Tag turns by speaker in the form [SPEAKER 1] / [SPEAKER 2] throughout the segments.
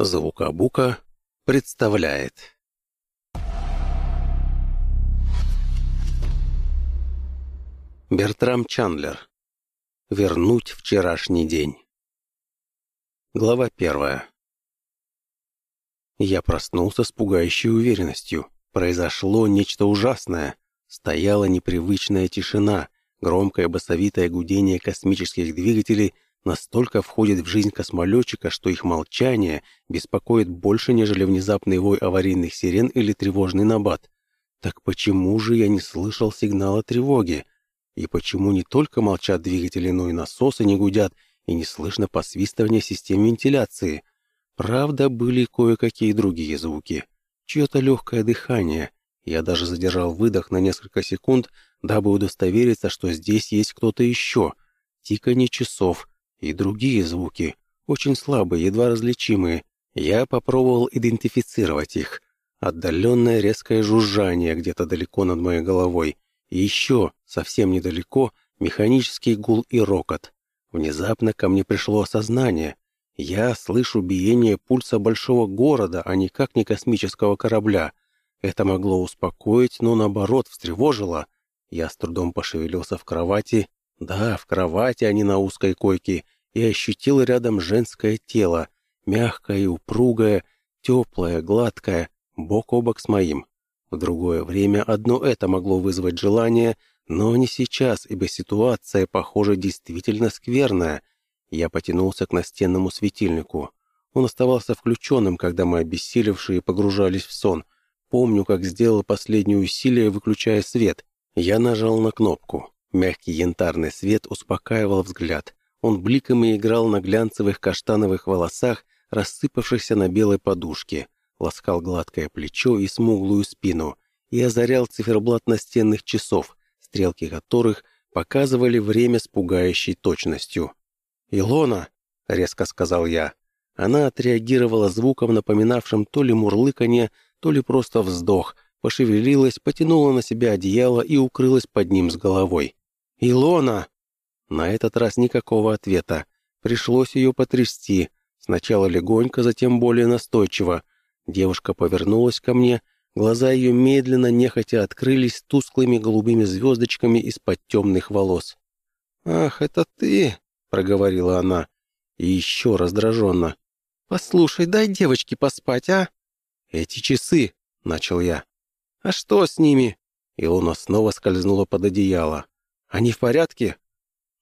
[SPEAKER 1] Звукобука представляет. Бертрам Чандлер. Вернуть вчерашний день. Глава первая. Я проснулся с пугающей уверенностью. Произошло нечто ужасное. Стояла непривычная тишина, громкое басовитое гудение космических двигателей — настолько входит в жизнь космолетчика, что их молчание беспокоит больше, нежели внезапный вой аварийных сирен или тревожный набат. Так почему же я не слышал сигнала тревоги? И почему не только молчат двигатели, но и насосы не гудят, и не слышно посвистывания систем вентиляции? Правда, были кое-какие другие звуки. Чье-то легкое дыхание. Я даже задержал выдох на несколько секунд, дабы удостовериться, что здесь есть кто-то еще. Тиканье часов, и другие звуки, очень слабые, едва различимые. Я попробовал идентифицировать их. Отдаленное резкое жужжание где-то далеко над моей головой. И еще, совсем недалеко, механический гул и рокот. Внезапно ко мне пришло осознание. Я слышу биение пульса большого города, а никак не космического корабля. Это могло успокоить, но наоборот встревожило. Я с трудом пошевелился в кровати да, в кровати, а не на узкой койке, и ощутил рядом женское тело, мягкое и упругое, теплое, гладкое, бок о бок с моим. В другое время одно это могло вызвать желание, но не сейчас, ибо ситуация, похоже, действительно скверная. Я потянулся к настенному светильнику. Он оставался включенным, когда мы, обессилевшие, погружались в сон. Помню, как сделал последнее усилие, выключая свет. Я нажал на кнопку. Мягкий янтарный свет успокаивал взгляд. Он бликами играл на глянцевых каштановых волосах, рассыпавшихся на белой подушке, ласкал гладкое плечо и смуглую спину и озарял циферблат настенных часов, стрелки которых показывали время с пугающей точностью. «Илона!» — резко сказал я. Она отреагировала звуком, напоминавшим то ли мурлыканье, то ли просто вздох, пошевелилась, потянула на себя одеяло и укрылась под ним с головой. «Илона!» На этот раз никакого ответа. Пришлось ее потрясти. Сначала легонько, затем более настойчиво. Девушка повернулась ко мне, глаза ее медленно, нехотя открылись тусклыми голубыми звездочками из-под темных волос. «Ах, это ты!» — проговорила она. И еще раздраженно. «Послушай, дай девочке поспать, а?» «Эти часы!» — начал я. «А что с ними?» Илона снова скользнула под одеяло. Они в порядке?»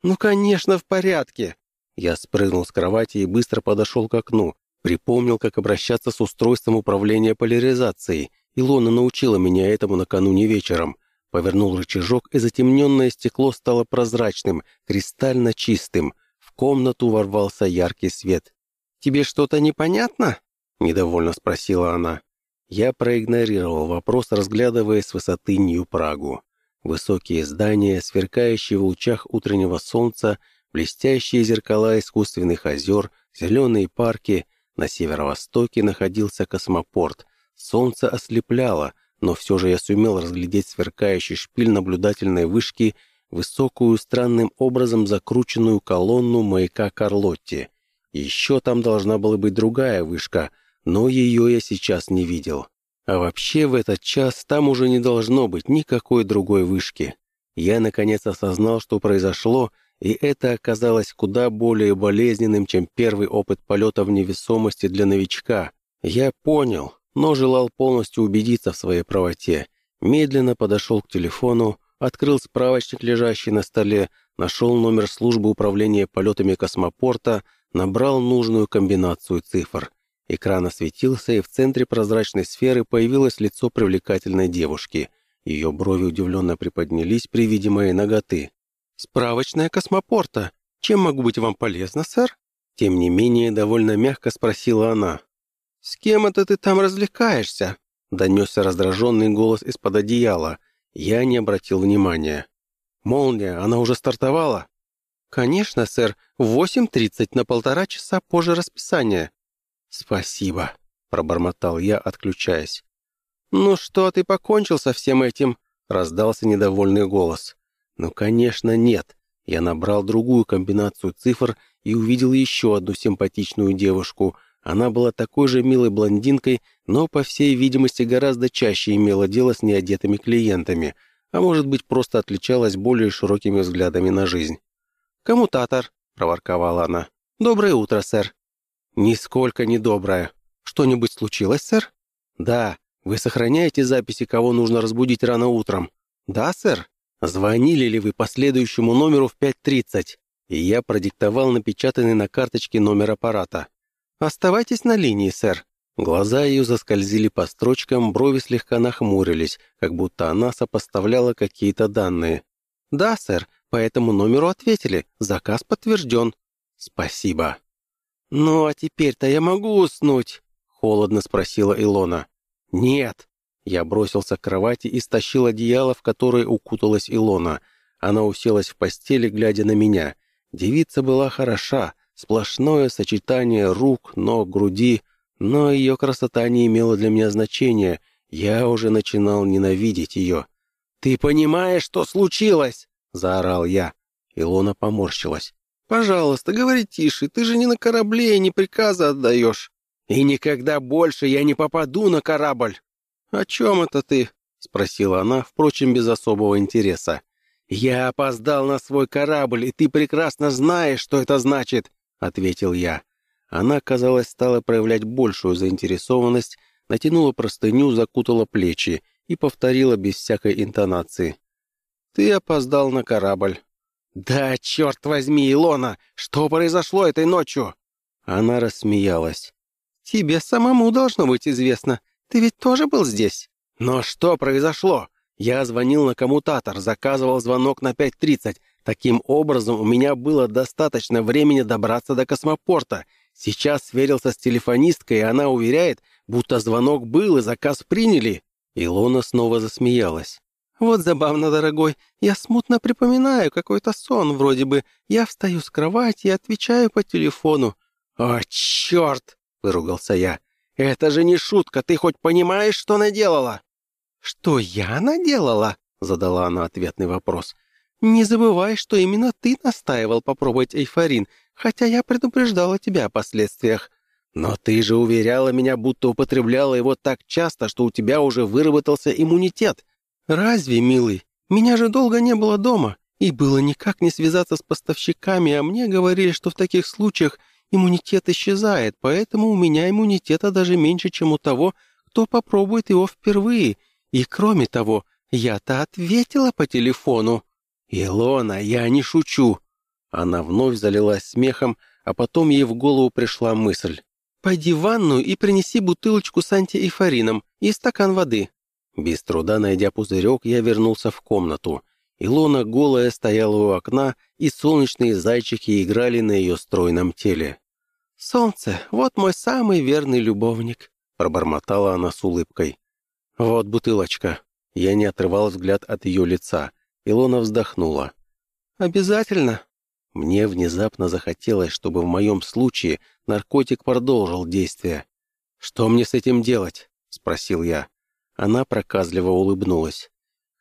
[SPEAKER 1] «Ну, конечно, в порядке!» Я спрыгнул с кровати и быстро подошел к окну. Припомнил, как обращаться с устройством управления поляризацией. Илона научила меня этому накануне вечером. Повернул рычажок, и затемненное стекло стало прозрачным, кристально чистым. В комнату ворвался яркий свет. «Тебе что-то непонятно?» — недовольно спросила она. Я проигнорировал вопрос, разглядывая с высоты Нью-Прагу. Высокие здания, сверкающие в лучах утреннего солнца, блестящие зеркала искусственных озер, зеленые парки. На северо-востоке находился космопорт. Солнце ослепляло, но все же я сумел разглядеть сверкающий шпиль наблюдательной вышки, высокую, странным образом закрученную колонну маяка Карлотти. Еще там должна была быть другая вышка, но ее я сейчас не видел. А вообще в этот час там уже не должно быть никакой другой вышки. Я наконец осознал, что произошло, и это оказалось куда более болезненным, чем первый опыт полета в невесомости для новичка. Я понял, но желал полностью убедиться в своей правоте. Медленно подошел к телефону, открыл справочник, лежащий на столе, нашел номер службы управления полетами космопорта, набрал нужную комбинацию цифр. Экран осветился, и в центре прозрачной сферы появилось лицо привлекательной девушки. Ее брови удивленно приподнялись при виде моей ноготы. «Справочная космопорта. Чем могу быть вам полезна, сэр?» Тем не менее, довольно мягко спросила она. «С кем это ты там развлекаешься?» Донесся раздраженный голос из-под одеяла. Я не обратил внимания. «Молния, она уже стартовала?» «Конечно, сэр. В 8.30 на полтора часа позже расписания. «Спасибо», — пробормотал я, отключаясь. «Ну что, ты покончил со всем этим?» — раздался недовольный голос. «Ну, конечно, нет». Я набрал другую комбинацию цифр и увидел еще одну симпатичную девушку. Она была такой же милой блондинкой, но, по всей видимости, гораздо чаще имела дело с неодетыми клиентами, а может быть, просто отличалась более широкими взглядами на жизнь. «Коммутатор», — проворковала она. «Доброе утро, сэр». «Нисколько не доброе. Что-нибудь случилось, сэр?» «Да. Вы сохраняете записи, кого нужно разбудить рано утром?» «Да, сэр». «Звонили ли вы по следующему номеру в 5.30?» И я продиктовал напечатанный на карточке номер аппарата. «Оставайтесь на линии, сэр». Глаза ее заскользили по строчкам, брови слегка нахмурились, как будто она сопоставляла какие-то данные. «Да, сэр, по этому номеру ответили. Заказ подтвержден». «Спасибо». «Ну, а теперь-то я могу уснуть?» — холодно спросила Илона. «Нет». Я бросился к кровати и стащил одеяло, в которое укуталась Илона. Она уселась в постели, глядя на меня. Девица была хороша, сплошное сочетание рук, ног, груди, но ее красота не имела для меня значения. Я уже начинал ненавидеть ее. «Ты понимаешь, что случилось?» — заорал я. Илона поморщилась. «Пожалуйста, говори тише, ты же не на корабле и не приказы отдаешь. И никогда больше я не попаду на корабль». «О чем это ты?» — спросила она, впрочем, без особого интереса. «Я опоздал на свой корабль, и ты прекрасно знаешь, что это значит», — ответил я. Она, казалось, стала проявлять большую заинтересованность, натянула простыню, закутала плечи и повторила без всякой интонации. «Ты опоздал на корабль». «Да, черт возьми, Илона, что произошло этой ночью?» Она рассмеялась. «Тебе самому должно быть известно. Ты ведь тоже был здесь?» «Но что произошло? Я звонил на коммутатор, заказывал звонок на 5.30. Таким образом, у меня было достаточно времени добраться до космопорта. Сейчас сверился с телефонисткой, и она уверяет, будто звонок был и заказ приняли». Илона снова засмеялась. «Вот забавно, дорогой. Я смутно припоминаю какой-то сон, вроде бы. Я встаю с кровати и отвечаю по телефону». «О, черт!» — выругался я. «Это же не шутка, ты хоть понимаешь, что наделала?» «Что я наделала?» — задала она ответный вопрос. «Не забывай, что именно ты настаивал попробовать эйфорин, хотя я предупреждала тебя о последствиях. Но ты же уверяла меня, будто употребляла его так часто, что у тебя уже выработался иммунитет. Разве, милый? Меня же долго не было дома, и было никак не связаться с поставщиками, а мне говорили, что в таких случаях иммунитет исчезает, поэтому у меня иммунитета даже меньше, чем у того, кто попробует его впервые. И кроме того, я-то ответила по телефону. «Илона, я не шучу!» Она вновь залилась смехом, а потом ей в голову пришла мысль. «Пойди в ванную и принеси бутылочку с антиэйфорином и стакан воды». Без труда найдя пузырек, я вернулся в комнату. Илона голая стояла у окна, и солнечные зайчики играли на ее стройном теле. «Солнце, вот мой самый верный любовник», — пробормотала она с улыбкой. «Вот бутылочка». Я не отрывал взгляд от ее лица. Илона вздохнула. «Обязательно?» Мне внезапно захотелось, чтобы в моем случае наркотик продолжил действие. «Что мне с этим делать?» — спросил я. Она проказливо улыбнулась.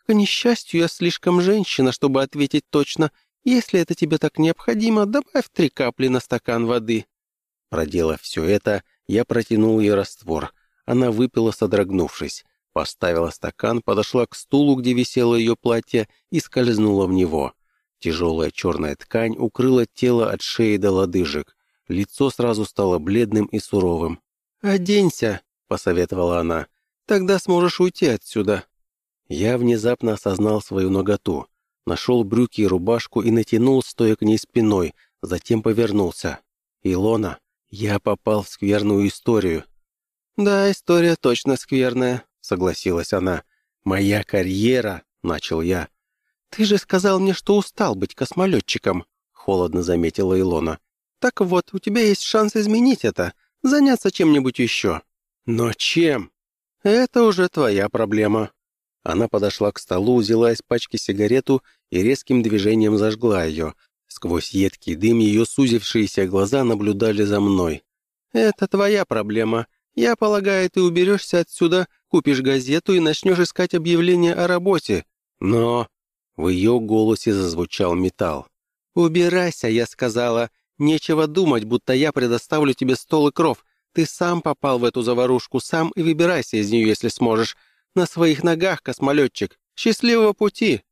[SPEAKER 1] «К несчастью, я слишком женщина, чтобы ответить точно. Если это тебе так необходимо, добавь три капли на стакан воды». Проделав все это, я протянул ей раствор. Она выпила, содрогнувшись. Поставила стакан, подошла к стулу, где висело ее платье, и скользнула в него. Тяжелая черная ткань укрыла тело от шеи до лодыжек. Лицо сразу стало бледным и суровым. «Оденься», — посоветовала она. «Тогда сможешь уйти отсюда». Я внезапно осознал свою ноготу. Нашел брюки и рубашку и натянул, стоя к ней спиной, затем повернулся. «Илона, я попал в скверную историю». «Да, история точно скверная», согласилась она. «Моя карьера», — начал я. «Ты же сказал мне, что устал быть космолетчиком», — холодно заметила Илона. «Так вот, у тебя есть шанс изменить это, заняться чем-нибудь еще». «Но чем?» «Это уже твоя проблема». Она подошла к столу, взяла из пачки сигарету и резким движением зажгла ее. Сквозь едкий дым ее сузившиеся глаза наблюдали за мной. «Это твоя проблема. Я полагаю, ты уберешься отсюда, купишь газету и начнешь искать объявление о работе. Но...» В ее голосе зазвучал металл. «Убирайся», — я сказала. «Нечего думать, будто я предоставлю тебе стол и кров. Ты сам попал в эту заварушку, сам и выбирайся из нее, если сможешь. На своих ногах, космолетчик. Счастливого пути!»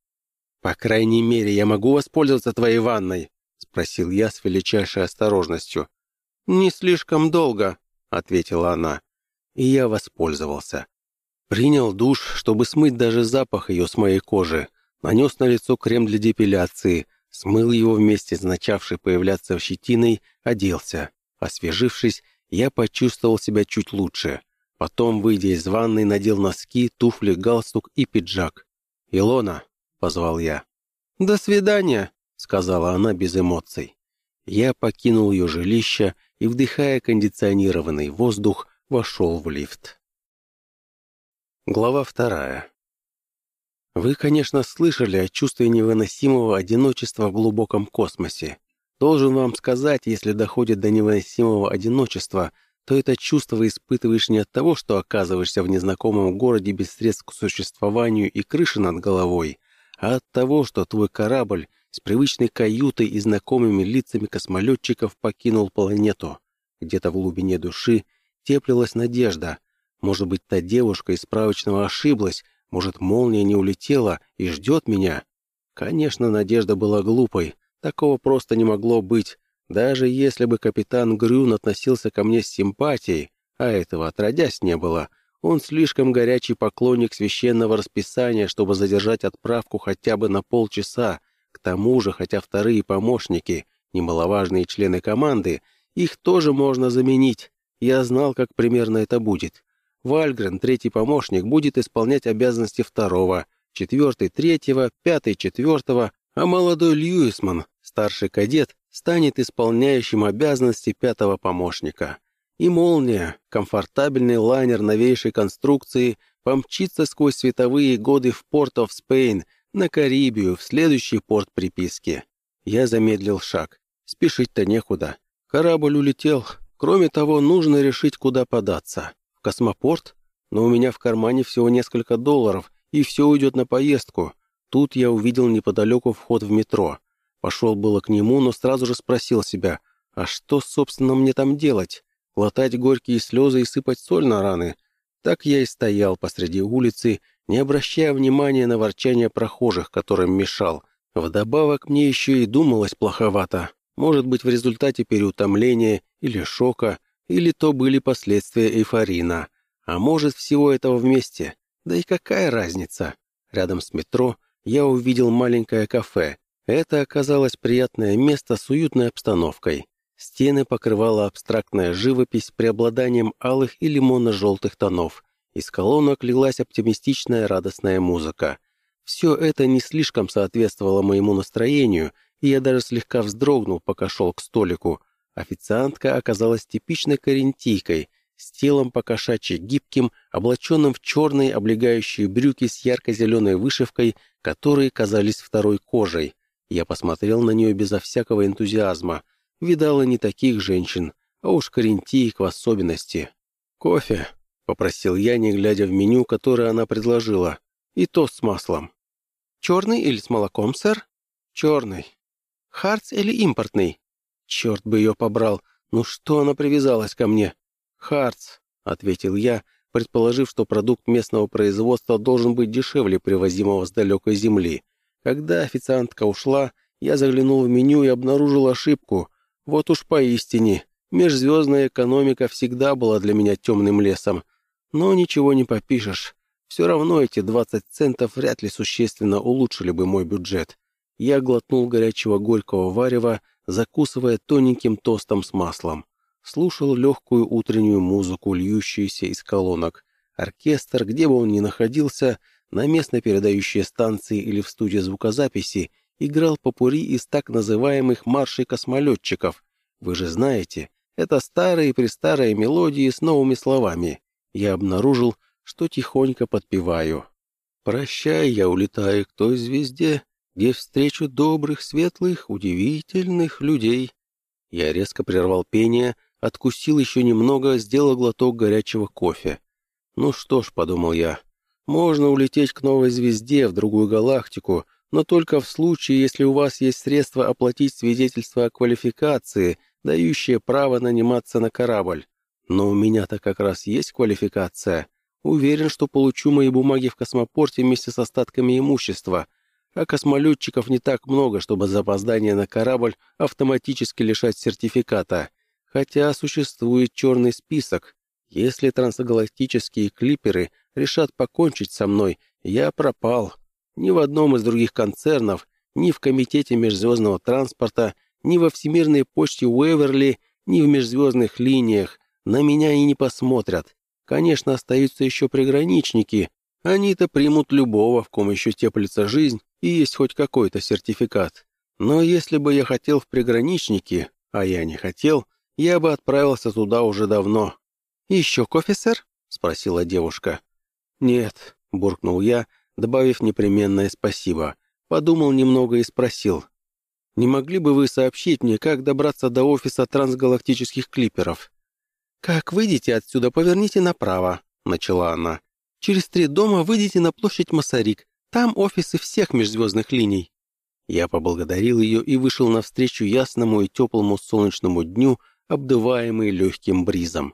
[SPEAKER 1] «По крайней мере, я могу воспользоваться твоей ванной?» — спросил я с величайшей осторожностью. «Не слишком долго», — ответила она. И я воспользовался. Принял душ, чтобы смыть даже запах ее с моей кожи. Нанес на лицо крем для депиляции, смыл его вместе с начавшей появляться щетиной, оделся. Освежившись, я почувствовал себя чуть лучше. Потом, выйдя из ванной, надел носки, туфли, галстук и пиджак. «Илона!» — позвал я. «До свидания!» — сказала она без эмоций. Я покинул ее жилище и, вдыхая кондиционированный воздух, вошел в лифт. Глава вторая. Вы, конечно, слышали о чувстве невыносимого одиночества в глубоком космосе. Должен вам сказать, если доходит до невыносимого одиночества, то это чувство испытываешь не от того, что оказываешься в незнакомом городе без средств к существованию и крыши над головой, а от того, что твой корабль с привычной каютой и знакомыми лицами космолетчиков покинул планету. Где-то в глубине души теплилась надежда. Может быть, та девушка из справочного ошиблась, может, молния не улетела и ждет меня. Конечно, надежда была глупой, такого просто не могло быть. Даже если бы капитан Грюн относился ко мне с симпатией, а этого отродясь не было, он слишком горячий поклонник священного расписания, чтобы задержать отправку хотя бы на полчаса. К тому же, хотя вторые помощники, немаловажные члены команды, их тоже можно заменить. Я знал, как примерно это будет. Вальгрен, третий помощник, будет исполнять обязанности второго, четвертый — третьего, пятый — четвертого, а молодой Льюисман, старший кадет, станет исполняющим обязанности пятого помощника. И «Молния», комфортабельный лайнер новейшей конструкции, помчится сквозь световые годы в порт оф Спейн, на Карибию, в следующий порт приписки. Я замедлил шаг. Спешить-то некуда. Корабль улетел. Кроме того, нужно решить, куда податься. В космопорт? Но у меня в кармане всего несколько долларов, и все уйдет на поездку. Тут я увидел неподалеку вход в метро. Пошел было к нему, но сразу же спросил себя, а что, собственно, мне там делать? Глотать горькие слезы и сыпать соль на раны? Так я и стоял посреди улицы, не обращая внимания на ворчание прохожих, которым мешал. Вдобавок мне еще и думалось плоховато. Может быть, в результате переутомления или шока, или то были последствия эйфорина. А может, всего этого вместе. Да и какая разница? Рядом с метро я увидел маленькое кафе, это оказалось приятное место с уютной обстановкой. Стены покрывала абстрактная живопись с преобладанием алых и лимонно-желтых тонов. Из колонок лилась оптимистичная радостная музыка. Все это не слишком соответствовало моему настроению, и я даже слегка вздрогнул, пока шел к столику. Официантка оказалась типичной карентийкой, с телом покошачьи гибким, облаченным в черные облегающие брюки с ярко-зеленой вышивкой, которые казались второй кожей. Я посмотрел на нее безо всякого энтузиазма. Видала не таких женщин, а уж карентиек в особенности. «Кофе», — попросил я, не глядя в меню, которое она предложила. «И то с маслом». «Черный или с молоком, сэр?» «Черный». «Хартс или импортный?» «Черт бы ее побрал! Ну что она привязалась ко мне?» «Хартс», — ответил я, предположив, что продукт местного производства должен быть дешевле привозимого с далекой земли. Когда официантка ушла, я заглянул в меню и обнаружил ошибку. Вот уж поистине, межзвездная экономика всегда была для меня темным лесом. Но ничего не попишешь. Все равно эти 20 центов вряд ли существенно улучшили бы мой бюджет. Я глотнул горячего горького варева, закусывая тоненьким тостом с маслом. Слушал легкую утреннюю музыку, льющуюся из колонок. Оркестр, где бы он ни находился, на местной передающей станции или в студии звукозаписи играл попури из так называемых маршей космолетчиков. Вы же знаете, это старые-престарые мелодии с новыми словами. Я обнаружил, что тихонько подпеваю. «Прощай, я улетаю к той звезде, где встречу добрых, светлых, удивительных людей». Я резко прервал пение, откусил еще немного, сделал глоток горячего кофе. «Ну что ж», — подумал я, можно улететь к новой звезде, в другую галактику, но только в случае, если у вас есть средства оплатить свидетельство о квалификации, дающее право наниматься на корабль. Но у меня-то как раз есть квалификация. Уверен, что получу мои бумаги в космопорте вместе с остатками имущества. А космолетчиков не так много, чтобы за опоздание на корабль автоматически лишать сертификата. Хотя существует черный список. Если трансгалактические клиперы решат покончить со мной, я пропал. Ни в одном из других концернов, ни в Комитете межзвездного транспорта, ни во Всемирной почте Уэверли, ни в межзвездных линиях на меня и не посмотрят. Конечно, остаются еще приграничники. Они-то примут любого, в ком еще теплится жизнь и есть хоть какой-то сертификат. Но если бы я хотел в приграничники, а я не хотел, я бы отправился туда уже давно. «Еще кофе, сэр?» — спросила девушка. «Нет», — буркнул я, добавив непременное спасибо. Подумал немного и спросил. «Не могли бы вы сообщить мне, как добраться до офиса трансгалактических клиперов?» «Как выйдете отсюда, поверните направо», — начала она. «Через три дома выйдите на площадь Масарик. Там офисы всех межзвездных линий». Я поблагодарил ее и вышел навстречу ясному и теплому солнечному дню, обдуваемый легким бризом.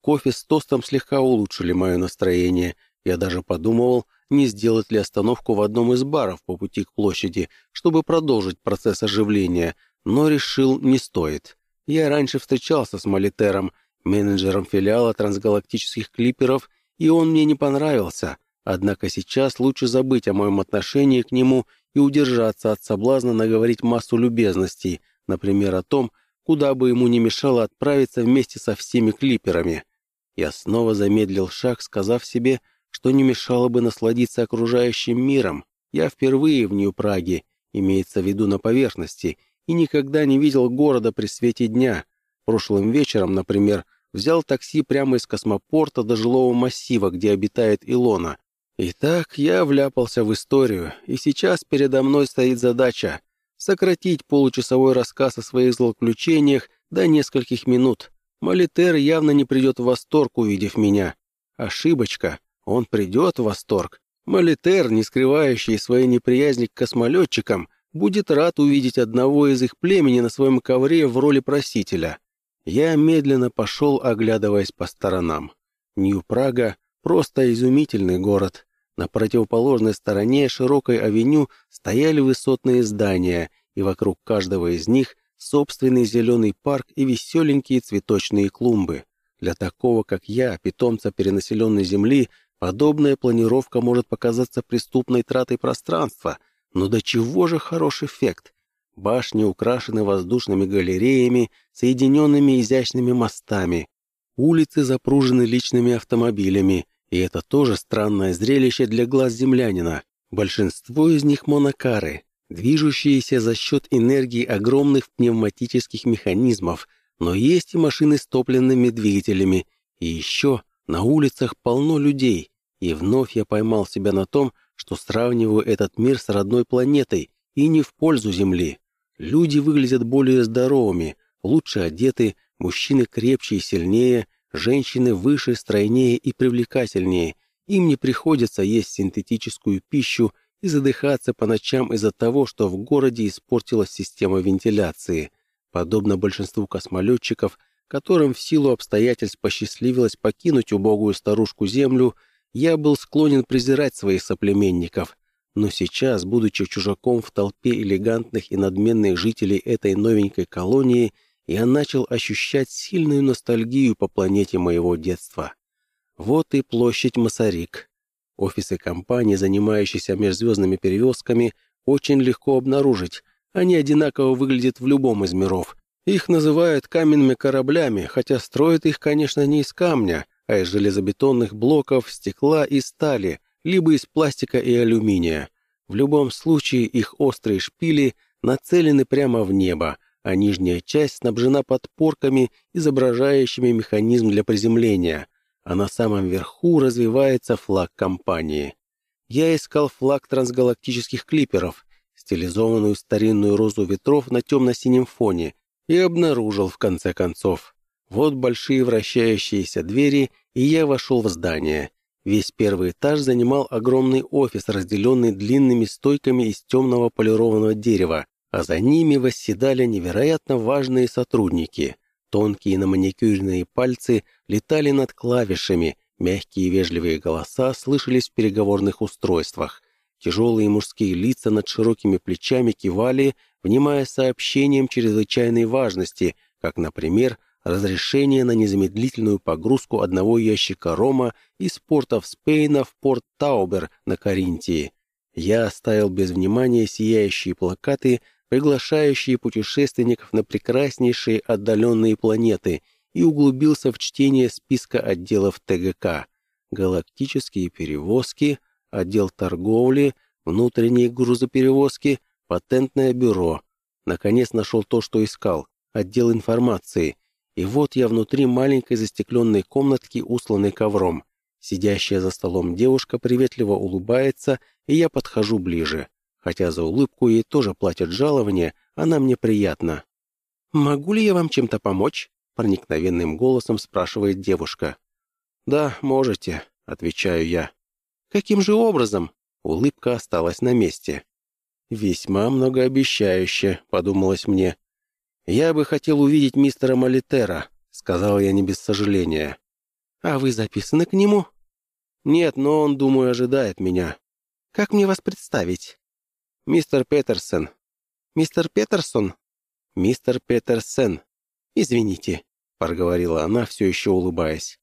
[SPEAKER 1] Кофе с тостом слегка улучшили мое настроение. Я даже подумывал, не сделать ли остановку в одном из баров по пути к площади, чтобы продолжить процесс оживления, но решил, не стоит. Я раньше встречался с Молитером, менеджером филиала трансгалактических клиперов, и он мне не понравился. Однако сейчас лучше забыть о моем отношении к нему и удержаться от соблазна наговорить массу любезностей, например, о том, куда бы ему не мешало отправиться вместе со всеми клиперами. Я снова замедлил шаг, сказав себе, что не мешало бы насладиться окружающим миром. Я впервые в Нью-Праге, имеется в виду на поверхности, и никогда не видел города при свете дня. Прошлым вечером, например, взял такси прямо из космопорта до жилого массива, где обитает Илона. Итак, я вляпался в историю, и сейчас передо мной стоит задача сократить получасовой рассказ о своих злоключениях до нескольких минут. Молитер явно не придет в восторг, увидев меня. Ошибочка. Он придет в восторг. Молитер, не скрывающий своей неприязни к космолетчикам, будет рад увидеть одного из их племени на своем ковре в роли просителя. Я медленно пошел, оглядываясь по сторонам. Нью-Прага — просто изумительный город. На противоположной стороне широкой авеню стояли высотные здания, и вокруг каждого из них собственный зеленый парк и веселенькие цветочные клумбы. Для такого, как я, питомца перенаселенной земли, подобная планировка может показаться преступной тратой пространства, но до чего же хороший эффект? Башни украшены воздушными галереями, соединенными изящными мостами. Улицы запружены личными автомобилями, и это тоже странное зрелище для глаз землянина. Большинство из них монокары, движущиеся за счет энергии огромных пневматических механизмов, но есть и машины с топливными двигателями, и еще на улицах полно людей. И вновь я поймал себя на том, что сравниваю этот мир с родной планетой, и не в пользу Земли. Люди выглядят более здоровыми, лучше одеты, мужчины крепче и сильнее, женщины выше, стройнее и привлекательнее. Им не приходится есть синтетическую пищу и задыхаться по ночам из-за того, что в городе испортилась система вентиляции. Подобно большинству космолетчиков, которым в силу обстоятельств посчастливилось покинуть убогую старушку Землю, я был склонен презирать своих соплеменников. Но сейчас, будучи чужаком в толпе элегантных и надменных жителей этой новенькой колонии, я начал ощущать сильную ностальгию по планете моего детства. Вот и площадь Масарик. Офисы компании, занимающиеся межзвездными перевозками, очень легко обнаружить. Они одинаково выглядят в любом из миров. Их называют каменными кораблями, хотя строят их, конечно, не из камня, а из железобетонных блоков, стекла и стали – либо из пластика и алюминия. В любом случае их острые шпили нацелены прямо в небо, а нижняя часть снабжена подпорками, изображающими механизм для приземления, а на самом верху развивается флаг компании. Я искал флаг трансгалактических клиперов, стилизованную старинную розу ветров на темно-синем фоне, и обнаружил в конце концов. Вот большие вращающиеся двери, и я вошел в здание. Весь первый этаж занимал огромный офис, разделенный длинными стойками из темного полированного дерева, а за ними восседали невероятно важные сотрудники. Тонкие наманикюренные пальцы летали над клавишами, мягкие вежливые голоса слышались в переговорных устройствах. Тяжелые мужские лица над широкими плечами кивали, внимая сообщениям чрезвычайной важности, как, например, разрешение на незамедлительную погрузку одного ящика рома из порта в Спейна в порт Таубер на Каринтии. Я оставил без внимания сияющие плакаты, приглашающие путешественников на прекраснейшие отдаленные планеты, и углубился в чтение списка отделов ТГК. Галактические перевозки, отдел торговли, внутренние грузоперевозки, патентное бюро. Наконец нашел то, что искал. Отдел информации. И вот я внутри маленькой застекленной комнатки, усланной ковром. Сидящая за столом девушка приветливо улыбается, и я подхожу ближе. Хотя за улыбку ей тоже платят жалование, она мне приятна. «Могу ли я вам чем-то помочь?» проникновенным голосом спрашивает девушка. «Да, можете», — отвечаю я. «Каким же образом?» Улыбка осталась на месте. «Весьма многообещающе», — подумалось мне. «Я бы хотел увидеть мистера Молитера», — сказал я не без сожаления. «А вы записаны к нему?» «Нет, но он, думаю, ожидает меня». «Как мне вас представить?» «Мистер Петерсон». «Мистер Петерсон?» «Мистер Петерсен». «Извините», — проговорила она, все еще улыбаясь.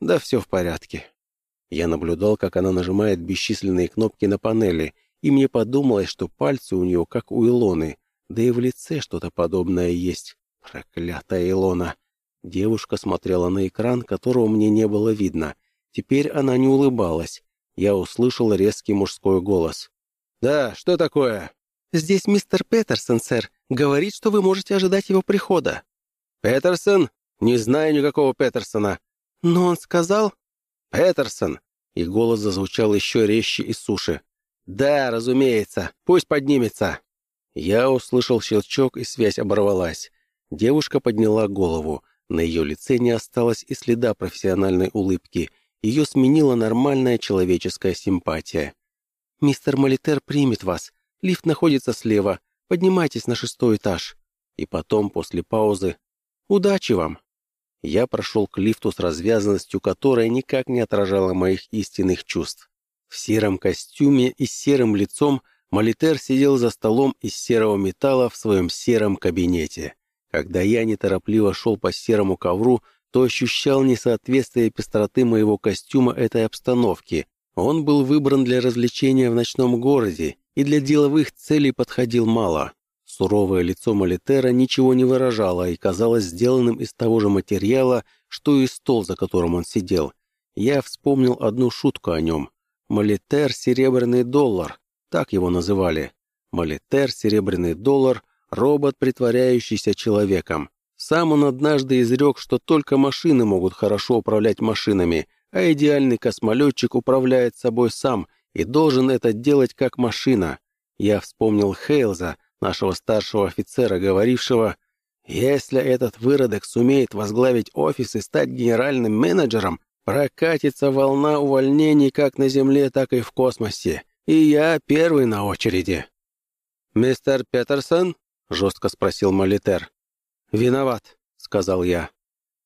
[SPEAKER 1] «Да все в порядке». Я наблюдал, как она нажимает бесчисленные кнопки на панели, и мне подумалось, что пальцы у нее как у Илоны, да и в лице что-то подобное есть. Проклятая Илона. Девушка смотрела на экран, которого мне не было видно. Теперь она не улыбалась. Я услышал резкий мужской голос. «Да, что такое?» «Здесь мистер Петерсон, сэр. Говорит, что вы можете ожидать его прихода». «Петерсон? Не знаю никакого Петерсона». «Но он сказал...» «Петерсон!» И голос зазвучал еще резче и суше. «Да, разумеется. Пусть поднимется». Я услышал щелчок, и связь оборвалась. Девушка подняла голову. На ее лице не осталось и следа профессиональной улыбки. Ее сменила нормальная человеческая симпатия. «Мистер Молитер примет вас. Лифт находится слева. Поднимайтесь на шестой этаж». И потом, после паузы, «Удачи вам!» Я прошел к лифту с развязанностью, которая никак не отражала моих истинных чувств. В сером костюме и с серым лицом Молитер сидел за столом из серого металла в своем сером кабинете. Когда я неторопливо шел по серому ковру, то ощущал несоответствие пестроты моего костюма этой обстановке. Он был выбран для развлечения в ночном городе и для деловых целей подходил мало. Суровое лицо Молитера ничего не выражало и казалось сделанным из того же материала, что и стол, за которым он сидел. Я вспомнил одну шутку о нем. Молитер — серебряный доллар, так его называли. Молитер — серебряный доллар, робот, притворяющийся человеком. Сам он однажды изрек, что только машины могут хорошо управлять машинами, а идеальный космолетчик управляет собой сам и должен это делать как машина. Я вспомнил Хейлза — нашего старшего офицера, говорившего, «Если этот выродок сумеет возглавить офис и стать генеральным менеджером, прокатится волна увольнений как на Земле, так и в космосе, и я первый на очереди». «Мистер Петерсон?» — жестко спросил Молитер. «Виноват», — сказал я.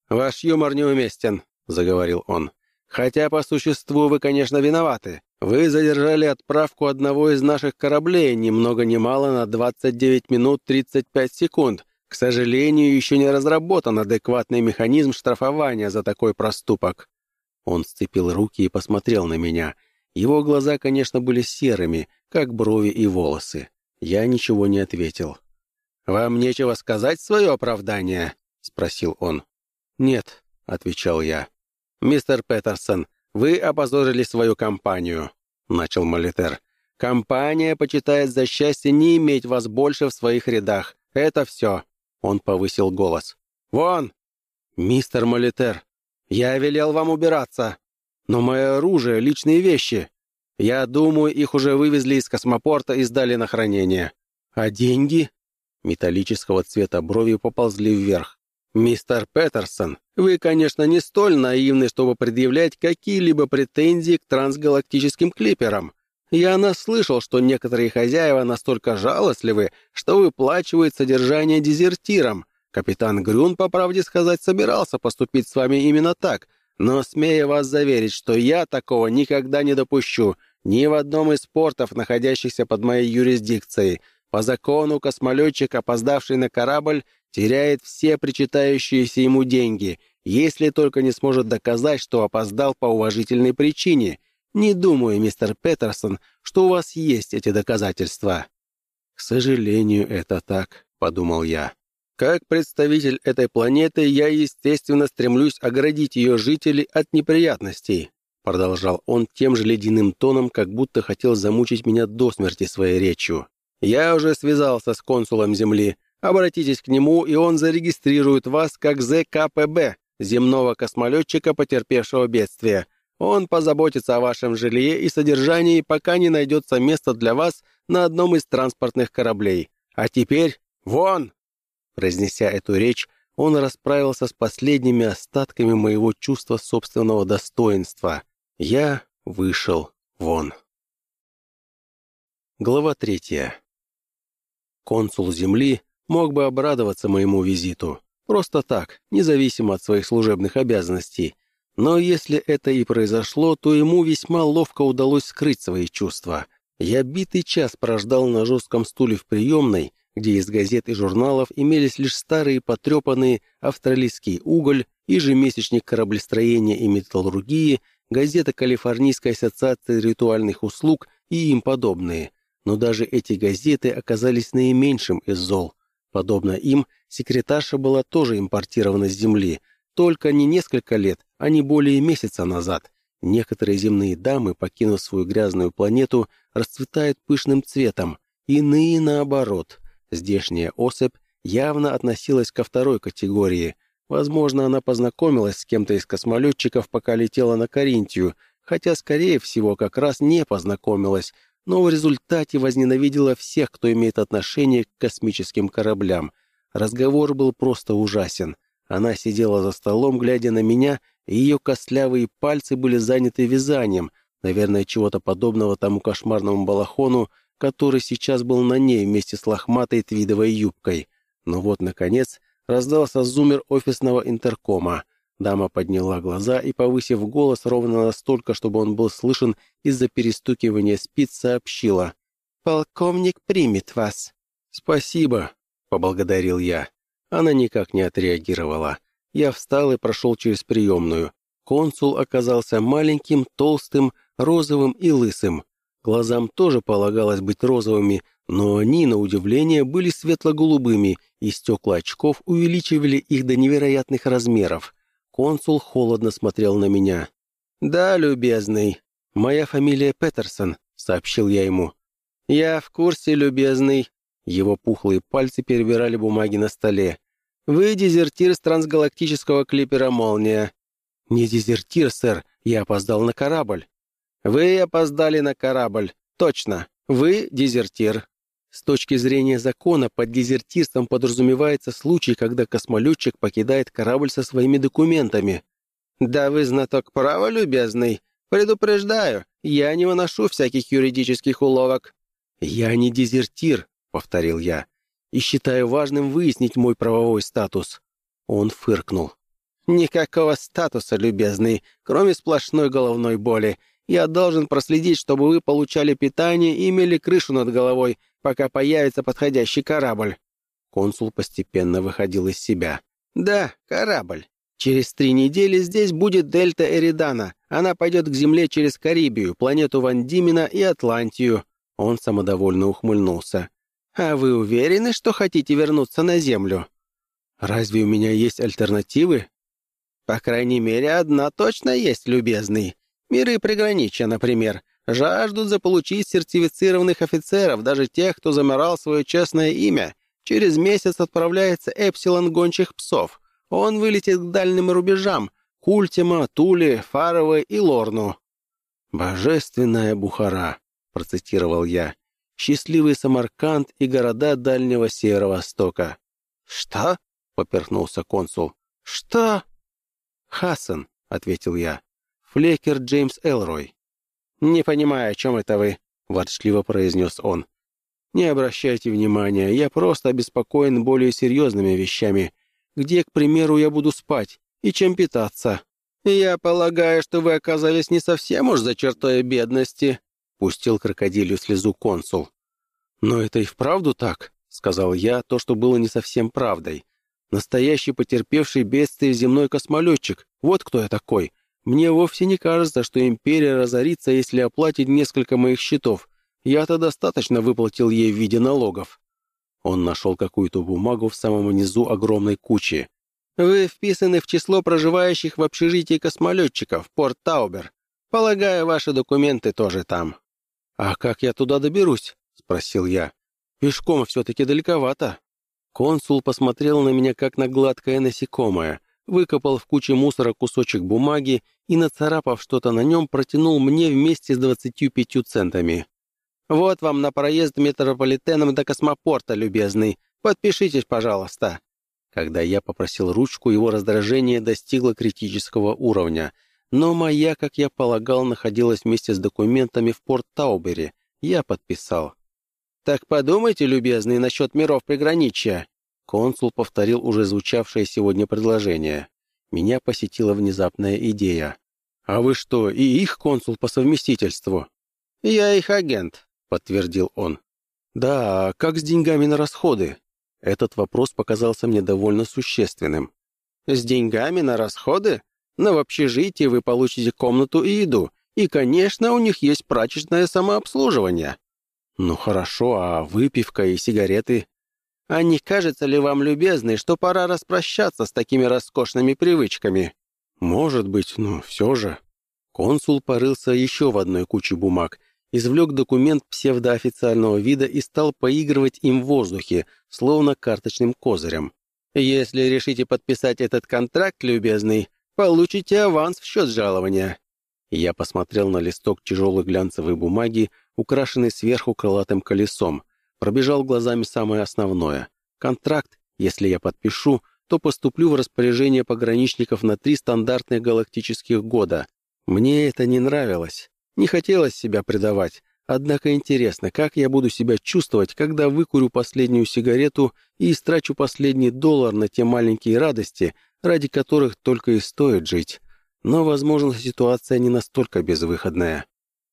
[SPEAKER 1] «Ваш юмор неуместен», — заговорил он. «Хотя по существу вы, конечно, виноваты. Вы задержали отправку одного из наших кораблей ни много ни мало на 29 минут 35 секунд. К сожалению, еще не разработан адекватный механизм штрафования за такой проступок». Он сцепил руки и посмотрел на меня. Его глаза, конечно, были серыми, как брови и волосы. Я ничего не ответил. «Вам нечего сказать свое оправдание?» — спросил он. «Нет», — отвечал я. «Мистер Петерсон, «Вы опозорили свою компанию», — начал Молитер. «Компания почитает за счастье не иметь вас больше в своих рядах. Это все». Он повысил голос. «Вон!» «Мистер Молитер, я велел вам убираться. Но мое оружие — личные вещи. Я думаю, их уже вывезли из космопорта и сдали на хранение. А деньги?» Металлического цвета брови поползли вверх. «Мистер Петерсон, вы, конечно, не столь наивны, чтобы предъявлять какие-либо претензии к трансгалактическим клиперам. Я наслышал, что некоторые хозяева настолько жалостливы, что выплачивают содержание дезертирам. Капитан Грюн, по правде сказать, собирался поступить с вами именно так, но смею вас заверить, что я такого никогда не допущу ни в одном из портов, находящихся под моей юрисдикцией. По закону космолетчик, опоздавший на корабль, теряет все причитающиеся ему деньги, если только не сможет доказать, что опоздал по уважительной причине. Не думаю, мистер Петерсон, что у вас есть эти доказательства. К сожалению, это так, подумал я. Как представитель этой планеты, я, естественно, стремлюсь оградить ее жителей от неприятностей. Продолжал он тем же ледяным тоном, как будто хотел замучить меня до смерти своей речью. «Я уже связался с консулом Земли. Обратитесь к нему, и он зарегистрирует вас как ЗКПБ, земного космолетчика, потерпевшего бедствие. Он позаботится о вашем жилье и содержании, пока не найдется место для вас на одном из транспортных кораблей. А теперь вон!» Произнеся эту речь, он расправился с последними остатками моего чувства собственного достоинства. Я вышел вон. Глава третья. Консул Земли мог бы обрадоваться моему визиту. Просто так, независимо от своих служебных обязанностей. Но если это и произошло, то ему весьма ловко удалось скрыть свои чувства. Я битый час прождал на жестком стуле в приемной, где из газет и журналов имелись лишь старые потрепанные «Австралийский уголь», ежемесячник кораблестроения и металлургии, газета Калифорнийской ассоциации ритуальных услуг и им подобные. Но даже эти газеты оказались наименьшим из зол. Подобно им, секретарша была тоже импортирована с Земли, только не несколько лет, а не более месяца назад. Некоторые земные дамы, покинув свою грязную планету, расцветают пышным цветом, иные наоборот. Здешняя особь явно относилась ко второй категории. Возможно, она познакомилась с кем-то из космолетчиков, пока летела на Каринтию, хотя, скорее всего, как раз не познакомилась, но в результате возненавидела всех, кто имеет отношение к космическим кораблям. Разговор был просто ужасен. Она сидела за столом, глядя на меня, и ее костлявые пальцы были заняты вязанием, наверное, чего-то подобного тому кошмарному балахону, который сейчас был на ней вместе с лохматой твидовой юбкой. Но вот, наконец, раздался зумер офисного интеркома. Дама подняла глаза и, повысив голос ровно настолько, чтобы он был слышен из-за перестукивания спиц, сообщила. «Полковник примет вас». «Спасибо», — поблагодарил я. Она никак не отреагировала. Я встал и прошел через приемную. Консул оказался маленьким, толстым, розовым и лысым. Глазам тоже полагалось быть розовыми, но они, на удивление, были светло-голубыми, и стекла очков увеличивали их до невероятных размеров. Консул холодно смотрел на меня. «Да, любезный. Моя фамилия Петерсон», — сообщил я ему. «Я в курсе, любезный». Его пухлые пальцы перебирали бумаги на столе. «Вы дезертир с трансгалактического клипера «Молния». «Не дезертир, сэр. Я опоздал на корабль». Вы опоздали на корабль. Точно. Вы дезертир. С точки зрения закона, под дезертирством подразумевается случай, когда космолетчик покидает корабль со своими документами. Да вы знаток права, любезный. Предупреждаю, я не выношу всяких юридических уловок. Я не дезертир, повторил я, и считаю важным выяснить мой правовой статус. Он фыркнул. Никакого статуса, любезный, кроме сплошной головной боли. Я должен проследить, чтобы вы получали питание и имели крышу над головой, пока появится подходящий корабль». Консул постепенно выходил из себя. «Да, корабль. Через три недели здесь будет дельта Эридана. Она пойдет к Земле через Карибию, планету Ван Димена и Атлантию». Он самодовольно ухмыльнулся. «А вы уверены, что хотите вернуться на Землю?» «Разве у меня есть альтернативы?» «По крайней мере, одна точно есть, любезный. Миры приграничья, например, жаждут заполучить сертифицированных офицеров, даже тех, кто замирал свое честное имя. Через месяц отправляется Эпсилон гончих псов. Он вылетит к дальним рубежам — Культима, Туле, Фаровой и Лорну. «Божественная Бухара», — процитировал я. «Счастливый Самарканд и города Дальнего Северо-Востока». «Что?» — поперхнулся консул. «Что?» «Хасан», — ответил я. Флекер Джеймс Элрой. «Не понимаю, о чем это вы», — ворчливо произнес он. «Не обращайте внимания, я просто обеспокоен более серьезными вещами. где, к примеру, я буду спать и чем питаться. «Я полагаю, что вы оказались не совсем уж за чертой бедности», — пустил крокодилю слезу консул. «Но это и вправду так», — сказал я, то, что было не совсем правдой. «Настоящий потерпевший бедствие земной космолетчик. Вот кто я такой. Мне вовсе не кажется, что империя разорится, если оплатит несколько моих счетов. Я-то достаточно выплатил ей в виде налогов». Он нашел какую-то бумагу в самом низу огромной кучи. Вы вписаны в число проживающих в общежитии космолетчиков, Порт Таубер. Полагаю, ваши документы тоже там». «А как я туда доберусь?» — спросил я. «Пешком все-таки далековато». Консул посмотрел на меня, как на гладкое насекомое, выкопал в куче мусора кусочек бумаги и, нацарапав что-то на нем, протянул мне вместе с двадцатью пятью центами. «Вот вам на проезд метрополитеном до космопорта, любезный. Подпишитесь, пожалуйста. Когда я попросил ручку, его раздражение достигло критического уровня. Но моя, как я полагал, находилась вместе с документами в Порт-Таубере. Я подписал. «Так подумайте, любезный, насчет миров приграничья». Консул повторил уже звучавшее сегодня предложение. Меня посетила внезапная идея. «А вы что, и их консул по совместительству?» «Я их агент», — подтвердил он. «Да, а как с деньгами на расходы?» Этот вопрос показался мне довольно существенным. «С деньгами на расходы? Но в общежитии вы получите комнату и еду, и, конечно, у них есть прачечное самообслуживание». «Ну хорошо, а выпивка и сигареты?» «А не кажется ли вам, любезный, что пора распрощаться с такими роскошными привычками?» «Может быть, но все же». Консул порылся еще в одной куче бумаг извлек документ псевдоофициального вида и стал поигрывать им в воздухе, словно карточным козырем. «Если решите подписать этот контракт, любезный, получите аванс в счет жалования». Я посмотрел на листок тяжелой глянцевой бумаги, украшенный сверху крылатым колесом, пробежал глазами самое основное. Контракт, если я подпишу, то поступлю в распоряжение пограничников на три стандартных галактических года. Мне это не нравилось. Не хотелось себя предавать, однако интересно, как я буду себя чувствовать, когда выкурю последнюю сигарету и истрачу последний доллар на те маленькие радости, ради которых только и стоит жить. Но, возможно, ситуация не настолько безвыходная.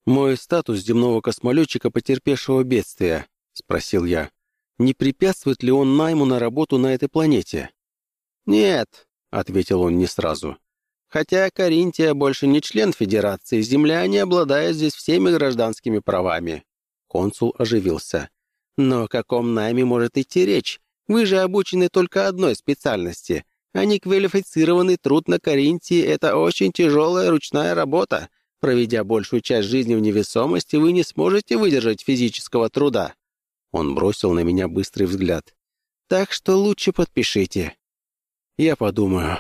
[SPEAKER 1] «Мой статус земного космолетчика, потерпевшего бедствия», — спросил я. «Не препятствует ли он найму на работу на этой планете?» «Нет», — ответил он не сразу. Хотя Каринтия больше не член Федерации, земляне обладают здесь всеми гражданскими правами». Консул оживился. «Но о каком найме может идти речь? Вы же обучены только одной специальности, а неквалифицированный труд на Каринтии — это очень тяжелая ручная работа. Проведя большую часть жизни в невесомости, вы не сможете выдержать физического труда». Он бросил на меня быстрый взгляд. «Так что лучше подпишите». «Я подумаю»,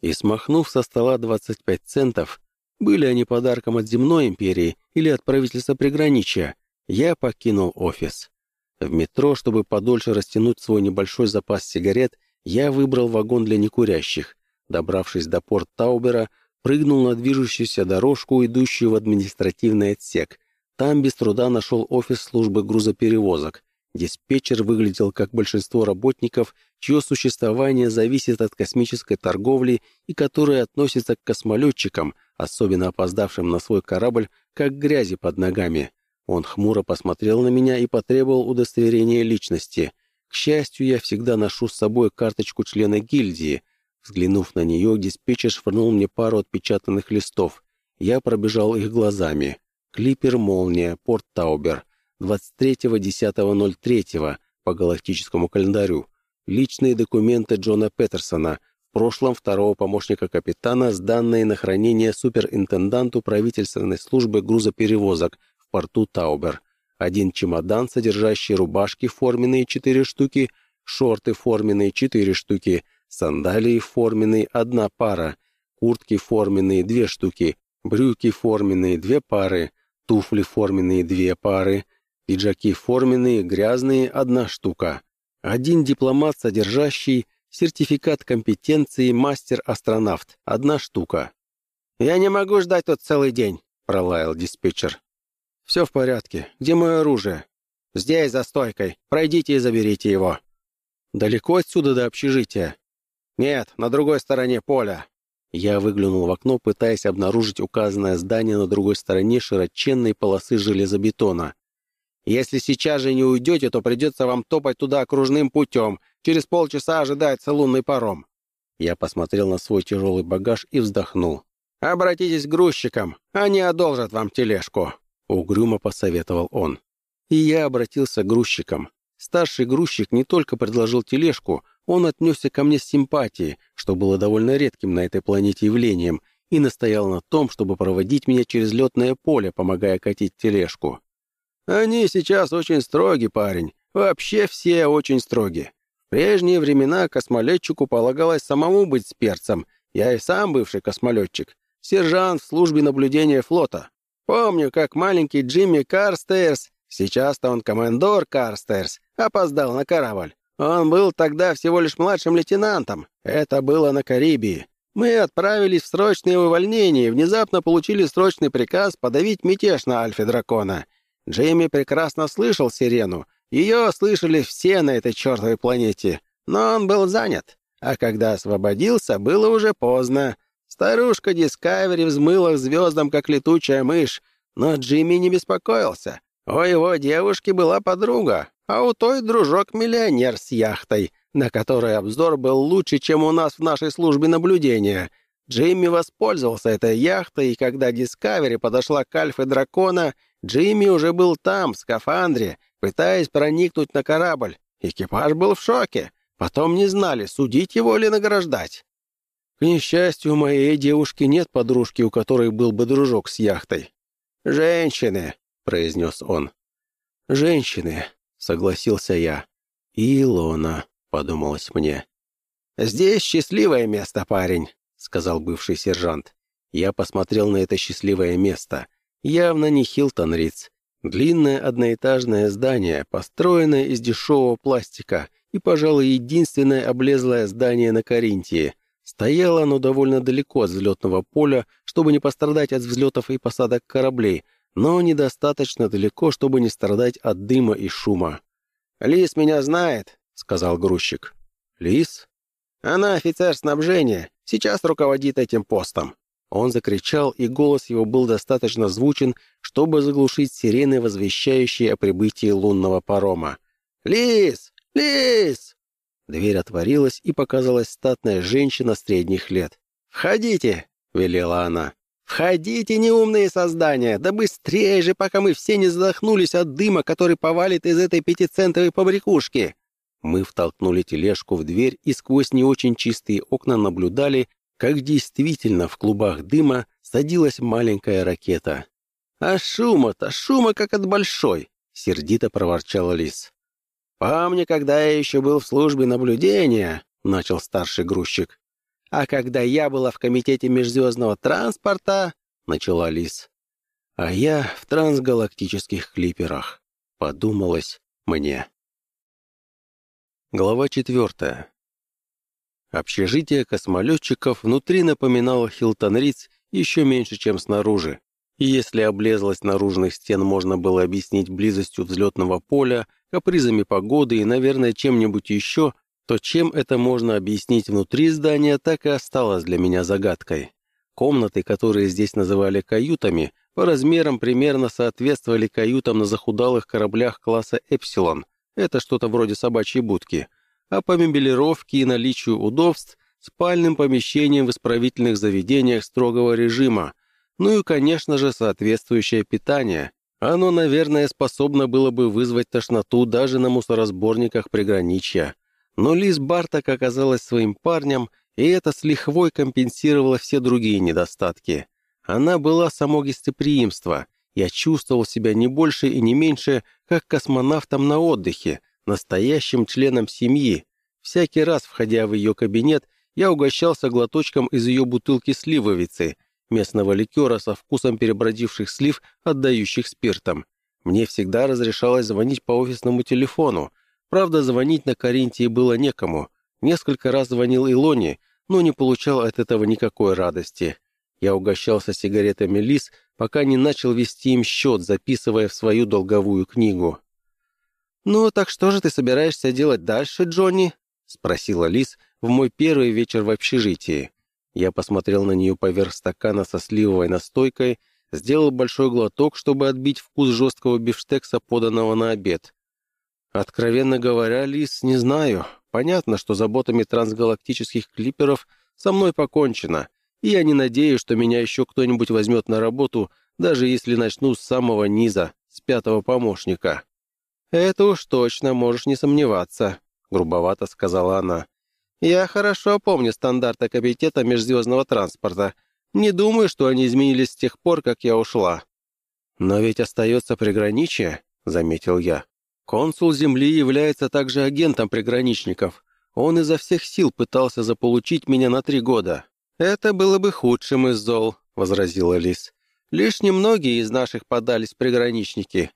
[SPEAKER 1] и, смахнув со стола 25 центов, были они подарком от земной империи или от правительства приграничья, я покинул офис. В метро, чтобы подольше растянуть свой небольшой запас сигарет, я выбрал вагон для некурящих. Добравшись до порт Таубера, прыгнул на движущуюся дорожку, идущую в административный отсек. Там без труда нашел офис службы грузоперевозок. Диспетчер выглядел как большинство работников, чье существование зависит от космической торговли и которые относятся к космолетчикам, особенно опоздавшим на свой корабль, как грязи под ногами. Он хмуро посмотрел на меня и потребовал удостоверения личности. К счастью, я всегда ношу с собой карточку члена гильдии. Взглянув на нее, диспетчер швырнул мне пару отпечатанных листов. Я пробежал их глазами. Клипер «Молния», «Порт Таубер», 23.10.03 по галактическому календарю. Личные документы Джона Петерсона, в прошлом второго помощника капитана, сданные на хранение суперинтенданту правительственной службы грузоперевозок в порту Таубер. Один чемодан, содержащий рубашки форменные 4 штуки, шорты форменные 4 штуки, сандалии форменные одна пара, куртки форменные 2 штуки, брюки форменные 2 пары, туфли форменные 2 пары, Пиджаки форменные, грязные, одна штука. Один дипломат, содержащий сертификат компетенции мастер-астронавт, одна штука. «Я не могу ждать тут целый день», — пролаял диспетчер. «Все в порядке. Где мое оружие?» «Здесь, за стойкой. Пройдите и заберите его». «Далеко отсюда до общежития?» «Нет, на другой стороне поля». Я выглянул в окно, пытаясь обнаружить указанное здание на другой стороне широченной полосы железобетона. «Если сейчас же не уйдете, то придется вам топать туда окружным путем. Через полчаса ожидается лунный паром». Я посмотрел на свой тяжелый багаж и вздохнул. «Обратитесь к грузчикам, они одолжат вам тележку», — угрюмо посоветовал он. И я обратился к грузчикам. Старший грузчик не только предложил тележку, он отнесся ко мне с симпатией, что было довольно редким на этой планете явлением, и настоял на том, чтобы проводить меня через летное поле, помогая катить тележку. «Они сейчас очень строги, парень. Вообще все очень строги. В прежние времена космолетчику полагалось самому быть с перцем. Я и сам бывший космолетчик. Сержант в службе наблюдения флота. Помню, как маленький Джимми Карстерс, сейчас-то он командор Карстерс, опоздал на корабль. Он был тогда всего лишь младшим лейтенантом. Это было на Карибии. Мы отправились в срочное увольнение и внезапно получили срочный приказ подавить мятеж на Альфе Дракона. Джейми прекрасно слышал сирену. Ее слышали все на этой чертовой планете. Но он был занят. А когда освободился, было уже поздно. Старушка Дискавери взмыла к звездам, как летучая мышь. Но Джимми не беспокоился. У его девушки была подруга, а у той дружок-миллионер с яхтой, на которой обзор был лучше, чем у нас в нашей службе наблюдения. Джимми воспользовался этой яхтой, и когда Дискавери подошла к Альфе Дракона, Джимми уже был там, в скафандре, пытаясь проникнуть на корабль. Экипаж был в шоке. Потом не знали, судить его или награждать. К несчастью, у моей девушки нет подружки, у которой был бы дружок с яхтой. «Женщины», — произнес он. «Женщины», согласился я. «И Илона», — подумалось мне. «Здесь счастливое место, парень», — сказал бывший сержант. Я посмотрел на это счастливое место. Явно не Хилтон Риц. Длинное одноэтажное здание, построенное из дешевого пластика, и, пожалуй, единственное облезлое здание на Каринтии. Стояло оно довольно далеко от взлетного поля, чтобы не пострадать от взлетов и посадок кораблей, но недостаточно далеко, чтобы не страдать от дыма и шума. «Лис меня знает», — сказал грузчик. «Лис?» «Она офицер снабжения, сейчас руководит этим постом». Он закричал, и голос его был достаточно звучен, чтобы заглушить сирены, возвещающие о прибытии лунного парома. «Лис! Лис!» Дверь отворилась, и показалась статная женщина средних лет. «Входите!» — велела она. «Входите, неумные создания! Да быстрее же, пока мы все не задохнулись от дыма, который повалит из этой пятицентовой побрякушки!» Мы втолкнули тележку в дверь и сквозь не очень чистые окна наблюдали, как действительно в клубах дыма садилась маленькая ракета. «А шума-то, шума как от большой!» — сердито проворчал Лис. «Помню, когда я еще был в службе наблюдения», — начал старший грузчик. А когда я была в комитете межзвездного транспорта, начала Лис. А я в трансгалактических клиперах. Подумалось мне. Глава четвертая. Общежитие космолетчиков внутри напоминало Хилтон Риц еще меньше, чем снаружи. И если облезлость наружных стен можно было объяснить близостью взлетного поля, капризами погоды и, наверное, чем-нибудь еще, то чем это можно объяснить внутри здания, так и осталось для меня загадкой. Комнаты, которые здесь называли каютами, по размерам примерно соответствовали каютам на захудалых кораблях класса «Эпсилон». Это что-то вроде собачьей будки. А по мебелировке и наличию удобств – спальным помещением в исправительных заведениях строгого режима. Ну и, конечно же, соответствующее питание. Оно, наверное, способно было бы вызвать тошноту даже на мусоросборниках приграничья. Но Лиз Барток оказалась своим парнем, и это с лихвой компенсировало все другие недостатки. Она была само гостеприимство. Я чувствовал себя не больше и не меньше, как космонавтом на отдыхе, настоящим членом семьи. Всякий раз, входя в ее кабинет, я угощался глоточком из ее бутылки сливовицы, местного ликера со вкусом перебродивших слив, отдающих спиртом. Мне всегда разрешалось звонить по офисному телефону, Правда, звонить на Каринтии было некому. Несколько раз звонил Илоне, но не получал от этого никакой радости. Я угощался сигаретами Лис, пока не начал вести им счет, записывая в свою долговую книгу. «Ну, так что же ты собираешься делать дальше, Джонни?» — спросила Лис в мой первый вечер в общежитии. Я посмотрел на нее поверх стакана со сливовой настойкой, сделал большой глоток, чтобы отбить вкус жесткого бифштекса, поданного на обед. Откровенно говоря, Лис, не знаю. Понятно, что заботами трансгалактических клиперов со мной покончено, и я не надеюсь, что меня еще кто-нибудь возьмет на работу, даже если начну с самого низа, с пятого помощника. «Это уж точно, можешь не сомневаться», — грубовато сказала она. «Я хорошо помню стандарты капитета межзвездного транспорта. Не думаю, что они изменились с тех пор, как я ушла». «Но ведь остается приграничие», — заметил я. Консул Земли является также агентом приграничников. Он изо всех сил пытался заполучить меня на три года. «Это было бы худшим из зол», — возразила Лис. «Лишь немногие из наших подались приграничники.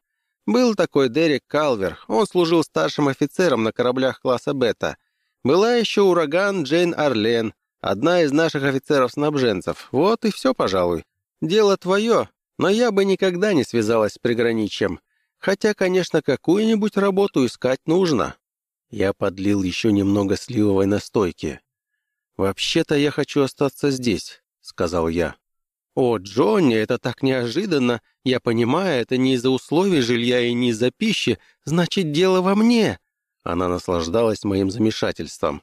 [SPEAKER 1] Был такой Дерек Калвер, он служил старшим офицером на кораблях класса Бета. Была еще ураган Джейн Арлен, одна из наших офицеров-снабженцев. Вот и все, пожалуй. Дело твое, но я бы никогда не связалась с приграничьем. Хотя, конечно, какую-нибудь работу искать нужно. Я подлил еще немного сливовой настойки. «Вообще-то я хочу остаться здесь», — сказал я. «О, Джонни, это так неожиданно. Я понимаю, это не из-за условий жилья и не из-за пищи. Значит, дело во мне». Она наслаждалась моим замешательством.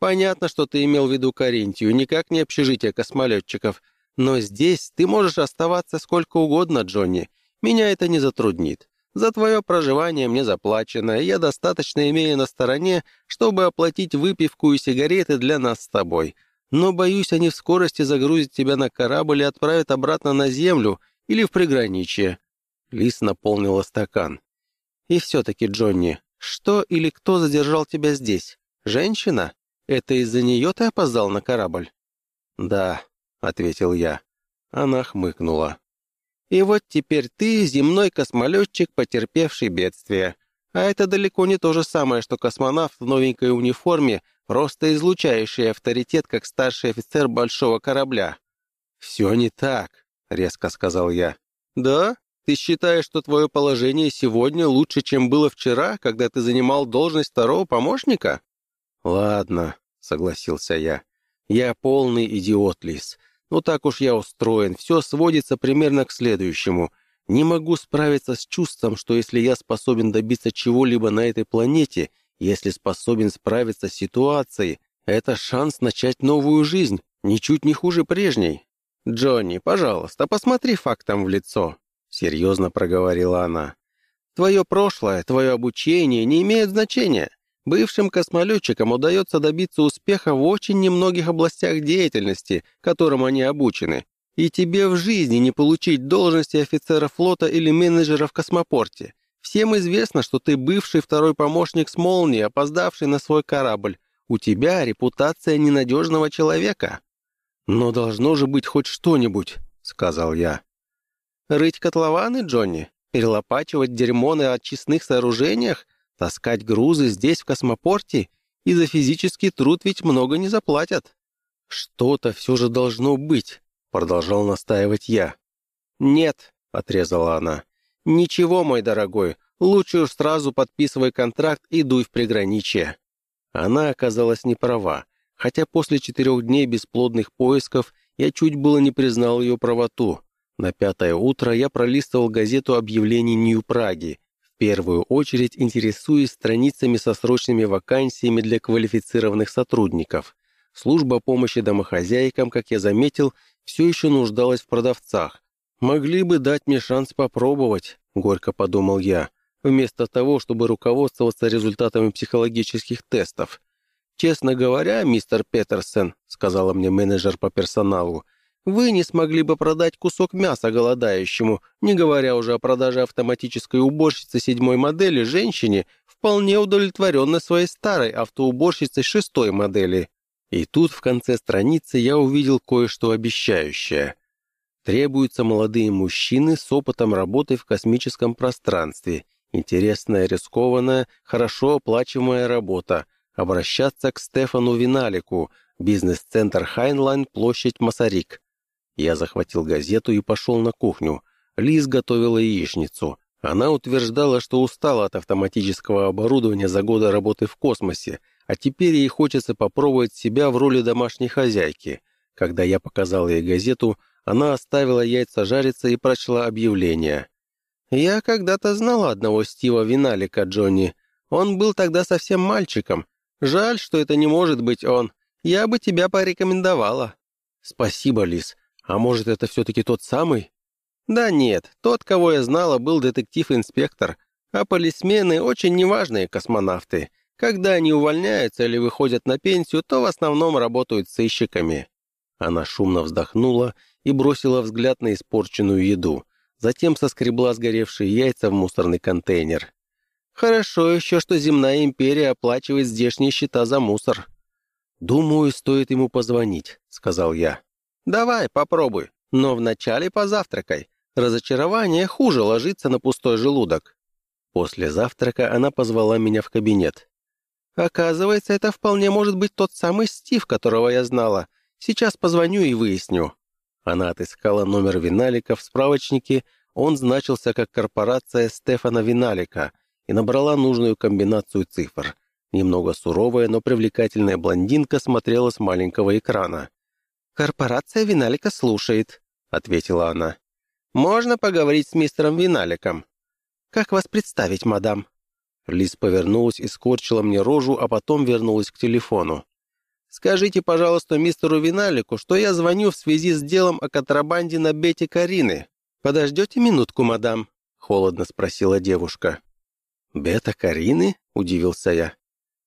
[SPEAKER 1] «Понятно, что ты имел в виду Каринтию, никак не общежитие космолетчиков. Но здесь ты можешь оставаться сколько угодно, Джонни. Меня это не затруднит. За твое проживание мне заплачено, и я достаточно имею на стороне, чтобы оплатить выпивку и сигареты для нас с тобой. Но, боюсь, они в скорости загрузят тебя на корабль и отправят обратно на землю или в приграничье». Лис наполнила стакан. «И все-таки, Джонни, что или кто задержал тебя здесь? Женщина? Это из-за нее ты опоздал на корабль?» «Да», — ответил я. Она хмыкнула. И вот теперь ты земной космолетчик, потерпевший бедствие. А это далеко не то же самое, что космонавт в новенькой униформе, просто излучающий авторитет, как старший офицер большого корабля. «Все не так», — резко сказал я. «Да? Ты считаешь, что твое положение сегодня лучше, чем было вчера, когда ты занимал должность второго помощника?» «Ладно», — согласился я. «Я полный идиот, Лис. Ну так уж я устроен, все сводится примерно к следующему. Не могу справиться с чувством, что если я способен добиться чего-либо на этой планете, если способен справиться с ситуацией, это шанс начать новую жизнь, ничуть не хуже прежней. «Джонни, пожалуйста, посмотри фактам в лицо», — серьезно проговорила она. «Твое прошлое, твое обучение не имеют значения. Бывшим космолетчикам удается добиться успеха в очень немногих областях деятельности, которым они обучены. И тебе в жизни не получить должности офицера флота или менеджера в космопорте. Всем известно, что ты бывший второй помощник с молнией, опоздавший на свой корабль. У тебя репутация ненадежного человека. «Но должно же быть хоть что-нибудь», — сказал я. «Рыть котлованы, Джонни? Перелопачивать дерьмо на очистных сооружениях? Таскать грузы здесь, в космопорте, и за физический труд ведь много не заплатят. Что-то все же должно быть, продолжал настаивать я. Нет, отрезала она. Ничего, мой дорогой, лучше уж сразу подписывай контракт и дуй в приграничье. Она оказалась не права, хотя после четырех дней бесплодных поисков я чуть было не признал ее правоту. На пятое утро я пролистывал газету объявлений Нью-Праги первую очередь интересуясь страницами со срочными вакансиями для квалифицированных сотрудников. Служба помощи домохозяйкам, как я заметил, все еще нуждалась в продавцах. «Могли бы дать мне шанс попробовать», — горько подумал я, вместо того, чтобы руководствоваться результатами психологических тестов. «Честно говоря, мистер Петерсон», — сказала мне менеджер по персоналу, — вы не смогли бы продать кусок мяса голодающему, не говоря уже о продаже автоматической уборщицы седьмой модели женщине, вполне удовлетворенной своей старой автоуборщицей шестой модели. И тут в конце страницы я увидел кое-что обещающее. Требуются молодые мужчины с опытом работы в космическом пространстве. Интересная, рискованная, хорошо оплачиваемая работа. Обращаться к Стефану Виналику, бизнес-центр Хайнлайн, площадь Масарик. Я захватил газету и пошел на кухню. Лиз готовила яичницу. Она утверждала, что устала от автоматического оборудования за годы работы в космосе, а теперь ей хочется попробовать себя в роли домашней хозяйки. Когда я показал ей газету, она оставила яйца жариться и прочла объявление. «Я когда-то знала одного Стива Виналика, Джонни. Он был тогда совсем мальчиком. Жаль, что это не может быть он. Я бы тебя порекомендовала». «Спасибо, Лис. А может, это все-таки тот самый?» «Да нет, тот, кого я знала, был детектив-инспектор, а полисмены очень неважные космонавты. Когда они увольняются или выходят на пенсию, то в основном работают сыщиками». Она шумно вздохнула и бросила взгляд на испорченную еду. Затем соскребла сгоревшие яйца в мусорный контейнер. «Хорошо еще, что земная империя оплачивает здешние счета за мусор». «Думаю, стоит ему позвонить», — сказал я. «Давай, попробуй, но вначале позавтракай. Разочарование хуже ложится на пустой желудок». После завтрака она позвала меня в кабинет. «Оказывается, это вполне может быть тот самый Стив, которого я знала. Сейчас позвоню и выясню». Она отыскала номер Виналика в справочнике, он значился как корпорация Стефана Виналика, и набрала нужную комбинацию цифр. Немного суровая, но привлекательная блондинка смотрела с маленького экрана. «Корпорация Виналика слушает», — ответила она. «Можно поговорить с мистером Виналиком?» «Как вас представить, мадам?» Лиз повернулась и скорчила мне рожу, а потом вернулась к телефону. «Скажите, пожалуйста, мистеру Виналику, что я звоню в связи с делом о контрабанде на Бете Карины. Подождете минутку, мадам?» — холодно спросила девушка. «Бета Карины?» — удивился я.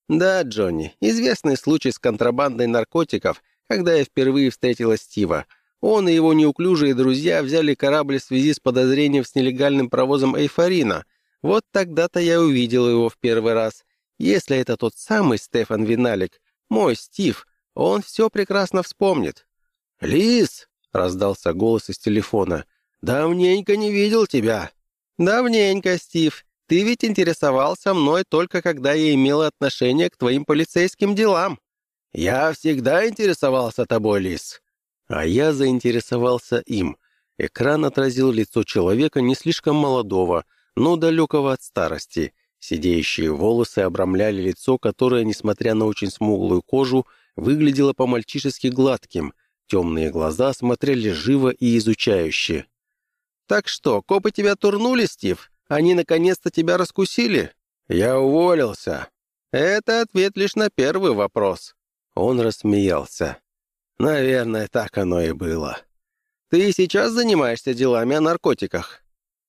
[SPEAKER 1] «Да, Джонни, известный случай с контрабандой наркотиков, когда я впервые встретила Стива. Он и его неуклюжие друзья взяли корабль в связи с подозрением с нелегальным провозом эйфорина. Вот тогда-то я увидел его в первый раз. Если это тот самый Стефан Виналик, мой Стив, он все прекрасно вспомнит». «Лис!» — раздался голос из телефона. «Давненько не видел тебя». «Давненько, Стив. Ты ведь интересовался мной только когда я имел отношение к твоим полицейским делам». «Я всегда интересовался тобой, Лис». А я заинтересовался им. Экран отразил лицо человека не слишком молодого, но далекого от старости. Сидеющие волосы обрамляли лицо, которое, несмотря на очень смуглую кожу, выглядело по-мальчишески гладким. Темные глаза смотрели живо и изучающе. «Так что, копы тебя турнули, Стив? Они наконец-то тебя раскусили?» «Я уволился». «Это ответ лишь на первый вопрос». Он рассмеялся. Наверное, так оно и было. Ты сейчас занимаешься делами о наркотиках?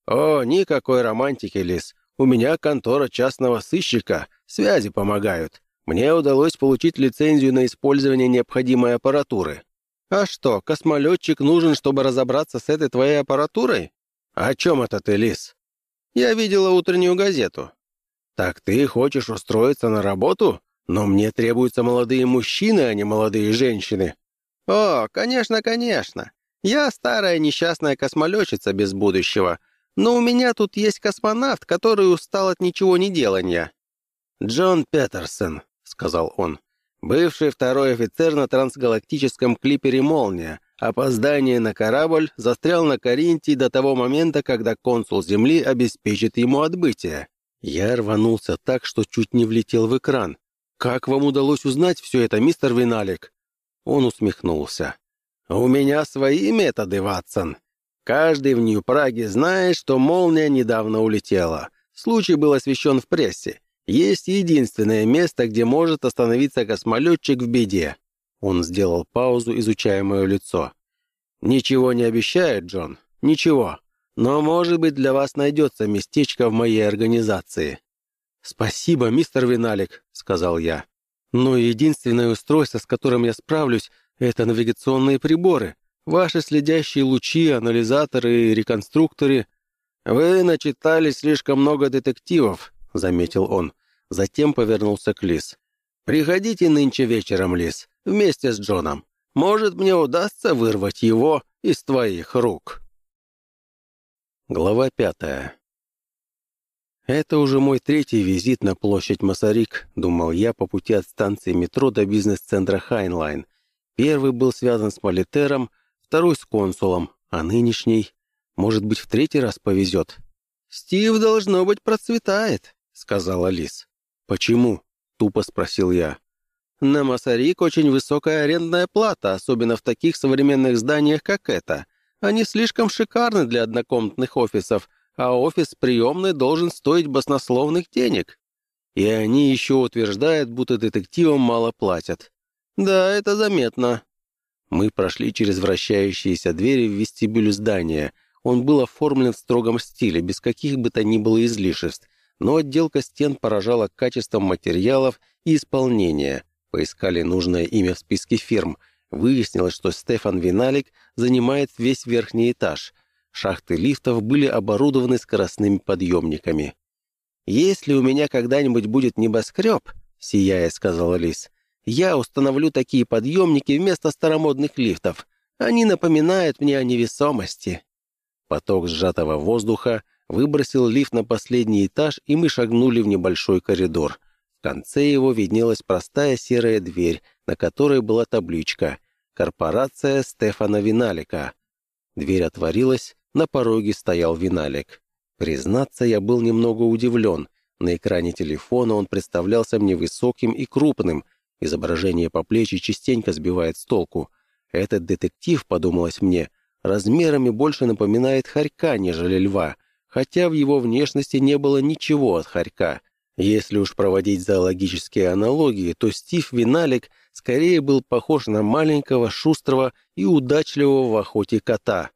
[SPEAKER 1] О, никакой романтики, Лис. У меня контора частного сыщика, связи помогают. Мне удалось получить лицензию на использование необходимой аппаратуры. А что, космолетчик нужен, чтобы разобраться с этой твоей аппаратурой? О чем это ты, Лис? Я видела утреннюю газету. Так ты хочешь устроиться на работу? Но мне требуются молодые мужчины, а не молодые женщины. «О, конечно, конечно. Я старая несчастная космолетчица без будущего, но у меня тут есть космонавт, который устал от ничего не делания». «Джон Петерсон», — сказал он, — «бывший второй офицер на трансгалактическом клипере «Молния», опоздание на корабль, застрял на Каринте до того момента, когда консул Земли обеспечит ему отбытие». Я рванулся так, что чуть не влетел в экран. «Как вам удалось узнать все это, мистер Виналик?» Он усмехнулся. «У меня свои методы, Ватсон. Каждый в Нью-Праге знает, что молния недавно улетела. Случай был освещен в прессе. Есть единственное место, где может остановиться космолетчик в беде». Он сделал паузу, изучая мое лицо. «Ничего не обещает, Джон. Ничего. Но, может быть, для вас найдется местечко в моей организации». «Спасибо, мистер Виналик», — сказал я. Но единственное устройство, с которым я справлюсь, это навигационные приборы. Ваши следящие лучи, анализаторы и реконструкторы. Вы начитали слишком много детективов, заметил он. Затем повернулся к Лис. «Приходите нынче вечером, Лис, вместе с Джоном. Может, мне удастся вырвать его из твоих рук». Глава пятая. «Это уже мой третий визит на площадь Масарик», — думал я по пути от станции метро до бизнес-центра Хайнлайн. Первый был связан с Молитером, второй с консулом, а нынешний, может быть, в третий раз повезет. «Стив, должно быть, процветает», — сказала Лис. «Почему?» — тупо спросил я. На Масарик очень высокая арендная плата, особенно в таких современных зданиях, как это. Они слишком шикарны для однокомнатных офисов, а офис приемной должен стоить баснословных денег. И они еще утверждают, будто детективам мало платят. Да, это заметно. Мы прошли через вращающиеся двери в вестибюль здания. Он был оформлен в строгом стиле, без каких бы то ни было излишеств, но отделка стен поражала качеством материалов и исполнения. Поискали нужное имя в списке фирм. Выяснилось, что Стефан Виналик занимает весь верхний этаж. Шахты лифтов были оборудованы скоростными подъемниками. «Если у меня когда-нибудь будет небоскреб», — сияя сказала Лис, «я установлю такие подъемники вместо старомодных лифтов. Они напоминают мне о невесомости». Поток сжатого воздуха выбросил лифт на последний этаж, и мы шагнули в небольшой коридор. В конце его виднелась простая серая дверь, на которой была табличка «Корпорация Стефана Виналика». Дверь отворилась, на пороге стоял Виналик. Признаться, я был немного удивлен. На экране телефона он представлялся мне высоким и крупным. Изображение по плечи частенько сбивает с толку. Этот детектив, подумалось мне, размерами больше напоминает хорька, нежели льва, хотя в его внешности не было ничего от хорька. Если уж проводить зоологические аналогии, то Стив Виналик скорее был похож на маленького, шустрого и удачливого в охоте кота.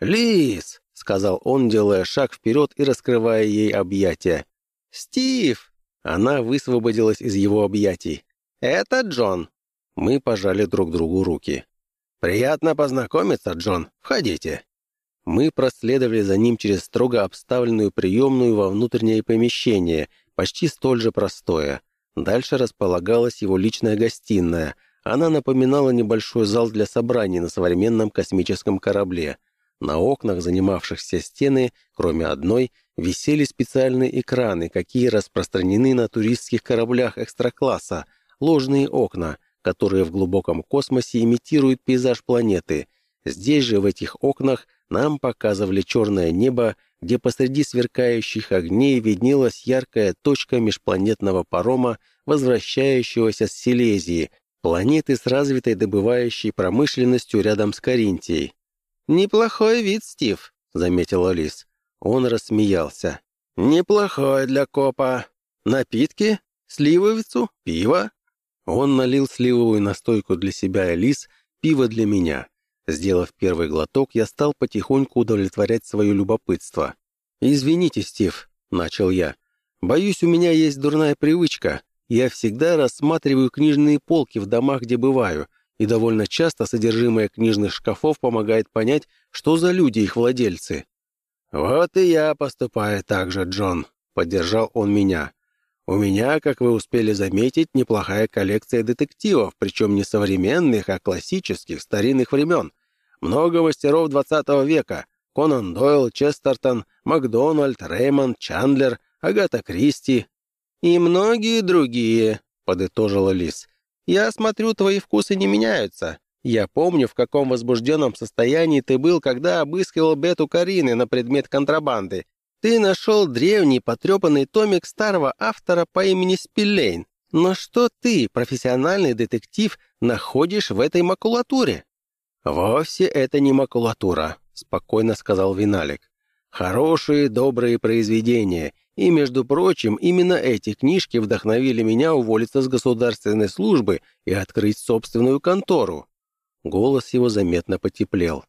[SPEAKER 1] «Лис!» — сказал он, делая шаг вперед и раскрывая ей объятия. «Стив!» Она высвободилась из его объятий. «Это Джон!» Мы пожали друг другу руки. «Приятно познакомиться, Джон. Входите». Мы проследовали за ним через строго обставленную приемную во внутреннее помещение, почти столь же простое. Дальше располагалась его личная гостиная. Она напоминала небольшой зал для собраний на современном космическом корабле. На окнах, занимавшихся стены, кроме одной, висели специальные экраны, какие распространены на туристских кораблях экстракласса, ложные окна, которые в глубоком космосе имитируют пейзаж планеты. Здесь же, в этих окнах, нам показывали черное небо, где посреди сверкающих огней виднелась яркая точка межпланетного парома, возвращающегося с Силезии, планеты с развитой добывающей промышленностью рядом с Каринтией. «Неплохой вид, Стив», — заметил Алис. Он рассмеялся. «Неплохой для копа. Напитки? Сливовицу? Пиво?» Он налил сливовую настойку для себя Алис, пиво для меня. Сделав первый глоток, я стал потихоньку удовлетворять свое любопытство. «Извините, Стив», — начал я. «Боюсь, у меня есть дурная привычка. Я всегда рассматриваю книжные полки в домах, где бываю, и довольно часто содержимое книжных шкафов помогает понять, что за люди их владельцы. «Вот и я поступаю так же, Джон», — поддержал он меня. «У меня, как вы успели заметить, неплохая коллекция детективов, причем не современных, а классических, старинных времен. Много мастеров XX века. Конан Дойл, Честертон, Макдональд, Реймонд, Чандлер, Агата Кристи. «И многие другие», — подытожила Лис. Я смотрю, твои вкусы не меняются. Я помню, в каком возбужденном состоянии ты был, когда обыскивал Бету Карины на предмет контрабанды. Ты нашел древний потрепанный томик старого автора по имени Спиллейн. Но что ты, профессиональный детектив, находишь в этой макулатуре? «Вовсе это не макулатура», — спокойно сказал Виналик. «Хорошие, добрые произведения, и, между прочим, именно эти книжки вдохновили меня уволиться с государственной службы и открыть собственную контору. Голос его заметно потеплел.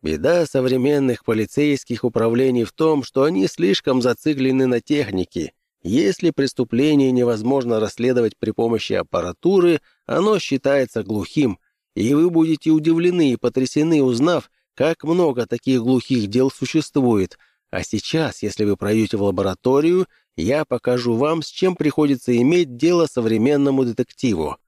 [SPEAKER 1] Беда современных полицейских управлений в том, что они слишком зациклены на технике. Если преступление невозможно расследовать при помощи аппаратуры, оно считается глухим, и вы будете удивлены и потрясены, узнав, как много таких глухих дел существует, а сейчас, если вы пройдете в лабораторию, я покажу вам, с чем приходится иметь дело современному детективу».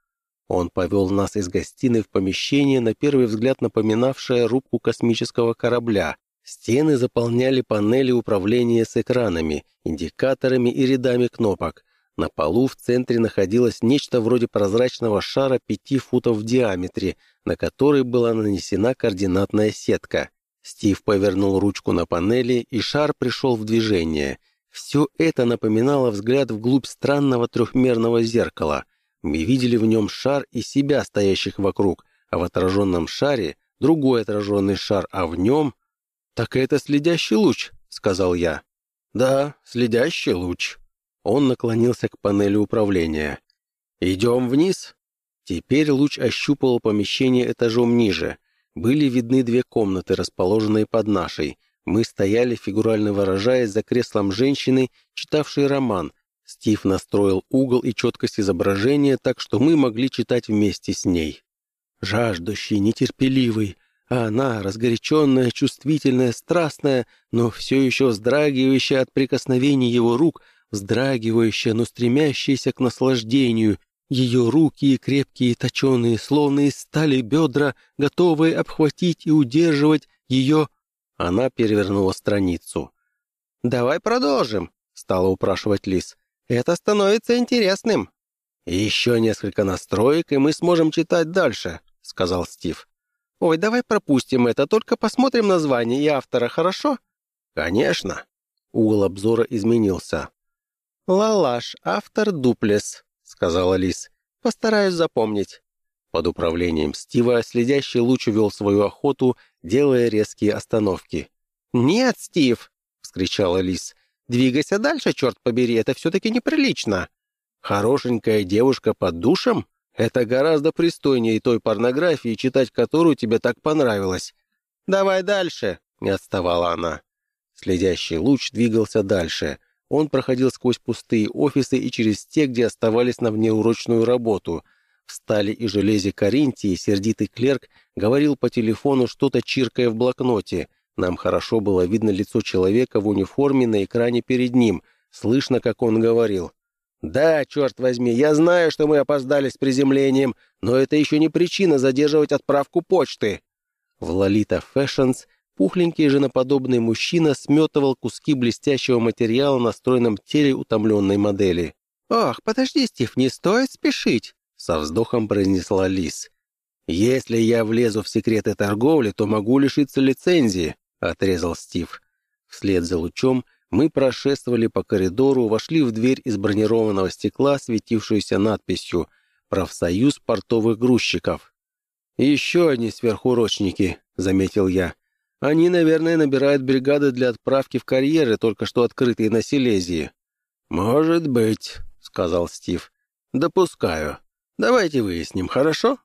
[SPEAKER 1] Он повел нас из гостиной в помещение, на первый взгляд напоминавшее рубку космического корабля. Стены заполняли панели управления с экранами, индикаторами и рядами кнопок. На полу в центре находилось нечто вроде прозрачного шара пяти футов в диаметре, на который была нанесена координатная сетка. Стив повернул ручку на панели, и шар пришел в движение. Все это напоминало взгляд вглубь странного трехмерного зеркала. Мы видели в нем шар и себя, стоящих вокруг, а в отраженном шаре другой отраженный шар, а в нем... «Так это следящий луч», — сказал я. «Да, следящий луч». Он наклонился к панели управления. «Идем вниз?» Теперь луч ощупал помещение этажом ниже. Были видны две комнаты, расположенные под нашей. Мы стояли, фигурально выражаясь, за креслом женщины, читавшей роман. Стив настроил угол и четкость изображения так, что мы могли читать вместе с ней. Жаждущий, нетерпеливый, а она, разгоряченная, чувствительная, страстная, но все еще вздрагивающая от прикосновений его рук, вздрагивающая, но стремящаяся к наслаждению. Ее руки, крепкие и точеные, словно из стали бедра, готовые обхватить и удерживать ее... Она перевернула страницу. «Давай продолжим», — стала упрашивать Лис. «Это становится интересным». «Еще несколько настроек, и мы сможем читать дальше», — сказал Стив. «Ой, давай пропустим это, только посмотрим название и автора, хорошо?» «Конечно». Угол обзора изменился. «Лалаш, автор Дуплес», — сказала Лис. «Постараюсь запомнить». Под управлением Стива следящий луч вел свою охоту, делая резкие остановки. «Нет, Стив!» — вскричала Лис. «Двигайся дальше, черт побери, это все-таки неприлично!» «Хорошенькая девушка под душем?» Это гораздо пристойнее той порнографии, читать которую тебе так понравилось. «Давай дальше!» — не отставала она. Следящий луч двигался дальше. Он проходил сквозь пустые офисы и через те, где оставались на внеурочную работу. В стали и железе Каринтии сердитый клерк говорил по телефону что-то чиркая в блокноте. Нам хорошо было видно лицо человека в униформе на экране перед ним. Слышно, как он говорил. «Да, черт возьми, я знаю, что мы опоздали с приземлением, но это еще не причина задерживать отправку почты». В «Лолита Фэшнс» пухленький женоподобный мужчина сметывал куски блестящего материала на стройном теле утомленной модели. «Ох, подожди, Стив, не стоит спешить», — со вздохом произнесла Лис. «Если я влезу в секреты торговли, то могу лишиться лицензии», — отрезал Стив. Вслед за лучом мы прошествовали по коридору, вошли в дверь из бронированного стекла, светившуюся надписью «Профсоюз портовых грузчиков». «Еще одни сверхурочники», — заметил я. «Они, наверное, набирают бригады для отправки в карьеры, только что открытые на Силезии». «Может быть», — сказал Стив. «Допускаю. Давайте выясним, хорошо?»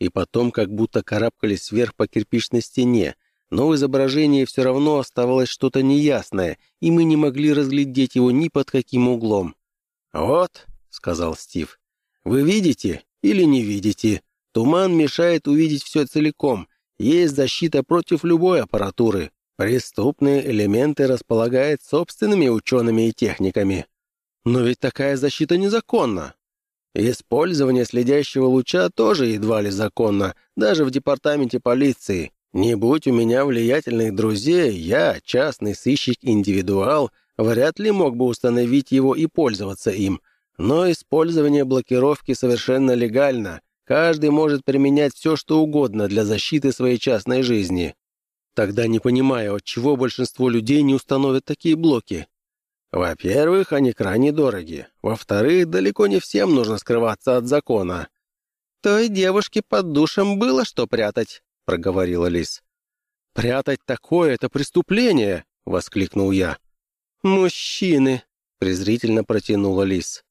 [SPEAKER 1] И потом как будто карабкались вверх по кирпичной стене, но в изображении все равно оставалось что-то неясное, и мы не могли разглядеть его ни под каким углом. «Вот», — сказал Стив, — «вы видите или не видите? Туман мешает увидеть все целиком. Есть защита против любой аппаратуры. Преступные элементы располагают собственными учеными и техниками. Но ведь такая защита незаконна. Использование следящего луча тоже едва ли законно, даже в департаменте полиции. Не будь у меня влиятельных друзей, я, частный сыщик-индивидуал, вряд ли мог бы установить его и пользоваться им. Но использование блокировки совершенно легально. Каждый может применять все, что угодно для защиты своей частной жизни. Тогда не понимаю, отчего большинство людей не установят такие блоки. Во-первых, они крайне дороги. Во-вторых, далеко не всем нужно скрываться от закона. Той девушке под душем было что прятать проговорила Лис. «Прятать такое — это преступление!» — воскликнул я. «Мужчины!» — презрительно протянула Лис.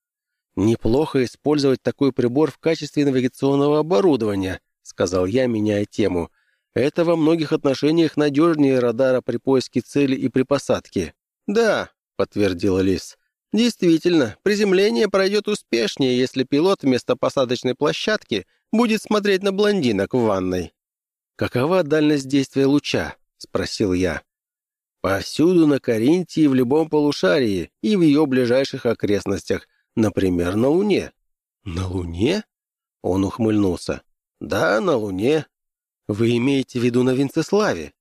[SPEAKER 1] «Неплохо использовать такой прибор в качестве навигационного оборудования», — сказал я, меняя тему. «Это во многих отношениях надежнее радара при поиске цели и при посадке». «Да», — подтвердила Лис. «Действительно, приземление пройдет успешнее, если пилот вместо посадочной площадки будет смотреть на блондинок в ванной». «Какова дальность действия луча?» — спросил я. «Повсюду на Каринтии, в любом полушарии и в ее ближайших окрестностях, например, на Луне». «На Луне?» — он ухмыльнулся. «Да, на Луне». «Вы имеете в виду на Винцеславе?»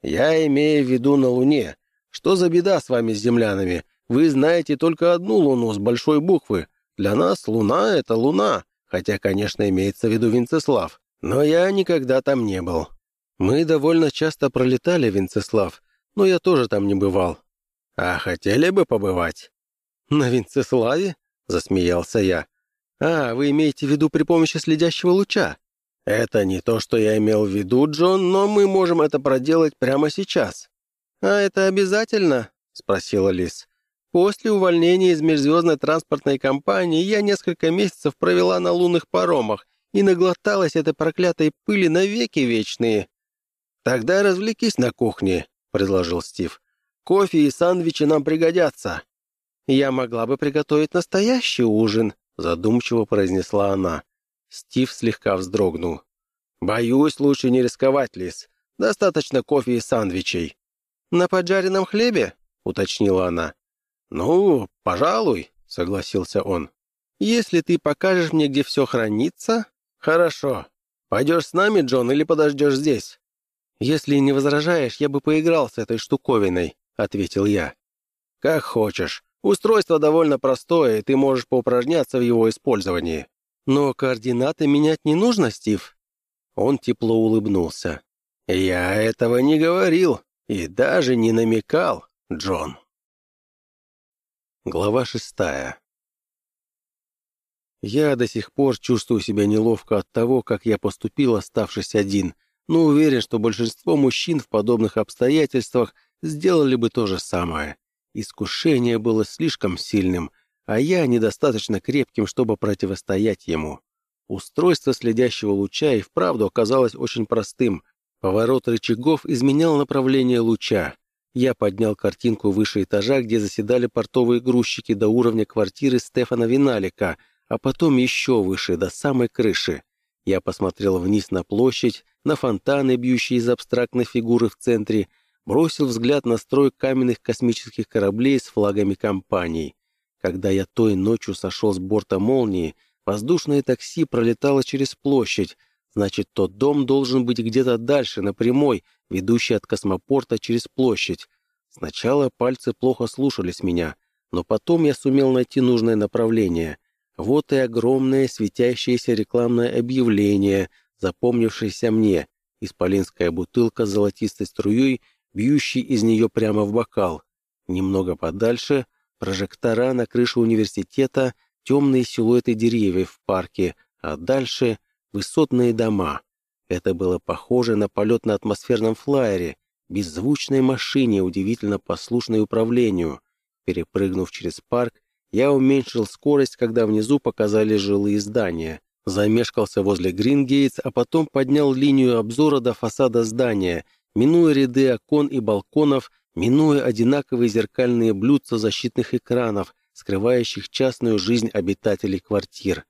[SPEAKER 1] «Я имею в виду на Луне. Что за беда с вами, с землянами? Вы знаете только одну Луну с большой буквы. Для нас Луна — это Луна, хотя, конечно, имеется в виду Винцеслав. Но я никогда там не был. Мы довольно часто пролетали, Винцеслав, но я тоже там не бывал. А хотели бы побывать? На Винцеславе? Засмеялся я. «А, вы имеете в виду при помощи следящего луча?» «Это не то, что я имел в виду, Джон, но мы можем это проделать прямо сейчас». «А это обязательно?» — спросила Лис. «После увольнения из межзвездной транспортной компании я несколько месяцев провела на лунных паромах и наглоталась этой проклятой пыли навеки вечные». «Тогда развлекись на кухне», — предложил Стив. «Кофе и сандвичи нам пригодятся». «Я могла бы приготовить настоящий ужин», — задумчиво произнесла она. Стив слегка вздрогнул. «Боюсь, лучше не рисковать, Лис. Достаточно кофе и сандвичей». «На поджаренном хлебе?» — уточнила она. «Ну, пожалуй», — согласился он. «Если ты покажешь мне, где все хранится...» «Хорошо. Пойдешь с нами, Джон, или подождешь здесь?» «Если не возражаешь, я бы поиграл с этой штуковиной», — ответил я. «Как хочешь. Устройство довольно простое, и ты можешь поупражняться в его использовании. Но координаты менять не нужно, Стив?» Он тепло улыбнулся. «Я этого не говорил и даже не намекал, Джон». Глава шестая. Я до сих пор чувствую себя неловко от того, как я поступил, оставшись один, но уверен, что большинство мужчин в подобных обстоятельствах сделали бы то же самое. Искушение было слишком сильным, а я недостаточно крепким, чтобы противостоять ему. Устройство следящего луча и вправду оказалось очень простым. Поворот рычагов изменял направление луча. Я поднял картинку выше этажа, где заседали портовые грузчики до уровня квартиры Стефана Виналика, а потом еще выше, до самой крыши. Я посмотрел вниз на площадь, на фонтаны, бьющие из абстрактной фигуры в центре, бросил взгляд на строй каменных космических кораблей с флагами компаний. Когда я той ночью сошел с борта «Молнии», воздушное такси пролетало через площадь, значит, тот дом должен быть где-то дальше, на прямой, ведущей от космопорта через площадь. Сначала пальцы плохо слушались меня, но потом я сумел найти нужное направление. Вот и огромное светящееся рекламное объявление, запомнившееся мне, исполинская бутылка с золотистой струей бьющий из нее прямо в бокал. Немного подальше — прожектора на крыше университета, темные силуэты деревьев в парке, а дальше — высотные дома. Это было похоже на полет на атмосферном флайере, беззвучной машине, удивительно послушной управлению. Перепрыгнув через парк, я уменьшил скорость, когда внизу показались жилые здания. Замешкался возле Грингейтс, а потом поднял линию обзора до фасада здания — минуя ряды окон и балконов, минуя одинаковые зеркальные блюдца защитных экранов, скрывающих частную жизнь обитателей квартир.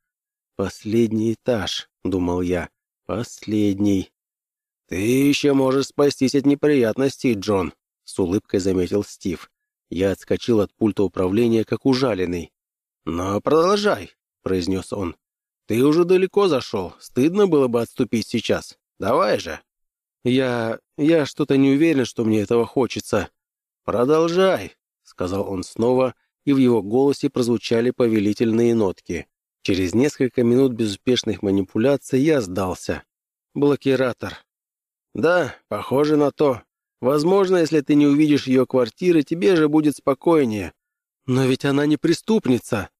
[SPEAKER 1] «Последний этаж», — думал я, — «последний». «Ты еще можешь спастись от неприятностей, Джон», — с улыбкой заметил Стив. Я отскочил от пульта управления, как ужаленный. «Но продолжай», — произнес он. «Ты уже далеко зашел. Стыдно было бы отступить сейчас. Давай же». «Я... я что-то не уверен, что мне этого хочется». «Продолжай», — сказал он снова, и в его голосе прозвучали повелительные нотки. Через несколько минут безуспешных манипуляций я сдался. «Блокиратор». «Да, похоже на то. Возможно, если ты не увидишь ее квартиры, тебе же будет спокойнее». «Но ведь она не преступница».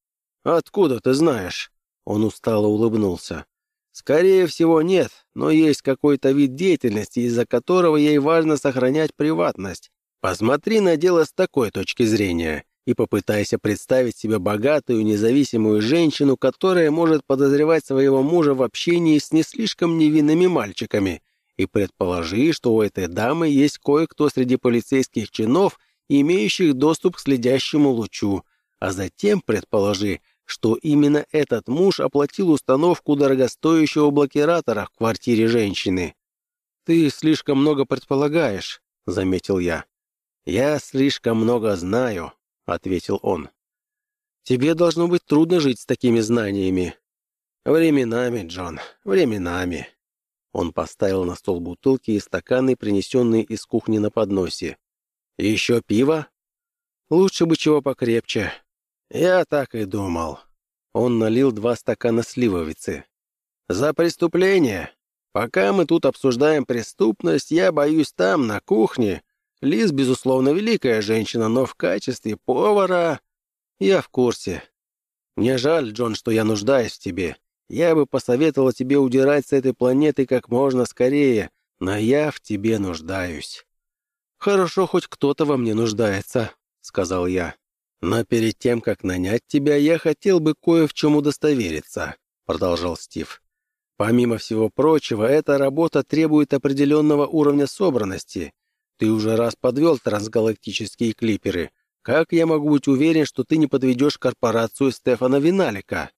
[SPEAKER 1] «Откуда ты знаешь?» Он устало улыбнулся. Скорее всего, нет, но есть какой-то вид деятельности, из-за которого ей важно сохранять приватность. Посмотри на дело с такой точки зрения и попытайся представить себе богатую, независимую женщину, которая может подозревать своего мужа в общении с не слишком невинными мальчиками, и предположи, что у этой дамы есть кое-кто среди полицейских чинов, имеющих доступ к следящему лучу, а затем предположи, что именно этот муж оплатил установку дорогостоящего блокиратора в квартире женщины. «Ты слишком много предполагаешь», — заметил я. «Я слишком много знаю», — ответил он. «Тебе должно быть трудно жить с такими знаниями». «Временами, Джон, временами». Он поставил на стол бутылки и стаканы, принесенные из кухни на подносе. «Еще пиво?» «Лучше бы чего покрепче», «Я так и думал». Он налил два стакана сливовицы. «За преступление. Пока мы тут обсуждаем преступность, я боюсь там, на кухне. Лиз, безусловно, великая женщина, но в качестве повара... Я в курсе. Мне жаль, Джон, что я нуждаюсь в тебе. Я бы посоветовал тебе удирать с этой планеты как можно скорее, но я в тебе нуждаюсь». «Хорошо, хоть кто-то во мне нуждается», — сказал я. «Но перед тем, как нанять тебя, я хотел бы кое в чем удостовериться», — продолжал Стив. «Помимо всего прочего, эта работа требует определенного уровня собранности. Ты уже раз подвел трансгалактические клиперы. Как я могу быть уверен, что ты не подведешь корпорацию Стефана Виналика?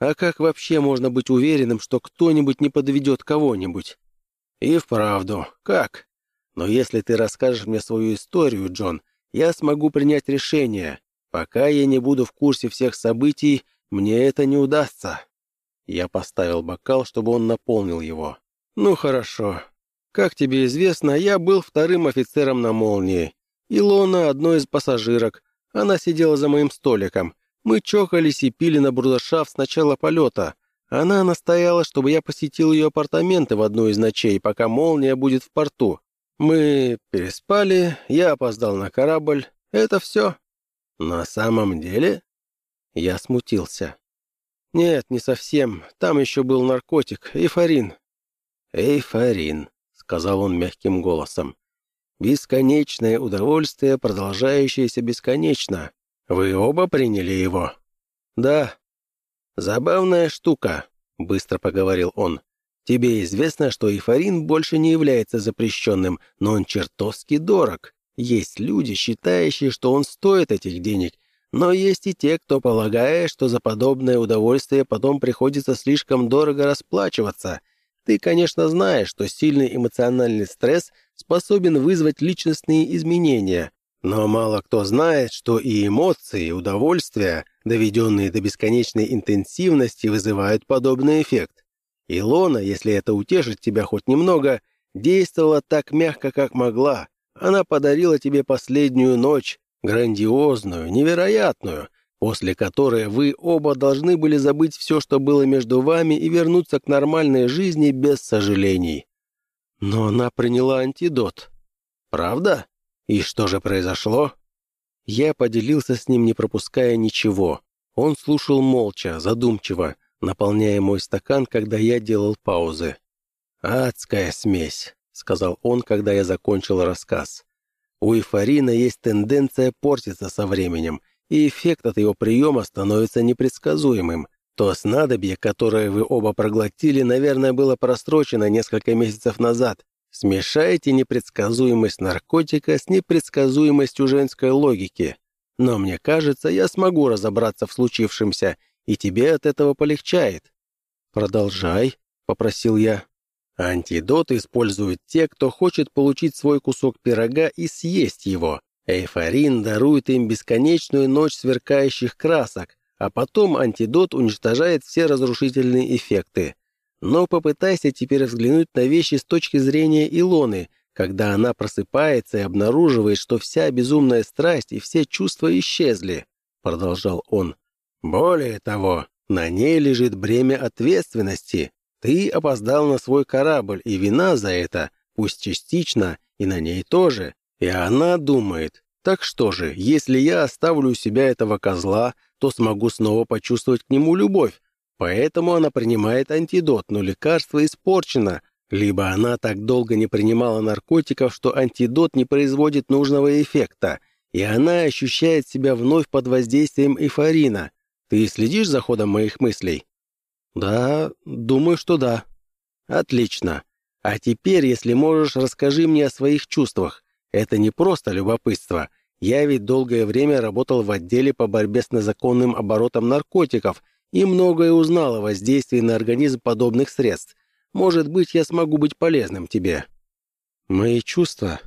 [SPEAKER 1] А как вообще можно быть уверенным, что кто-нибудь не подведет кого-нибудь? И вправду, как? Но если ты расскажешь мне свою историю, Джон, я смогу принять решение. Пока я не буду в курсе всех событий, мне это не удастся. Я поставил бокал, чтобы он наполнил его. Ну хорошо. Как тебе известно, я был вторым офицером на «Молнии», Илона — одной из пассажирок. Она сидела за моим столиком. Мы чокались и пили на брудершафт с начала полета. Она настояла, чтобы я посетил ее апартаменты в одну из ночей, пока молния будет в порту. Мы переспали, я опоздал на корабль. Это все. На самом деле? Я смутился. Нет, не совсем. Там еще был наркотик, эйфорин. Эйфорин, сказал он мягким голосом. Бесконечное удовольствие, продолжающееся бесконечно. Вы оба приняли его? Да. Забавная штука, быстро поговорил он. Тебе известно, что эйфорин больше не является запрещенным, но он чертовски дорог. Есть люди, считающие, что он стоит этих денег, но есть и те, кто полагает, что за подобное удовольствие потом приходится слишком дорого расплачиваться. Ты, конечно, знаешь, что сильный эмоциональный стресс способен вызвать личностные изменения, но мало кто знает, что и эмоции, и удовольствия, доведенные до бесконечной интенсивности, вызывают подобный эффект. Илона, если это утешит тебя хоть немного, действовала так мягко, как могла. Она подарила тебе последнюю ночь, грандиозную, невероятную, после которой вы оба должны были забыть все, что было между вами, и вернуться к нормальной жизни без сожалений. Но она приняла антидот. Правда? И что же произошло? Я поделился с ним, не пропуская ничего. Он слушал молча, задумчиво, наполняя мой стакан, когда я делал паузы. «Адская смесь», — сказал он, когда я закончил рассказ. «У эйфорина есть тенденция портиться со временем, и эффект от его приема становится непредсказуемым. То снадобье, которое вы оба проглотили, наверное, было просрочено несколько месяцев назад. Смешайте непредсказуемость наркотика с непредсказуемостью женской логики. Но мне кажется, я смогу разобраться в случившемся, и тебе от этого полегчает. «Продолжай», — попросил я. Антидот используют те, кто хочет получить свой кусок пирога и съесть его. Эйфорин дарует им бесконечную ночь сверкающих красок, а потом антидот уничтожает все разрушительные эффекты. Но попытайся теперь взглянуть на вещи с точки зрения Илоны, когда она просыпается и обнаруживает, что вся безумная страсть и все чувства исчезли, продолжал он. Более того, на ней лежит бремя ответственности. Ты опоздал на свой корабль, и вина за это, пусть частично, и на ней тоже. И она думает, так что же, если я оставлю у себя этого козла, то смогу снова почувствовать к нему любовь. Поэтому она принимает антидот, но лекарство испорчено. Либо она так долго не принимала наркотиков, что антидот не производит нужного эффекта, и она ощущает себя вновь под воздействием эйфорина. Ты следишь за ходом моих мыслей? Да, думаю, что да. Отлично. А теперь, если можешь, расскажи мне о своих чувствах. Это не просто любопытство. Я ведь долгое время работал в отделе по борьбе с незаконным оборотом наркотиков и многое узнал о воздействии на организм подобных средств. Может быть, я смогу быть полезным тебе». Мои чувства...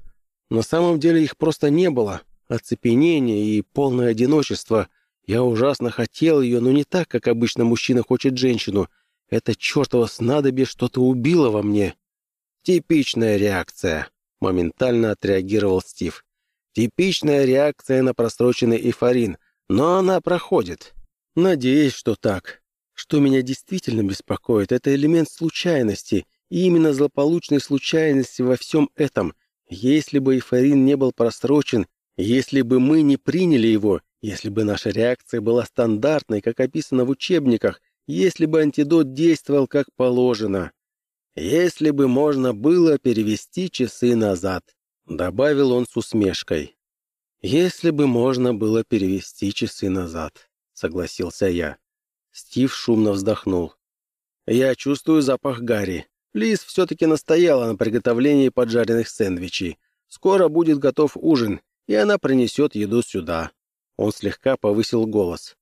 [SPEAKER 1] На самом деле их просто не было. Оцепенение и полное одиночество. Я ужасно хотел ее, но не так, как обычно мужчина хочет женщину. Это чертово снадобье что-то убило во мне. Типичная реакция. Моментально отреагировал Стив. Типичная реакция на просроченный эйфорин, но она проходит. Надеюсь, что так. Что меня действительно беспокоит, это элемент случайности, и именно злополучной случайности во всем этом. Если бы эйфорин не был просрочен, если бы мы не приняли его, Если бы наша реакция была стандартной, как описано в учебниках, если бы антидот действовал как положено. Если бы можно было перевести часы назад, добавил он с усмешкой. Если бы можно было перевести часы назад, согласился я. Стив шумно вздохнул. Я чувствую запах Гарри. Лиз все-таки настояла на приготовлении поджаренных сэндвичей. Скоро будет готов ужин, и она принесет еду сюда. Он слегка повысил голос.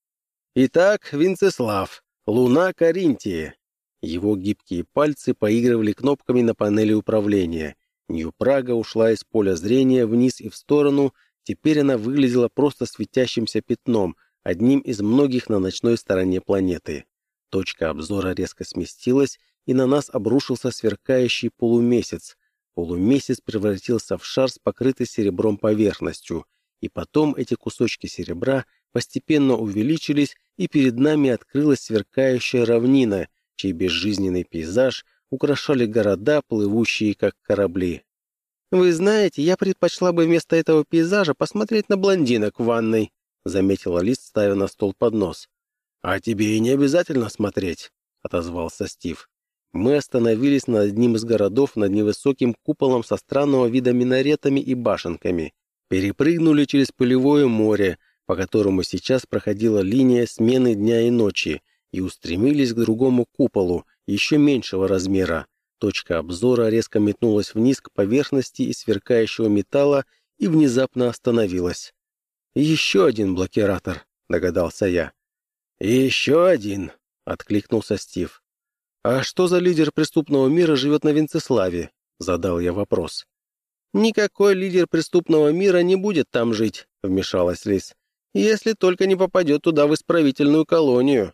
[SPEAKER 1] «Итак, Винцеслав, луна Каринтии». Его гибкие пальцы поигрывали кнопками на панели управления. Нью-Прага ушла из поля зрения вниз и в сторону, теперь она выглядела просто светящимся пятном, одним из многих на ночной стороне планеты. Точка обзора резко сместилась, и на нас обрушился сверкающий полумесяц. Полумесяц превратился в шар с покрытой серебром поверхностью, и потом эти кусочки серебра постепенно увеличились, и перед нами открылась сверкающая равнина, чей безжизненный пейзаж украшали города, плывущие как корабли. «Вы знаете, я предпочла бы вместо этого пейзажа посмотреть на блондинок в ванной», заметила Лиз, ставя на стол поднос. «А тебе и не обязательно смотреть», — отозвался Стив. Мы остановились над одним из городов над невысоким куполом со странного вида минаретами и башенками. Перепрыгнули через полевое море, по которому сейчас проходила линия смены дня и ночи, и устремились к другому куполу, еще меньшего размера. Точка обзора резко метнулась вниз к поверхности из сверкающего металла и внезапно остановилась. «Еще один блокиратор», — догадался я. «Еще один», — откликнулся Стив. «А что за лидер преступного мира живет на Венцеславе?» — задал я вопрос. «Никакой лидер преступного мира не будет там жить», — вмешалась Лис. «Если только не попадет туда в исправительную колонию».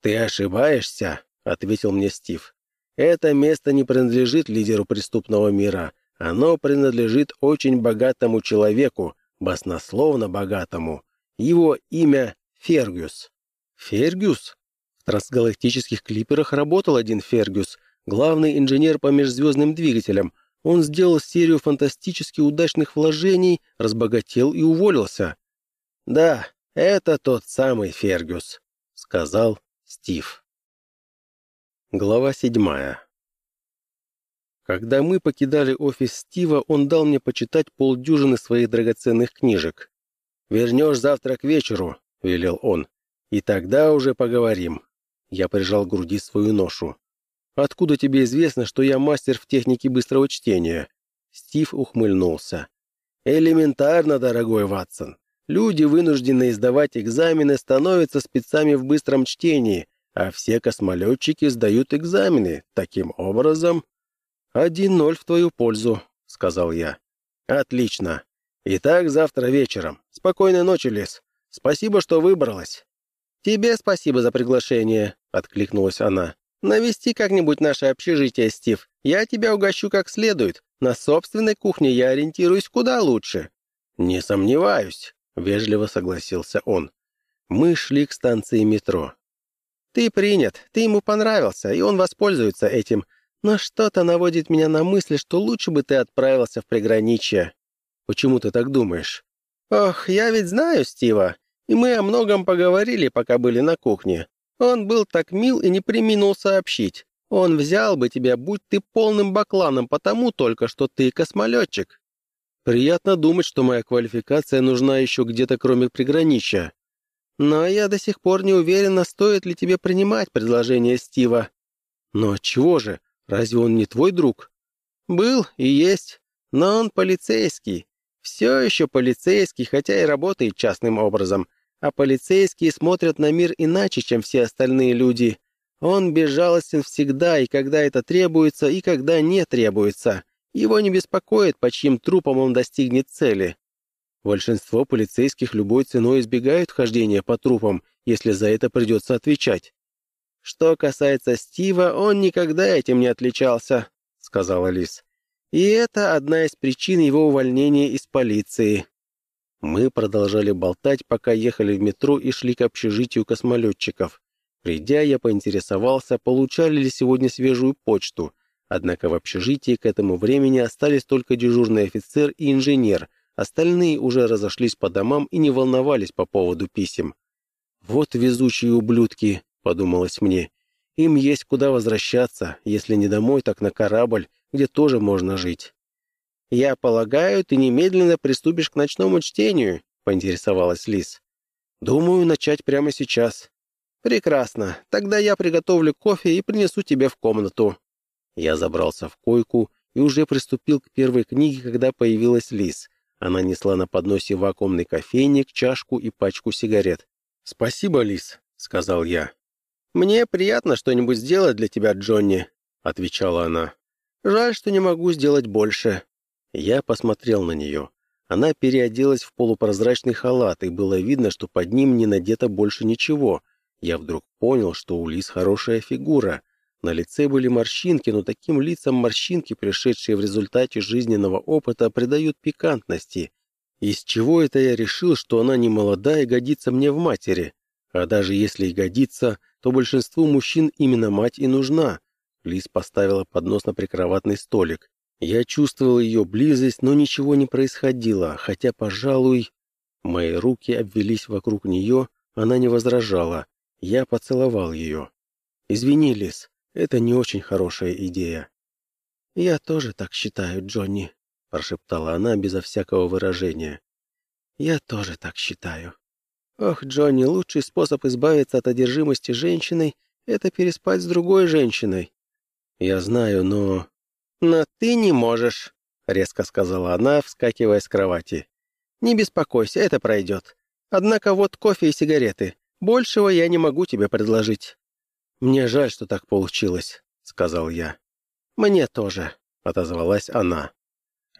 [SPEAKER 1] «Ты ошибаешься», — ответил мне Стив. «Это место не принадлежит лидеру преступного мира. Оно принадлежит очень богатому человеку, баснословно богатому. Его имя Фергюс». «Фергюс?» В трансгалактических клиперах работал один Фергюс, главный инженер по межзвездным двигателям. Он сделал серию фантастически удачных вложений, разбогател и уволился. «Да, это тот самый Фергюс», — сказал Стив. Глава седьмая. Когда мы покидали офис Стива, он дал мне почитать полдюжины своих драгоценных книжек. «Вернешь завтра к вечеру», — велел он, — «и тогда уже поговорим». Я прижал к груди свою ношу. «Откуда тебе известно, что я мастер в технике быстрого чтения?» Стив ухмыльнулся. «Элементарно, дорогой Ватсон. Люди, вынужденные сдавать экзамены, становятся спецами в быстром чтении, а все космолетчики сдают экзамены. Таким образом...» «Один ноль в твою пользу», — сказал я. «Отлично. Итак, завтра вечером. Спокойной ночи, Лис. Спасибо, что выбралась». «Тебе спасибо за приглашение», — откликнулась она. «Навести как-нибудь наше общежитие, Стив. Я тебя угощу как следует. На собственной кухне я ориентируюсь куда лучше». «Не сомневаюсь», — вежливо согласился он. Мы шли к станции метро. «Ты принят, ты ему понравился, и он воспользуется этим. Но что-то наводит меня на мысль, что лучше бы ты отправился в приграничье». «Почему ты так думаешь?» «Ох, я ведь знаю Стива и мы о многом поговорили, пока были на кухне. Он был так мил и не приминул сообщить. Он взял бы тебя, будь ты полным бакланом, потому только, что ты космолетчик. Приятно думать, что моя квалификация нужна еще где-то кроме приграничья. Но я до сих пор не уверена, стоит ли тебе принимать предложение Стива. Но чего же, разве он не твой друг? Был и есть, но он полицейский. Все еще полицейский, хотя и работает частным образом. А полицейские смотрят на мир иначе, чем все остальные люди. Он безжалостен всегда, и когда это требуется, и когда не требуется. Его не беспокоит, по чьим трупам он достигнет цели. Большинство полицейских любой ценой избегают хождения по трупам, если за это придется отвечать. «Что касается Стива, он никогда этим не отличался», — сказала Лис. «И это одна из причин его увольнения из полиции». Мы продолжали болтать, пока ехали в метро и шли к общежитию космолетчиков. Придя, я поинтересовался, получали ли сегодня свежую почту. Однако в общежитии к этому времени остались только дежурный офицер и инженер, остальные уже разошлись по домам и не волновались по поводу писем. «Вот везучие ублюдки», — подумалось мне. «Им есть куда возвращаться, если не домой, так на корабль, где тоже можно жить». «Я полагаю, ты немедленно приступишь к ночному чтению», — поинтересовалась Лис. «Думаю, начать прямо сейчас». «Прекрасно. Тогда я приготовлю кофе и принесу тебе в комнату». Я забрался в койку и уже приступил к первой книге, когда появилась Лис. Она несла на подносе вакуумный кофейник, чашку и пачку сигарет. «Спасибо, Лис», — сказал я. «Мне приятно что-нибудь сделать для тебя, Джонни», — отвечала она. «Жаль, что не могу сделать больше». Я посмотрел на нее. Она переоделась в полупрозрачный халат, и было видно, что под ним не надето больше ничего. Я вдруг понял, что у Лис хорошая фигура. На лице были морщинки, но таким лицам морщинки, пришедшие в результате жизненного опыта, придают пикантности. Из чего это я решил, что она не молода и годится мне в матери? А даже если и годится, то большинству мужчин именно мать и нужна. Лиз поставила поднос на прикроватный столик. Я чувствовал ее близость, но ничего не происходило, хотя, пожалуй... Мои руки обвелись вокруг нее, она не возражала. Я поцеловал ее. «Извини, Лиз, это не очень хорошая идея». «Я тоже так считаю, Джонни», — прошептала она безо всякого выражения. «Я тоже так считаю». «Ох, Джонни, лучший способ избавиться от одержимости женщиной — это переспать с другой женщиной». «Я знаю, но...» «Но ты не можешь», — резко сказала она, вскакивая с кровати. «Не беспокойся, это пройдет. Однако вот кофе и сигареты. Большего я не могу тебе предложить». «Мне жаль, что так получилось», — сказал я. «Мне тоже», — отозвалась она.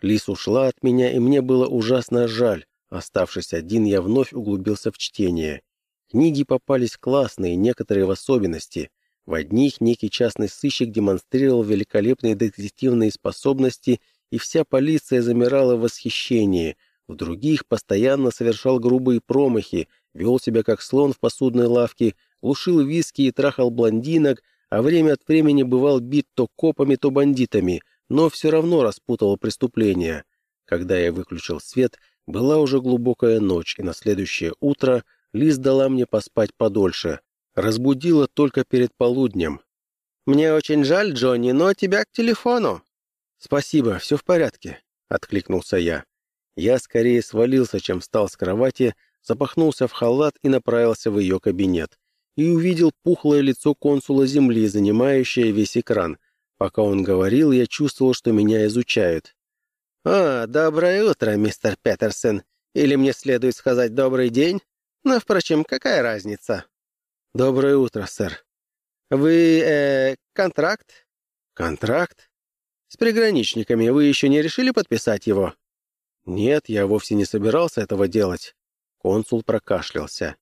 [SPEAKER 1] Лис ушла от меня, и мне было ужасно жаль. Оставшись один, я вновь углубился в чтение. Книги попались классные, некоторые в особенности. В одних некий частный сыщик демонстрировал великолепные детективные способности, и вся полиция замирала в восхищении. В других постоянно совершал грубые промахи, вел себя как слон в посудной лавке, глушил виски и трахал блондинок, а время от времени бывал бит то копами, то бандитами, но все равно распутывал преступления. Когда я выключил свет, была уже глубокая ночь, и на следующее утро Лиз дала мне поспать подольше. Разбудила только перед полуднем. «Мне очень жаль, Джонни, но тебя к телефону». «Спасибо, все в порядке», — откликнулся я. Я скорее свалился, чем встал с кровати, запахнулся в халат и направился в ее кабинет и увидел пухлое лицо консула Земли, занимающее весь экран. Пока он говорил, я чувствовал, что меня изучают. «А, доброе утро, мистер Петерсон. Или мне следует сказать добрый день? Но, впрочем, какая разница?» «Доброе утро, сэр». «Вы, э, контракт?» «Контракт?» «С приграничниками вы еще не решили подписать его?» «Нет, я вовсе не собирался этого делать». Консул прокашлялся.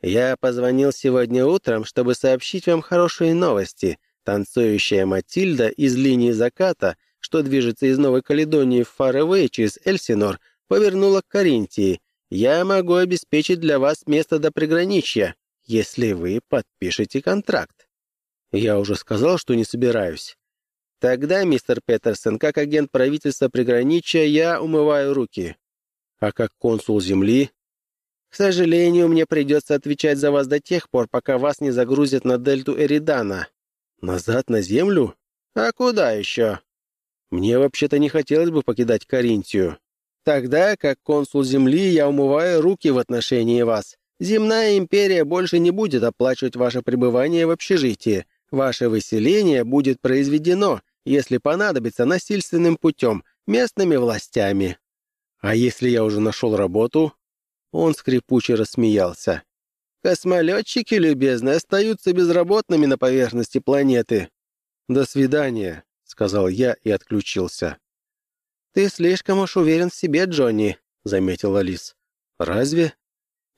[SPEAKER 1] «Я позвонил сегодня утром, чтобы сообщить вам хорошие новости. Танцующая Матильда из линии заката, что движется из Новой Каледонии в Фарэвэй через Эльсинор, повернула к Каринтии. Я могу обеспечить для вас место до приграничья, если вы подпишете контракт». «Я уже сказал, что не собираюсь». «Тогда, мистер Петерсон, как агент правительства приграничья, я умываю руки». «А как консул Земли?» К сожалению, мне придется отвечать за вас до тех пор, пока вас не загрузят на дельту Эридана. Назад на Землю? А куда еще? Мне вообще-то не хотелось бы покидать Каринтию. Тогда, как консул Земли, я умываю руки в отношении вас. Земная империя больше не будет оплачивать ваше пребывание в общежитии. Ваше выселение будет произведено, если понадобится, насильственным путем, местными властями. А если я уже нашел работу? Он скрипуче рассмеялся. «Космолетчики, любезно, остаются безработными на поверхности планеты». «До свидания», — сказал я и отключился. «Ты слишком уж уверен в себе, Джонни», — заметила Лис. «Разве?»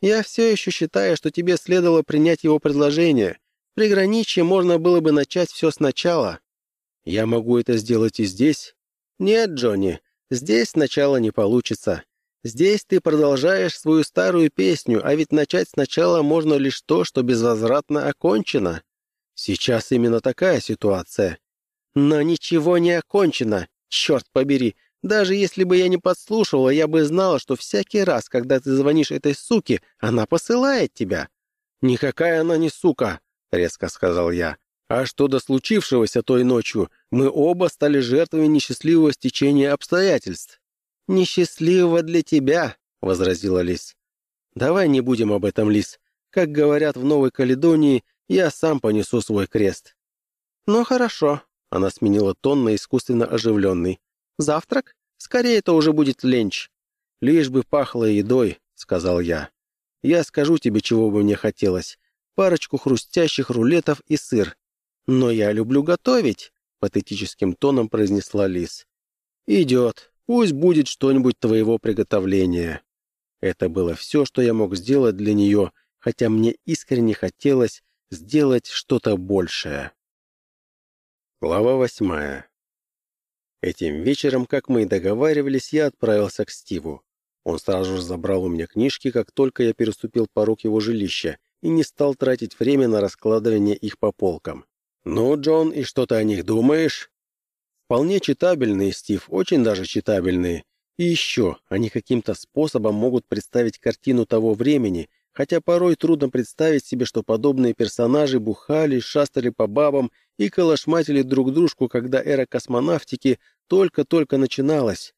[SPEAKER 1] «Я все еще считаю, что тебе следовало принять его предложение. В приграничье можно было бы начать все сначала». «Я могу это сделать и здесь?» «Нет, Джонни, здесь сначала не получится. Здесь ты продолжаешь свою старую песню, а ведь начать сначала можно лишь то, что безвозвратно окончено. Сейчас именно такая ситуация. Но ничего не окончено, черт побери. Даже если бы я не подслушивала, я бы знала, что всякий раз, когда ты звонишь этой суке, она посылает тебя». «Никакая она не сука», — резко сказал я. «А что до случившегося той ночью, мы оба стали жертвами несчастливого стечения обстоятельств». «Несчастливого для тебя», — возразила Лис. «Давай не будем об этом, Лис. Как говорят в Новой Каледонии, я сам понесу свой крест». «Ну хорошо», — она сменила тон на искусственно оживленный. «Завтрак? Скорее это уже будет ленч». «Лишь бы пахло едой», — сказал я. «Я скажу тебе, чего бы мне хотелось. Парочку хрустящих рулетов и сыр. Но я люблю готовить», — патетическим тоном произнесла Лис. «Идет. Пусть будет что-нибудь твоего приготовления». Это было все, что я мог сделать для нее, хотя мне искренне хотелось сделать что-то большее. Глава восьмая. Этим вечером, как мы и договаривались, я отправился к Стиву. Он сразу же забрал у меня книжки, как только я переступил порог его жилища, и не стал тратить время на раскладывание их по полкам. «Ну, Джон, и что ты о них думаешь?» «Вполне читабельные, Стив, очень даже читабельные. И еще, они каким-то способом могут представить картину того времени, хотя порой трудно представить себе, что подобные персонажи бухали, шастали по бабам и калашматили друг дружку, когда эра космонавтики только-только начиналась.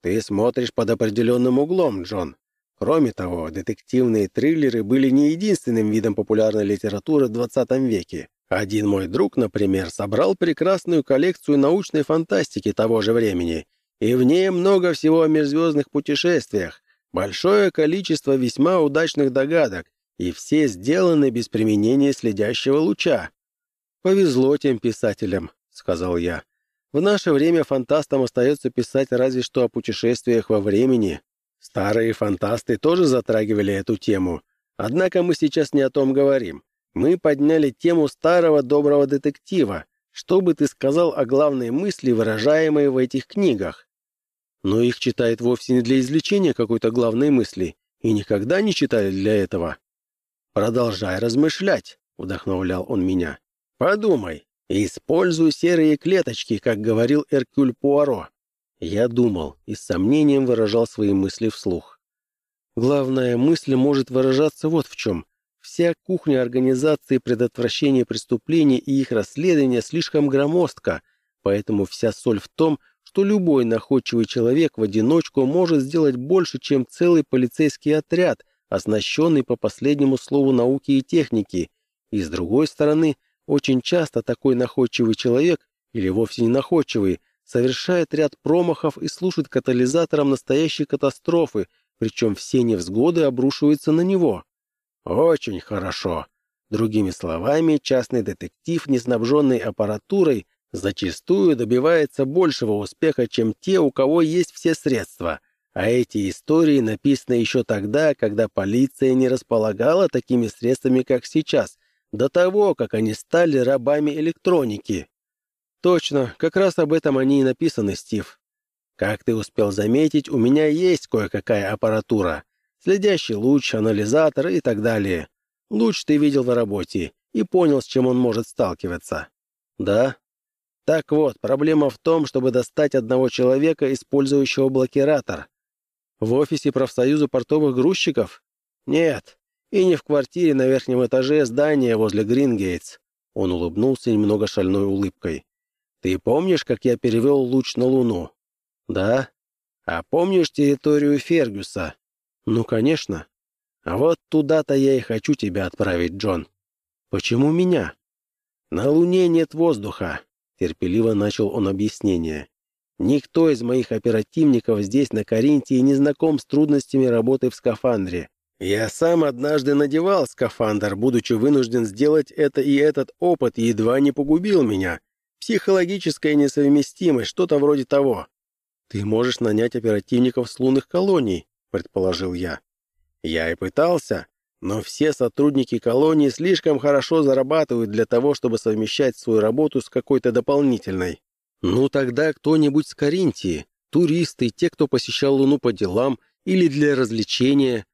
[SPEAKER 1] Ты смотришь под определенным углом, Джон. Кроме того, детективные триллеры были не единственным видом популярной литературы в 20 веке. Один мой друг, например, собрал прекрасную коллекцию научной фантастики того же времени, и в ней много всего о межзвездных путешествиях, большое количество весьма удачных догадок, и все сделаны без применения следящего луча. «Повезло тем писателям», — сказал я. «В наше время фантастам остается писать разве что о путешествиях во времени. Старые фантасты тоже затрагивали эту тему. Однако мы сейчас не о том говорим. Мы подняли тему старого доброго детектива. Что бы ты сказал о главной мысли, выражаемой в этих книгах? Но их читают вовсе не для извлечения какой-то главной мысли, и никогда не читали для этого. «Продолжай размышлять», — вдохновлял он меня. Подумай, используй серые клеточки, как говорил Эркюль Пуаро. Я думал и с сомнением выражал свои мысли вслух. Главная мысль может выражаться вот в чем. Вся кухня организации предотвращения преступлений и их расследования слишком громоздка, поэтому вся соль в том, что любой находчивый человек в одиночку может сделать больше, чем целый полицейский отряд, оснащенный по последнему слову науки и техники, и, с другой стороны, очень часто такой находчивый человек, или вовсе не находчивый, совершает ряд промахов и служит катализатором настоящей катастрофы, причем все невзгоды обрушиваются на него. Очень хорошо. Другими словами, частный детектив, не снабженный аппаратурой, зачастую добивается большего успеха, чем те, у кого есть все средства. А эти истории написаны еще тогда, когда полиция не располагала такими средствами, как сейчас, до того, как они стали рабами электроники. Точно, как раз об этом они и написаны, Стив. Как ты успел заметить, у меня есть кое-какая аппаратура. Следящий луч, анализатор и так далее. Луч ты видел в работе и понял, с чем он может сталкиваться. Да? Так вот, проблема в том, чтобы достать одного человека, использующего блокиратор. В офисе профсоюза портовых грузчиков? Нет. И не в квартире на верхнем этаже здания возле Грингейтс. Он улыбнулся немного шальной улыбкой. Ты помнишь, как я перевел луч на Луну? Да. А помнишь территорию Фергюса? Ну, конечно. А вот туда-то я и хочу тебя отправить, Джон. Почему меня? На Луне нет воздуха, терпеливо начал он объяснение. Никто из моих оперативников здесь, на Каринтии, не знаком с трудностями работы в скафандре. Я сам однажды надевал скафандр, будучи вынужден сделать это, и этот опыт едва не погубил меня. Психологическая несовместимость, что-то вроде того. «Ты можешь нанять оперативников с лунных колоний», — предположил я. Я и пытался, но все сотрудники колонии слишком хорошо зарабатывают для того, чтобы совмещать свою работу с какой-то дополнительной. Ну тогда кто-нибудь с Каринтии, туристы, те, кто посещал Луну по делам или для развлечения,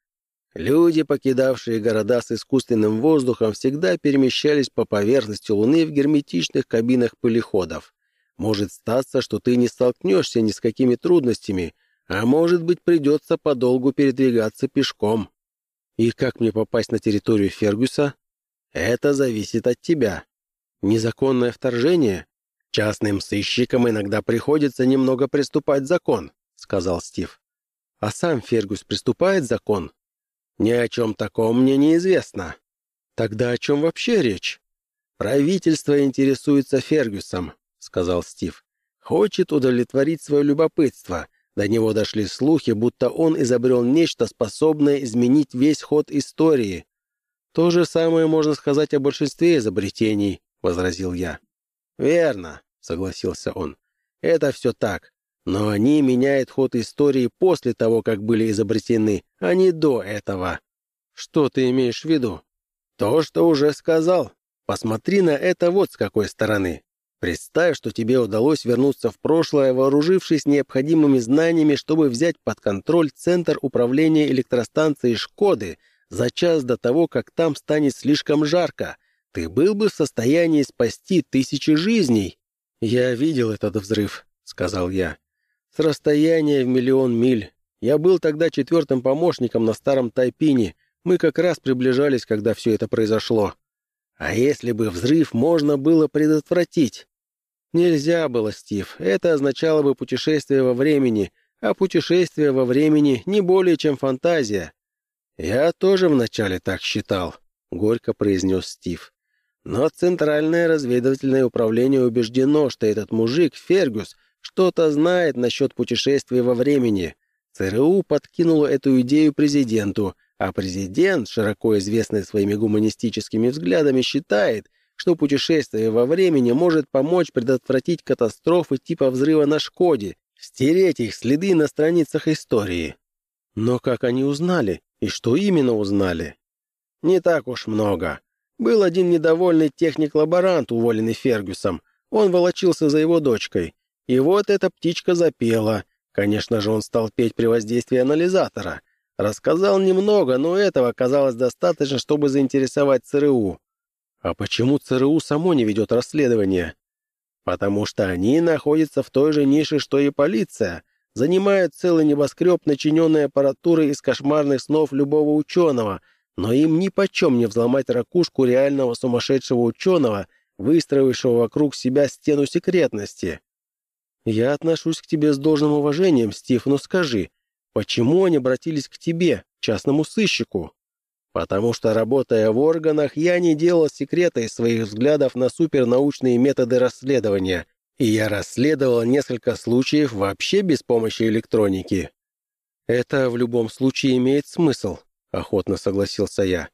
[SPEAKER 1] Люди, покидавшие города с искусственным воздухом, всегда перемещались по поверхности Луны в герметичных кабинах пылеходов. Может статься, что ты не столкнешься ни с какими трудностями, а может быть придется подолгу передвигаться пешком. И как мне попасть на территорию Фергюса? Это зависит от тебя. Незаконное вторжение? Частным сыщикам иногда приходится немного приступать закон, сказал Стив. А сам Фергюс приступает закон? Ни о чем таком мне неизвестно. Тогда о чем вообще речь? Правительство интересуется Фергюсом, сказал Стив. Хочет удовлетворить свое любопытство. До него дошли слухи, будто он изобрел нечто, способное изменить весь ход истории. То же самое можно сказать о большинстве изобретений, возразил я. Верно, согласился он. Это все так. Но они меняют ход истории после того, как были изобретены, а не до этого. Что ты имеешь в виду? То, что уже сказал. Посмотри на это вот с какой стороны. Представь, что тебе удалось вернуться в прошлое, вооружившись необходимыми знаниями, чтобы взять под контроль Центр управления электростанцией «Шкоды» за час до того, как там станет слишком жарко. Ты был бы в состоянии спасти тысячи жизней. «Я видел этот взрыв», — сказал я. С расстояния в миллион миль. Я был тогда четвертым помощником на старом Тайпине. Мы как раз приближались, когда все это произошло. А если бы взрыв можно было предотвратить? Нельзя было, Стив. Это означало бы путешествие во времени, а путешествие во времени не более чем фантазия. Я тоже вначале так считал, — горько произнес Стив. Но Центральное разведывательное управление убеждено, что этот мужик, Фергюс, что-то знает насчет путешествия во времени. ЦРУ подкинула эту идею президенту, а президент, широко известный своими гуманистическими взглядами, считает, что путешествие во времени может помочь предотвратить катастрофы типа взрыва на Шкоде, стереть их следы на страницах истории. Но как они узнали? И что именно узнали? Не так уж много. Был один недовольный техник-лаборант, уволенный Фергюсом. Он волочился за его дочкой. И вот эта птичка запела. Конечно же, он стал петь при воздействии анализатора. Рассказал немного, но этого оказалось достаточно, чтобы заинтересовать ЦРУ. А почему ЦРУ само не ведет расследование? Потому что они находятся в той же нише, что и полиция, занимают целый небоскреб, начиненный аппаратурой из кошмарных снов любого ученого, но им ни почем не взломать ракушку реального сумасшедшего ученого, выстроившего вокруг себя стену секретности. «Я отношусь к тебе с должным уважением, Стив, но скажи, почему они обратились к тебе, частному сыщику?» «Потому что, работая в органах, я не делал секрета из своих взглядов на супернаучные методы расследования, и я расследовал несколько случаев вообще без помощи электроники». «Это в любом случае имеет смысл», — охотно согласился я.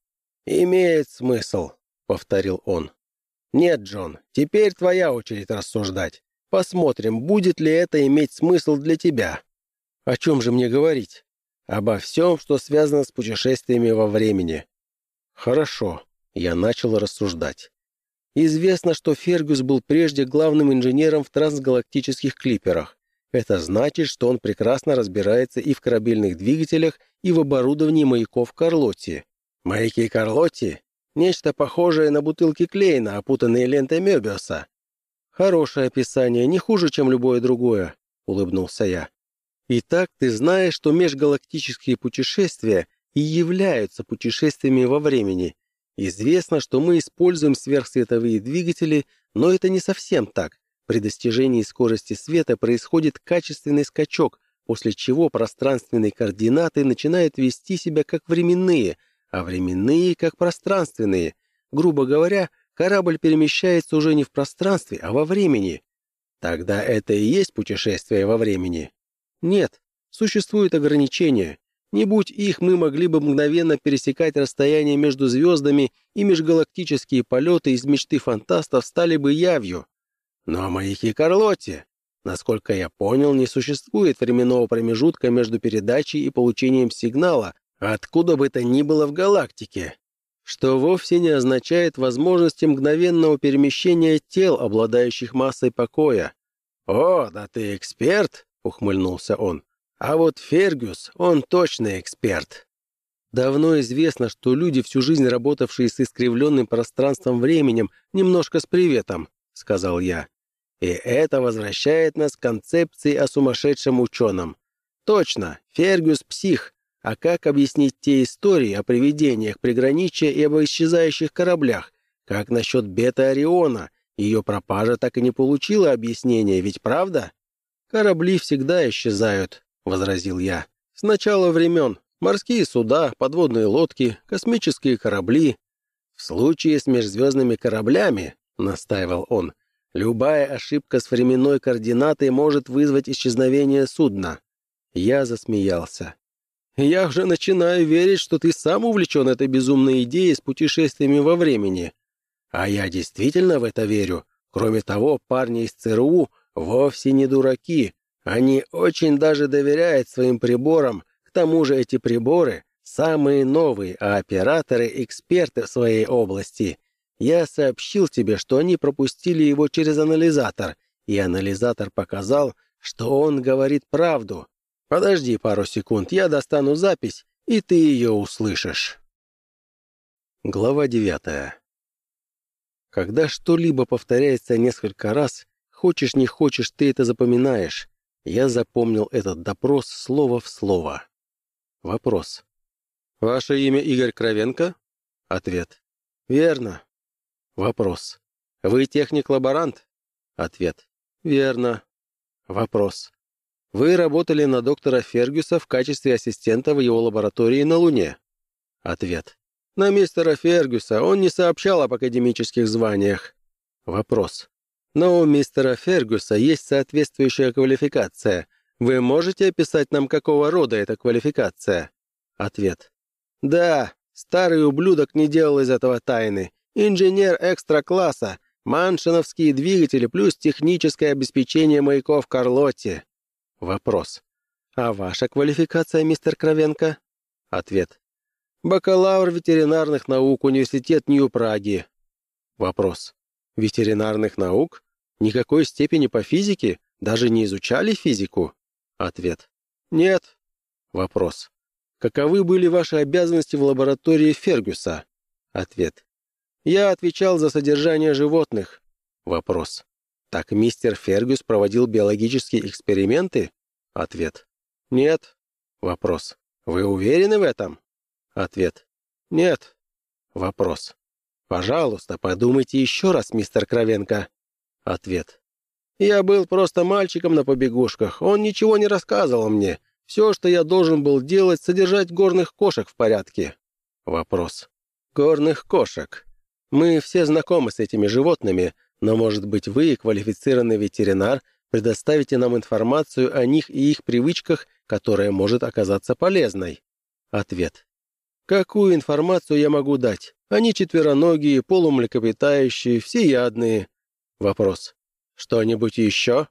[SPEAKER 1] «Имеет смысл», — повторил он. «Нет, Джон, теперь твоя очередь рассуждать. Посмотрим, будет ли это иметь смысл для тебя. О чем же мне говорить? Обо всем, что связано с путешествиями во времени. Хорошо, я начал рассуждать. Известно, что Фергюс был прежде главным инженером в трансгалактических клиперах. Это значит, что он прекрасно разбирается и в корабельных двигателях, и в оборудовании маяков Карлотти. Маяки Карлотти — нечто похожее на бутылки Клейна, опутанные лентой Мёбиуса. «Хорошее описание, не хуже, чем любое другое», — улыбнулся я. «Итак, ты знаешь, что межгалактические путешествия и являются путешествиями во времени. Известно, что мы используем сверхсветовые двигатели, но это не совсем так. При достижении скорости света происходит качественный скачок, после чего пространственные координаты начинают вести себя как временные, а временные как пространственные. Грубо говоря, корабль перемещается уже не в пространстве, а во времени. Тогда это и есть путешествие во времени. Нет, существуют ограничения. Не будь их, мы могли бы мгновенно пересекать расстояние между звездами, и межгалактические полеты из мечты фантастов стали бы явью. Но маяки Карлотти, насколько я понял, не существует временного промежутка между передачей и получением сигнала, откуда бы то ни было в галактике что вовсе не означает возможности мгновенного перемещения тел, обладающих массой покоя. «О, да ты эксперт!» — ухмыльнулся он. «А вот Фергюс, он точно эксперт!» Давно известно, что люди, всю жизнь работавшие с искривленным пространством-временем, немножко с приветом, — сказал я. И это возвращает нас к концепции о сумасшедшем ученом. Точно, Фергюс псих. А как объяснить те истории о привидениях приграничья и об исчезающих кораблях? Как насчет Бета Ориона? Ее пропажа так и не получила объяснения, ведь правда? Корабли всегда исчезают, возразил я. С начала времен. Морские суда, подводные лодки, космические корабли. В случае с межзвездными кораблями, настаивал он, Любая ошибка с временной координатой может вызвать исчезновение судна. Я засмеялся. Я уже начинаю верить, что ты сам увлечен этой безумной идеей с путешествиями во времени. А я действительно в это верю. Кроме того, парни из ЦРУ вовсе не дураки. Они очень даже доверяют своим приборам. К тому же эти приборы самые новые, а операторы — эксперты в своей области. Я сообщил тебе, что они пропустили его через анализатор, и анализатор показал, что он говорит правду. Подожди пару секунд, я достану запись, и ты ее услышишь. Глава девятая. Когда что-либо повторяется несколько раз, хочешь не хочешь, ты это запоминаешь. Я запомнил этот допрос слово в слово. Вопрос. «Ваше имя Игорь Кровенко?» Ответ. «Верно. Вопрос. Вы техник-лаборант? Ответ. Верно. Вопрос. Вы работали на доктора Фергюса в качестве ассистента в его лаборатории на Луне? Ответ. На мистера Фергюса он не сообщал об академических званиях. Вопрос. Но у мистера Фергюса есть соответствующая квалификация. Вы можете описать нам, какого рода эта квалификация? Ответ. Да, старый ублюдок не делал из этого тайны. Инженер экстра-класса, маншиновские двигатели плюс техническое обеспечение маяков Карлотти. Вопрос. А ваша квалификация, мистер Кровенко? Ответ. Бакалавр ветеринарных наук, университет Нью-Праги. Вопрос. Ветеринарных наук? Никакой степени по физике? Даже не изучали физику? Ответ. Нет. Вопрос. Каковы были ваши обязанности в лаборатории Фергюса? Ответ. Я отвечал за содержание животных. Вопрос. Так мистер Фергюс проводил биологические эксперименты? Ответ. Нет. Вопрос. Вы уверены в этом? Ответ. Нет. Вопрос. Пожалуйста, подумайте еще раз, мистер Кровенко. Ответ. Я был просто мальчиком на побегушках. Он ничего не рассказывал мне. Все, что я должен был делать, содержать горных кошек в порядке. Вопрос. Горных кошек. Мы все знакомы с этими животными, но, может быть, вы, квалифицированный ветеринар, предоставите нам информацию о них и их привычках, которая может оказаться полезной? Ответ. Какую информацию я могу дать? Они четвероногие, полумлекопитающие, всеядные. Вопрос. Что-нибудь еще?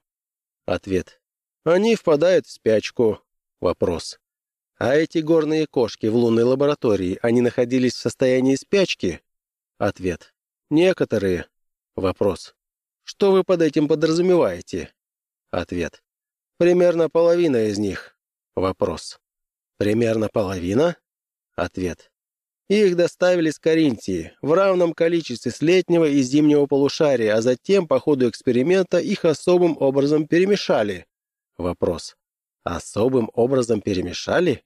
[SPEAKER 1] Ответ. Они впадают в спячку. Вопрос. А эти горные кошки в лунной лаборатории, они находились в состоянии спячки? Ответ. Некоторые. Вопрос. Что вы под этим подразумеваете? Ответ. Примерно половина из них. Вопрос. Примерно половина? Ответ. Их доставили с Каринтии в равном количестве с летнего и зимнего полушария, а затем по ходу эксперимента их особым образом перемешали. Вопрос. Особым образом перемешали?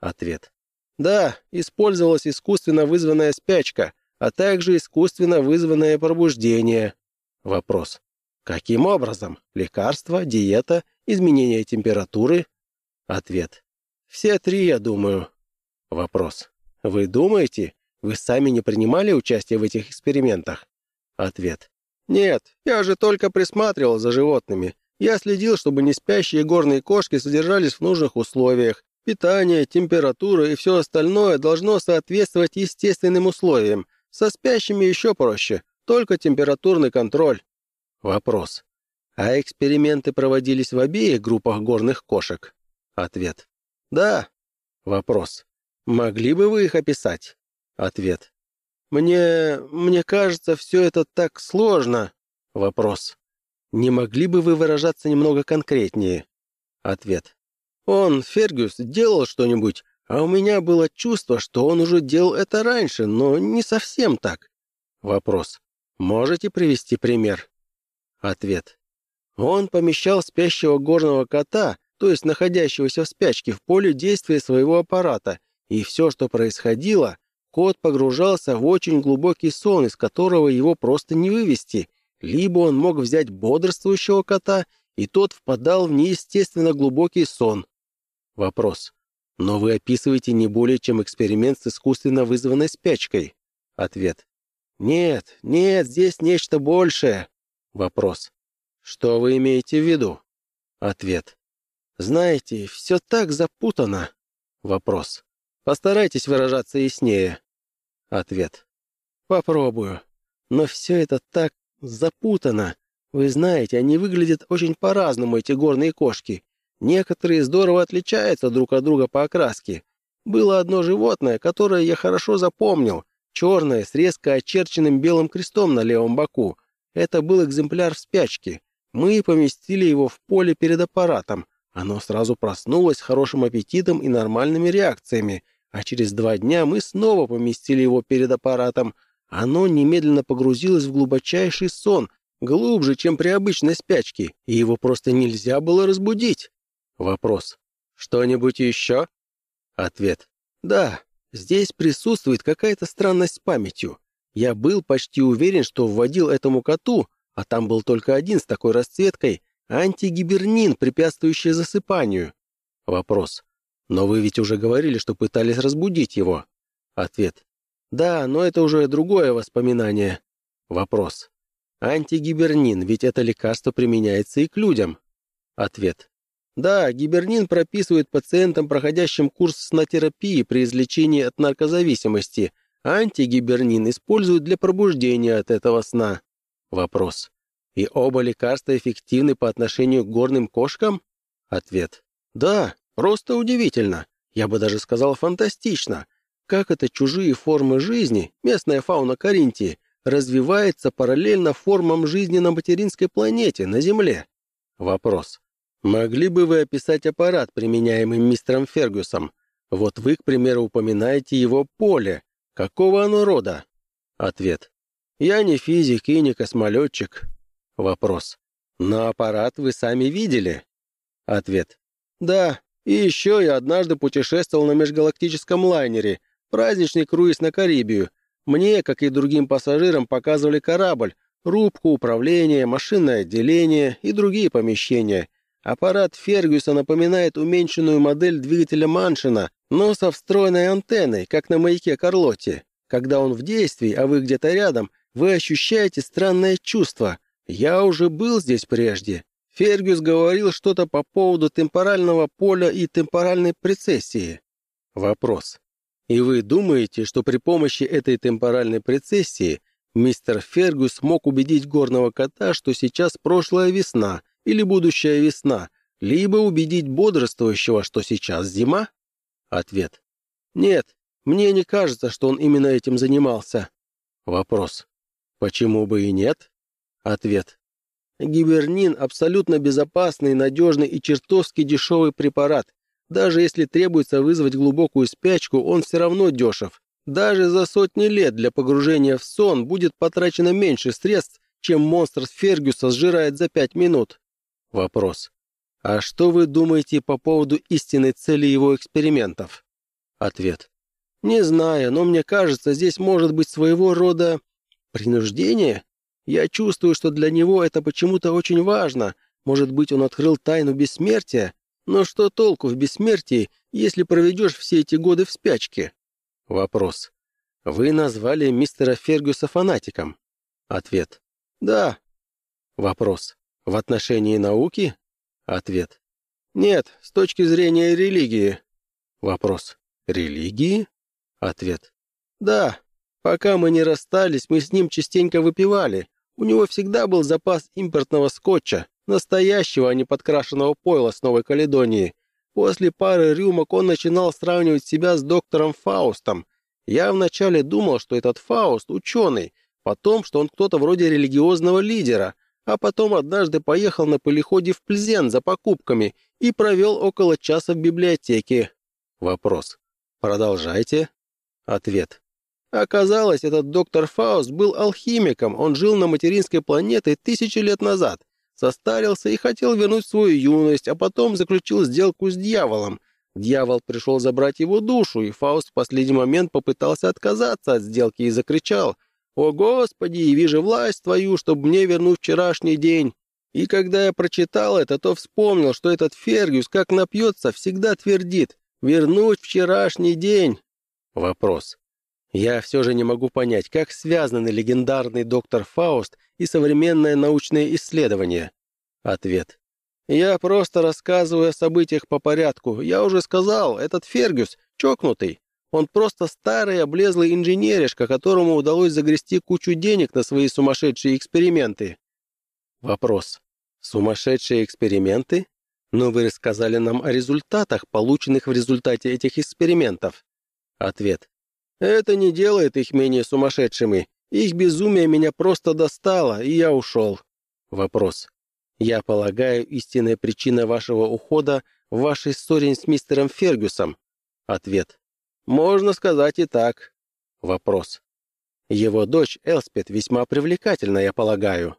[SPEAKER 1] Ответ. Да, использовалась искусственно вызванная спячка – а также искусственно вызванное пробуждение. Вопрос. Каким образом? Лекарства, диета, изменение температуры? Ответ. Все три, я думаю. Вопрос. Вы думаете? Вы сами не принимали участие в этих экспериментах? Ответ. Нет, я же только присматривал за животными. Я следил, чтобы не спящие горные кошки содержались в нужных условиях. Питание, температура и все остальное должно соответствовать естественным условиям, со спящими еще проще, только температурный контроль. Вопрос. А эксперименты проводились в обеих группах горных кошек? Ответ. Да. Вопрос. Могли бы вы их описать? Ответ. Мне... мне кажется, все это так сложно. Вопрос. Не могли бы вы выражаться немного конкретнее? Ответ. Он, Фергюс, делал что-нибудь, а у меня было чувство, что он уже делал это раньше, но не совсем так. Вопрос. Можете привести пример? Ответ. Он помещал спящего горного кота, то есть находящегося в спячке, в поле действия своего аппарата, и все, что происходило, кот погружался в очень глубокий сон, из которого его просто не вывести, либо он мог взять бодрствующего кота, и тот впадал в неестественно глубокий сон. Вопрос. Но вы описываете не более чем эксперимент с искусственно вызванной спячкой. Ответ. Нет, нет, здесь нечто большее. Вопрос. Что вы имеете в виду? Ответ. Знаете, все так запутано. Вопрос. Постарайтесь выражаться яснее. Ответ. Попробую. Но все это так запутано. Вы знаете, они выглядят очень по-разному, эти горные кошки. Некоторые здорово отличаются друг от друга по окраске. Было одно животное, которое я хорошо запомнил, черное, с резко очерченным белым крестом на левом боку. Это был экземпляр в спячке. Мы поместили его в поле перед аппаратом. Оно сразу проснулось с хорошим аппетитом и нормальными реакциями, а через два дня мы снова поместили его перед аппаратом. Оно немедленно погрузилось в глубочайший сон, глубже, чем при обычной спячке, и его просто нельзя было разбудить. Вопрос. Что-нибудь еще? Ответ. Да, здесь присутствует какая-то странность с памятью. Я был почти уверен, что вводил этому коту, а там был только один с такой расцветкой, антигибернин, препятствующий засыпанию. Вопрос. Но вы ведь уже говорили, что пытались разбудить его. Ответ. Да, но это уже другое воспоминание. Вопрос. Антигибернин, ведь это лекарство применяется и к людям. Ответ. Да, гибернин прописывает пациентам, проходящим курс снотерапии при излечении от наркозависимости. Антигибернин используют для пробуждения от этого сна. Вопрос. И оба лекарства эффективны по отношению к горным кошкам? Ответ. Да, просто удивительно. Я бы даже сказал фантастично. Как это чужие формы жизни, местная фауна Каринтии, развивается параллельно формам жизни на материнской планете, на Земле? Вопрос. Могли бы вы описать аппарат, применяемый мистером Фергюсом? Вот вы, к примеру, упоминаете его поле. Какого оно рода? Ответ. Я не физик и не космолетчик. Вопрос. Но аппарат вы сами видели? Ответ. Да, и еще я однажды путешествовал на межгалактическом лайнере, праздничный круиз на Карибию. Мне, как и другим пассажирам, показывали корабль, рубку, управление, машинное отделение и другие помещения. Аппарат Фергюса напоминает уменьшенную модель двигателя Маншина, но со встроенной антенной, как на маяке Карлотти. Когда он в действии, а вы где-то рядом, вы ощущаете странное чувство. Я уже был здесь прежде. Фергюс говорил что-то по поводу темпорального поля и темпоральной прецессии. Вопрос. И вы думаете, что при помощи этой темпоральной прецессии мистер Фергюс мог убедить горного кота, что сейчас прошлая весна — или будущая весна, либо убедить бодрствующего, что сейчас зима? Ответ. Нет, мне не кажется, что он именно этим занимался. Вопрос. Почему бы и нет? Ответ. Гибернин – абсолютно безопасный, надежный и чертовски дешевый препарат. Даже если требуется вызвать глубокую спячку, он все равно дешев. Даже за сотни лет для погружения в сон будет потрачено меньше средств, чем монстр с Фергюса сжирает за пять минут. Вопрос. А что вы думаете по поводу истинной цели его экспериментов? Ответ. Не знаю, но мне кажется, здесь может быть своего рода принуждение. Я чувствую, что для него это почему-то очень важно. Может быть, он открыл тайну бессмертия? Но что толку в бессмертии, если проведешь все эти годы в спячке? Вопрос. Вы назвали мистера Фергюса фанатиком? Ответ. Да. Вопрос. В отношении науки? Ответ. Нет, с точки зрения религии. Вопрос. Религии? Ответ. Да. Пока мы не расстались, мы с ним частенько выпивали. У него всегда был запас импортного скотча, настоящего, а не подкрашенного пойла с Новой Каледонии. После пары рюмок он начинал сравнивать себя с доктором Фаустом. Я вначале думал, что этот Фауст — ученый, потом, что он кто-то вроде религиозного лидера — а потом однажды поехал на полиходе в Пльзен за покупками и провел около часа в библиотеке. Вопрос. Продолжайте. Ответ. Оказалось, этот доктор Фауст был алхимиком, он жил на материнской планете тысячи лет назад. Состарился и хотел вернуть свою юность, а потом заключил сделку с дьяволом. Дьявол пришел забрать его душу, и Фауст в последний момент попытался отказаться от сделки и закричал «О, Господи, яви же власть Твою, чтобы мне вернуть вчерашний день!» И когда я прочитал это, то вспомнил, что этот Фергюс, как напьется, всегда твердит «Вернуть вчерашний день!» Вопрос. Я все же не могу понять, как связаны легендарный доктор Фауст и современное научное исследование. Ответ. Я просто рассказываю о событиях по порядку. Я уже сказал, этот Фергюс чокнутый. Он просто старый облезлый инженеришка, которому удалось загрести кучу денег на свои сумасшедшие эксперименты. Вопрос. Сумасшедшие эксперименты? Но вы рассказали нам о результатах, полученных в результате этих экспериментов. Ответ. Это не делает их менее сумасшедшими. Их безумие меня просто достало, и я ушел. Вопрос. Я полагаю, истинная причина вашего ухода в вашей ссоре с мистером Фергюсом. Ответ. Можно сказать и так. Вопрос. Его дочь Элспет весьма привлекательна, я полагаю.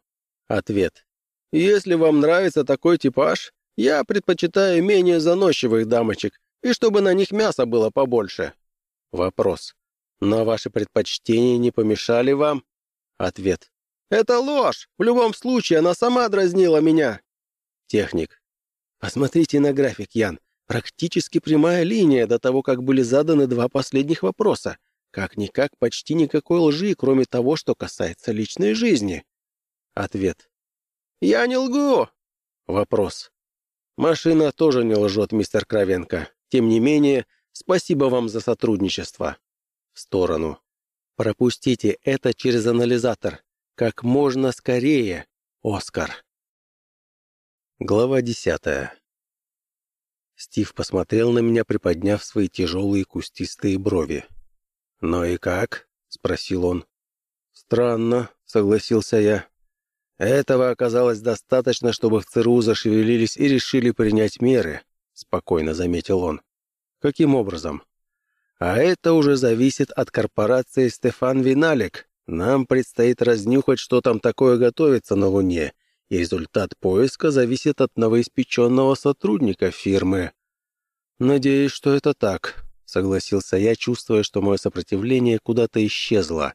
[SPEAKER 1] Ответ. Если вам нравится такой типаж, я предпочитаю менее заносчивых дамочек, и чтобы на них мяса было побольше. Вопрос. Но ваши предпочтения не помешали вам? Ответ. «Это ложь! В любом случае, она сама дразнила меня!» Техник. «Посмотрите на график, Ян. Практически прямая линия до того, как были заданы два последних вопроса. Как-никак почти никакой лжи, кроме того, что касается личной жизни». Ответ. «Я не лгу!» Вопрос. «Машина тоже не лжет, мистер Кровенко. Тем не менее, спасибо вам за сотрудничество». В сторону. «Пропустите это через анализатор. Как можно скорее, Оскар. Глава десятая. Стив посмотрел на меня, приподняв свои тяжелые кустистые брови. «Ну и как?» — спросил он. «Странно», — согласился я. «Этого оказалось достаточно, чтобы в ЦРУ зашевелились и решили принять меры», — спокойно заметил он. «Каким образом?» «А это уже зависит от корпорации Стефан Виналик, нам предстоит разнюхать, что там такое готовится на Луне, и результат поиска зависит от новоиспеченного сотрудника фирмы. «Надеюсь, что это так», — согласился я, чувствуя, что мое сопротивление куда-то исчезло.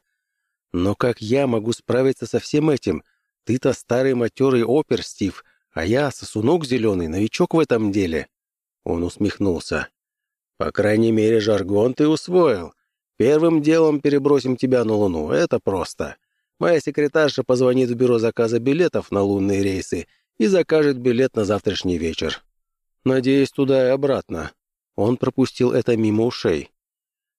[SPEAKER 1] «Но как я могу справиться со всем этим? Ты-то старый матерый опер, Стив, а я сосунок зеленый, новичок в этом деле». Он усмехнулся. «По крайней мере, жаргон ты усвоил. Первым делом перебросим тебя на Луну. Это просто. Моя секретарша позвонит в бюро заказа билетов на лунные рейсы и закажет билет на завтрашний вечер. Надеюсь, туда и обратно. Он пропустил это мимо ушей.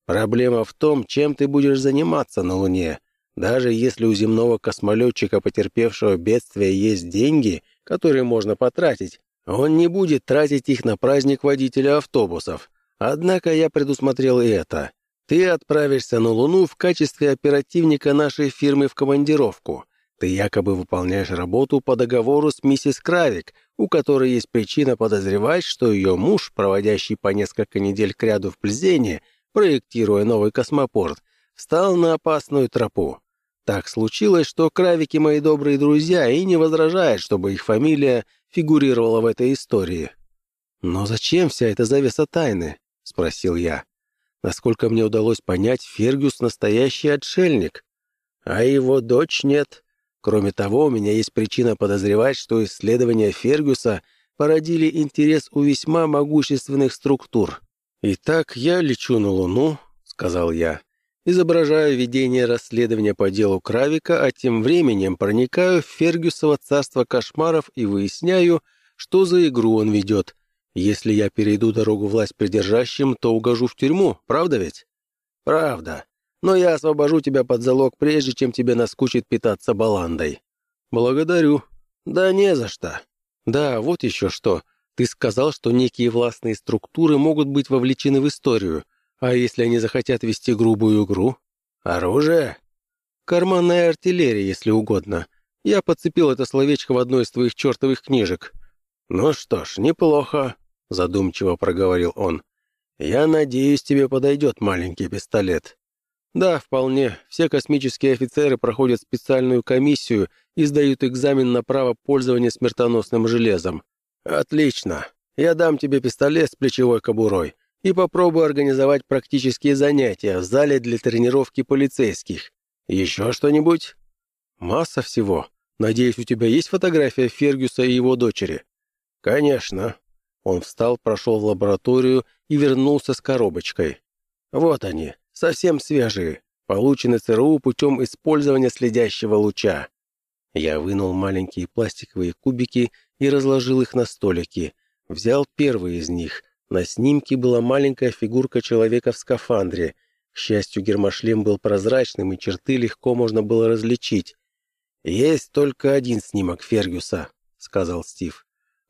[SPEAKER 1] Проблема в том, чем ты будешь заниматься на Луне. Даже если у земного космолетчика, потерпевшего бедствие, есть деньги, которые можно потратить, он не будет тратить их на праздник водителя автобусов. Однако я предусмотрел и это. Ты отправишься на Луну в качестве оперативника нашей фирмы в командировку. Ты якобы выполняешь работу по договору с миссис Кравик, у которой есть причина подозревать, что ее муж, проводящий по несколько недель кряду в Пльзене, проектируя новый космопорт, встал на опасную тропу. Так случилось, что Кравики мои добрые друзья и не возражают, чтобы их фамилия фигурировала в этой истории. «Но зачем вся эта завеса тайны?» — спросил я. Насколько мне удалось понять, Фергюс настоящий отшельник, а его дочь нет. Кроме того, у меня есть причина подозревать, что исследования Фергюса породили интерес у весьма могущественных структур. «Итак, я лечу на Луну», — сказал я, изображаю ведение расследования по делу Кравика, а тем временем проникаю в Фергюсово царство кошмаров и выясняю, что за игру он ведет, если я перейду дорогу власть придержащим, то угожу в тюрьму, правда ведь? Правда. Но я освобожу тебя под залог, прежде чем тебе наскучит питаться баландой. Благодарю. Да не за что. Да, вот еще что. Ты сказал, что некие властные структуры могут быть вовлечены в историю. А если они захотят вести грубую игру? Оружие? Карманная артиллерия, если угодно. Я подцепил это словечко в одной из твоих чертовых книжек. Ну что ж, неплохо задумчиво проговорил он. «Я надеюсь, тебе подойдет маленький пистолет». Да, вполне. Все космические офицеры проходят специальную комиссию и сдают экзамен на право пользования смертоносным железом. Отлично. Я дам тебе пистолет с плечевой кобурой и попробую организовать практические занятия в зале для тренировки полицейских. Еще что-нибудь? Масса всего. Надеюсь, у тебя есть фотография Фергюса и его дочери? Конечно. Он встал, прошел в лабораторию и вернулся с коробочкой. Вот они, совсем свежие, получены ЦРУ путем использования следящего луча. Я вынул маленькие пластиковые кубики и разложил их на столике. Взял первый из них. На снимке была маленькая фигурка человека в скафандре. К счастью, гермошлем был прозрачным, и черты легко можно было различить. «Есть только один снимок Фергюса», — сказал Стив.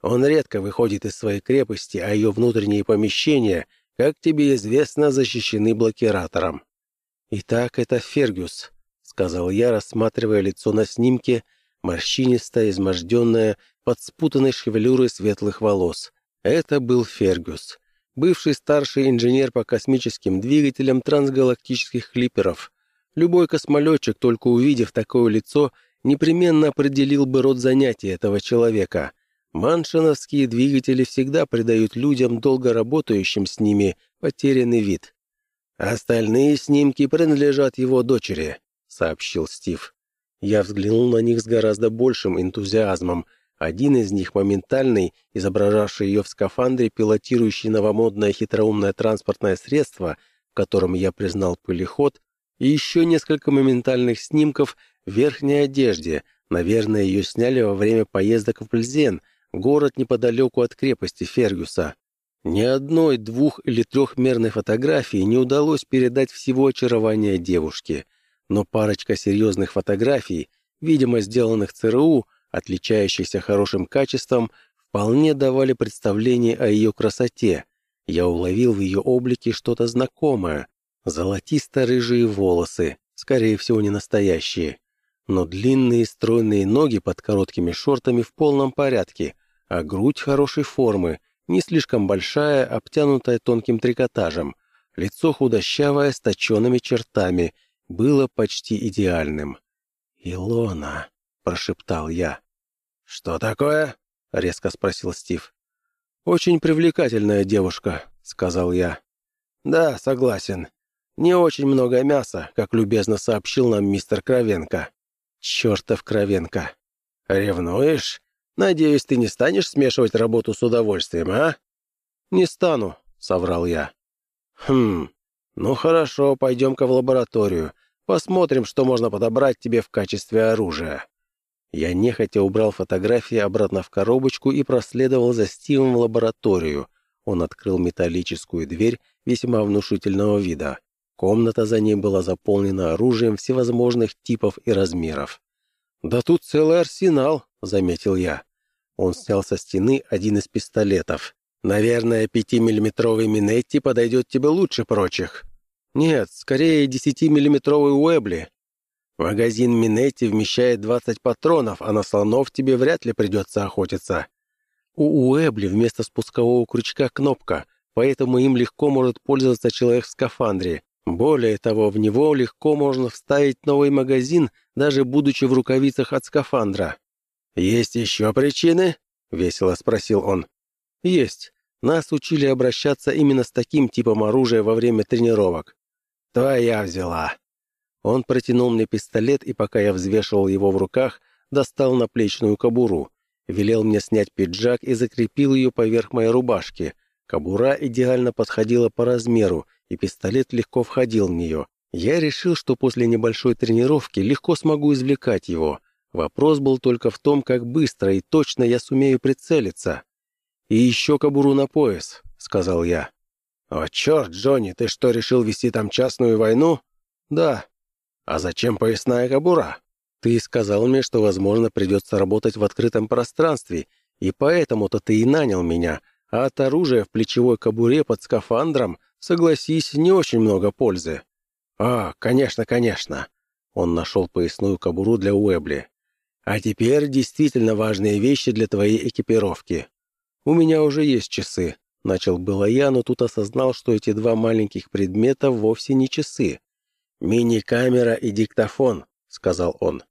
[SPEAKER 1] «Он редко выходит из своей крепости, а ее внутренние помещения — как тебе известно, защищены блокиратором». «Итак, это Фергюс», — сказал я, рассматривая лицо на снимке, морщинистое, изможденное, под спутанной шевелюрой светлых волос. Это был Фергюс, бывший старший инженер по космическим двигателям трансгалактических клиперов. Любой космолетчик, только увидев такое лицо, непременно определил бы род занятий этого человека — Маншиновские двигатели всегда придают людям, долго работающим с ними, потерянный вид. «Остальные снимки принадлежат его дочери», — сообщил Стив. Я взглянул на них с гораздо большим энтузиазмом. Один из них моментальный, изображавший ее в скафандре, пилотирующий новомодное хитроумное транспортное средство, в котором я признал пылеход, и еще несколько моментальных снимков в верхней одежде. Наверное, ее сняли во время поездок в Пльзен — город неподалеку от крепости Фергюса. Ни одной двух- или трехмерной фотографии не удалось передать всего очарования девушки, но парочка серьезных фотографий, видимо, сделанных ЦРУ, отличающихся хорошим качеством, вполне давали представление о ее красоте. Я уловил в ее облике что-то знакомое. Золотисто-рыжие волосы, скорее всего, не настоящие. Но длинные стройные ноги под короткими шортами в полном порядке, а грудь хорошей формы, не слишком большая, обтянутая тонким трикотажем. Лицо худощавое, с точенными чертами, было почти идеальным. «Илона», — прошептал я. «Что такое?» — резко спросил Стив. «Очень привлекательная девушка», — сказал я. «Да, согласен. Не очень много мяса, как любезно сообщил нам мистер Кровенко». «Чертов Кровенко!» «Ревнуешь?» Надеюсь, ты не станешь смешивать работу с удовольствием, а?» «Не стану», — соврал я. «Хм, ну хорошо, пойдем-ка в лабораторию. Посмотрим, что можно подобрать тебе в качестве оружия». Я нехотя убрал фотографии обратно в коробочку и проследовал за Стивом в лабораторию. Он открыл металлическую дверь весьма внушительного вида. Комната за ней была заполнена оружием всевозможных типов и размеров. «Да тут целый арсенал», — заметил я. Он снял со стены один из пистолетов. «Наверное, пятимиллиметровый Минетти подойдет тебе лучше прочих». «Нет, скорее десятимиллиметровый Уэбли». «Магазин Минетти вмещает 20 патронов, а на слонов тебе вряд ли придется охотиться». У Уэбли вместо спускового крючка кнопка, поэтому им легко может пользоваться человек в скафандре. Более того, в него легко можно вставить новый магазин, даже будучи в рукавицах от скафандра. «Есть еще причины?» — весело спросил он. «Есть. Нас учили обращаться именно с таким типом оружия во время тренировок». «Твоя взяла». Он протянул мне пистолет, и пока я взвешивал его в руках, достал наплечную кобуру. Велел мне снять пиджак и закрепил ее поверх моей рубашки. Кобура идеально подходила по размеру, и пистолет легко входил в нее. Я решил, что после небольшой тренировки легко смогу извлекать его. Вопрос был только в том, как быстро и точно я сумею прицелиться. «И еще кобуру на пояс», — сказал я. «О, черт, Джонни, ты что, решил вести там частную войну?» «Да». «А зачем поясная кобура?» «Ты сказал мне, что, возможно, придется работать в открытом пространстве, и поэтому-то ты и нанял меня, а от оружия в плечевой кобуре под скафандром, согласись, не очень много пользы». «А, конечно, конечно». Он нашел поясную кобуру для Уэбли. «А теперь действительно важные вещи для твоей экипировки. У меня уже есть часы». Начал было я, но тут осознал, что эти два маленьких предмета вовсе не часы. «Мини-камера и диктофон», — сказал он.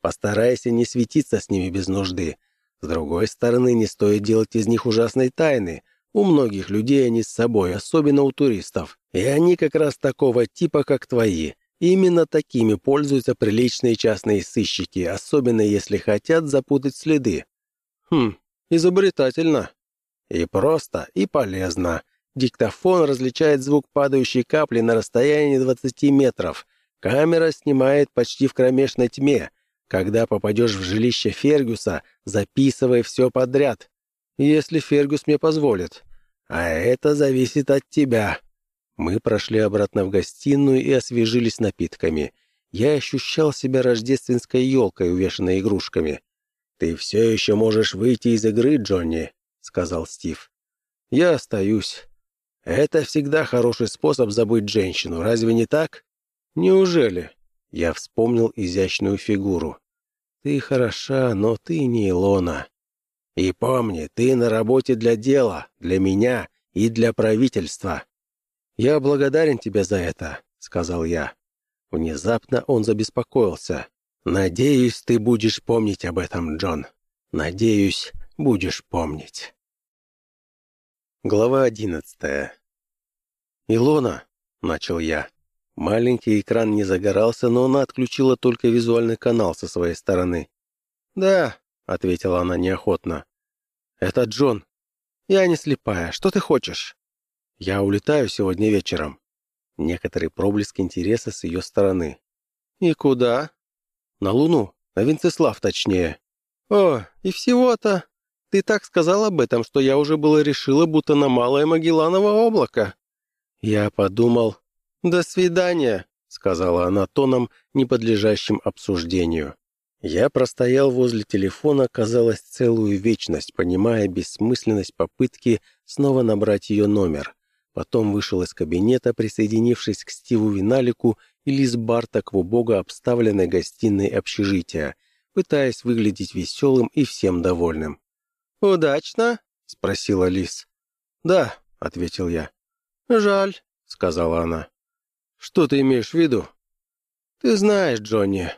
[SPEAKER 1] «Постарайся не светиться с ними без нужды. С другой стороны, не стоит делать из них ужасной тайны. У многих людей они с собой, особенно у туристов. И они как раз такого типа, как твои. Именно такими пользуются приличные частные сыщики, особенно если хотят запутать следы. Хм, изобретательно. И просто, и полезно. Диктофон различает звук падающей капли на расстоянии 20 метров. Камера снимает почти в кромешной тьме. Когда попадешь в жилище Фергюса, записывай все подряд. Если Фергюс мне позволит. А это зависит от тебя. Мы прошли обратно в гостиную и освежились напитками. Я ощущал себя рождественской елкой, увешанной игрушками. «Ты все еще можешь выйти из игры, Джонни», — сказал Стив. «Я остаюсь. Это всегда хороший способ забыть женщину, разве не так? Неужели? Я вспомнил изящную фигуру. Ты хороша, но ты не Илона. И помни, ты на работе для дела, для меня и для правительства. Я благодарен тебе за это, сказал я. Внезапно он забеспокоился. «Надеюсь, ты будешь помнить об этом, Джон. Надеюсь, будешь помнить». Глава одиннадцатая. «Илона», — начал я. Маленький экран не загорался, но она отключила только визуальный канал со своей стороны. «Да», — ответила она неохотно. «Это Джон. Я не слепая. Что ты хочешь?» «Я улетаю сегодня вечером». Некоторый проблеск интереса с ее стороны. «И куда?» «На Луну. На Венцеслав, точнее». «О, и всего-то...» Ты так сказал об этом, что я уже было решила, будто на Малое Магелланово облако». Я подумал, «До свидания», — сказала она тоном, не подлежащим обсуждению. Я простоял возле телефона, казалось, целую вечность, понимая бессмысленность попытки снова набрать ее номер. Потом вышел из кабинета, присоединившись к Стиву Виналику и Лиз Барта к убого обставленной гостиной общежития, пытаясь выглядеть веселым и всем довольным. «Удачно?» — спросила Лис. «Да», — ответил я. «Жаль», — сказала она. «Что ты имеешь в виду?» «Ты знаешь, Джонни».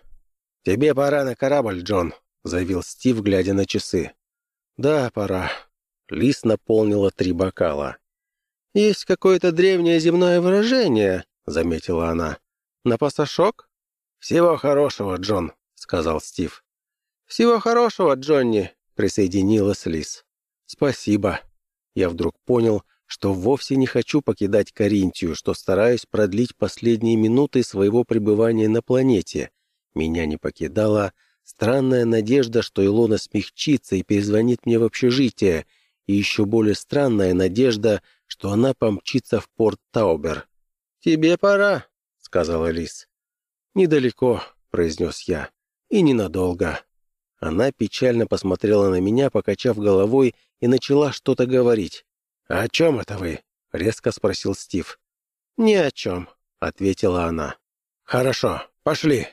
[SPEAKER 1] «Тебе пора на корабль, Джон», — заявил Стив, глядя на часы. «Да, пора». Лис наполнила три бокала. «Есть какое-то древнее земное выражение», — заметила она. «На пасашок?» «Всего хорошего, Джон», — сказал Стив. «Всего хорошего, Джонни», присоединилась Лис. «Спасибо». Я вдруг понял, что вовсе не хочу покидать Каринтию, что стараюсь продлить последние минуты своего пребывания на планете. Меня не покидала странная надежда, что Илона смягчится и перезвонит мне в общежитие, и еще более странная надежда, что она помчится в порт Таубер. «Тебе пора», — сказала Лис. «Недалеко», — произнес я, — «и ненадолго». Она печально посмотрела на меня, покачав головой, и начала что-то говорить. «О чем это вы?» — резко спросил Стив. «Ни о чем», — ответила она. «Хорошо, пошли».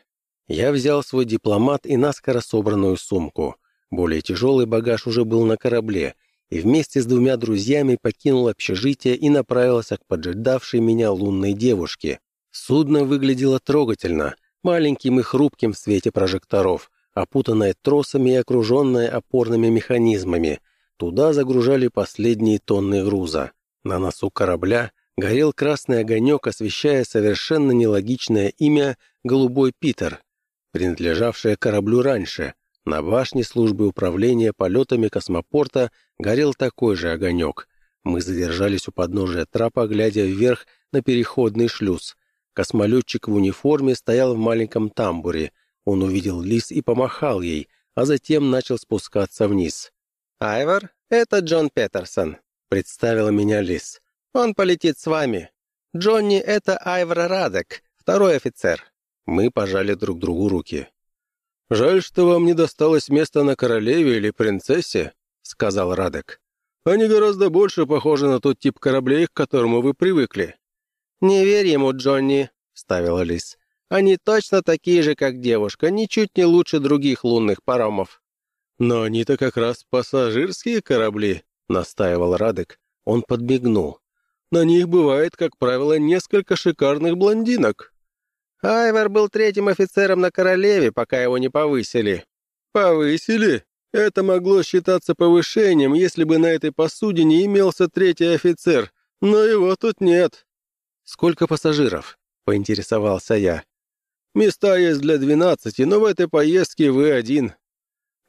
[SPEAKER 1] Я взял свой дипломат и наскоро собранную сумку. Более тяжелый багаж уже был на корабле, и вместе с двумя друзьями покинул общежитие и направился к поджидавшей меня лунной девушке. Судно выглядело трогательно, маленьким и хрупким в свете прожекторов, опутанная тросами и окруженная опорными механизмами. Туда загружали последние тонны груза. На носу корабля горел красный огонек, освещая совершенно нелогичное имя «Голубой Питер», принадлежавшее кораблю раньше. На башне службы управления полетами космопорта горел такой же огонек. Мы задержались у подножия трапа, глядя вверх на переходный шлюз. Космолетчик в униформе стоял в маленьком тамбуре. Он увидел Лис и помахал ей, а затем начал спускаться вниз. «Айвор, это Джон Петерсон», — представила меня Лис. «Он полетит с вами. Джонни — это Айвор Радек, второй офицер». Мы пожали друг другу руки. «Жаль, что вам не досталось места на королеве или принцессе», — сказал Радек. «Они гораздо больше похожи на тот тип кораблей, к которому вы привыкли». «Не верь ему, Джонни», — вставила Лис. Они точно такие же, как девушка, ничуть не лучше других лунных паромов». «Но они-то как раз пассажирские корабли», — настаивал Радек. Он подбегнул. «На них бывает, как правило, несколько шикарных блондинок». Айвар был третьим офицером на королеве, пока его не повысили». «Повысили? Это могло считаться повышением, если бы на этой посудине имелся третий офицер, но его тут нет». «Сколько пассажиров?» — поинтересовался я. «Места есть для двенадцати, но в этой поездке вы один».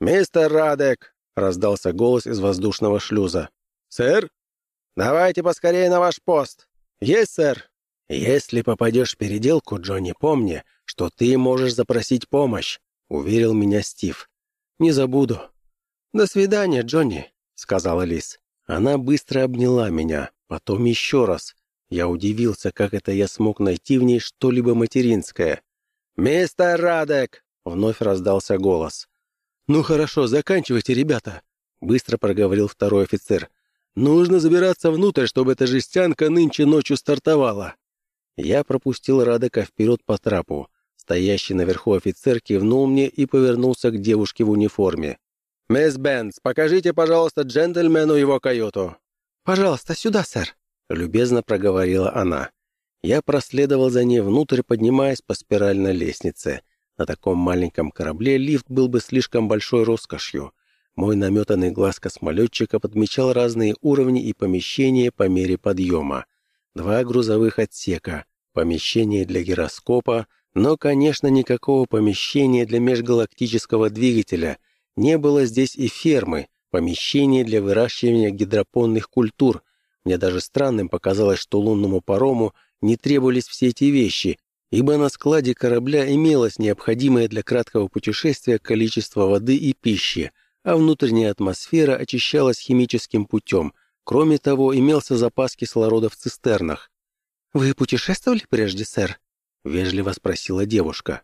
[SPEAKER 1] «Мистер Радек!» — раздался голос из воздушного шлюза. «Сэр?» «Давайте поскорее на ваш пост!» «Есть, сэр!» «Если попадешь в переделку, Джонни, помни, что ты можешь запросить помощь», — уверил меня Стив. «Не забуду». «До свидания, Джонни», — сказала Лис. Она быстро обняла меня, потом еще раз. Я удивился, как это я смог найти в ней что-либо материнское. «Мистер Радек!» — вновь раздался голос. «Ну хорошо, заканчивайте, ребята», — быстро проговорил второй офицер. «Нужно забираться внутрь, чтобы эта жестянка нынче ночью стартовала». Я пропустил Радека вперед по трапу. Стоящий наверху офицер кивнул мне и повернулся к девушке в униформе. «Мисс Бенц, покажите, пожалуйста, джентльмену его каюту». «Пожалуйста, сюда, сэр», — любезно проговорила она. Я проследовал за ней внутрь, поднимаясь по спиральной лестнице. На таком маленьком корабле лифт был бы слишком большой роскошью. Мой наметанный глаз космолетчика подмечал разные уровни и помещения по мере подъема. Два грузовых отсека, помещение для гироскопа, но, конечно, никакого помещения для межгалактического двигателя. Не было здесь и фермы, помещение для выращивания гидропонных культур. Мне даже странным показалось, что лунному парому не требовались все эти вещи, ибо на складе корабля имелось необходимое для краткого путешествия количество воды и пищи, а внутренняя атмосфера очищалась химическим путем. Кроме того, имелся запас кислорода в цистернах. «Вы путешествовали прежде, сэр?» — вежливо спросила девушка.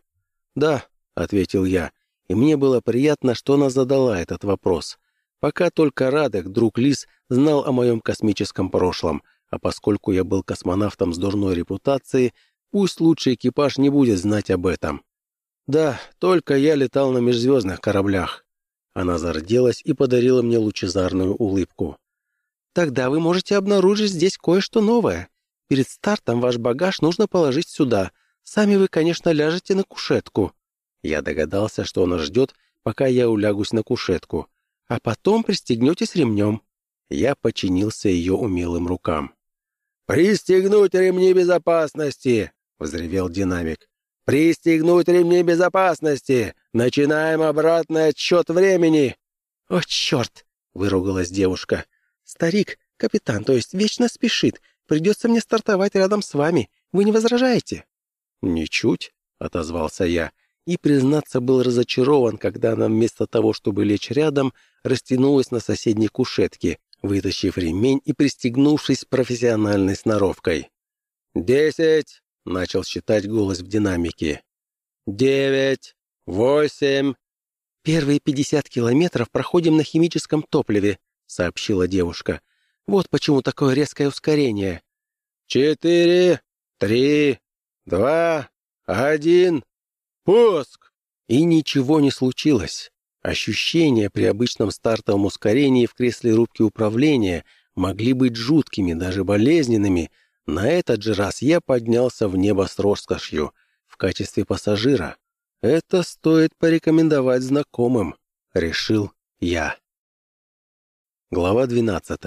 [SPEAKER 1] «Да», — ответил я, и мне было приятно, что она задала этот вопрос. Пока только Радек, друг Лис, знал о моем космическом прошлом, а поскольку я был космонавтом с дурной репутацией, Пусть лучший экипаж не будет знать об этом. Да, только я летал на межзвездных кораблях. Она зарделась и подарила мне лучезарную улыбку. Тогда вы можете обнаружить здесь кое-что новое. Перед стартом ваш багаж нужно положить сюда. Сами вы, конечно, ляжете на кушетку. Я догадался, что она ждет, пока я улягусь на кушетку. А потом пристегнетесь ремнем. Я подчинился ее умелым рукам. «Пристегнуть ремни безопасности!» — взревел динамик. «Пристегнуть ремни безопасности! Начинаем обратный отсчет времени!» «О, черт!» — выругалась девушка. «Старик, капитан, то есть вечно спешит. Придется мне стартовать рядом с вами. Вы не возражаете?» «Ничуть», — отозвался я, и, признаться, был разочарован, когда она вместо того, чтобы лечь рядом, растянулась на соседней кушетке, вытащив ремень и пристегнувшись профессиональной сноровкой. «Десять!» Начал считать голос в динамике. «Девять! Восемь!» «Первые пятьдесят километров проходим на химическом топливе», — сообщила девушка. «Вот почему такое резкое ускорение». «Четыре, три, два, один, пуск!» И ничего не случилось. Ощущения при обычном стартовом ускорении в кресле рубки управления могли быть жуткими, даже болезненными, на этот же раз я поднялся в небо с роскошью в качестве пассажира. Это стоит порекомендовать знакомым, решил я. Глава 12.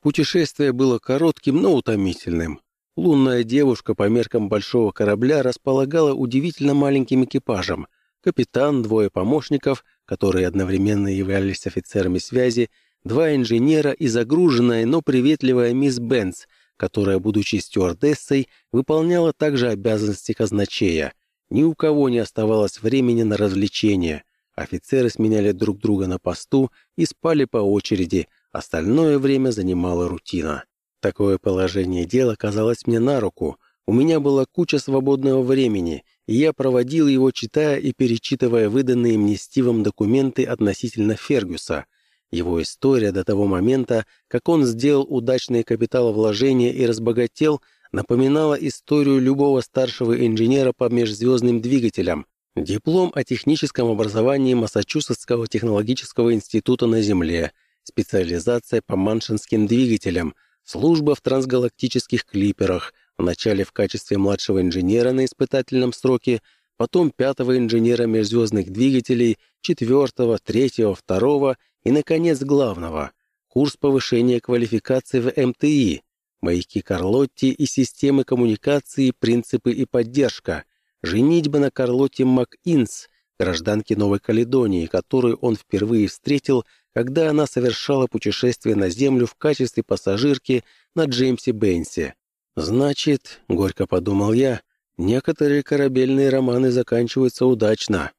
[SPEAKER 1] Путешествие было коротким, но утомительным. Лунная девушка по меркам большого корабля располагала удивительно маленьким экипажем. Капитан, двое помощников, которые одновременно являлись офицерами связи, два инженера и загруженная, но приветливая мисс Бенц, которая, будучи стюардессой, выполняла также обязанности казначея. Ни у кого не оставалось времени на развлечения. Офицеры сменяли друг друга на посту и спали по очереди, остальное время занимала рутина. Такое положение дела казалось мне на руку. У меня была куча свободного времени, и я проводил его, читая и перечитывая выданные мне Стивом документы относительно Фергюса, его история до того момента, как он сделал удачные капиталовложения и разбогател, напоминала историю любого старшего инженера по межзвездным двигателям. Диплом о техническом образовании Массачусетского технологического института на Земле, специализация по маншинским двигателям, служба в трансгалактических клиперах, Вначале в качестве младшего инженера на испытательном сроке, потом пятого инженера межзвездных двигателей, четвертого, третьего, второго и, наконец, главного. Курс повышения квалификации в МТИ, маяки Карлотти и системы коммуникации, принципы и поддержка, женитьба на Карлотте МакИнс, гражданке Новой Каледонии, которую он впервые встретил, когда она совершала путешествие на Землю в качестве пассажирки на Джеймсе Бенсе. «Значит, — горько подумал я, — некоторые корабельные романы заканчиваются удачно».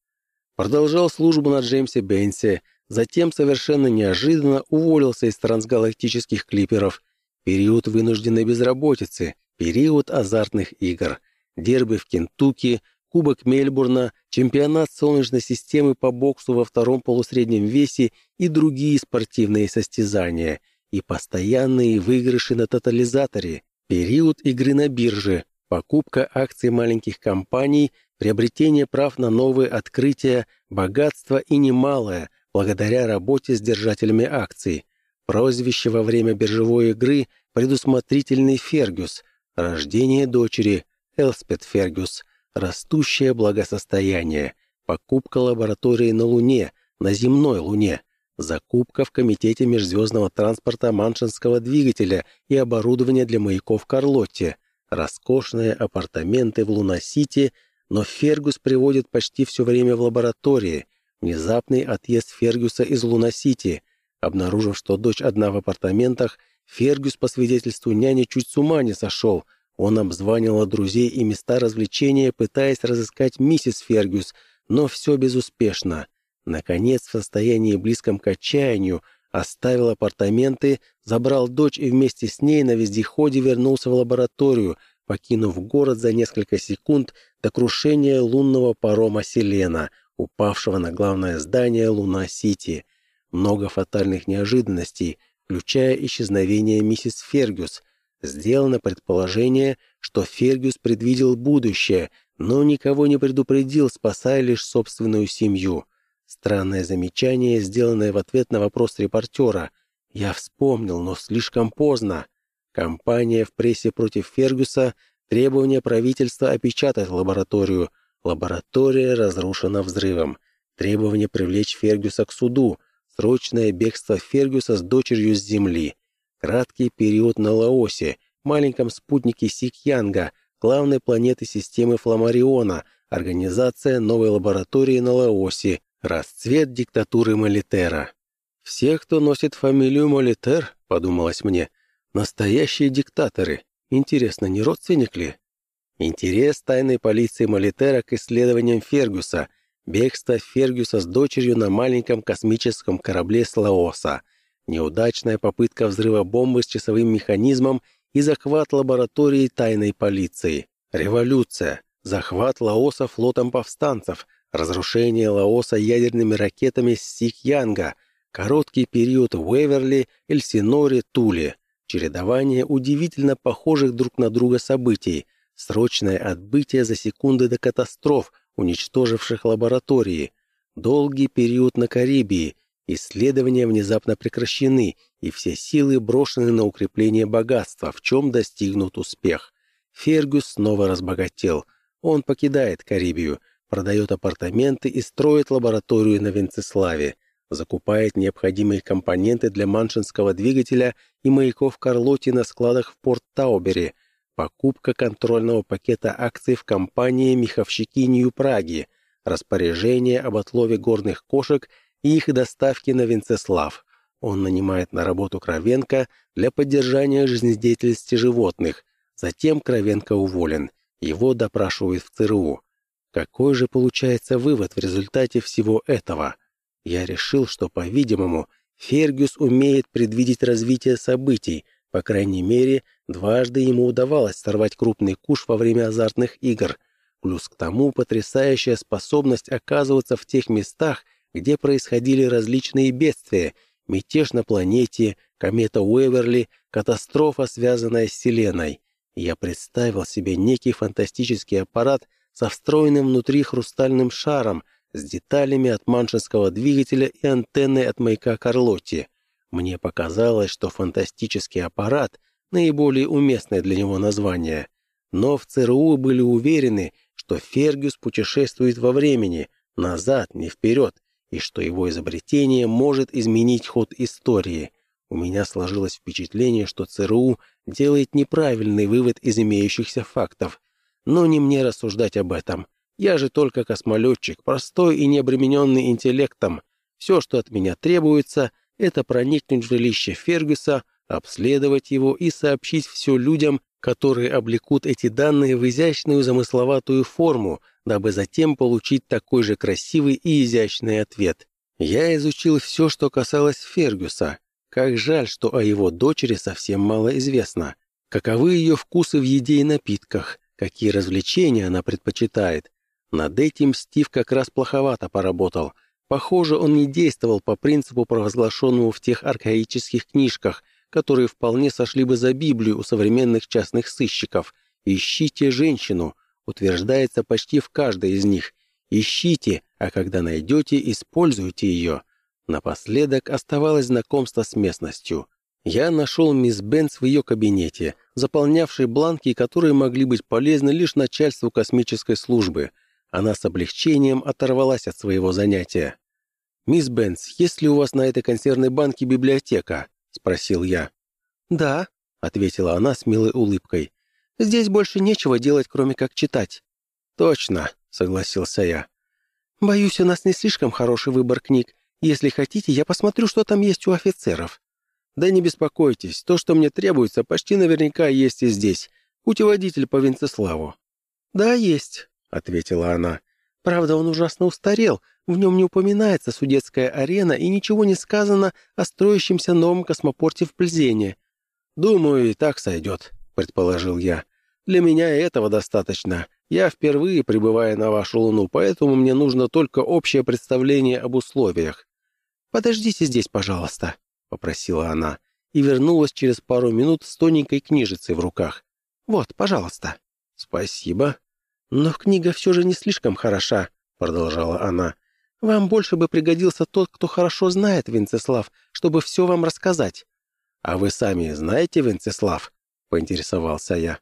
[SPEAKER 1] Продолжал службу на Джеймсе Бенсе, затем совершенно неожиданно уволился из трансгалактических клиперов. Период вынужденной безработицы, период азартных игр, дерби в Кентукки, Кубок Мельбурна, чемпионат Солнечной системы по боксу во втором полусреднем весе и другие спортивные состязания, и постоянные выигрыши на тотализаторе, период игры на бирже, покупка акций маленьких компаний, приобретение прав на новые открытия, богатство и немалое, благодаря работе с держателями акций, прозвище во время биржевой игры «Предусмотрительный Фергюс», рождение дочери Элспет Фергюс – Растущее благосостояние, покупка лаборатории на Луне, на земной Луне, закупка в Комитете межзвездного транспорта Маншинского двигателя и оборудования для маяков Карлотте, роскошные апартаменты в Луна-Сити, но Фергус приводит почти все время в лаборатории, внезапный отъезд Фергюса из Луна-Сити. Обнаружив, что дочь одна в апартаментах, Фергюс по свидетельству няни чуть с ума не сошел – он обзванивал друзей и места развлечения, пытаясь разыскать миссис Фергюс, но все безуспешно. Наконец, в состоянии близком к отчаянию, оставил апартаменты, забрал дочь и вместе с ней на вездеходе вернулся в лабораторию, покинув город за несколько секунд до крушения лунного парома «Селена», упавшего на главное здание Луна-Сити. Много фатальных неожиданностей, включая исчезновение миссис Фергюс – Сделано предположение, что Фергюс предвидел будущее, но никого не предупредил, спасая лишь собственную семью. Странное замечание, сделанное в ответ на вопрос репортера. Я вспомнил, но слишком поздно. Компания в прессе против Фергюса, требование правительства опечатать лабораторию. Лаборатория разрушена взрывом. Требование привлечь Фергюса к суду. Срочное бегство Фергюса с дочерью с земли. Краткий период на Лаосе, маленьком спутнике Сикьянга, главной планеты системы Фламариона, организация новой лаборатории на Лаосе, расцвет диктатуры Молитера. «Все, кто носит фамилию Молитер, — подумалось мне, — настоящие диктаторы. Интересно, не родственник ли?» Интерес тайной полиции Молитера к исследованиям Фергюса, бегство Фергюса с дочерью на маленьком космическом корабле с Лаоса — неудачная попытка взрыва бомбы с часовым механизмом и захват лаборатории тайной полиции, революция, захват Лаоса флотом повстанцев, разрушение Лаоса ядерными ракетами с Сикьянга, короткий период Уэверли, Эльсиноре, Туле, чередование удивительно похожих друг на друга событий, срочное отбытие за секунды до катастроф, уничтоживших лаборатории, долгий период на Карибии, Исследования внезапно прекращены, и все силы брошены на укрепление богатства, в чем достигнут успех. Фергюс снова разбогател. Он покидает Карибию, продает апартаменты и строит лабораторию на Венцеславе, закупает необходимые компоненты для маншинского двигателя и маяков Карлоти на складах в Порт-Таубере, покупка контрольного пакета акций в компании «Меховщики Нью-Праги», распоряжение об отлове горных кошек и их доставки на Венцеслав. Он нанимает на работу Кровенко для поддержания жизнедеятельности животных. Затем Кровенко уволен. Его допрашивают в ЦРУ. Какой же получается вывод в результате всего этого? Я решил, что, по-видимому, Фергюс умеет предвидеть развитие событий, по крайней мере, дважды ему удавалось сорвать крупный куш во время азартных игр. Плюс к тому потрясающая способность оказываться в тех местах, где происходили различные бедствия, мятеж на планете, комета Уэверли, катастрофа, связанная с Вселенной. Я представил себе некий фантастический аппарат со встроенным внутри хрустальным шаром, с деталями от маншинского двигателя и антенной от маяка Карлотти. Мне показалось, что фантастический аппарат — наиболее уместное для него название. Но в ЦРУ были уверены, что Фергюс путешествует во времени, назад, не вперед, и что его изобретение может изменить ход истории. У меня сложилось впечатление, что ЦРУ делает неправильный вывод из имеющихся фактов. Но не мне рассуждать об этом. Я же только космолетчик, простой и необремененный интеллектом. Все, что от меня требуется, это проникнуть в жилище Фергюса, обследовать его и сообщить все людям, которые облекут эти данные в изящную замысловатую форму, дабы затем получить такой же красивый и изящный ответ. Я изучил все, что касалось Фергюса. Как жаль, что о его дочери совсем мало известно. Каковы ее вкусы в еде и напитках, какие развлечения она предпочитает. Над этим Стив как раз плоховато поработал. Похоже, он не действовал по принципу, провозглашенному в тех архаических книжках, которые вполне сошли бы за Библию у современных частных сыщиков. «Ищите женщину», утверждается почти в каждой из них. «Ищите, а когда найдете, используйте ее». Напоследок оставалось знакомство с местностью. Я нашел мисс Бенц в ее кабинете, заполнявшей бланки, которые могли быть полезны лишь начальству космической службы. Она с облегчением оторвалась от своего занятия. «Мисс Бенц, есть ли у вас на этой консервной банке библиотека?» — спросил я.
[SPEAKER 2] «Да», —
[SPEAKER 1] ответила она с милой улыбкой.
[SPEAKER 2] «Здесь больше нечего делать, кроме как читать».
[SPEAKER 1] «Точно», — согласился я.
[SPEAKER 2] «Боюсь, у нас не слишком хороший выбор книг. Если хотите, я посмотрю, что там есть у офицеров».
[SPEAKER 1] «Да не беспокойтесь, то, что мне требуется, почти наверняка есть и здесь. Путеводитель по Венцеславу».
[SPEAKER 2] «Да, есть», — ответила она. «Правда, он ужасно устарел, в нем не упоминается судетская арена и ничего не сказано о строящемся новом космопорте в Пльзене.
[SPEAKER 1] «Думаю, и так сойдет», — предположил я. «Для меня этого достаточно. Я впервые прибываю на вашу Луну, поэтому мне нужно только общее представление об условиях».
[SPEAKER 2] «Подождите здесь, пожалуйста», — попросила она,
[SPEAKER 1] и вернулась через пару минут с тоненькой книжицей в руках.
[SPEAKER 2] «Вот, пожалуйста».
[SPEAKER 1] «Спасибо».
[SPEAKER 2] «Но книга все же не слишком хороша», — продолжала она. Вам больше бы пригодился тот, кто хорошо знает Венцеслав, чтобы все вам рассказать».
[SPEAKER 1] «А вы сами знаете Венцеслав?» — поинтересовался я.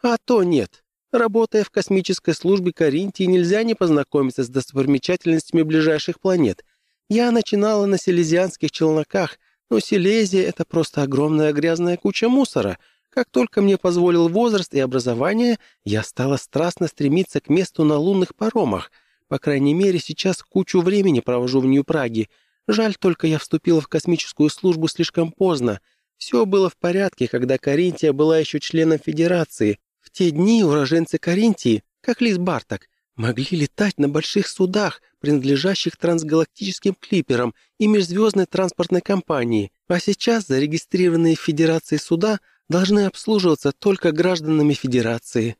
[SPEAKER 2] «А то нет. Работая в космической службе Каринтии, нельзя не познакомиться с достопримечательностями ближайших планет. Я начинала на селезианских челноках, но Силезия — это просто огромная грязная куча мусора. Как только мне позволил возраст и образование, я стала страстно стремиться к месту на лунных паромах — по крайней мере, сейчас кучу времени провожу в Нью-Праге. Жаль только я вступила в космическую службу слишком поздно. Все было в порядке, когда Каринтия была еще членом Федерации. В те дни уроженцы Каринтии, как Лис Барток, могли летать на больших судах, принадлежащих трансгалактическим клиперам и межзвездной транспортной компании, а сейчас зарегистрированные в Федерации суда должны обслуживаться только гражданами Федерации.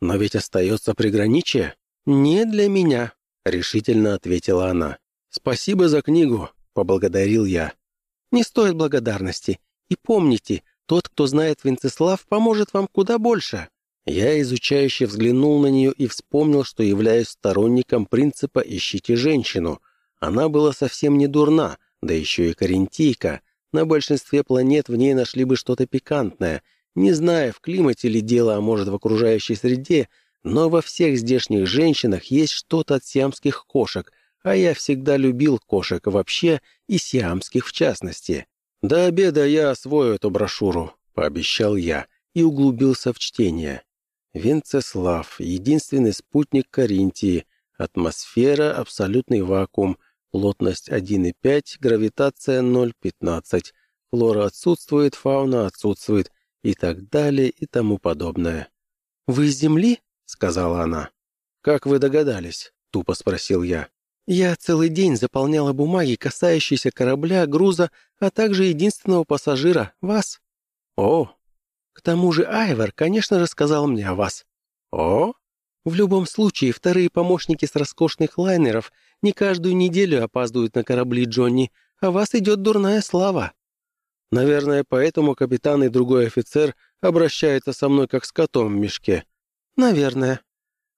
[SPEAKER 1] Но ведь остается приграничие.
[SPEAKER 2] «Не для меня», —
[SPEAKER 1] решительно ответила она. «Спасибо за книгу», — поблагодарил я.
[SPEAKER 2] «Не стоит благодарности. И помните, тот, кто знает Венцеслав, поможет вам куда больше».
[SPEAKER 1] Я изучающе взглянул на нее и вспомнил, что являюсь сторонником принципа «ищите женщину». Она была совсем не дурна, да еще и карентийка. На большинстве планет в ней нашли бы что-то пикантное. Не зная, в климате ли дело, а может в окружающей среде, но во всех здешних женщинах есть что-то от сиамских кошек, а я всегда любил кошек вообще и сиамских в частности. До обеда я освою эту брошюру, пообещал я и углубился в чтение. Венцеслав, единственный спутник Каринтии, атмосфера, абсолютный вакуум, плотность 1,5, гравитация 0,15, флора отсутствует, фауна отсутствует и так далее и тому подобное.
[SPEAKER 2] «Вы из Земли?»
[SPEAKER 1] Сказала она. «Как вы догадались?» — тупо спросил я.
[SPEAKER 2] «Я целый день заполняла бумаги, касающиеся корабля, груза, а также единственного пассажира, вас».
[SPEAKER 1] «О!»
[SPEAKER 2] «К тому же Айвер, конечно, рассказал мне о вас».
[SPEAKER 1] «О?»
[SPEAKER 2] «В любом случае, вторые помощники с роскошных лайнеров не каждую неделю опаздывают на корабли Джонни, а вас идет дурная слава».
[SPEAKER 1] «Наверное, поэтому капитан и другой офицер обращаются со мной как с котом в мешке»,
[SPEAKER 2] «Наверное».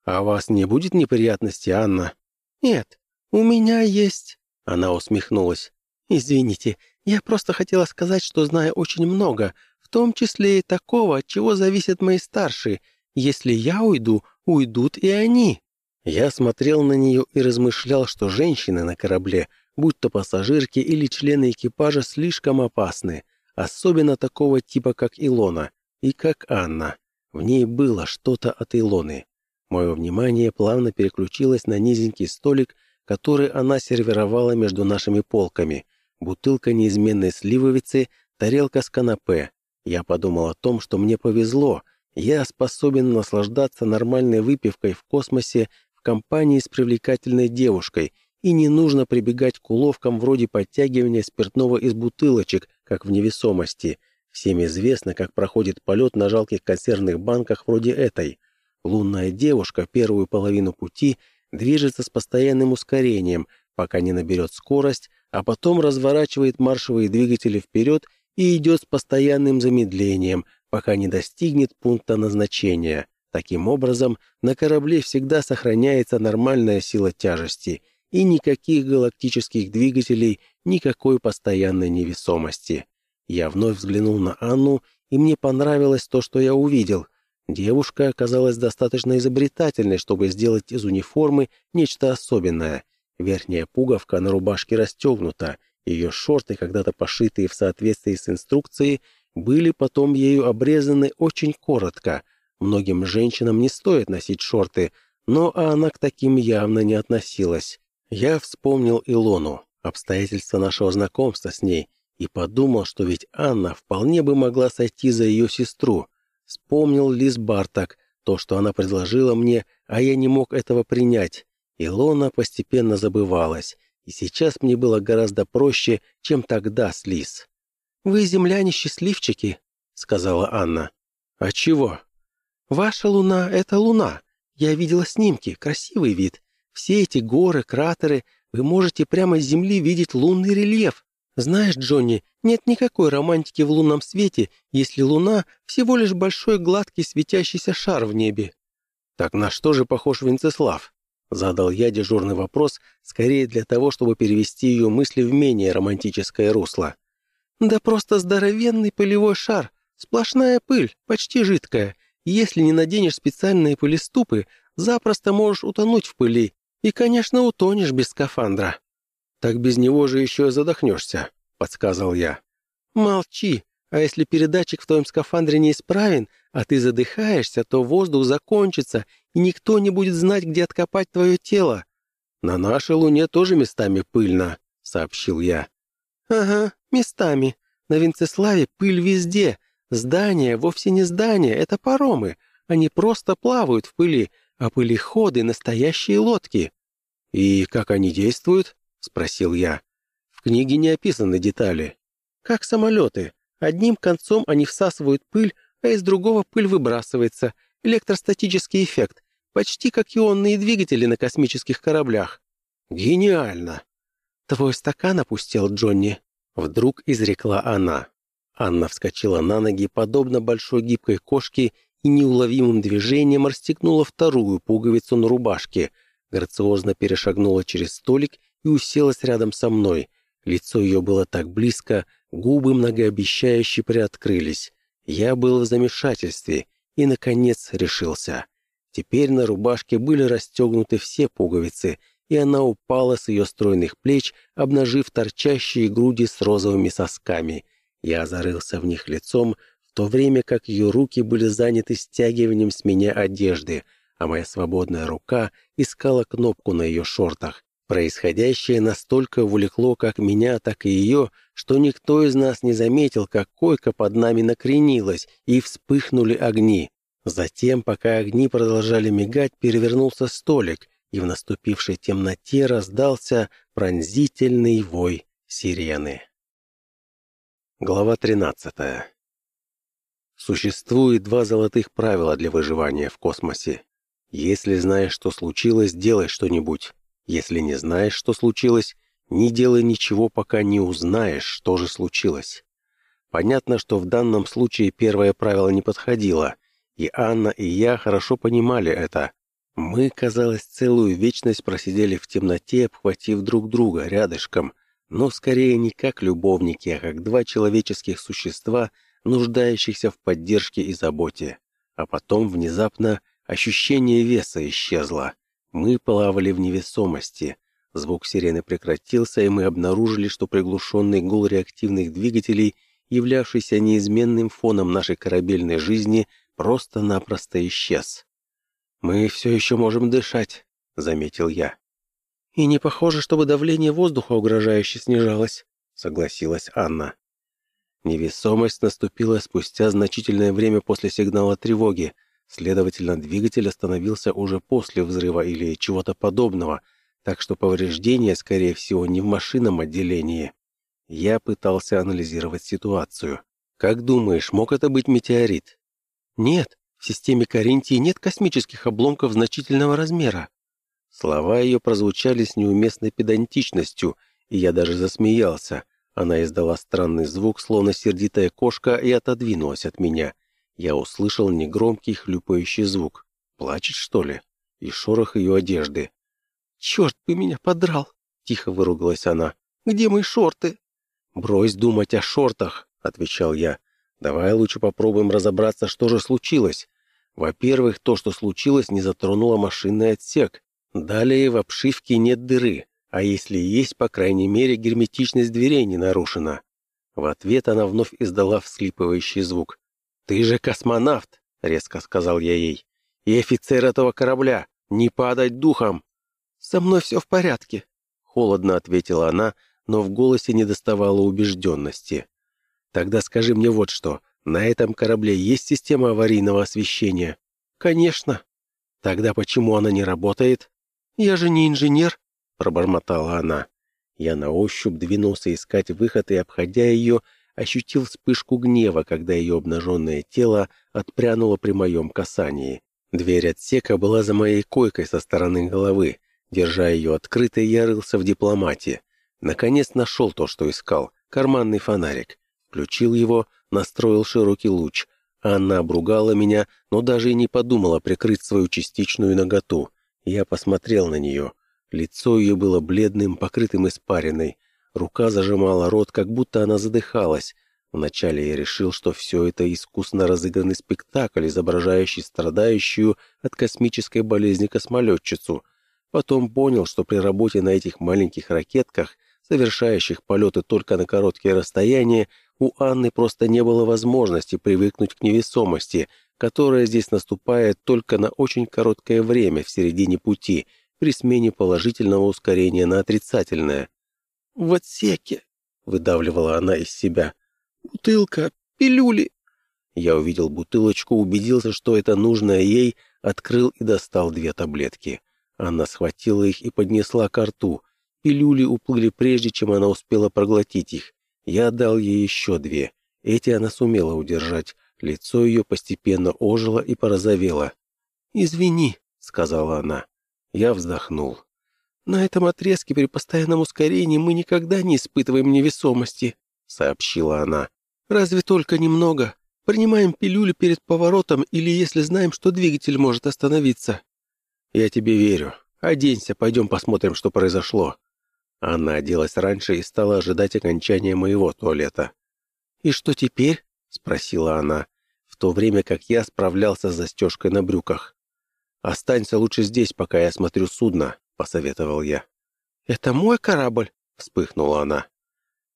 [SPEAKER 1] «А у вас не будет неприятностей, Анна?»
[SPEAKER 2] «Нет, у меня есть...»
[SPEAKER 1] Она усмехнулась.
[SPEAKER 2] «Извините, я просто хотела сказать, что знаю очень много, в том числе и такого, от чего зависят мои старшие. Если я уйду, уйдут и они».
[SPEAKER 1] Я смотрел на нее и размышлял, что женщины на корабле, будь то пассажирки или члены экипажа, слишком опасны, особенно такого типа, как Илона и как Анна. В ней было что-то от Илоны. Мое внимание плавно переключилось на низенький столик, который она сервировала между нашими полками. Бутылка неизменной сливовицы, тарелка с канапе. Я подумал о том, что мне повезло. Я способен наслаждаться нормальной выпивкой в космосе компании с привлекательной девушкой, и не нужно прибегать к уловкам вроде подтягивания спиртного из бутылочек, как в невесомости. Всем известно, как проходит полет на жалких консервных банках вроде этой. Лунная девушка первую половину пути движется с постоянным ускорением, пока не наберет скорость, а потом разворачивает маршевые двигатели вперед и идет с постоянным замедлением, пока не достигнет пункта назначения. Таким образом, на корабле всегда сохраняется нормальная сила тяжести и никаких галактических двигателей, никакой постоянной невесомости. Я вновь взглянул на Анну, и мне понравилось то, что я увидел. Девушка оказалась достаточно изобретательной, чтобы сделать из униформы нечто особенное. Верхняя пуговка на рубашке расстегнута, ее шорты, когда-то пошитые в соответствии с инструкцией, были потом ею обрезаны очень коротко — Многим женщинам не стоит носить шорты, но она к таким явно не относилась. Я вспомнил Илону, обстоятельства нашего знакомства с ней, и подумал, что ведь Анна вполне бы могла сойти за ее сестру. Вспомнил Лиз Бартак, то, что она предложила мне, а я не мог этого принять. Илона постепенно забывалась, и сейчас мне было гораздо проще, чем тогда с Лиз.
[SPEAKER 2] «Вы, земляне, счастливчики», — сказала Анна.
[SPEAKER 1] «А чего?»
[SPEAKER 2] «Ваша луна — это луна. Я видела снимки, красивый вид. Все эти горы, кратеры, вы можете прямо с Земли видеть лунный рельеф. Знаешь, Джонни, нет никакой романтики в лунном свете, если луна — всего лишь большой гладкий светящийся шар в небе».
[SPEAKER 1] «Так на что же похож Венцеслав?» Задал я дежурный вопрос, скорее для того, чтобы перевести ее мысли в менее романтическое русло.
[SPEAKER 2] «Да просто здоровенный пылевой шар, сплошная пыль, почти жидкая. Если не наденешь специальные пылеступы, запросто можешь утонуть в пыли. И, конечно, утонешь без скафандра».
[SPEAKER 1] «Так без него же еще задохнешься», — подсказал я.
[SPEAKER 2] «Молчи. А если передатчик в твоем скафандре неисправен, а ты задыхаешься, то воздух закончится, и никто не будет знать, где откопать твое тело».
[SPEAKER 1] «На нашей Луне тоже местами пыльно», — сообщил я.
[SPEAKER 2] «Ага, местами. На Венцеславе пыль везде, Здания вовсе не здания, это паромы. Они просто плавают в пыли, а пылеходы — настоящие лодки».
[SPEAKER 1] «И как они действуют?» — спросил я. «В книге не описаны детали».
[SPEAKER 2] «Как самолеты. Одним концом они всасывают пыль, а из другого пыль выбрасывается. Электростатический эффект. Почти как ионные двигатели на космических кораблях».
[SPEAKER 1] «Гениально!»
[SPEAKER 2] «Твой стакан опустел, Джонни», — вдруг изрекла она.
[SPEAKER 1] Анна вскочила на ноги, подобно большой гибкой кошке, и неуловимым движением расстегнула вторую пуговицу на рубашке, грациозно перешагнула через столик и уселась рядом со мной. Лицо ее было так близко, губы многообещающе приоткрылись. Я был в замешательстве и, наконец, решился. Теперь на рубашке были расстегнуты все пуговицы, и она упала с ее стройных плеч, обнажив торчащие груди с розовыми сосками — я зарылся в них лицом, в то время как ее руки были заняты стягиванием с меня одежды, а моя свободная рука искала кнопку на ее шортах. Происходящее настолько увлекло как меня, так и ее, что никто из нас не заметил, как койка под нами накренилась, и вспыхнули огни. Затем, пока огни продолжали мигать, перевернулся столик, и в наступившей темноте раздался пронзительный вой сирены. Глава 13. Существует два золотых правила для выживания в космосе. Если знаешь, что случилось, делай что-нибудь. Если не знаешь, что случилось, не делай ничего, пока не узнаешь, что же случилось. Понятно, что в данном случае первое правило не подходило, и Анна и я хорошо понимали это. Мы, казалось, целую вечность просидели в темноте, обхватив друг друга рядышком – но скорее не как любовники, а как два человеческих существа, нуждающихся в поддержке и заботе. а потом внезапно ощущение веса исчезло. Мы плавали в невесомости. Звук сирены прекратился, и мы обнаружили, что приглушенный гул реактивных двигателей, являвшийся неизменным фоном нашей корабельной жизни, просто-напросто исчез. «Мы все еще можем дышать», — заметил я.
[SPEAKER 2] «И не похоже, чтобы давление воздуха угрожающе снижалось», — согласилась Анна.
[SPEAKER 1] Невесомость наступила спустя значительное время после сигнала тревоги, следовательно, двигатель остановился уже после взрыва или чего-то подобного, так что повреждения, скорее всего, не в машинном отделении. Я пытался анализировать ситуацию. «Как думаешь, мог это быть метеорит?»
[SPEAKER 2] «Нет, в системе Каринтии нет космических обломков значительного размера».
[SPEAKER 1] Слова ее прозвучали с неуместной педантичностью, и я даже засмеялся. Она издала странный звук, словно сердитая кошка, и отодвинулась от меня. Я услышал негромкий хлюпающий звук. Плачет, что ли? И шорох ее одежды.
[SPEAKER 2] «Черт бы меня подрал!» — тихо выругалась она. «Где мои шорты?»
[SPEAKER 1] «Брось думать о шортах», — отвечал я. «Давай лучше попробуем разобраться, что же случилось. Во-первых, то, что случилось, не затронуло машинный отсек. Далее в обшивке нет дыры, а если есть, по крайней мере, герметичность дверей не нарушена». В ответ она вновь издала всхлипывающий звук. «Ты же космонавт», — резко сказал я ей, — «и офицер этого корабля. Не падать духом».
[SPEAKER 2] «Со мной все в порядке», — холодно ответила она, но в голосе не доставало убежденности.
[SPEAKER 1] «Тогда скажи мне вот что. На этом корабле есть система аварийного освещения?»
[SPEAKER 2] «Конечно».
[SPEAKER 1] «Тогда почему она не работает?»
[SPEAKER 2] «Я же не инженер», —
[SPEAKER 1] пробормотала она. Я на ощупь двинулся искать выход и, обходя ее, ощутил вспышку гнева, когда ее обнаженное тело отпрянуло при моем касании. Дверь отсека была за моей койкой со стороны головы. Держа ее открытой, я рылся в дипломате. Наконец нашел то, что искал — карманный фонарик. Включил его, настроил широкий луч. Анна обругала меня, но даже и не подумала прикрыть свою частичную наготу. Я посмотрел на нее. Лицо ее было бледным, покрытым испариной. Рука зажимала рот, как будто она задыхалась. Вначале я решил, что все это искусно разыгранный спектакль, изображающий страдающую от космической болезни космолетчицу. Потом понял, что при работе на этих маленьких ракетках, совершающих полеты только на короткие расстояния, у Анны просто не было возможности привыкнуть к невесомости, которая здесь наступает только на очень короткое время в середине пути, при смене положительного ускорения на отрицательное.
[SPEAKER 2] «В отсеке», — выдавливала она из себя. «Бутылка, пилюли».
[SPEAKER 1] Я увидел бутылочку, убедился, что это нужное ей, открыл и достал две таблетки. Она схватила их и поднесла к рту. Пилюли уплыли прежде, чем она успела проглотить их. Я дал ей еще две. Эти она сумела удержать. Лицо ее постепенно ожило и порозовело.
[SPEAKER 2] «Извини», — сказала она. Я вздохнул. «На этом отрезке при постоянном ускорении мы никогда не испытываем невесомости», — сообщила она. «Разве только немного. Принимаем пилюли перед поворотом или если знаем, что двигатель может остановиться».
[SPEAKER 1] «Я тебе верю. Оденься, пойдем посмотрим, что произошло». Она оделась раньше и стала ожидать окончания моего туалета.
[SPEAKER 2] «И что теперь?»
[SPEAKER 1] — спросила она, в то время как я справлялся с застежкой на брюках. «Останься лучше здесь, пока я смотрю судно», — посоветовал я.
[SPEAKER 2] «Это мой корабль?» — вспыхнула она.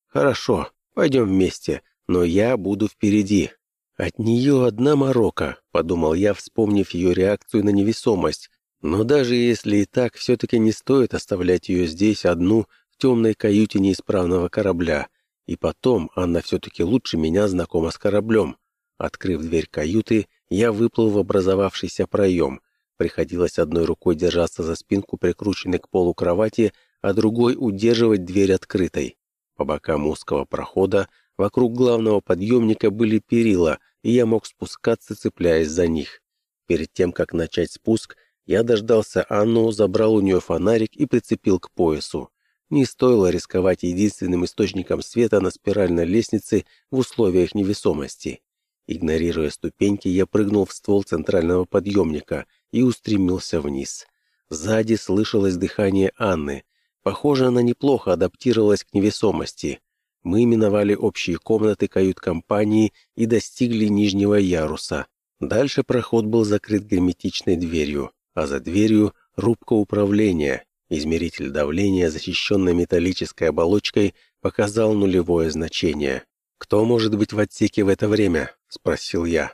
[SPEAKER 1] «Хорошо, пойдем вместе, но я буду впереди». «От нее одна морока», — подумал я, вспомнив ее реакцию на невесомость. «Но даже если и так, все-таки не стоит оставлять ее здесь одну в темной каюте неисправного корабля. И потом она все-таки лучше меня знакома с кораблем». Открыв дверь каюты, я выплыл в образовавшийся проем. Приходилось одной рукой держаться за спинку, прикрученной к полу кровати, а другой удерживать дверь открытой. По бокам узкого прохода вокруг главного подъемника были перила, и я мог спускаться, цепляясь за них. Перед тем, как начать спуск, я дождался Анну, забрал у нее фонарик и прицепил к поясу. Не стоило рисковать единственным источником света на спиральной лестнице в условиях невесомости. Игнорируя ступеньки, я прыгнул в ствол центрального подъемника — и устремился вниз. Сзади слышалось дыхание Анны. Похоже, она неплохо адаптировалась к невесомости. Мы миновали общие комнаты кают-компании и достигли нижнего яруса. Дальше проход был закрыт герметичной дверью, а за дверью рубка управления. Измеритель давления, защищенный металлической оболочкой, показал нулевое значение. «Кто может быть в отсеке в это время?» — спросил я.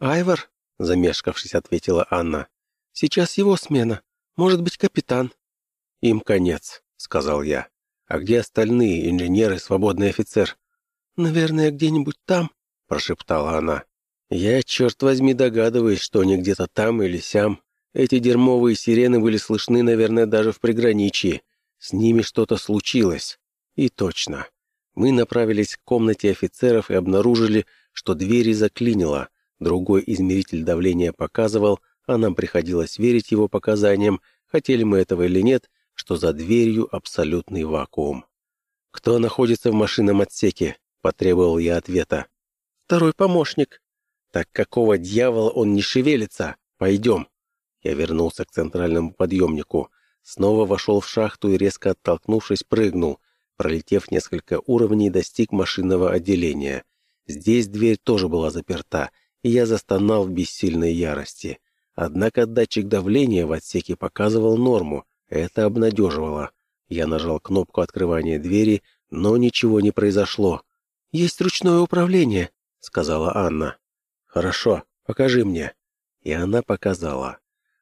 [SPEAKER 2] «Айвар», — замешкавшись, ответила Анна. «Сейчас его смена. Может быть, капитан».
[SPEAKER 1] «Им конец», — сказал я. «А где остальные, инженеры, свободный офицер?»
[SPEAKER 2] «Наверное, где-нибудь там», — прошептала она.
[SPEAKER 1] «Я, черт возьми, догадываюсь, что они где-то там или сям. Эти дерьмовые сирены были слышны, наверное, даже в приграничье. С ними что-то случилось. И точно. Мы направились к комнате офицеров и обнаружили, что двери заклинило. Другой измеритель давления показывал, а нам приходилось верить его показаниям, хотели мы этого или нет, что за дверью абсолютный вакуум. «Кто находится в машинном отсеке?» – потребовал я ответа.
[SPEAKER 2] «Второй помощник».
[SPEAKER 1] «Так какого дьявола он не шевелится? Пойдем». Я вернулся к центральному подъемнику. Снова вошел в шахту и, резко оттолкнувшись, прыгнул. Пролетев несколько уровней, достиг машинного отделения. Здесь дверь тоже была заперта, я застонал в бессильной ярости. Однако датчик давления в отсеке показывал норму. Это обнадеживало. Я нажал кнопку открывания двери, но ничего не произошло.
[SPEAKER 2] «Есть ручное управление», — сказала Анна.
[SPEAKER 1] «Хорошо, покажи мне». И она показала.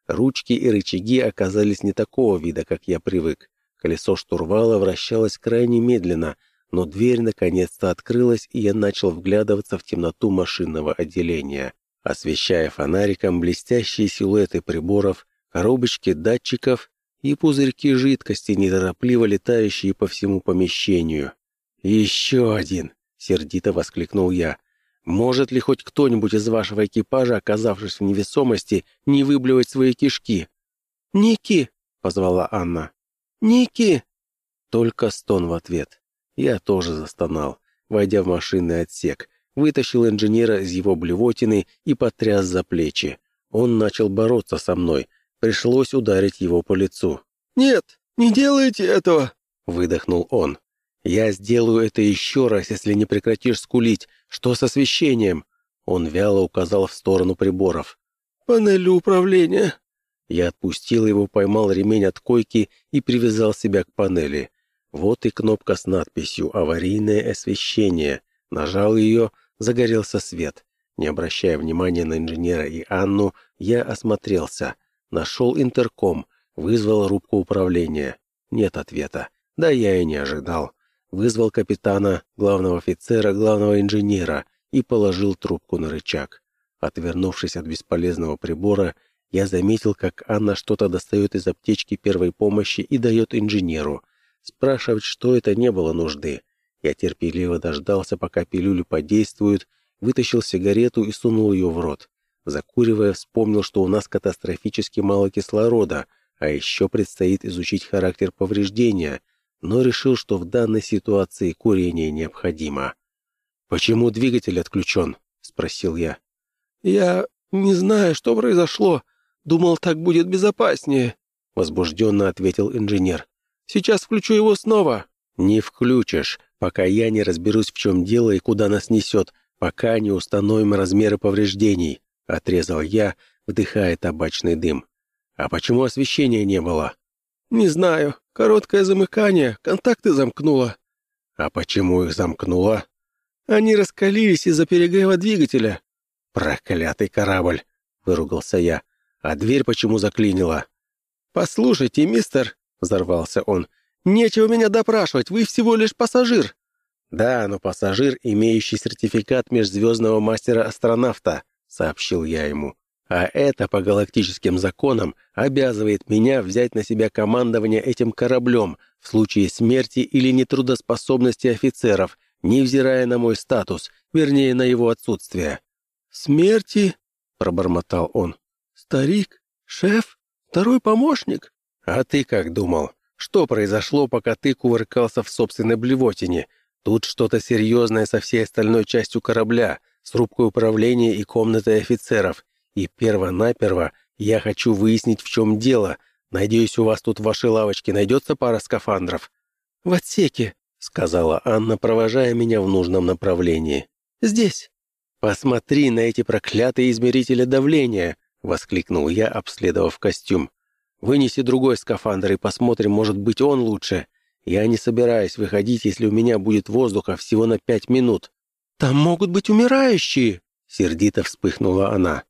[SPEAKER 1] Ручки и рычаги оказались не такого вида, как я привык. Колесо штурвала вращалось крайне медленно, но дверь наконец-то открылась, и я начал вглядываться в темноту машинного отделения, освещая фонариком блестящие силуэты приборов, коробочки датчиков и пузырьки жидкости, неторопливо летающие по всему помещению. «Еще один!» — сердито воскликнул я. Может ли хоть кто-нибудь из вашего экипажа, оказавшись в невесомости, не выблевать свои кишки?»
[SPEAKER 2] «Ники!» — позвала Анна. «Ники!»
[SPEAKER 1] Только стон в ответ. Я тоже застонал, войдя в машинный отсек, вытащил инженера из его блевотины и потряс за плечи. Он начал бороться со мной. Пришлось ударить его по лицу.
[SPEAKER 2] «Нет, не делайте этого!» — выдохнул он.
[SPEAKER 1] «Я сделаю это еще раз, если не прекратишь скулить. Что с освещением?» Он вяло указал в сторону приборов.
[SPEAKER 2] «Панель управления».
[SPEAKER 1] Я отпустил его, поймал ремень от койки и привязал себя к панели. Вот и кнопка с надписью «Аварийное освещение». Нажал ее, загорелся свет. Не обращая внимания на инженера и Анну, я осмотрелся. Нашел интерком, вызвал рубку управления. Нет ответа. Да я и не ожидал вызвал капитана, главного офицера, главного инженера и положил трубку на рычаг. Отвернувшись от бесполезного прибора, я заметил, как Анна что-то достает из аптечки первой помощи и дает инженеру. Спрашивать, что это, не было нужды. Я терпеливо дождался, пока пилюли подействуют, вытащил сигарету и сунул ее в рот. Закуривая, вспомнил, что у нас катастрофически мало кислорода, а еще предстоит изучить характер повреждения — но решил, что в данной ситуации курение необходимо. «Почему двигатель отключен?» — спросил я.
[SPEAKER 2] «Я не знаю, что произошло. Думал, так будет безопаснее», — возбужденно ответил инженер. «Сейчас включу его снова».
[SPEAKER 1] «Не включишь, пока я не разберусь, в чем дело и куда нас несет, пока не установим размеры повреждений», — отрезал я, вдыхая табачный дым. «А почему освещения не было?»
[SPEAKER 2] «Не знаю. Короткое замыкание. Контакты замкнуло».
[SPEAKER 1] «А почему их замкнуло?»
[SPEAKER 2] «Они раскалились из-за перегрева двигателя».
[SPEAKER 1] «Проклятый корабль!» — выругался я. «А дверь почему заклинила?»
[SPEAKER 2] «Послушайте, мистер», — взорвался он, — «нечего меня допрашивать, вы всего лишь пассажир».
[SPEAKER 1] «Да, но пассажир, имеющий сертификат межзвездного мастера-астронавта», — сообщил я ему. А это по галактическим законам обязывает меня взять на себя командование этим кораблем в случае смерти или нетрудоспособности офицеров, невзирая на мой статус, вернее, на его отсутствие.
[SPEAKER 2] «Смерти?» — пробормотал он. «Старик? Шеф? Второй помощник?»
[SPEAKER 1] «А ты как думал? Что произошло, пока ты кувыркался в собственной блевотине? Тут что-то серьезное со всей остальной частью корабля, с рубкой управления и комнатой офицеров, и перво-наперво я хочу выяснить, в чем дело. Надеюсь, у вас тут в вашей лавочке найдется пара скафандров».
[SPEAKER 2] «В отсеке», — сказала Анна, провожая меня в нужном направлении. «Здесь».
[SPEAKER 1] «Посмотри на эти проклятые измерители давления!» — воскликнул я, обследовав костюм. «Вынеси другой скафандр и посмотрим, может быть, он лучше. Я не собираюсь выходить, если у меня будет воздуха всего на пять минут».
[SPEAKER 2] «Там могут быть умирающие!»
[SPEAKER 1] — сердито вспыхнула она.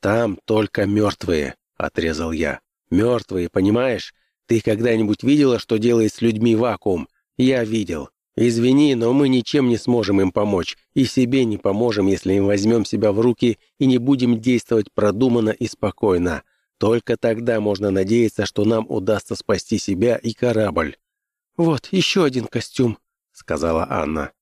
[SPEAKER 1] «Там только мертвые», — отрезал я. «Мертвые, понимаешь? Ты когда-нибудь видела, что делает с людьми вакуум? Я видел. Извини, но мы ничем не сможем им помочь, и себе не поможем, если им возьмем себя в руки и не будем действовать продуманно и спокойно. Только тогда можно надеяться, что нам удастся спасти себя и корабль».
[SPEAKER 2] «Вот, еще один костюм», —
[SPEAKER 1] сказала Анна.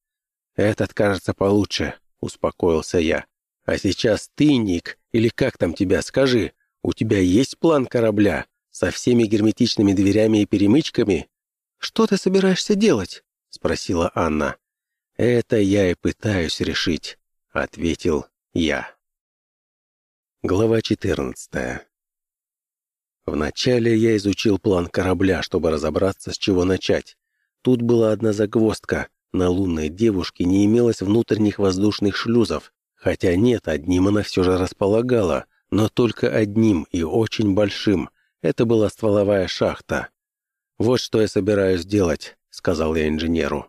[SPEAKER 1] «Этот кажется получше», — успокоился я. «А сейчас ты, Ник, или как там тебя, скажи, у тебя есть план корабля со всеми герметичными дверями и перемычками?»
[SPEAKER 2] «Что ты собираешься делать?»
[SPEAKER 1] — спросила Анна. «Это я и пытаюсь решить», — ответил я. Глава 14 Вначале я изучил план корабля, чтобы разобраться, с чего начать. Тут была одна загвоздка. На лунной девушке не имелось внутренних воздушных шлюзов. Хотя нет, одним она все же располагала, но только одним и очень большим. Это была стволовая шахта. «Вот что я собираюсь делать», — сказал я инженеру.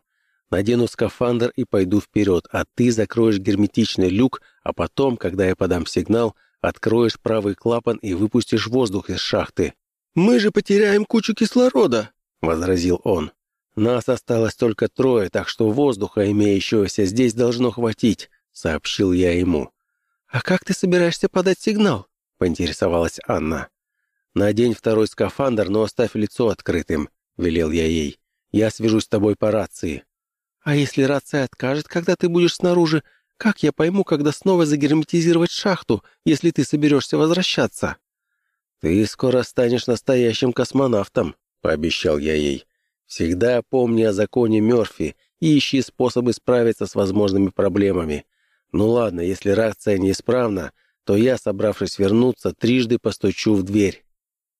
[SPEAKER 1] «Надену скафандр и пойду вперед, а ты закроешь герметичный люк, а потом, когда я подам сигнал, откроешь правый клапан и выпустишь воздух из шахты».
[SPEAKER 2] «Мы же потеряем кучу кислорода», —
[SPEAKER 1] возразил он. «Нас осталось только трое, так что воздуха, имеющегося здесь, должно хватить», — сообщил я ему.
[SPEAKER 2] «А как ты собираешься подать сигнал?»
[SPEAKER 1] — поинтересовалась Анна. «Надень второй скафандр, но оставь лицо открытым», — велел я ей. «Я свяжусь с тобой по рации».
[SPEAKER 2] «А если рация откажет, когда ты будешь снаружи, как я пойму, когда снова загерметизировать шахту, если ты соберешься возвращаться?»
[SPEAKER 1] «Ты скоро станешь настоящим космонавтом», — пообещал я ей. «Всегда помни о законе Мёрфи и ищи способы справиться с возможными проблемами. Ну ладно, если рация неисправна, то я, собравшись вернуться, трижды постучу в дверь».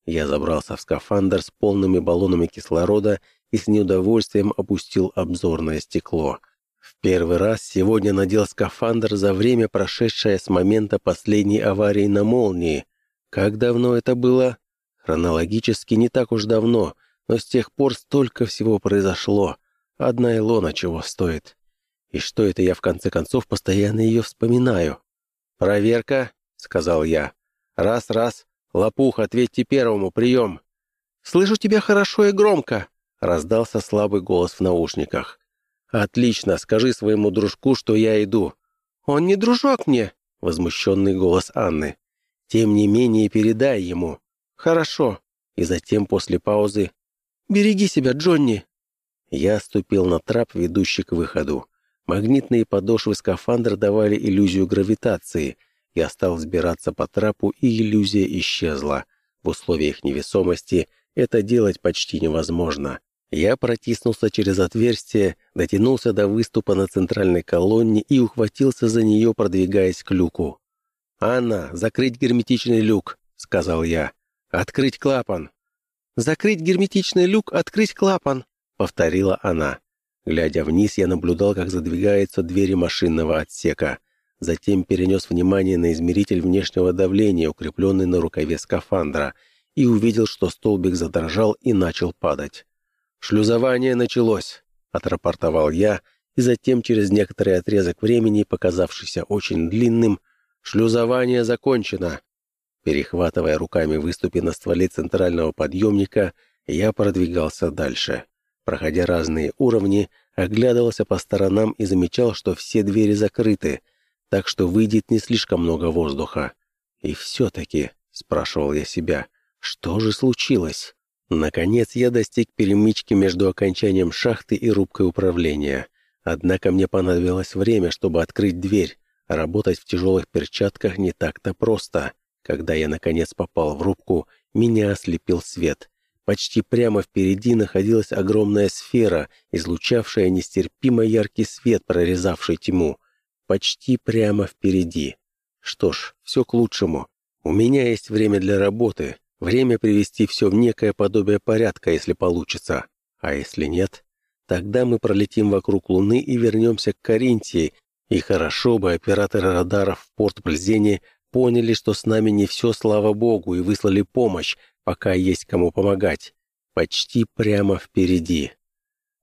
[SPEAKER 1] Я забрался в скафандр с полными баллонами кислорода и с неудовольствием опустил обзорное стекло. Первый раз сегодня надел скафандр за время, прошедшее с момента последней аварии на «Молнии». Как давно это было? Хронологически не так уж давно, но с тех пор столько всего произошло. Одна Илона чего стоит. И что это я в конце концов постоянно ее вспоминаю? «Проверка», — сказал я. «Раз-раз, «Лопух, ответьте первому, прием!»
[SPEAKER 2] «Слышу тебя хорошо и громко!»
[SPEAKER 1] — раздался слабый голос в наушниках. «Отлично, скажи своему дружку, что я иду».
[SPEAKER 2] «Он не дружок мне!»
[SPEAKER 1] — возмущенный голос Анны. «Тем не менее, передай ему».
[SPEAKER 2] «Хорошо».
[SPEAKER 1] И затем, после паузы,
[SPEAKER 2] «Береги себя, Джонни!»
[SPEAKER 1] Я ступил на трап, ведущий к выходу. Магнитные подошвы скафандра давали иллюзию гравитации — я стал взбираться по трапу, и иллюзия исчезла. В условиях невесомости это делать почти невозможно. Я протиснулся через отверстие, дотянулся до выступа на центральной колонне и ухватился за нее, продвигаясь к люку. «Анна, закрыть герметичный люк», — сказал я. «Открыть клапан».
[SPEAKER 2] «Закрыть герметичный люк, открыть клапан», — повторила она.
[SPEAKER 1] Глядя вниз, я наблюдал, как задвигаются двери машинного отсека. Затем перенес внимание на измеритель внешнего давления, укрепленный на рукаве скафандра, и увидел, что столбик задрожал и начал падать. «Шлюзование началось», — отрапортовал я, и затем через некоторый отрезок времени, показавшийся очень длинным, «Шлюзование закончено». Перехватывая руками выступи на стволе центрального подъемника, я продвигался дальше. Проходя разные уровни, оглядывался по сторонам и замечал, что все двери закрыты — так что выйдет не слишком много воздуха. И все-таки, спрашивал я себя, что же случилось? Наконец я достиг перемычки между окончанием шахты и рубкой управления. Однако мне понадобилось время, чтобы открыть дверь. Работать в тяжелых перчатках не так-то просто. Когда я, наконец, попал в рубку, меня ослепил свет. Почти прямо впереди находилась огромная сфера, излучавшая нестерпимо яркий свет, прорезавший тьму почти прямо впереди. Что ж, все к лучшему. У меня есть время для работы, время привести все в некое подобие порядка, если получится. А если нет, тогда мы пролетим вокруг Луны и вернемся к Каринтии, И хорошо бы операторы радаров в порт Пльзене поняли, что с нами не все, слава богу, и выслали помощь, пока есть кому помогать. Почти прямо впереди.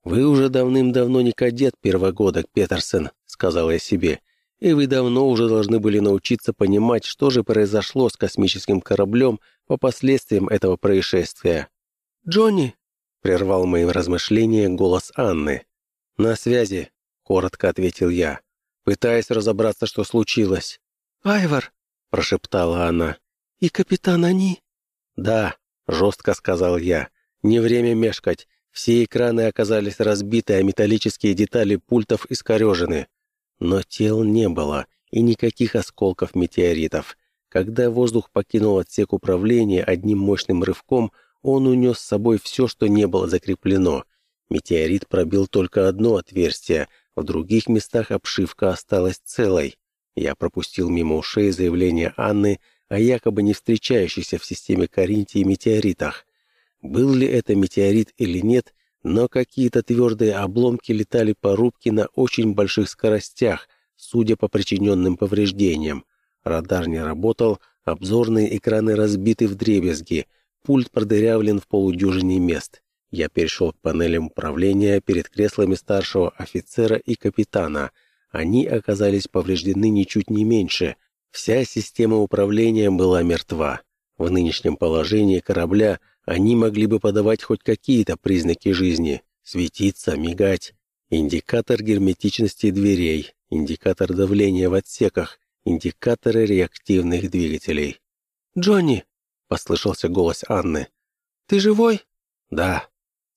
[SPEAKER 1] «Вы уже давным-давно не кадет первогодок, Петерсон», — сказал я себе, «и вы давно уже должны были научиться понимать, что же произошло с космическим кораблем по последствиям этого происшествия».
[SPEAKER 2] «Джонни!»
[SPEAKER 1] — прервал мои размышления голос Анны. «На связи», — коротко ответил я, пытаясь разобраться, что случилось.
[SPEAKER 2] «Айвар!» — прошептала она. «И капитан они?»
[SPEAKER 1] «Да», — жестко сказал я, — «не время мешкать. Все экраны оказались разбиты, а металлические детали пультов искорежены. Но тел не было, и никаких осколков метеоритов. Когда воздух покинул отсек управления одним мощным рывком, он унес с собой все, что не было закреплено. Метеорит пробил только одно отверстие, в других местах обшивка осталась целой. Я пропустил мимо ушей заявление Анны о якобы не встречающихся в системе Каринтии метеоритах. Был ли это метеорит или нет, но какие-то твердые обломки летали по рубке на очень больших скоростях, судя по причиненным повреждениям. Радар не работал, обзорные экраны разбиты в дребезги, пульт продырявлен в полудюжине мест. Я перешел к панелям управления перед креслами старшего офицера и капитана. Они оказались повреждены ничуть не меньше. Вся система управления была мертва. В нынешнем положении корабля они могли бы подавать хоть какие-то признаки жизни, светиться, мигать. Индикатор герметичности дверей, индикатор давления в отсеках, индикаторы реактивных двигателей.
[SPEAKER 2] «Джонни!»
[SPEAKER 1] — послышался голос Анны.
[SPEAKER 2] «Ты живой?»
[SPEAKER 1] «Да».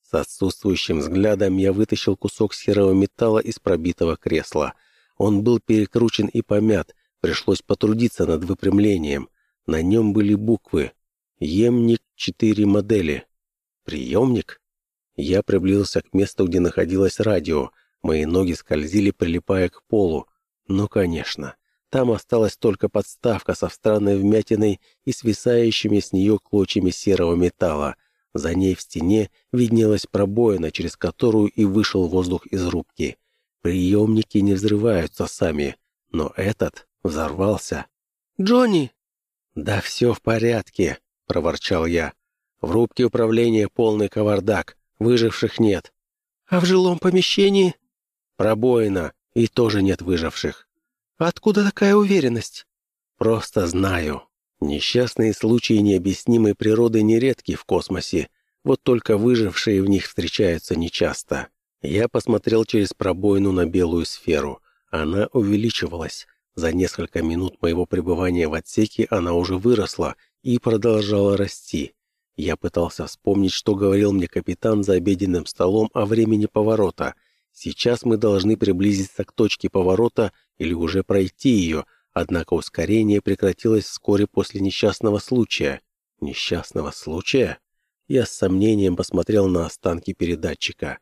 [SPEAKER 1] С отсутствующим взглядом я вытащил кусок серого металла из пробитого кресла. Он был перекручен и помят, пришлось потрудиться над выпрямлением. На нем были буквы Емник 4 модели. Приемник? Я приблизился к месту, где находилось радио. Мои ноги скользили, прилипая к полу. Ну, конечно. Там осталась только подставка со странной вмятиной и свисающими с нее клочьями серого металла. За ней в стене виднелась пробоина, через которую и вышел воздух из рубки. Приемники не взрываются сами, но этот взорвался.
[SPEAKER 2] «Джонни!»
[SPEAKER 1] «Да все в порядке», — проворчал я. «В рубке управления полный кавардак, выживших нет».
[SPEAKER 2] «А в жилом помещении?»
[SPEAKER 1] «Пробоина, и тоже нет выживших».
[SPEAKER 2] «Откуда такая уверенность?»
[SPEAKER 1] «Просто знаю. Несчастные случаи необъяснимой природы нередки в космосе, вот только выжившие в них встречаются нечасто. Я посмотрел через пробоину на белую сферу. Она увеличивалась. За несколько минут моего пребывания в отсеке она уже выросла и продолжала расти. Я пытался вспомнить, что говорил мне капитан за обеденным столом о времени поворота. Сейчас мы должны приблизиться к точке поворота или уже пройти ее, однако ускорение прекратилось вскоре после несчастного случая. Несчастного случая? Я с сомнением посмотрел на останки передатчика.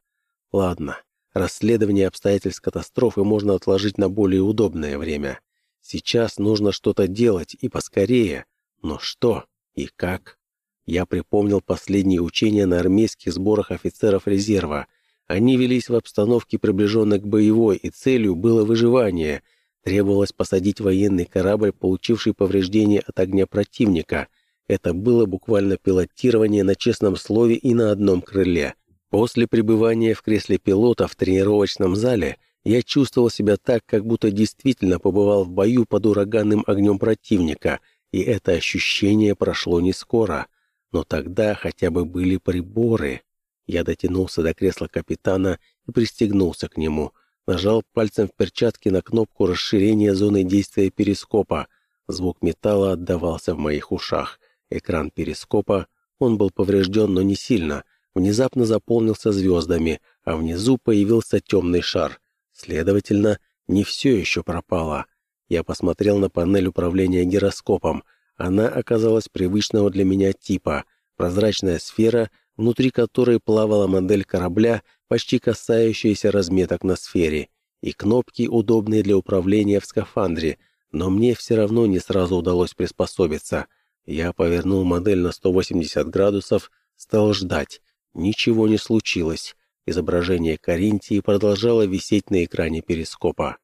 [SPEAKER 1] Ладно, расследование обстоятельств катастрофы можно отложить на более удобное время. Сейчас нужно что-то делать и поскорее. Но что и как? Я припомнил последние учения на армейских сборах офицеров резерва. Они велись в обстановке, приближенной к боевой, и целью было выживание. Требовалось посадить военный корабль, получивший повреждения от огня противника. Это было буквально пилотирование на честном слове и на одном крыле. После пребывания в кресле пилота в тренировочном зале я чувствовал себя так, как будто действительно побывал в бою под ураганным огнем противника — и это ощущение прошло не скоро, но тогда хотя бы были приборы. Я дотянулся до кресла капитана и пристегнулся к нему, нажал пальцем в перчатке на кнопку расширения зоны действия перископа. Звук металла отдавался в моих ушах. Экран перископа, он был поврежден, но не сильно, внезапно заполнился звездами, а внизу появился темный шар. Следовательно, не все еще пропало. Я посмотрел на панель управления гироскопом. Она оказалась привычного для меня типа. Прозрачная сфера, внутри которой плавала модель корабля, почти касающаяся разметок на сфере, и кнопки, удобные для управления в скафандре, но мне все равно не сразу удалось приспособиться. Я повернул модель на 180 градусов, стал ждать. Ничего не случилось. Изображение Каринтии продолжало висеть на экране перископа.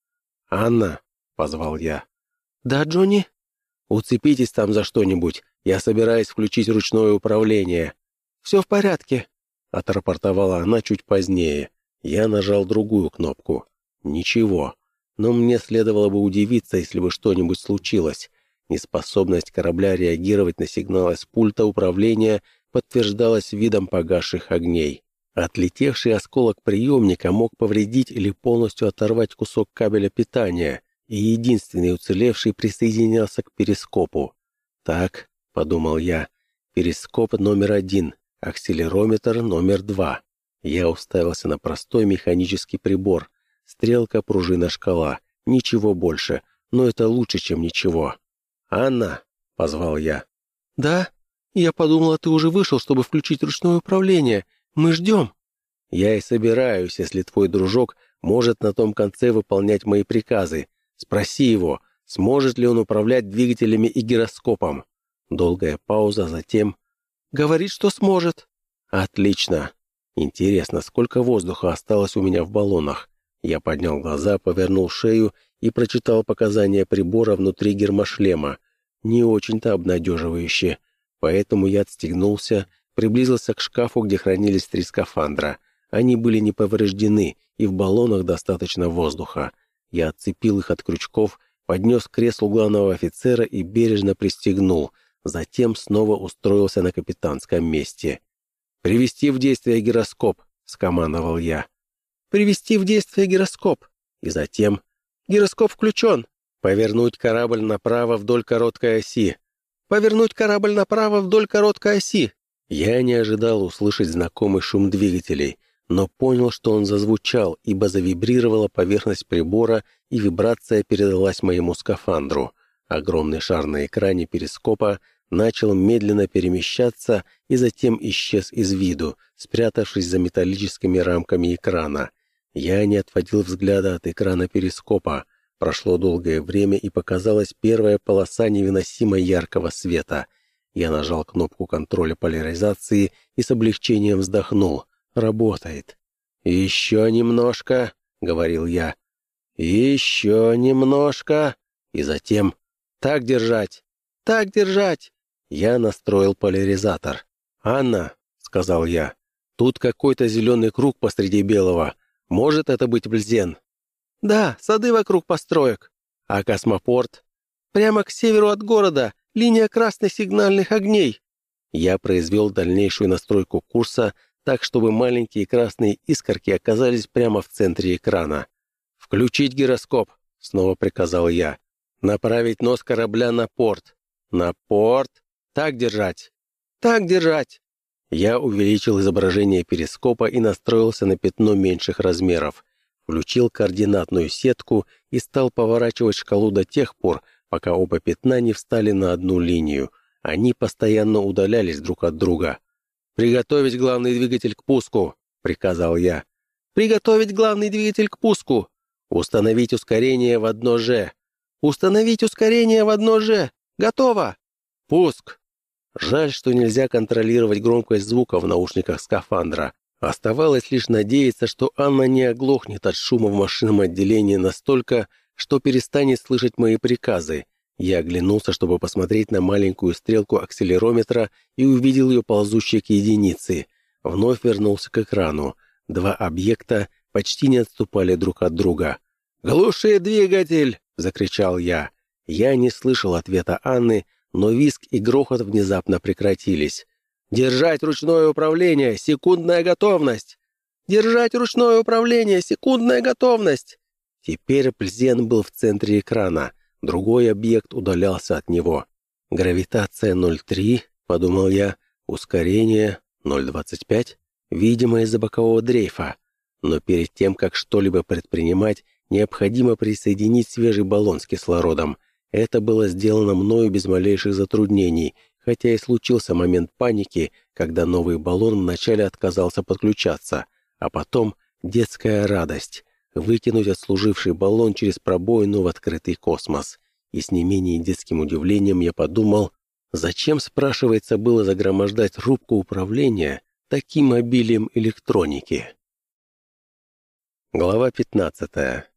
[SPEAKER 1] «Анна!» — позвал я.
[SPEAKER 2] «Да, Джонни?»
[SPEAKER 1] «Уцепитесь там за что-нибудь. Я собираюсь включить ручное управление».
[SPEAKER 2] «Все в порядке», —
[SPEAKER 1] отрапортовала она чуть позднее. Я нажал другую кнопку. «Ничего. Но мне следовало бы удивиться, если бы что-нибудь случилось. Неспособность корабля реагировать на сигналы с пульта управления подтверждалась видом погасших огней. Отлетевший осколок приемника мог повредить или полностью оторвать кусок кабеля питания, и единственный уцелевший присоединялся к перископу. «Так», — подумал я, — «перископ номер один, акселерометр номер два». Я уставился на простой механический прибор. Стрелка, пружина, шкала. Ничего больше, но это лучше, чем ничего. «Анна!» — позвал я.
[SPEAKER 2] «Да? Я подумала, ты уже вышел, чтобы включить ручное управление. Мы ждем».
[SPEAKER 1] «Я и собираюсь, если твой дружок может на том конце выполнять мои приказы. Спроси его, сможет ли он управлять двигателями и гироскопом». Долгая пауза, затем...
[SPEAKER 2] «Говорит, что сможет».
[SPEAKER 1] «Отлично. Интересно, сколько воздуха осталось у меня в баллонах? Я поднял глаза, повернул шею и прочитал показания прибора внутри гермошлема. Не очень-то обнадеживающе. Поэтому я отстегнулся, приблизился к шкафу, где хранились три скафандра. Они были не повреждены, и в баллонах достаточно воздуха. Я отцепил их от крючков, поднес к креслу главного офицера и бережно пристегнул. Затем снова устроился на капитанском месте. «Привести в действие гироскоп», — скомандовал я.
[SPEAKER 2] «Привести в действие гироскоп».
[SPEAKER 1] И затем
[SPEAKER 2] «Гироскоп включен».
[SPEAKER 1] «Повернуть корабль направо вдоль короткой оси».
[SPEAKER 2] «Повернуть корабль направо вдоль короткой оси».
[SPEAKER 1] Я не ожидал услышать знакомый шум двигателей, но понял, что он зазвучал, ибо завибрировала поверхность прибора, и вибрация передалась моему скафандру. Огромный шар на экране перископа начал медленно перемещаться и затем исчез из виду, спрятавшись за металлическими рамками экрана. Я не отводил взгляда от экрана перископа. Прошло долгое время, и показалась первая полоса невыносимо яркого света. Я нажал кнопку контроля поляризации и с облегчением вздохнул. Работает. «Еще немножко», — говорил я. «Еще немножко». И затем «Так держать! Так держать!» Я настроил поляризатор. «Анна», — сказал я, — «тут какой-то зеленый круг посреди белого. Может это быть Бльзен?»
[SPEAKER 2] «Да, сады вокруг построек».
[SPEAKER 1] «А космопорт?»
[SPEAKER 2] «Прямо к северу от города. Линия красных сигнальных огней».
[SPEAKER 1] Я произвел дальнейшую настройку курса так, чтобы маленькие красные искорки оказались прямо в центре экрана. «Включить гироскоп», — снова приказал я. «Направить нос корабля на порт». «На порт?» Так держать. Так держать. Я увеличил изображение перископа и настроился на пятно меньших размеров. Включил координатную сетку и стал поворачивать шкалу до тех пор, пока оба пятна не встали на одну линию. Они постоянно удалялись друг от друга. «Приготовить главный двигатель к пуску», — приказал я.
[SPEAKER 2] «Приготовить главный двигатель к пуску».
[SPEAKER 1] «Установить ускорение в одно «Ж».
[SPEAKER 2] «Установить ускорение в одно «Ж». Готово».
[SPEAKER 1] «Пуск». Жаль, что нельзя контролировать громкость звука в наушниках скафандра. Оставалось лишь надеяться, что Анна не оглохнет от шума в машинном отделении настолько, что перестанет слышать мои приказы. Я оглянулся, чтобы посмотреть на маленькую стрелку акселерометра и увидел ее ползущей к единице. Вновь вернулся к экрану. Два объекта почти не отступали друг от друга. «Глуши двигатель!» — закричал я. Я не слышал ответа Анны, но виск и грохот внезапно прекратились. «Держать ручное управление! Секундная готовность!» «Держать ручное управление! Секундная готовность!» Теперь Пльзен был в центре экрана, другой объект удалялся от него. «Гравитация 0,3», — подумал я, — «ускорение 0,25», видимо, из-за бокового дрейфа. Но перед тем, как что-либо предпринимать, необходимо присоединить свежий баллон с кислородом — это было сделано мною без малейших затруднений, хотя и случился момент паники, когда новый баллон вначале отказался подключаться, а потом детская радость — вытянуть отслуживший баллон через пробоину в открытый космос. И с не менее детским удивлением я подумал, зачем, спрашивается, было загромождать рубку управления таким обилием электроники. Глава пятнадцатая.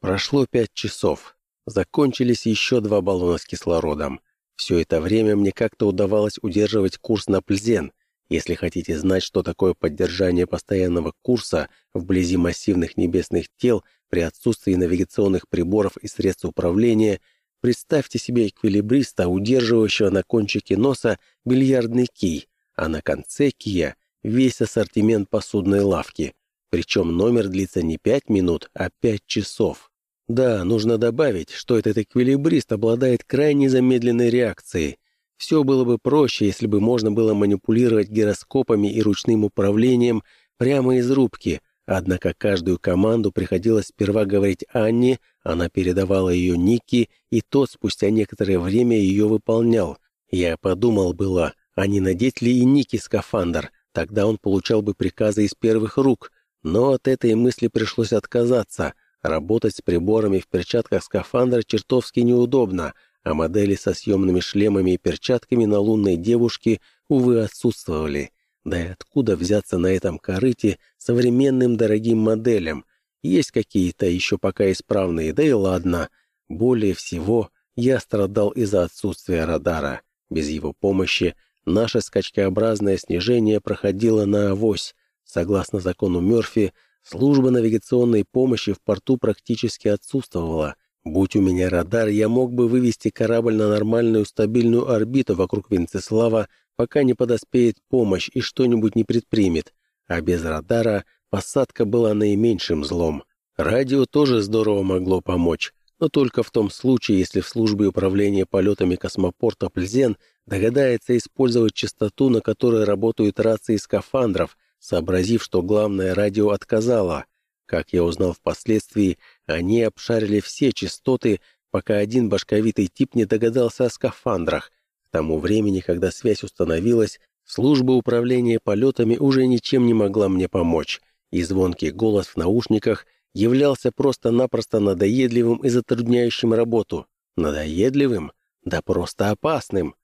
[SPEAKER 1] Прошло пять часов. Закончились еще два баллона с кислородом. Все это время мне как-то удавалось удерживать курс на Пльзен. Если хотите знать, что такое поддержание постоянного курса вблизи массивных небесных тел при отсутствии навигационных приборов и средств управления, представьте себе эквилибриста, удерживающего на кончике носа бильярдный кий, а на конце кия весь ассортимент посудной лавки. Причем номер длится не пять минут, а пять часов. Да, нужно добавить, что этот эквилибрист обладает крайне замедленной реакцией. Все было бы проще, если бы можно было манипулировать гироскопами и ручным управлением прямо из рубки, однако каждую команду приходилось сперва говорить Анне, она передавала ее Никки, и тот спустя некоторое время ее выполнял. Я подумал было, а не надеть ли и Ники скафандр, тогда он получал бы приказы из первых рук, но от этой мысли пришлось отказаться — Работать с приборами в перчатках скафандра чертовски неудобно, а модели со съемными шлемами и перчатками на лунной девушке, увы, отсутствовали. Да и откуда взяться на этом корыте современным дорогим моделям? Есть какие-то еще пока исправные, да и ладно. Более всего, я страдал из-за отсутствия радара. Без его помощи наше скачкообразное снижение проходило на авось. Согласно закону Мёрфи, Служба навигационной помощи в порту практически отсутствовала. Будь у меня радар, я мог бы вывести корабль на нормальную стабильную орбиту вокруг Венцеслава, пока не подоспеет помощь и что-нибудь не предпримет. А без радара посадка была наименьшим злом. Радио тоже здорово могло помочь, но только в том случае, если в службе управления полетами космопорта Пльзен догадается использовать частоту, на которой работают рации скафандров – сообразив, что главное радио отказало. Как я узнал впоследствии, они обшарили все частоты, пока один башковитый тип не догадался о скафандрах. К тому времени, когда связь установилась, служба управления полетами уже ничем не могла мне помочь, и звонкий голос в наушниках являлся просто-напросто надоедливым и затрудняющим работу. Надоедливым? Да просто опасным.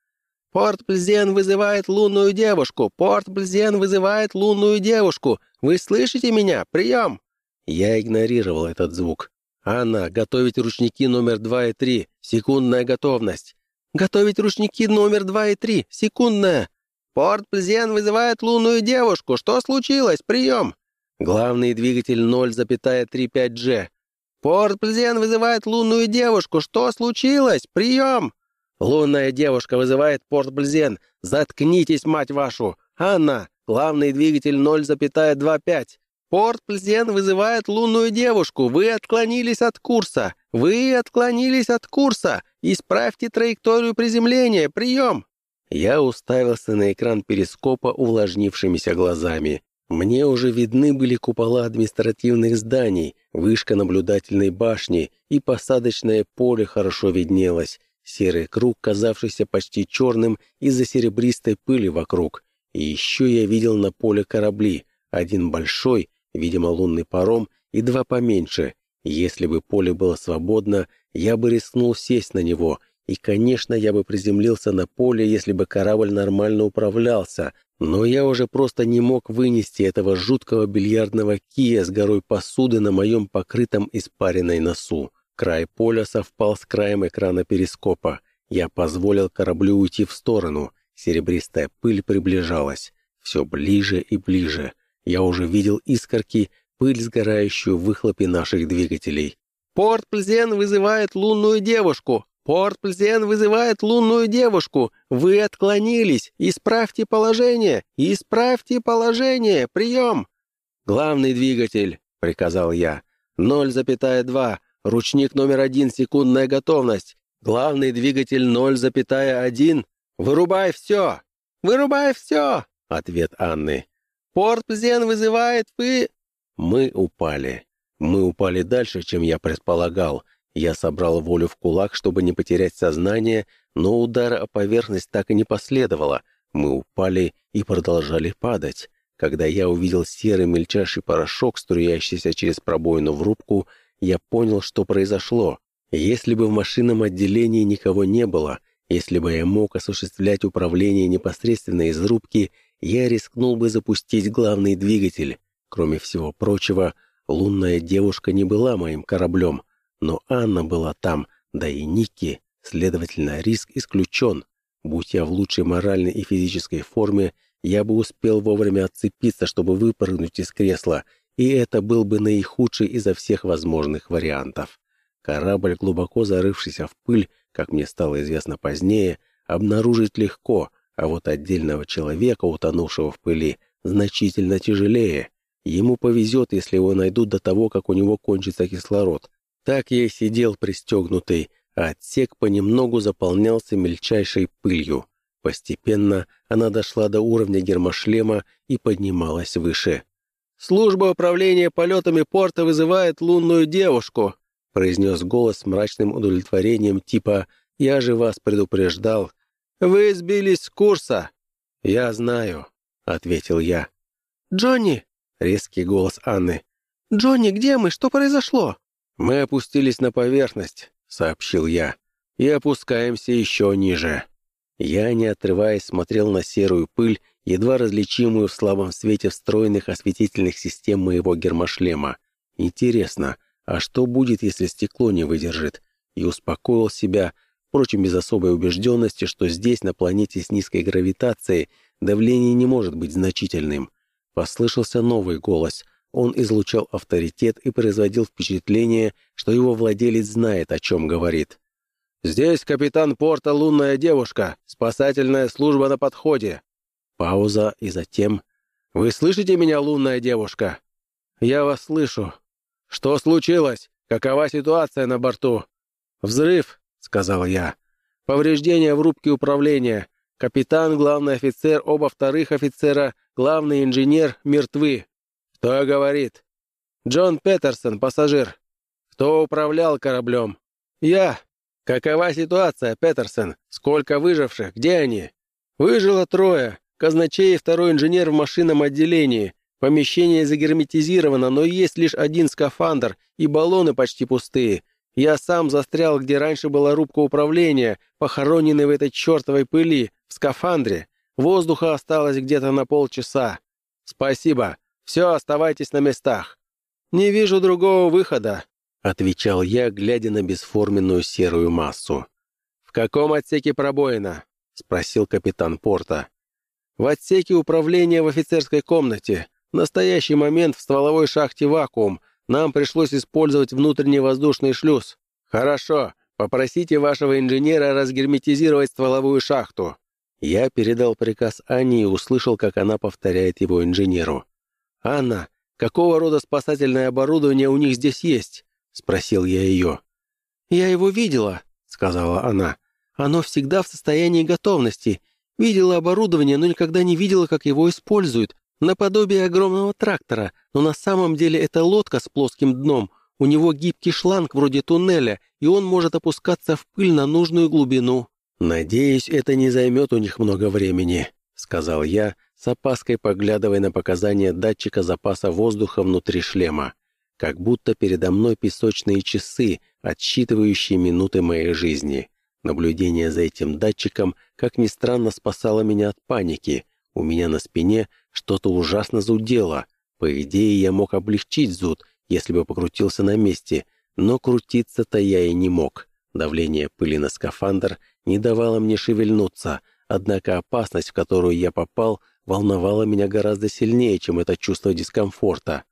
[SPEAKER 1] «Порт Пльзен вызывает лунную девушку! Порт Пльзен вызывает лунную девушку! Вы слышите меня? Прием!» Я игнорировал этот звук. «Анна, готовить ручники номер два и три. Секундная готовность». «Готовить ручники номер два и три. Секундная». «Порт Пльзен вызывает лунную девушку. Что случилось? Прием!» Главный двигатель 0,35G. «Порт Пльзен вызывает лунную девушку. Что случилось? Прием!» Лунная девушка вызывает порт Бльзен. Заткнитесь, мать вашу! Анна, главный двигатель 0,25. Порт Пльзен вызывает лунную девушку. Вы отклонились от курса. Вы отклонились от курса. Исправьте траекторию приземления. Прием!» Я уставился на экран перископа увлажнившимися глазами. Мне уже видны были купола административных зданий, вышка наблюдательной башни, и посадочное поле хорошо виднелось. Серый круг, казавшийся почти черным из-за серебристой пыли вокруг. И еще я видел на поле корабли, один большой, видимо, лунный паром, и два поменьше. Если бы поле было свободно, я бы рискнул сесть на него, и, конечно, я бы приземлился на поле, если бы корабль нормально управлялся, но я уже просто не мог вынести этого жуткого бильярдного кия с горой посуды на моем покрытом испаренной носу. Край поля совпал с краем экрана перископа. Я позволил кораблю уйти в сторону. Серебристая пыль приближалась. Все ближе и ближе. Я уже видел искорки, пыль, сгорающую в выхлопе наших двигателей. «Порт Пльзен вызывает лунную девушку! Порт Пльзен вызывает лунную девушку! Вы отклонились! Исправьте положение! Исправьте положение! Прием!» «Главный двигатель!» — приказал я. «0,2. Ручник номер один, секундная готовность. Главный двигатель 0,1. Вырубай все! Вырубай все! Ответ Анны. Порт Плзен вызывает вы... Мы упали. Мы упали дальше, чем я предполагал. Я собрал волю в кулак, чтобы не потерять сознание, но удара о поверхность так и не последовало. Мы упали и продолжали падать. Когда я увидел серый мельчайший порошок, струящийся через пробоину в рубку, я понял, что произошло. Если бы в машинном отделении никого не было, если бы я мог осуществлять управление непосредственно из рубки, я рискнул бы запустить главный двигатель. Кроме всего прочего, лунная девушка не была моим кораблем. Но Анна была там, да и Ники, следовательно, риск исключен. Будь я в лучшей моральной и физической форме, я бы успел вовремя отцепиться, чтобы выпрыгнуть из кресла, и это был бы наихудший изо всех возможных вариантов. Корабль, глубоко зарывшийся в пыль, как мне стало известно позднее, обнаружить легко, а вот отдельного человека, утонувшего в пыли, значительно тяжелее. Ему повезет, если его найдут до того, как у него кончится кислород. Так я и сидел пристегнутый, а отсек понемногу заполнялся мельчайшей пылью. Постепенно она дошла до уровня гермошлема и поднималась выше.
[SPEAKER 2] «Служба управления полетами порта вызывает лунную девушку», произнес голос с мрачным удовлетворением типа «Я же вас предупреждал». «Вы сбились с курса».
[SPEAKER 1] «Я знаю», — ответил я.
[SPEAKER 2] «Джонни!» — резкий голос Анны. «Джонни, где мы? Что произошло?»
[SPEAKER 1] «Мы опустились на поверхность», — сообщил я, — «и опускаемся еще ниже». Я, не отрываясь, смотрел на серую пыль, едва различимую в слабом свете встроенных осветительных систем моего гермошлема. Интересно, а что будет, если стекло не выдержит? И успокоил себя, впрочем, без особой убежденности, что здесь, на планете с низкой гравитацией, давление не может быть значительным. Послышался новый голос. Он излучал авторитет и производил впечатление, что его владелец знает, о чем говорит. «Здесь капитан порта «Лунная девушка», спасательная служба на подходе». Пауза, и затем... «Вы слышите меня, лунная девушка?» «Я вас слышу». «Что случилось? Какова ситуация на борту?» «Взрыв», — сказал я. «Повреждения в рубке управления. Капитан, главный офицер, оба вторых офицера, главный инженер мертвы». «Кто говорит?» «Джон Петерсон, пассажир». «Кто управлял кораблем?» «Я», «Какова ситуация, Петерсон? Сколько выживших? Где они?» «Выжило трое. Казначей и второй инженер в машинном отделении. Помещение загерметизировано, но есть лишь один скафандр, и баллоны почти пустые. Я сам застрял, где раньше была рубка управления, похороненный в этой чертовой пыли, в скафандре. Воздуха осталось где-то на полчаса. Спасибо. Все, оставайтесь на местах. Не вижу другого выхода. Отвечал я, глядя на бесформенную серую массу. «В каком отсеке пробоина?» — спросил капитан порта. «В отсеке управления в офицерской комнате. В настоящий момент в стволовой шахте вакуум. Нам пришлось использовать внутренний воздушный шлюз. Хорошо, попросите вашего инженера разгерметизировать стволовую шахту». Я передал приказ Анне и услышал, как она повторяет его инженеру. «Анна, какого рода спасательное оборудование у них здесь есть? — спросил я ее. «Я его видела», — сказала она. «Оно всегда в состоянии готовности. Видела оборудование, но никогда не видела, как его используют. Наподобие огромного трактора, но на самом деле это лодка с плоским дном. У него гибкий шланг вроде туннеля, и он может опускаться в пыль на нужную глубину». «Надеюсь, это не займет у них много времени», — сказал я, с опаской поглядывая на показания датчика запаса воздуха внутри шлема как будто передо мной песочные часы, отсчитывающие минуты моей жизни. Наблюдение за этим датчиком, как ни странно, спасало меня от паники. У меня на спине что-то ужасно зудело. По идее, я мог облегчить зуд, если бы покрутился на месте, но крутиться-то я и не мог. Давление пыли на скафандр не давало мне шевельнуться, однако опасность, в которую я попал, волновала меня гораздо сильнее, чем это чувство дискомфорта.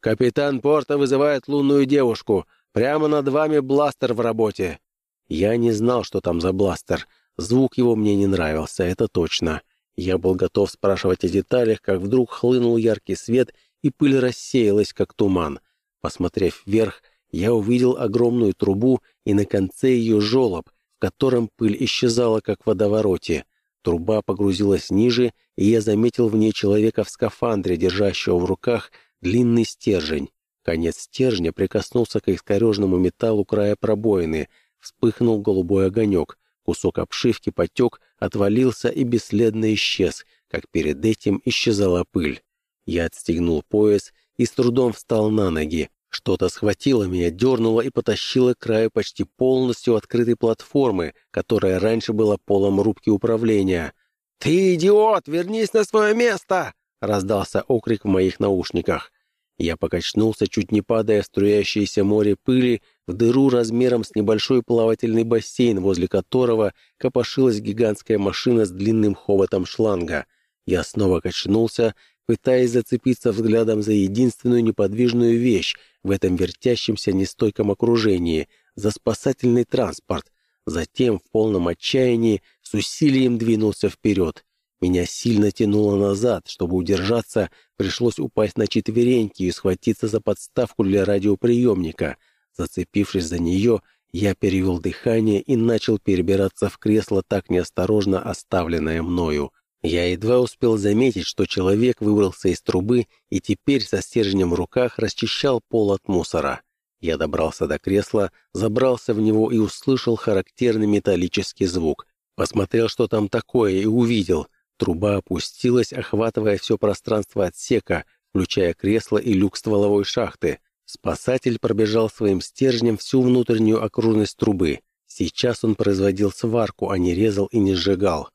[SPEAKER 1] «Капитан порта вызывает лунную девушку. Прямо над вами бластер в работе». Я не знал, что там за бластер. Звук его мне не нравился, это точно. Я был готов спрашивать о деталях, как вдруг хлынул яркий свет, и пыль рассеялась, как туман. Посмотрев вверх, я увидел огромную трубу и на конце ее желоб, в котором пыль исчезала, как в водовороте. Труба погрузилась ниже, и я заметил в ней человека в скафандре, держащего в руках длинный стержень. Конец стержня прикоснулся к искорежному металлу края пробоины, вспыхнул голубой огонек, кусок обшивки потек, отвалился и бесследно исчез, как перед этим исчезала пыль. Я отстегнул пояс и с трудом встал на ноги. Что-то схватило меня, дернуло и потащило к краю почти полностью открытой платформы, которая раньше была полом рубки управления. «Ты идиот! Вернись на свое место!» — раздался окрик в моих наушниках. Я покачнулся, чуть не падая в струящееся море пыли, в дыру размером с небольшой плавательный бассейн, возле которого копошилась гигантская машина с длинным хоботом шланга. Я снова качнулся, пытаясь зацепиться взглядом за единственную неподвижную вещь в этом вертящемся нестойком окружении, за спасательный транспорт. Затем в полном отчаянии с усилием двинулся вперед. Меня сильно тянуло назад. Чтобы удержаться, пришлось упасть на четвереньки и схватиться за подставку для радиоприемника. Зацепившись за нее, я перевел дыхание и начал перебираться в кресло, так неосторожно оставленное мною. Я едва успел заметить, что человек выбрался из трубы и теперь со стержнем в руках расчищал пол от мусора. Я добрался до кресла, забрался в него и услышал характерный металлический звук. Посмотрел, что там такое, и увидел. Труба опустилась, охватывая все пространство отсека, включая кресло и люк стволовой шахты. Спасатель пробежал своим стержнем всю внутреннюю окружность трубы. Сейчас он производил сварку, а не резал и не сжигал.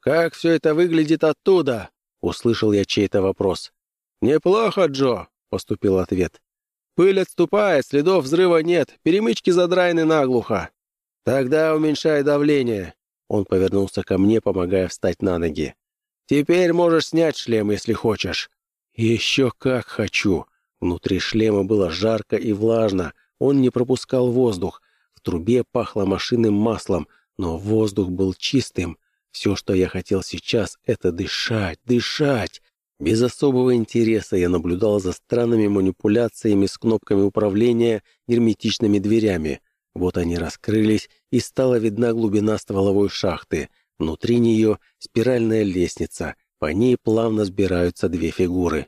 [SPEAKER 1] «Как все это выглядит оттуда?» — услышал я чей-то вопрос. «Неплохо, Джо», — поступил ответ. «Пыль отступает, следов взрыва нет, перемычки задраены наглухо. Тогда уменьшай давление». Он повернулся ко мне, помогая встать на ноги. «Теперь можешь снять шлем, если хочешь». «Еще как хочу». Внутри шлема было жарко и влажно, он не пропускал воздух. В трубе пахло машинным маслом, но воздух был чистым. Все, что я хотел сейчас, это дышать, дышать. Без особого интереса я наблюдал за странными манипуляциями с кнопками управления герметичными дверями. Вот они раскрылись, и стала видна глубина стволовой шахты. Внутри нее спиральная лестница, по ней плавно сбираются две фигуры.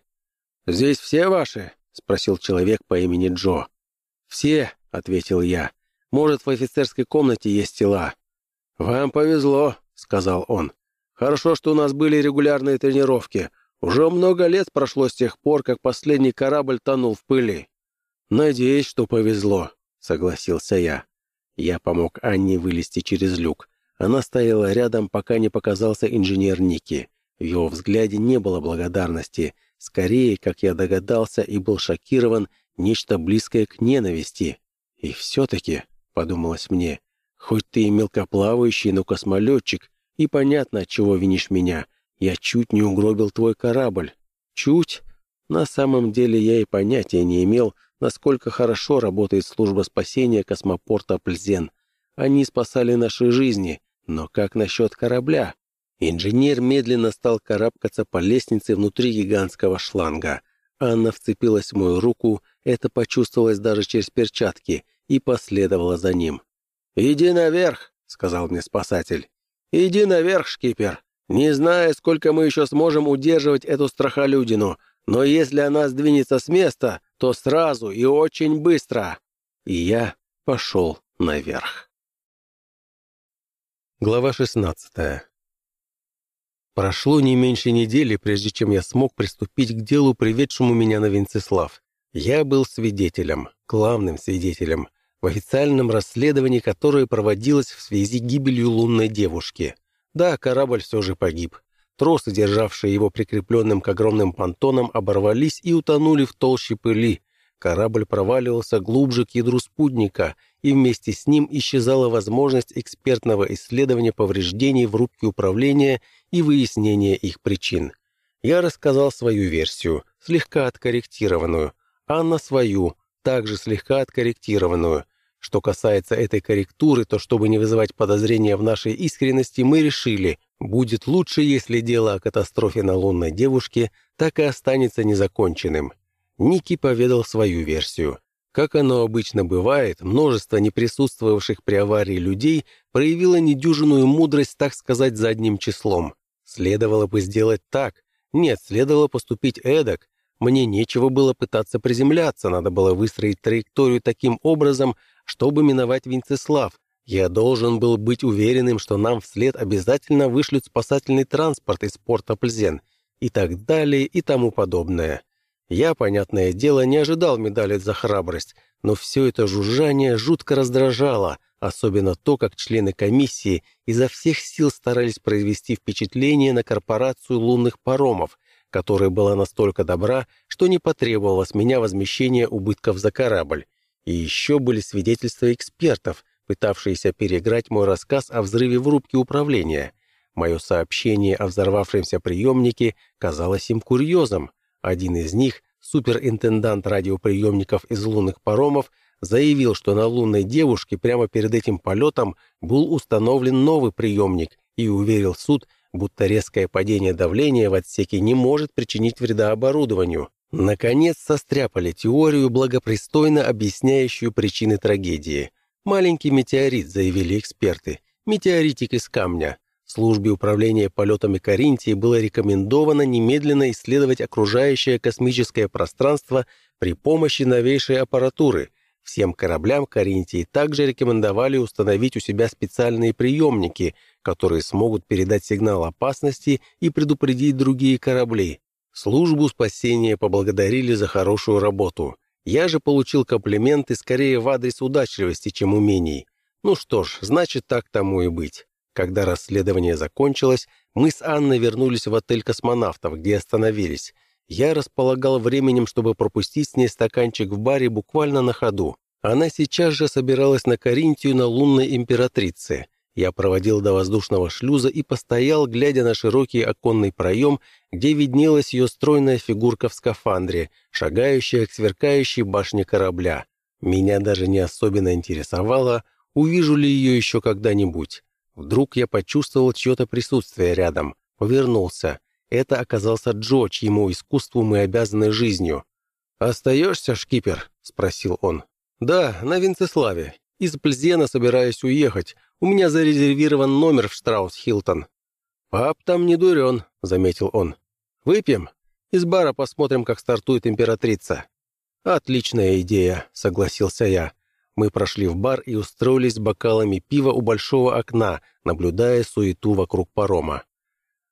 [SPEAKER 1] «Здесь все ваши?» — спросил человек по имени Джо. «Все», — ответил я. «Может, в офицерской комнате есть тела?» «Вам повезло», сказал он. «Хорошо, что у нас были регулярные тренировки. Уже много лет прошло с тех пор, как последний корабль тонул в пыли». «Надеюсь, что повезло», — согласился я. Я помог Анне вылезти через люк. Она стояла рядом, пока не показался инженер Ники. В его взгляде не было благодарности. Скорее, как я догадался и был шокирован, нечто близкое к ненависти. «И все-таки», — подумалось мне, — «хоть ты и мелкоплавающий, но космолетчик, и понятно, чего винишь меня. Я чуть не угробил твой корабль. Чуть? На самом деле я и понятия не имел, насколько хорошо работает служба спасения космопорта Пльзен. Они спасали наши жизни, но как насчет корабля? Инженер медленно стал карабкаться по лестнице внутри гигантского шланга. Анна вцепилась в мою руку, это почувствовалось даже через перчатки, и последовала за ним. «Иди наверх», — сказал мне спасатель. «Иди наверх, шкипер. Не знаю, сколько мы еще сможем удерживать эту страхолюдину, но если она сдвинется с места, то сразу и очень быстро». И я пошел наверх. Глава 16 Прошло не меньше недели, прежде чем я смог приступить к делу, приведшему меня на Венцеслав. Я был свидетелем, главным свидетелем — в официальном расследовании, которое проводилось в связи с гибелью лунной девушки. Да, корабль все же погиб. Тросы, державшие его прикрепленным к огромным понтонам, оборвались и утонули в толще пыли. Корабль проваливался глубже к ядру спутника, и вместе с ним исчезала возможность экспертного исследования повреждений в рубке управления и выяснения их причин. Я рассказал свою версию, слегка откорректированную, Анна свою, также слегка откорректированную. Что касается этой корректуры, то чтобы не вызывать подозрения в нашей искренности, мы решили, будет лучше, если дело о катастрофе на лунной девушке так и останется незаконченным. Ники поведал свою версию. Как оно обычно бывает, множество неприсутствовавших при аварии людей проявило недюжинную мудрость, так сказать, задним числом. Следовало бы сделать так. Нет, следовало поступить эдак. Мне нечего было пытаться приземляться, надо было выстроить траекторию таким образом, чтобы миновать Винцеслав. Я должен был быть уверенным, что нам вслед обязательно вышлют спасательный транспорт из порта Пльзен и так далее и тому подобное. Я, понятное дело, не ожидал медали за храбрость, но все это жужжание жутко раздражало, особенно то, как члены комиссии изо всех сил старались произвести впечатление на корпорацию лунных паромов, которая была настолько добра, что не потребовала с меня возмещения убытков за корабль. И еще были свидетельства экспертов, пытавшиеся переиграть мой рассказ о взрыве в рубке управления. Мое сообщение о взорвавшемся приемнике казалось им курьезом. Один из них, суперинтендант радиоприемников из лунных паромов, заявил, что на лунной девушке прямо перед этим полетом был установлен новый приемник и уверил суд, будто резкое падение давления в отсеке не может причинить вреда оборудованию. Наконец состряпали теорию, благопристойно объясняющую причины трагедии. «Маленький метеорит», — заявили эксперты. «Метеоритик из камня». Службе управления полетами Каринтии было рекомендовано немедленно исследовать окружающее космическое пространство при помощи новейшей аппаратуры. Всем кораблям Каринтии также рекомендовали установить у себя специальные приемники, которые смогут передать сигнал опасности и предупредить другие корабли. Службу спасения поблагодарили за хорошую работу. Я же получил комплименты скорее в адрес удачливости, чем умений. Ну что ж, значит, так тому и быть. Когда расследование закончилось, мы с Анной вернулись в отель космонавтов, где остановились. Я располагал временем, чтобы пропустить с ней стаканчик в баре буквально на ходу. Она сейчас же собиралась на Каринтию на лунной императрице. Я проводил до воздушного шлюза и постоял, глядя на широкий оконный проем, где виднелась ее стройная фигурка в скафандре, шагающая к сверкающей башне корабля. Меня даже не особенно интересовало, увижу ли ее еще когда-нибудь. Вдруг я почувствовал чье-то присутствие рядом, повернулся. Это оказался Джо, чьему искусству мы обязаны жизнью. «Остаешься, шкипер?» — спросил он. «Да, на Венцеславе. Из Пльзена собираюсь уехать. У меня зарезервирован номер в Штраус-Хилтон». «Пап там не дурен», — заметил он. «Выпьем? Из бара посмотрим, как стартует императрица». «Отличная идея», — согласился я. Мы прошли в бар и устроились бокалами пива у большого окна, наблюдая суету вокруг парома.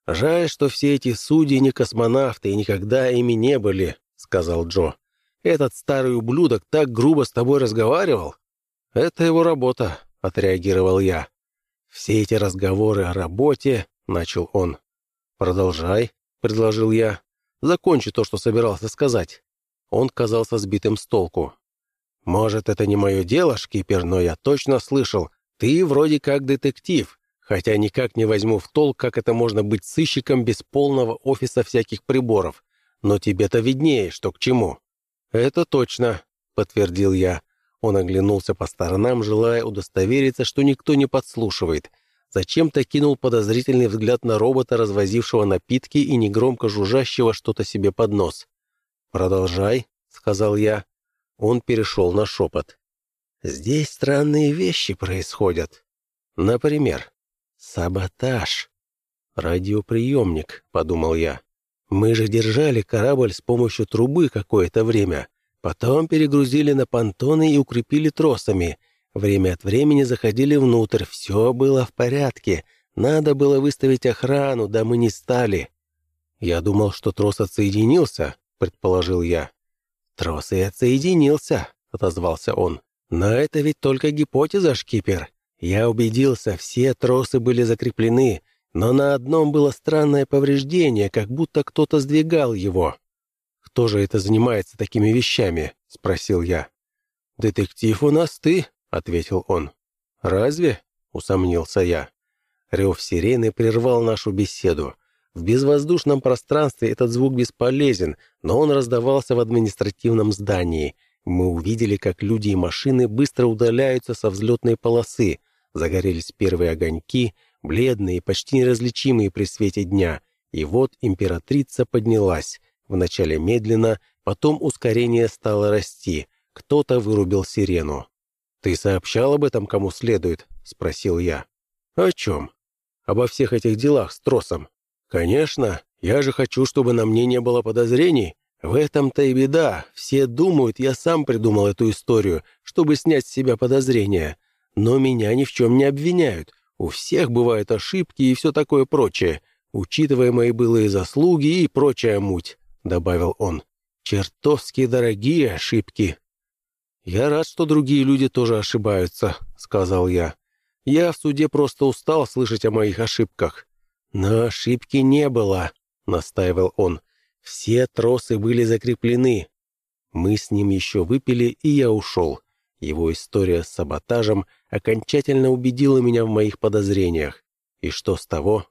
[SPEAKER 1] «Жаль, что все эти судьи не космонавты и никогда ими не были», — сказал Джо. «Этот старый ублюдок так грубо с тобой разговаривал?» «Это его работа», — отреагировал я. «Все эти разговоры о работе», — начал он. «Продолжай», — предложил я. «Закончи то, что собирался сказать». Он казался сбитым с толку. «Может, это не мое дело, шкипер, но я точно слышал. Ты вроде как детектив, хотя никак не возьму в толк, как это можно быть сыщиком без полного офиса всяких приборов. Но тебе-то виднее, что к чему». «Это точно», — подтвердил я. Он оглянулся по сторонам, желая удостовериться, что никто не подслушивает. Зачем-то кинул подозрительный взгляд на робота, развозившего напитки и негромко жужжащего что-то себе под нос. «Продолжай», — сказал я. Он перешел на шепот. «Здесь странные вещи происходят. Например, саботаж. Радиоприемник», — подумал я. «Мы же держали корабль с помощью трубы какое-то время. Потом перегрузили на понтоны и укрепили тросами. Время от времени заходили внутрь, все было в порядке. Надо было выставить охрану, да мы не стали». «Я думал, что трос отсоединился», — предположил я. «Трос и отсоединился», — отозвался он. «Но это ведь только гипотеза, шкипер. Я убедился, все тросы были закреплены, но на одном было странное повреждение, как будто кто-то сдвигал его. «Кто же это занимается такими вещами?» — спросил я. «Детектив у нас ты», — ответил он. «Разве?» — усомнился я. Рев сирены прервал нашу беседу. В безвоздушном пространстве этот звук бесполезен, но он раздавался в административном здании. Мы увидели, как люди и машины быстро удаляются со взлетной полосы. Загорелись первые огоньки, бледные, почти неразличимые при свете дня. И вот императрица поднялась. Вначале медленно, потом ускорение стало расти. Кто-то вырубил сирену. «Ты сообщал об этом кому следует?» — спросил я. «О чем?» «Обо всех этих делах с тросом». «Конечно. Я же хочу, чтобы на мне не было подозрений. В этом-то и беда. Все думают, я сам придумал эту историю, чтобы снять с себя подозрения. Но меня ни в чем не обвиняют. У всех бывают ошибки и все такое прочее, учитывая мои былые заслуги и прочая муть. — добавил он. «Чертовски дорогие ошибки». «Я рад, что другие люди тоже ошибаются», — сказал я. «Я в суде просто устал слышать о моих ошибках». «Но ошибки не было», — настаивал он. Все тросы были закреплены. Мы с ним еще выпили, и я ушел. Его история с саботажем окончательно убедила меня в моих подозрениях. И что с того?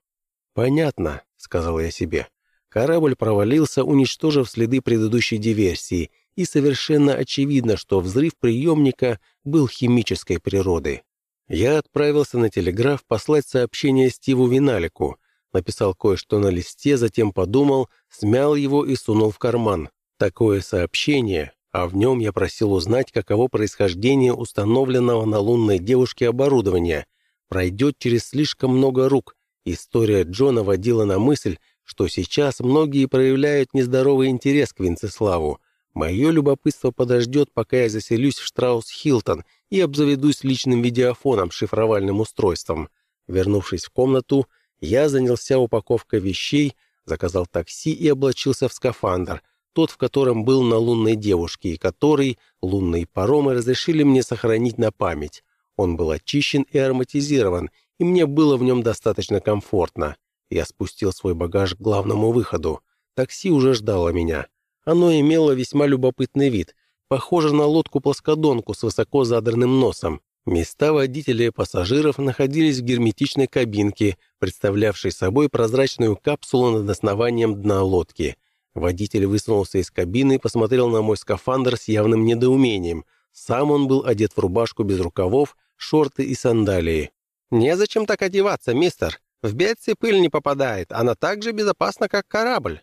[SPEAKER 1] «Понятно», — сказал я себе. Корабль провалился, уничтожив следы предыдущей диверсии, и совершенно очевидно, что взрыв приемника был химической природы. Я отправился на телеграф послать сообщение Стиву Виналику, написал кое-что на листе, затем подумал, смял его и сунул в карман. Такое сообщение, а в нем я просил узнать, каково происхождение установленного на лунной девушке оборудования, пройдет через слишком много рук. История Джона водила на мысль, что сейчас многие проявляют нездоровый интерес к Винцеславу. Мое любопытство подождет, пока я заселюсь в Штраус-Хилтон и обзаведусь личным видеофоном шифровальным устройством. Вернувшись в комнату, я занялся упаковкой вещей, заказал такси и облачился в скафандр, тот, в котором был на лунной девушке, и который лунные паромы разрешили мне сохранить на память. Он был очищен и ароматизирован, и мне было в нем достаточно комфортно. Я спустил свой багаж к главному выходу. Такси уже ждало меня. Оно имело весьма любопытный вид, похоже на лодку-плоскодонку с высоко задранным носом. Места водителя и пассажиров находились в герметичной кабинке, представлявшей собой прозрачную капсулу над основанием дна лодки. Водитель высунулся из кабины и посмотрел на мой скафандр с явным недоумением. Сам он был одет в рубашку без рукавов, шорты и сандалии. «Незачем так одеваться, мистер. В Бетси пыль не попадает, она так же безопасна, как корабль».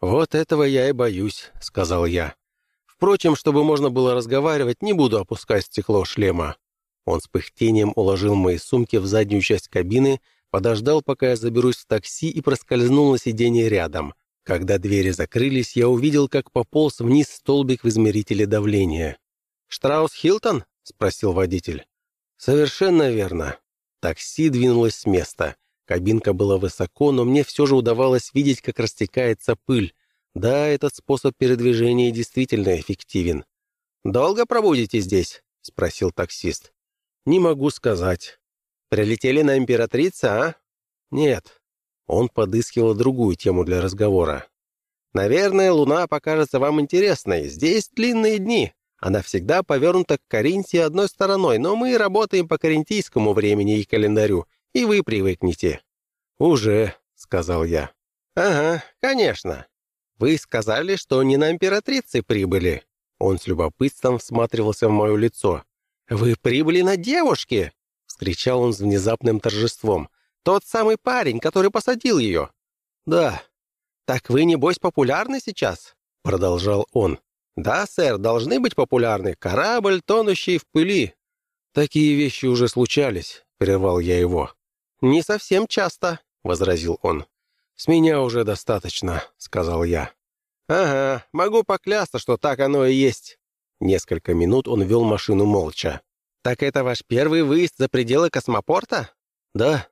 [SPEAKER 1] «Вот этого я и боюсь», — сказал я. «Впрочем, чтобы можно было разговаривать, не буду опускать стекло шлема». Он с пыхтением уложил мои сумки в заднюю часть кабины, подождал, пока я заберусь в такси и проскользнул на сиденье рядом. Когда двери закрылись, я увидел, как пополз вниз столбик в измерителе давления. «Штраус Хилтон?» — спросил водитель. «Совершенно верно». Такси двинулось с места. Кабинка была высоко, но мне все же удавалось видеть, как растекается пыль. Да, этот способ передвижения действительно эффективен. «Долго пробудете здесь?» — спросил таксист. «Не могу сказать». «Прилетели на императрица, а?» «Нет». Он подыскивал другую тему для разговора. «Наверное, Луна покажется вам интересной. Здесь длинные дни. Она всегда повернута к Каринтии одной стороной, но мы работаем по каринтийскому времени и календарю, и вы привыкнете». «Уже», — сказал я. «Ага, конечно. Вы сказали, что не на императрице прибыли». Он с любопытством всматривался в мое лицо. «Вы прибыли на девушке!» — вскричал он с внезапным торжеством. «Тот самый парень, который посадил ее». «Да». «Так вы, небось, популярны сейчас?» — продолжал он. «Да, сэр, должны быть популярны. Корабль, тонущий в пыли». «Такие вещи уже случались», — прервал я его. «Не совсем часто», — возразил он. «С меня уже достаточно», — сказал я. «Ага, могу поклясться, что так оно и есть». Несколько минут он вел машину молча. «Так это ваш первый выезд за пределы космопорта?» «Да».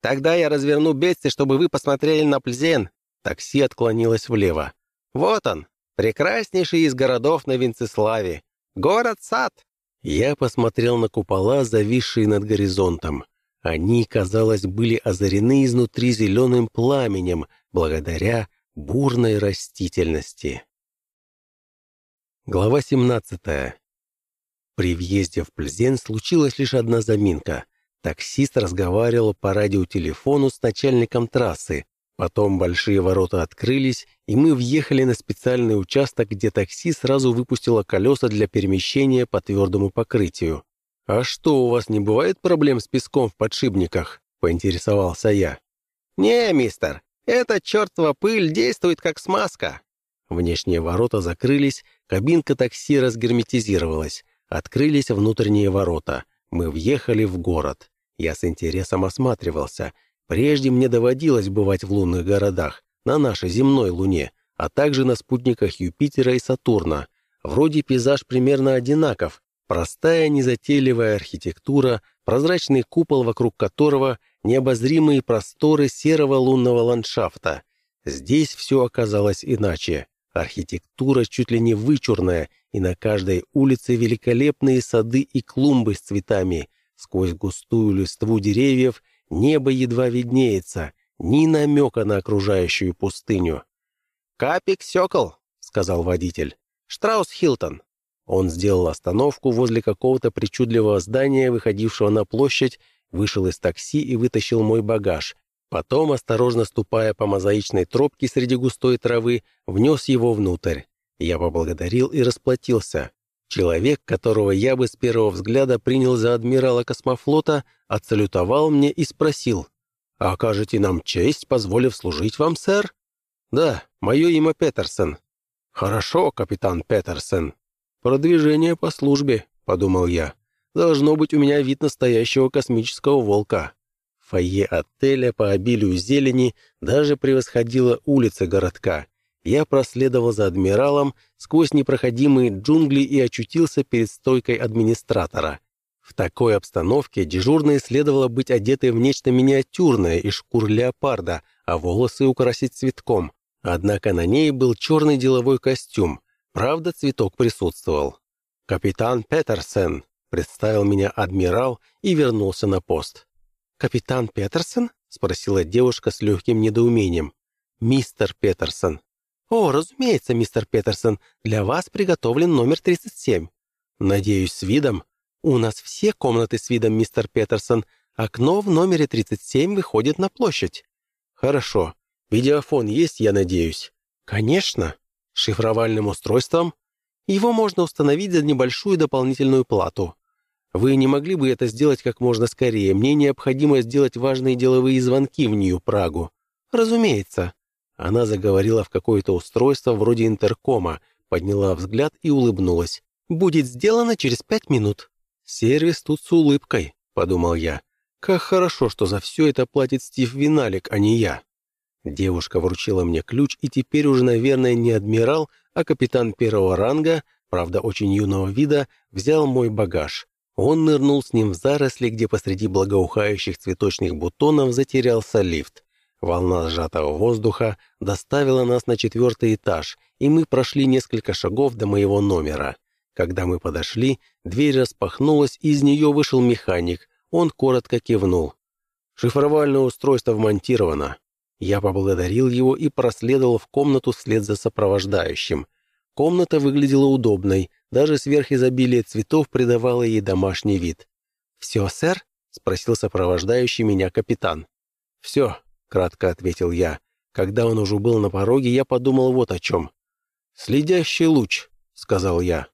[SPEAKER 1] «Тогда я разверну Бетси, чтобы вы посмотрели на Пльзен». Такси отклонилось влево. «Вот он, прекраснейший из городов на Венцеславе. Город-сад». Я посмотрел на купола, зависшие над горизонтом. Они, казалось, были озарены изнутри зеленым пламенем благодаря бурной растительности. Глава 17. При въезде в Пльзен случилась лишь одна заминка. Таксист разговаривал по радиотелефону с начальником трассы. Потом большие ворота открылись, и мы въехали на специальный участок, где такси сразу выпустило колеса для перемещения по твердому покрытию. «А что, у вас не бывает проблем с песком в подшипниках?» — поинтересовался я. «Не, мистер, эта чертова пыль действует как смазка». Внешние ворота закрылись, кабинка такси разгерметизировалась. Открылись внутренние ворота. Мы въехали в город. Я с интересом осматривался. Прежде мне доводилось бывать в лунных городах, на нашей земной Луне, а также на спутниках Юпитера и Сатурна. Вроде пейзаж примерно одинаков, Простая незатейливая архитектура, прозрачный купол, вокруг которого необозримые просторы серого лунного ландшафта. Здесь все оказалось иначе. Архитектура чуть ли не вычурная, и на каждой улице великолепные сады и клумбы с цветами. Сквозь густую листву деревьев небо едва виднеется, ни намека на окружающую пустыню.
[SPEAKER 2] «Капик Сёкол», — сказал водитель. «Штраус Хилтон». Он сделал остановку возле какого-то причудливого здания, выходившего на площадь, вышел из такси и вытащил мой багаж. Потом, осторожно ступая по мозаичной тропке среди густой травы, внес его внутрь. Я поблагодарил и расплатился. Человек, которого я бы с первого взгляда принял за адмирала космофлота, отсалютовал мне и спросил, «Окажете нам честь, позволив служить вам, сэр?» «Да, мое имя Петерсон». «Хорошо, капитан Петерсон. Продвижение по службе», — подумал я. «Должно быть у меня вид настоящего космического волка». Фойе отеля по обилию зелени даже превосходило улицы городка. Я проследовал за адмиралом сквозь непроходимые джунгли и очутился перед стойкой администратора. В такой обстановке дежурной следовало быть одетой в нечто миниатюрное из шкур леопарда, а волосы украсить цветком. Однако на ней был черный деловой костюм. Правда, цветок присутствовал. «Капитан Петерсен», — представил меня адмирал и вернулся на пост. «Капитан Петерсон?» — спросила девушка с легким недоумением. «Мистер Петерсон», «О, разумеется, мистер Петерсон, для вас приготовлен номер 37». «Надеюсь, с видом?» «У нас все комнаты с видом, мистер Петерсон. Окно в номере 37 выходит на площадь». «Хорошо. Видеофон есть, я надеюсь?» «Конечно. Шифровальным устройством?» «Его можно установить за небольшую дополнительную плату». «Вы не могли бы это сделать как можно скорее? Мне необходимо сделать важные деловые звонки в Нью-Прагу». «Разумеется». Она заговорила в какое-то устройство вроде интеркома, подняла взгляд и улыбнулась. «Будет сделано через пять минут». «Сервис тут с улыбкой», — подумал я. «Как хорошо, что за все это платит Стив Виналик, а не я». Девушка вручила мне ключ, и теперь уже, наверное, не адмирал, а капитан первого ранга, правда, очень юного вида, взял мой багаж. Он нырнул с ним в заросли, где посреди благоухающих цветочных бутонов затерялся лифт. Волна сжатого воздуха доставила нас на четвертый этаж, и мы прошли несколько шагов до моего номера. Когда мы подошли, дверь распахнулась, и из нее вышел механик. Он коротко кивнул. «Шифровальное устройство вмонтировано». Я поблагодарил его и проследовал в комнату вслед за сопровождающим. Комната выглядела удобной, даже сверхизобилие цветов придавало ей домашний вид. «Все, сэр?» — спросил сопровождающий меня капитан. «Все», кратко ответил я. Когда он уже был на пороге, я подумал вот о чем. «Следящий луч», — сказал я.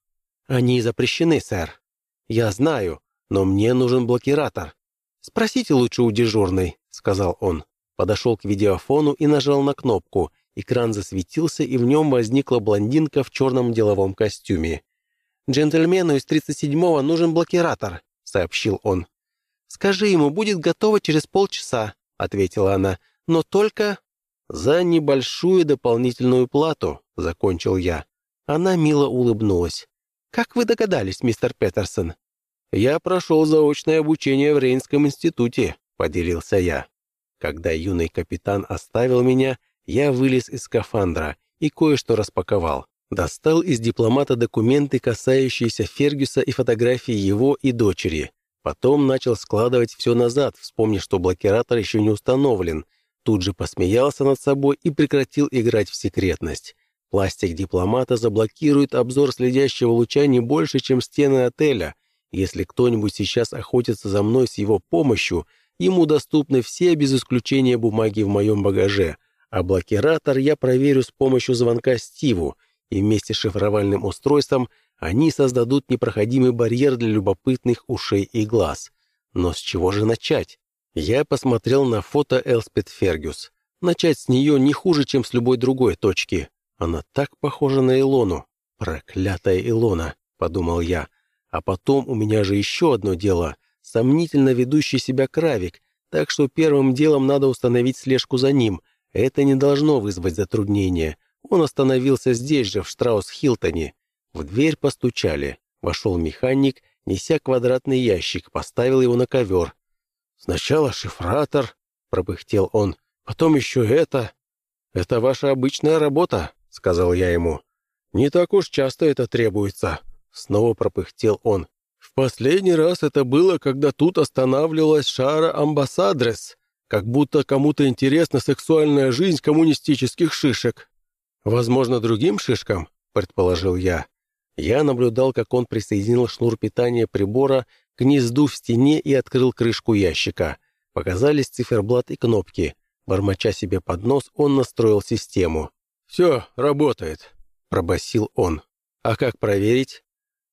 [SPEAKER 2] «Они запрещены, сэр». «Я знаю, но мне нужен блокиратор». «Спросите лучше у дежурной», — сказал он. Подошел к видеофону и нажал на кнопку. Экран засветился, и в нем возникла блондинка в черном деловом костюме. «Джентльмену из 37-го нужен блокиратор», — сообщил он. «Скажи ему, будет готово через полчаса», — ответила она но только за небольшую дополнительную плату», — закончил я. Она мило улыбнулась. «Как вы догадались, мистер Петерсон?» «Я прошел заочное обучение в Рейнском институте», — поделился я. Когда юный капитан оставил меня, я вылез из скафандра и кое-что распаковал. Достал из дипломата документы, касающиеся Фергюса и фотографии его и дочери. Потом начал складывать все назад, вспомнив, что блокиратор еще не установлен, Тут же посмеялся над собой и прекратил играть в секретность. Пластик дипломата заблокирует обзор следящего луча не больше, чем стены отеля. Если кто-нибудь сейчас охотится за мной с его помощью, ему доступны все без исключения бумаги в моем багаже, а блокиратор я проверю с помощью звонка Стиву, и вместе с шифровальным устройством они создадут непроходимый барьер для любопытных ушей и глаз. Но с чего же начать? Я посмотрел на фото Элспет Фергюс. Начать с нее не хуже, чем с любой другой точки. Она так похожа на Илону. Проклятая Илона, подумал я. А потом у меня же еще одно дело. Сомнительно ведущий себя Кравик. Так что первым делом надо установить слежку за ним. Это не должно вызвать затруднения. Он остановился здесь же, в Штраус-Хилтоне. В дверь постучали. Вошел механик, неся квадратный ящик, поставил его на ковер. «Сначала шифратор», — пропыхтел он, — «потом еще это». «Это ваша обычная работа», — сказал я ему. «Не так уж часто это требуется», — снова пропыхтел он. «В последний раз это было, когда тут останавливалась шара амбассадрес, как будто кому-то интересна сексуальная жизнь коммунистических шишек».
[SPEAKER 1] «Возможно, другим шишкам?» — предположил я. Я наблюдал, как он присоединил шнур питания прибора к гнезду в стене и открыл крышку ящика. Показались циферблат и кнопки. Бормоча себе под нос, он настроил систему. «Все, работает», — пробасил он. «А как проверить?»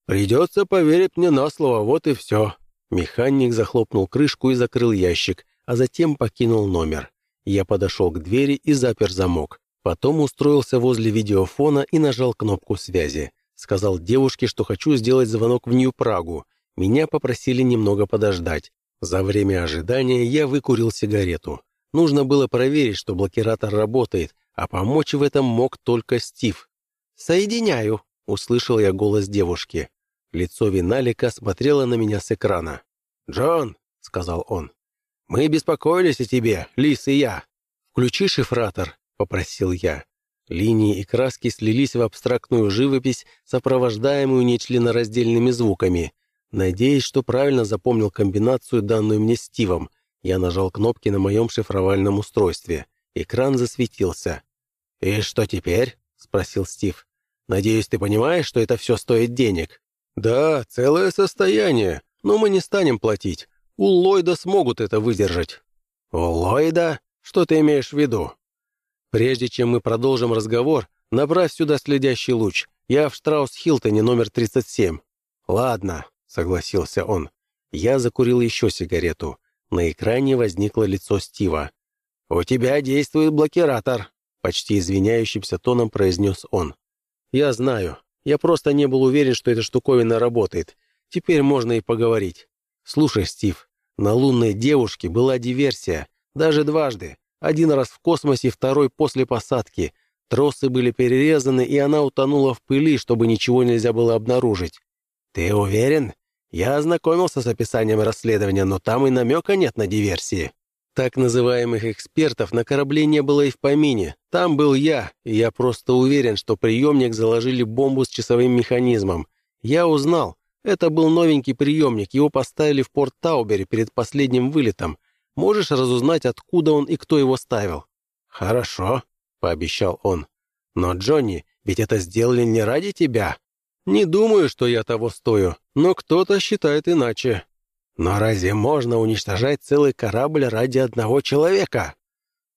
[SPEAKER 1] «Придется поверить мне на слово, вот и все». Механик захлопнул крышку и закрыл ящик, а затем покинул номер. Я подошел к двери и запер замок. Потом устроился возле видеофона и нажал кнопку связи. Сказал девушке, что хочу сделать звонок в Нью-Прагу. Меня попросили немного подождать. За время ожидания я выкурил сигарету. Нужно было проверить, что блокиратор работает, а помочь в этом мог только Стив. «Соединяю», — услышал я голос девушки. Лицо Виналика смотрело на меня с экрана. «Джон», — сказал он, — «мы беспокоились о тебе, Лис и я. Включи шифратор», — попросил я. Линии и краски слились в абстрактную живопись, сопровождаемую нечленораздельными звуками. Надеясь, что правильно запомнил комбинацию, данную мне Стивом, я нажал кнопки на моем шифровальном устройстве. Экран засветился. «И что теперь?» — спросил Стив. «Надеюсь, ты понимаешь, что это все стоит денег?» «Да, целое состояние, но мы не станем платить. У Ллойда смогут это выдержать». «У Ллойда? Что ты имеешь в виду?» «Прежде чем мы продолжим разговор, направь сюда следящий луч. Я в Штраус-Хилтоне, номер 37». «Ладно», — согласился он. Я закурил еще сигарету. На экране возникло лицо Стива. «У тебя действует блокиратор», — почти извиняющимся тоном произнес он. «Я знаю. Я просто не был уверен, что эта штуковина работает. Теперь можно и поговорить. Слушай, Стив, на лунной девушке была диверсия. Даже дважды. Один раз в космосе, второй после посадки. Тросы были перерезаны, и она утонула в пыли, чтобы ничего нельзя было обнаружить. Ты уверен? Я ознакомился с описанием расследования, но там и намека нет на диверсии. Так называемых экспертов на корабле не было и в помине. Там был я, и я просто уверен, что приемник заложили бомбу с часовым механизмом. Я узнал. Это был новенький приемник, его поставили в порт Таубере перед последним вылетом. Можешь разузнать, откуда он и кто его ставил?» «Хорошо», — пообещал он. «Но, Джонни, ведь это сделали не ради тебя. Не думаю, что я того стою, но кто-то считает иначе». Но разве можно уничтожать целый корабль ради одного человека?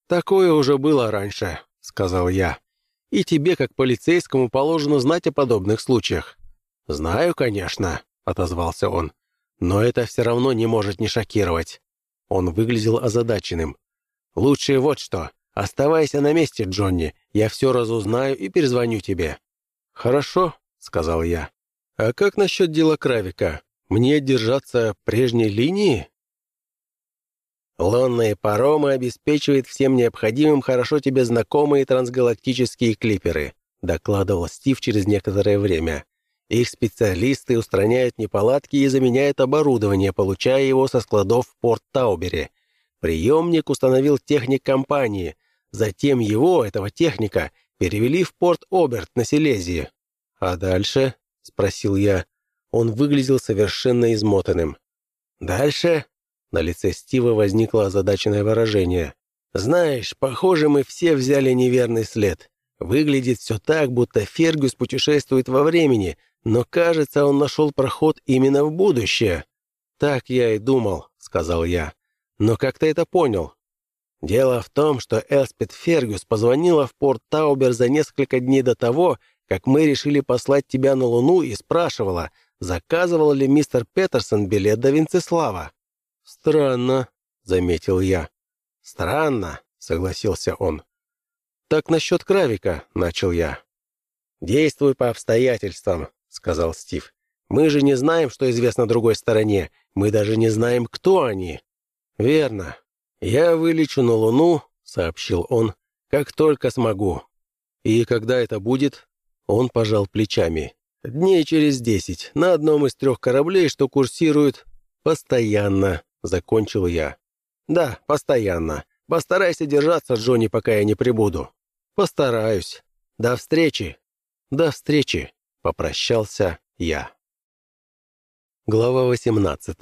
[SPEAKER 1] Такое уже было раньше, сказал я. И тебе, как полицейскому, положено знать о подобных случаях. Знаю, конечно, отозвался он. Но это все равно не может не шокировать. Он выглядел озадаченным. Лучше вот что. Оставайся на месте, Джонни. Я все разузнаю и перезвоню тебе. Хорошо, сказал я. А как насчет дела Кравика? Мне держаться прежней линии? Лунные паромы обеспечивают всем необходимым хорошо тебе знакомые трансгалактические клиперы, докладывал Стив через некоторое время. Их специалисты устраняют неполадки и заменяют оборудование, получая его со складов в Порт-Таубере. Приемник установил техник компании. Затем его, этого техника, перевели в порт Оберт на Силезии. «А дальше?» — спросил я. Он выглядел совершенно измотанным. «Дальше?» На лице Стива возникло озадаченное выражение. «Знаешь, похоже, мы все взяли неверный след. Выглядит все так, будто Фергюс путешествует во времени, но, кажется, он нашел проход именно в будущее». «Так я и думал», — сказал я. «Но как ты это понял?» «Дело в том, что Элспет Фергюс позвонила в порт Таубер за несколько дней до того, как мы решили послать тебя на Луну и спрашивала, заказывал ли мистер Петерсон билет до Венцеслава. «Странно», — заметил я. «Странно», — согласился он. «Так насчет Кравика», — начал я. «Действуй по обстоятельствам», — сказал Стив. «Мы же не знаем, что известно другой стороне. Мы даже не знаем, кто они». «Верно. Я вылечу на Луну», — сообщил он, — «как только смогу». «И когда это будет?» Он пожал плечами. Дней через десять, на одном из трех кораблей, что курсируют постоянно, закончил я. Да, постоянно. Постарайся держаться, Джонни, пока я не прибуду. Постараюсь. До встречи. До встречи, попрощался я. Глава 18.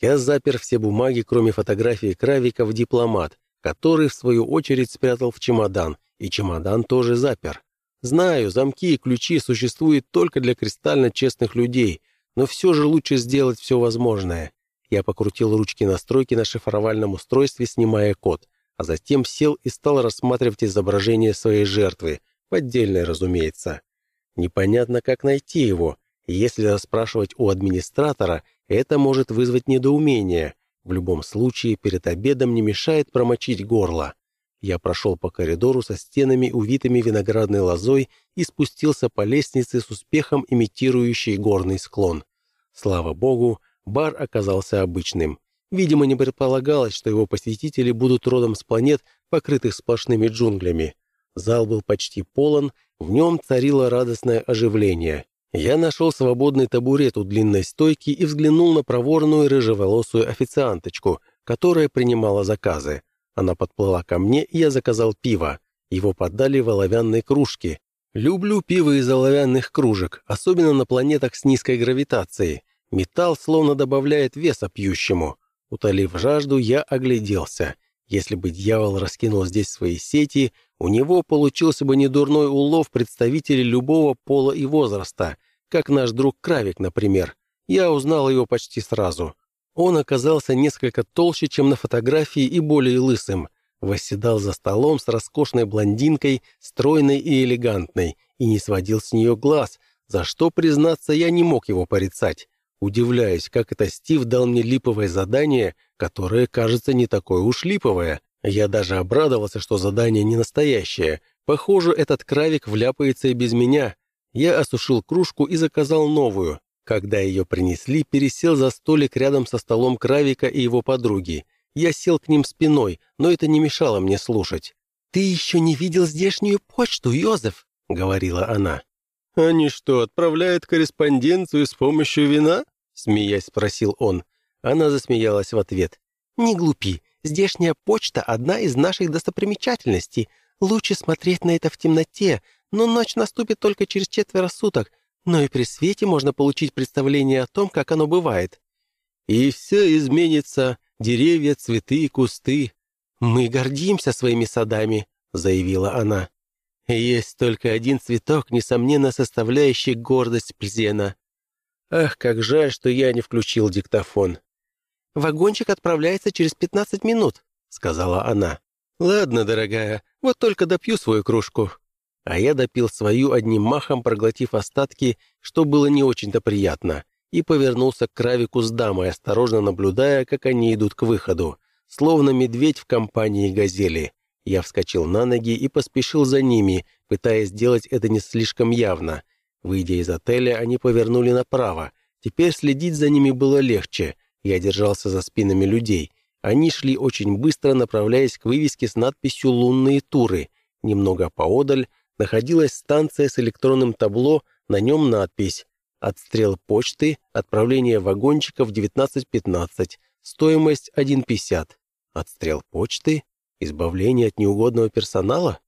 [SPEAKER 1] Я запер все бумаги, кроме фотографии Кравика, в дипломат, который, в свою очередь, спрятал в чемодан и чемодан тоже запер. Знаю, замки и ключи существуют только для кристально честных людей, но все же лучше сделать все возможное. Я покрутил ручки настройки на шифровальном устройстве, снимая код, а затем сел и стал рассматривать изображение своей жертвы, поддельное, разумеется. Непонятно, как найти его, если расспрашивать у администратора, это может вызвать недоумение. В любом случае, перед обедом не мешает промочить горло. Я прошел по коридору со стенами, увитыми виноградной лозой, и спустился по лестнице с успехом имитирующей горный склон. Слава богу, бар оказался обычным. Видимо, не предполагалось, что его посетители будут родом с планет, покрытых сплошными джунглями. Зал был почти полон, в нем царило радостное оживление. Я нашел свободный табурет у длинной стойки и взглянул на проворную рыжеволосую официанточку, которая принимала заказы. Она подплыла ко мне, и я заказал пиво. Его подали в оловянной кружке. Люблю пиво из оловянных кружек, особенно на планетах с низкой гравитацией. Металл словно добавляет веса пьющему. Утолив жажду, я огляделся. Если бы дьявол раскинул здесь свои сети, у него получился бы недурной улов представителей любого пола и возраста, как наш друг Кравик, например. Я узнал его почти сразу. Он оказался несколько толще, чем на фотографии, и более лысым. Восседал за столом с роскошной блондинкой, стройной и элегантной, и не сводил с нее глаз, за что, признаться, я не мог его порицать. Удивляюсь, как это Стив дал мне липовое задание, которое, кажется, не такое уж липовое. Я даже обрадовался, что задание не настоящее. Похоже, этот кравик вляпается и без меня. Я осушил кружку и заказал новую. Когда ее принесли, пересел за столик рядом со столом Кравика и его подруги. Я сел к ним спиной, но это не мешало мне слушать. «Ты еще не видел здешнюю почту, Йозеф?» — говорила она. «Они что, отправляют корреспонденцию с помощью вина?» — смеясь спросил он. Она засмеялась в ответ. «Не глупи. Здешняя почта — одна из наших достопримечательностей. Лучше смотреть на это в темноте, но ночь наступит только через четверо суток, но и при свете можно получить представление о том, как оно бывает. И все изменится, деревья, цветы и кусты. Мы гордимся своими садами», — заявила она. Есть только один цветок, несомненно составляющий гордость Пльзена. Ах, как жаль, что я не включил диктофон. «Вагончик отправляется через пятнадцать минут», — сказала она. «Ладно, дорогая, вот только допью свою кружку». А я допил свою одним махом, проглотив остатки, что было не очень-то приятно, и повернулся к Кравику с дамой, осторожно наблюдая, как они идут к выходу, словно медведь в компании газели. Я вскочил на ноги и поспешил за ними, пытаясь сделать это не слишком явно. Выйдя из отеля, они повернули направо. Теперь следить за ними было легче. Я держался за спинами людей. Они шли очень быстро, направляясь к вывеске с надписью «Лунные туры». Немного поодаль находилась станция с электронным табло, на нем надпись «Отстрел почты, отправление вагончиков 19.15, стоимость 1.50». Отстрел почты? Избавление от неугодного персонала?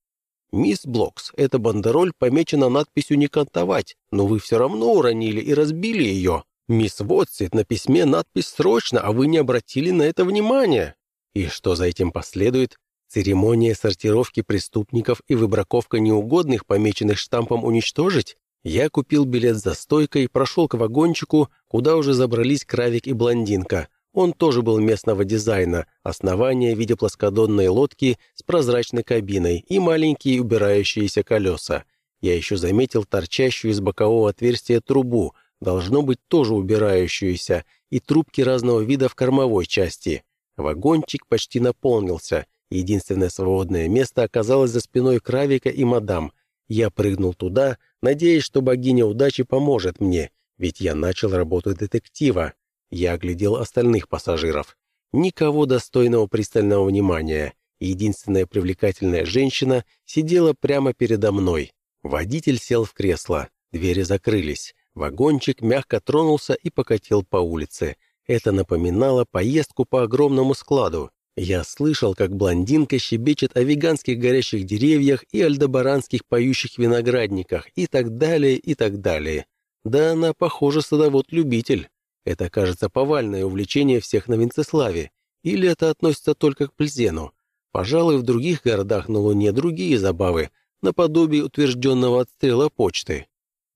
[SPEAKER 1] Мисс Блокс, эта бандероль помечена надписью «Не кантовать», но вы все равно уронили и разбили ее. Мисс Вотсит, на письме надпись «Срочно», а вы не обратили на это внимания. И что за этим последует? Церемония сортировки преступников и выбраковка неугодных, помеченных штампом «Уничтожить»? Я купил билет за стойкой, прошел к вагончику, куда уже забрались Кравик и Блондинка. Он тоже был местного дизайна, основание в виде плоскодонной лодки с прозрачной кабиной и маленькие убирающиеся колеса. Я еще заметил торчащую из бокового отверстия трубу, должно быть тоже убирающуюся, и трубки разного вида в кормовой части. Вагончик почти наполнился. Единственное свободное место оказалось за спиной Кравика и мадам. Я прыгнул туда, надеясь, что богиня удачи поможет мне, ведь я начал работу детектива. Я оглядел остальных пассажиров. Никого достойного пристального внимания. Единственная привлекательная женщина сидела прямо передо мной. Водитель сел в кресло. Двери закрылись. Вагончик мягко тронулся и покатил по улице. Это напоминало поездку по огромному складу. Я слышал, как блондинка щебечет о веганских горящих деревьях и альдебаранских поющих виноградниках и так далее, и так далее. Да она, похоже, садовод-любитель. Это, кажется, повальное увлечение всех на Венцеславе. Или это относится только к Пльзену? Пожалуй, в других городах на Луне другие забавы, наподобие утвержденного отстрела почты.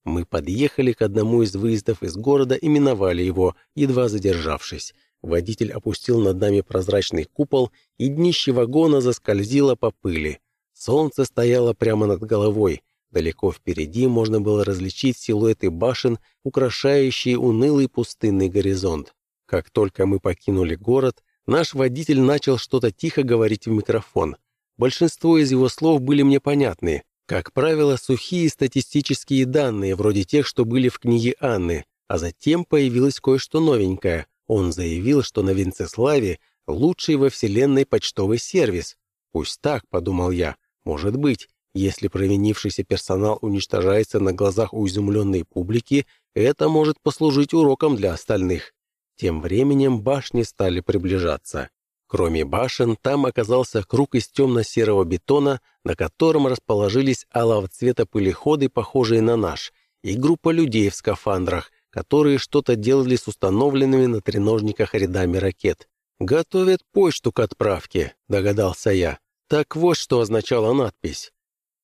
[SPEAKER 1] Мы подъехали к одному из выездов из города и миновали его, едва задержавшись. Водитель опустил над нами прозрачный купол, и днище вагона заскользило по пыли. Солнце стояло прямо над головой. Далеко впереди можно было различить силуэты башен, украшающие унылый пустынный горизонт. Как только мы покинули город, наш водитель начал что-то тихо говорить в микрофон. Большинство из его слов были мне понятны. Как правило, сухие статистические данные, вроде тех, что были в книге Анны, а затем появилось кое-что новенькое. Он заявил, что на Венцеславе лучший во Вселенной почтовый сервис. Пусть так, подумал я, может быть, если провинившийся персонал уничтожается на глазах у изумленной публики, это может послужить уроком для остальных. Тем временем башни стали приближаться. Кроме башен, там оказался круг из темно-серого бетона, на котором расположились алого цвета пылеходы, похожие на наш, и группа людей в скафандрах, которые что-то делали с установленными на треножниках рядами ракет. «Готовят почту к отправке», — догадался я. Так вот, что означала надпись.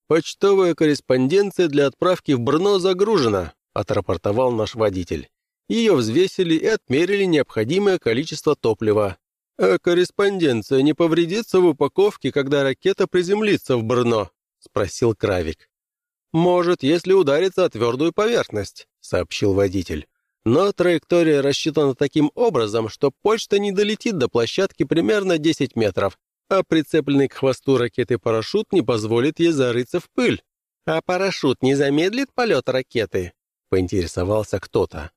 [SPEAKER 1] «Почтовая корреспонденция для отправки в Брно загружена», — отрапортовал наш водитель. Ее взвесили и отмерили необходимое количество топлива. «А корреспонденция не повредится в упаковке, когда ракета приземлится в Брно?» — спросил Кравик. «Может, если удариться о твердую поверхность», — сообщил водитель. «Но траектория рассчитана таким образом, что почта не долетит до площадки примерно 10 метров, а прицепленный к хвосту ракеты парашют не позволит ей зарыться в пыль. «А парашют не замедлит полет ракеты?» — поинтересовался кто-то.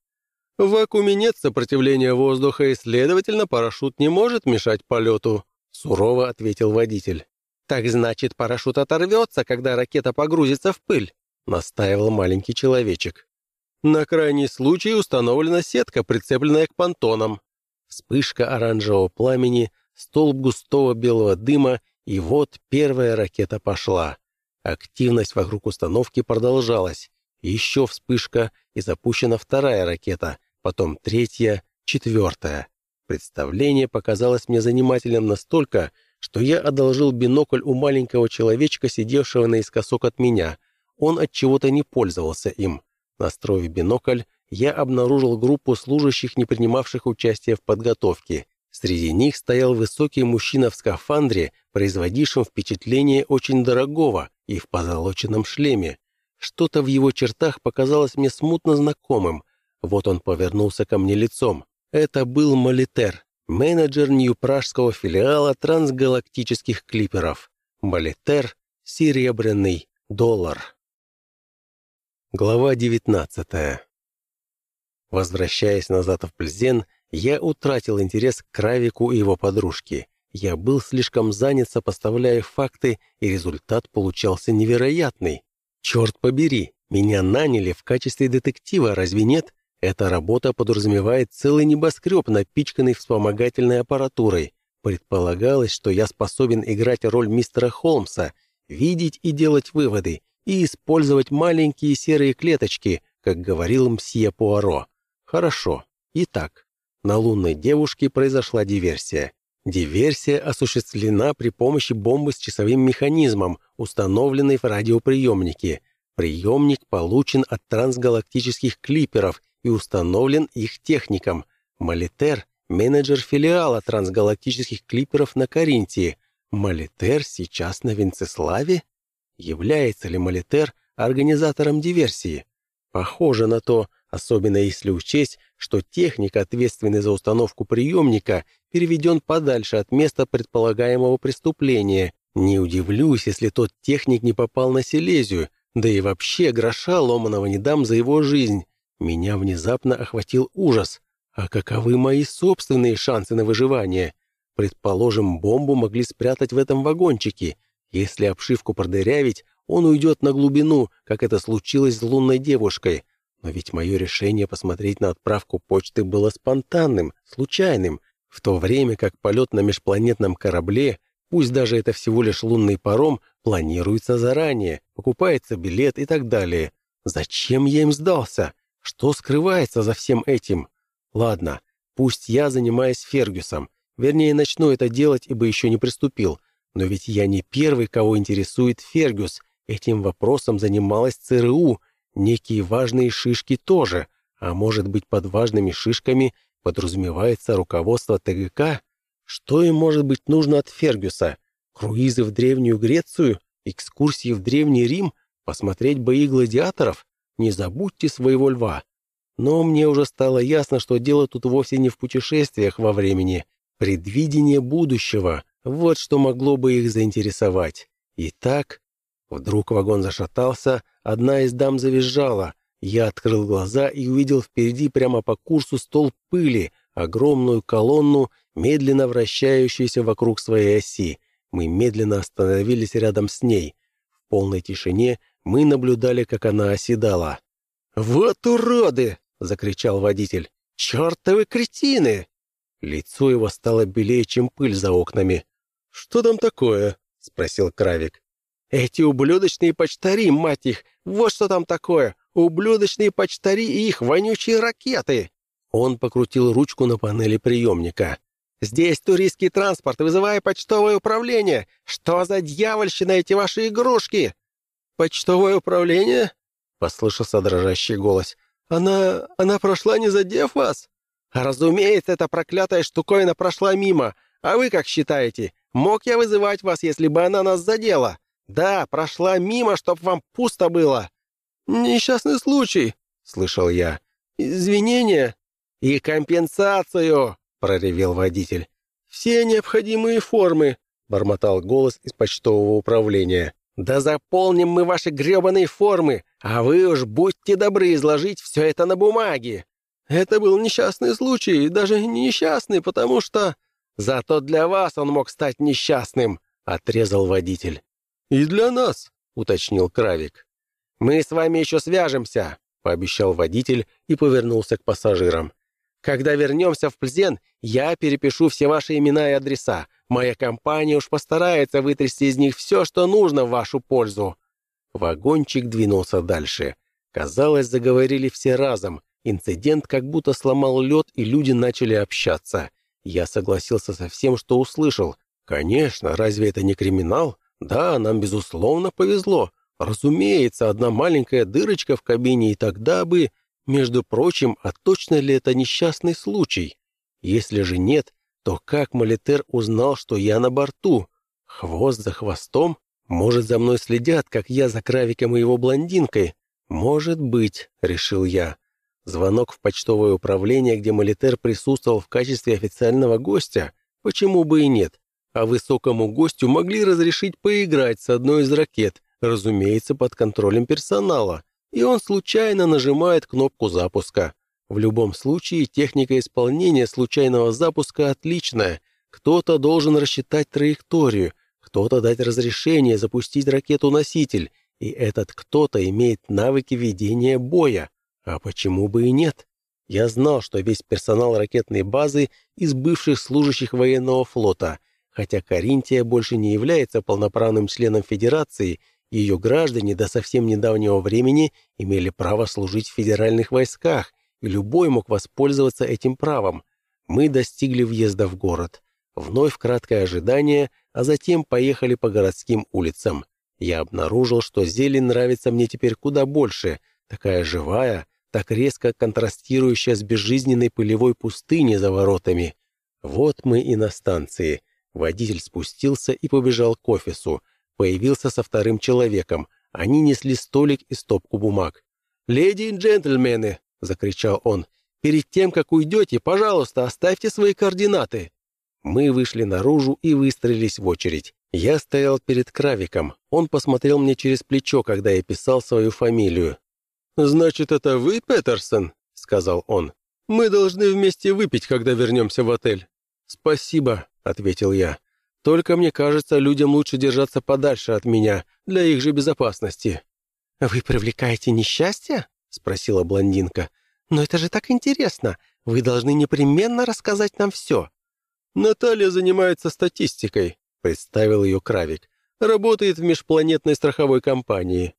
[SPEAKER 1] В вакууме нет сопротивления воздуха, и, следовательно, парашют не может мешать полету», — сурово ответил водитель. «Так значит, парашют оторвется, когда ракета погрузится в пыль», — настаивал маленький человечек. «На крайний случай установлена сетка, прицепленная к понтонам». Вспышка оранжевого пламени, столб густого белого дыма, и вот первая ракета пошла. Активность вокруг установки продолжалась. Еще вспышка, и запущена вторая ракета, потом третья, четвертая. Представление показалось мне занимательным настолько, что я одолжил бинокль у маленького человечка, сидевшего наискосок от меня. Он от чего-то не пользовался им. Настроив бинокль, я обнаружил группу служащих, не принимавших участия в подготовке. Среди них стоял высокий мужчина в скафандре, производившем впечатление очень дорогого и в позолоченном шлеме. Что-то в его чертах показалось мне смутно знакомым. Вот он повернулся ко мне лицом. Это был Молитер, менеджер нью-пражского филиала трансгалактических клиперов. Молитер — серебряный доллар. Глава 19 Возвращаясь назад в Пльзен, я утратил интерес к Кравику и его подружке. Я был слишком занят, сопоставляя факты, и результат получался невероятный. Черт побери, меня наняли в качестве детектива, разве нет? Эта работа подразумевает целый небоскреб, напичканный вспомогательной аппаратурой. Предполагалось, что я способен играть роль мистера Холмса, видеть и делать выводы, и использовать маленькие серые клеточки, как говорил мсье Пуаро. Хорошо. Итак, на лунной девушке произошла диверсия. Диверсия осуществлена при помощи бомбы с часовым механизмом, установленной в радиоприемнике. Приемник получен от трансгалактических клиперов и установлен их техником. Малитер — менеджер филиала трансгалактических клиперов на Каринтии. Малитер сейчас на Венцеславе? Является ли Малитер организатором диверсии? Похоже на то, особенно если учесть, что техник, ответственный за установку приемника, переведен подальше от места предполагаемого преступления. Не удивлюсь, если тот техник не попал на Силезию, да и вообще гроша ломаного не дам за его жизнь. Меня внезапно охватил ужас. А каковы мои собственные шансы на выживание? Предположим, бомбу могли спрятать в этом вагончике. Если обшивку продырявить, он уйдет на глубину, как это случилось с лунной девушкой. Но ведь мое решение посмотреть на отправку почты было спонтанным, случайным, в то время как полет на межпланетном корабле, пусть даже это всего лишь лунный паром, планируется заранее, покупается билет и так далее. Зачем я им сдался? Что скрывается за всем этим? Ладно, пусть я занимаюсь Фергюсом, вернее, начну это делать, ибо еще не приступил. Но ведь я не первый, кого интересует Фергюс. Этим вопросом занималась ЦРУ. Некие важные шишки тоже. А может быть, под важными шишками подразумевается руководство ТГК? Что им может быть нужно от Фергюса? Круизы в Древнюю Грецию? Экскурсии в Древний Рим? Посмотреть бои гладиаторов? Не забудьте своего льва. Но мне уже стало ясно, что дело тут вовсе не в путешествиях во времени. Предвидение будущего — вот что могло бы их заинтересовать. Итак, вдруг вагон зашатался, одна из дам завизжала. Я открыл глаза и увидел впереди прямо по курсу стол пыли, огромную колонну, медленно вращающуюся вокруг своей оси. Мы медленно остановились рядом с ней. В полной тишине мы наблюдали, как она оседала. «Вот уроды!» — закричал водитель. «Чертовы кретины!» Лицо его стало белее, чем пыль за окнами. «Что там такое?» — спросил Кравик. «Эти ублюдочные почтари, мать их! Вот что там такое! Ублюдочные почтари и их вонючие ракеты!» Он покрутил ручку на панели приемника. «Здесь туристский транспорт, вызывая почтовое управление! Что за дьявольщина эти ваши игрушки?» «Почтовое управление?» — послышался дрожащий голос. «Она... она прошла, не задев вас?» «Разумеется, эта проклятая штуковина прошла мимо. А вы как считаете? Мог я вызывать вас, если бы она нас задела? Да, прошла мимо, чтоб вам пусто было». «Несчастный случай», — слышал я. «Извинения». «И компенсацию», — проревел водитель. «Все необходимые формы», — бормотал голос из почтового управления. «Да заполним мы ваши гребаные формы, а вы уж будьте добры изложить все это на бумаге». «Это был несчастный случай, даже не несчастный, потому что...» «Зато для вас он мог стать несчастным», — отрезал водитель. «И для нас», — уточнил Кравик. «Мы с вами еще свяжемся», — пообещал водитель и повернулся к пассажирам. «Когда вернемся в Пльзен, я перепишу все ваши имена и адреса. Моя компания уж постарается вытрясти из них все, что нужно в вашу пользу». Вагончик двинулся дальше. Казалось, заговорили все разом. Инцидент как будто сломал лед, и люди начали общаться. Я согласился со всем, что услышал. Конечно, разве это не криминал? Да, нам, безусловно, повезло. Разумеется, одна маленькая дырочка в кабине, и тогда бы... Между прочим, а точно ли это несчастный случай? Если же нет, то как Молитер узнал, что я на борту? Хвост за хвостом? Может, за мной следят, как я за Кравиком и его блондинкой? Может быть, решил я. Звонок в почтовое управление, где Молитер присутствовал в качестве официального гостя? Почему бы и нет? А высокому гостю могли разрешить поиграть с одной из ракет, разумеется, под контролем персонала, и он случайно нажимает кнопку запуска. В любом случае, техника исполнения случайного запуска отличная. Кто-то должен рассчитать траекторию, кто-то дать разрешение запустить ракету-носитель, и этот кто-то имеет навыки ведения боя. А почему бы и нет? Я знал, что весь персонал ракетной базы из бывших служащих военного флота, хотя Каринтия больше не является полноправным членом Федерации, ее граждане до совсем недавнего времени имели право служить в федеральных войсках, любой мог воспользоваться этим правом. Мы достигли въезда в город. Вновь краткое ожидание, а затем поехали по городским улицам. Я обнаружил, что зелень нравится мне теперь куда больше, такая живая, так резко контрастирующая с безжизненной пылевой пустыней за воротами. Вот мы и на станции. Водитель спустился и побежал к офису. Появился со вторым человеком. Они несли столик и стопку бумаг. «Леди и джентльмены!» — закричал он. «Перед тем, как уйдете, пожалуйста, оставьте свои координаты». Мы вышли наружу и выстроились в очередь. Я стоял перед Кравиком. Он посмотрел мне через плечо, когда я писал свою фамилию. «Значит, это вы, Петерсон?» — сказал он. «Мы должны вместе выпить, когда вернемся в отель». «Спасибо», — ответил я. «Только мне кажется, людям лучше держаться подальше от меня, для их же безопасности». «Вы привлекаете несчастье?» — спросила блондинка. «Но это же так интересно. Вы должны непременно рассказать нам все». «Наталья занимается статистикой», — представил ее Кравик. «Работает в межпланетной страховой компании.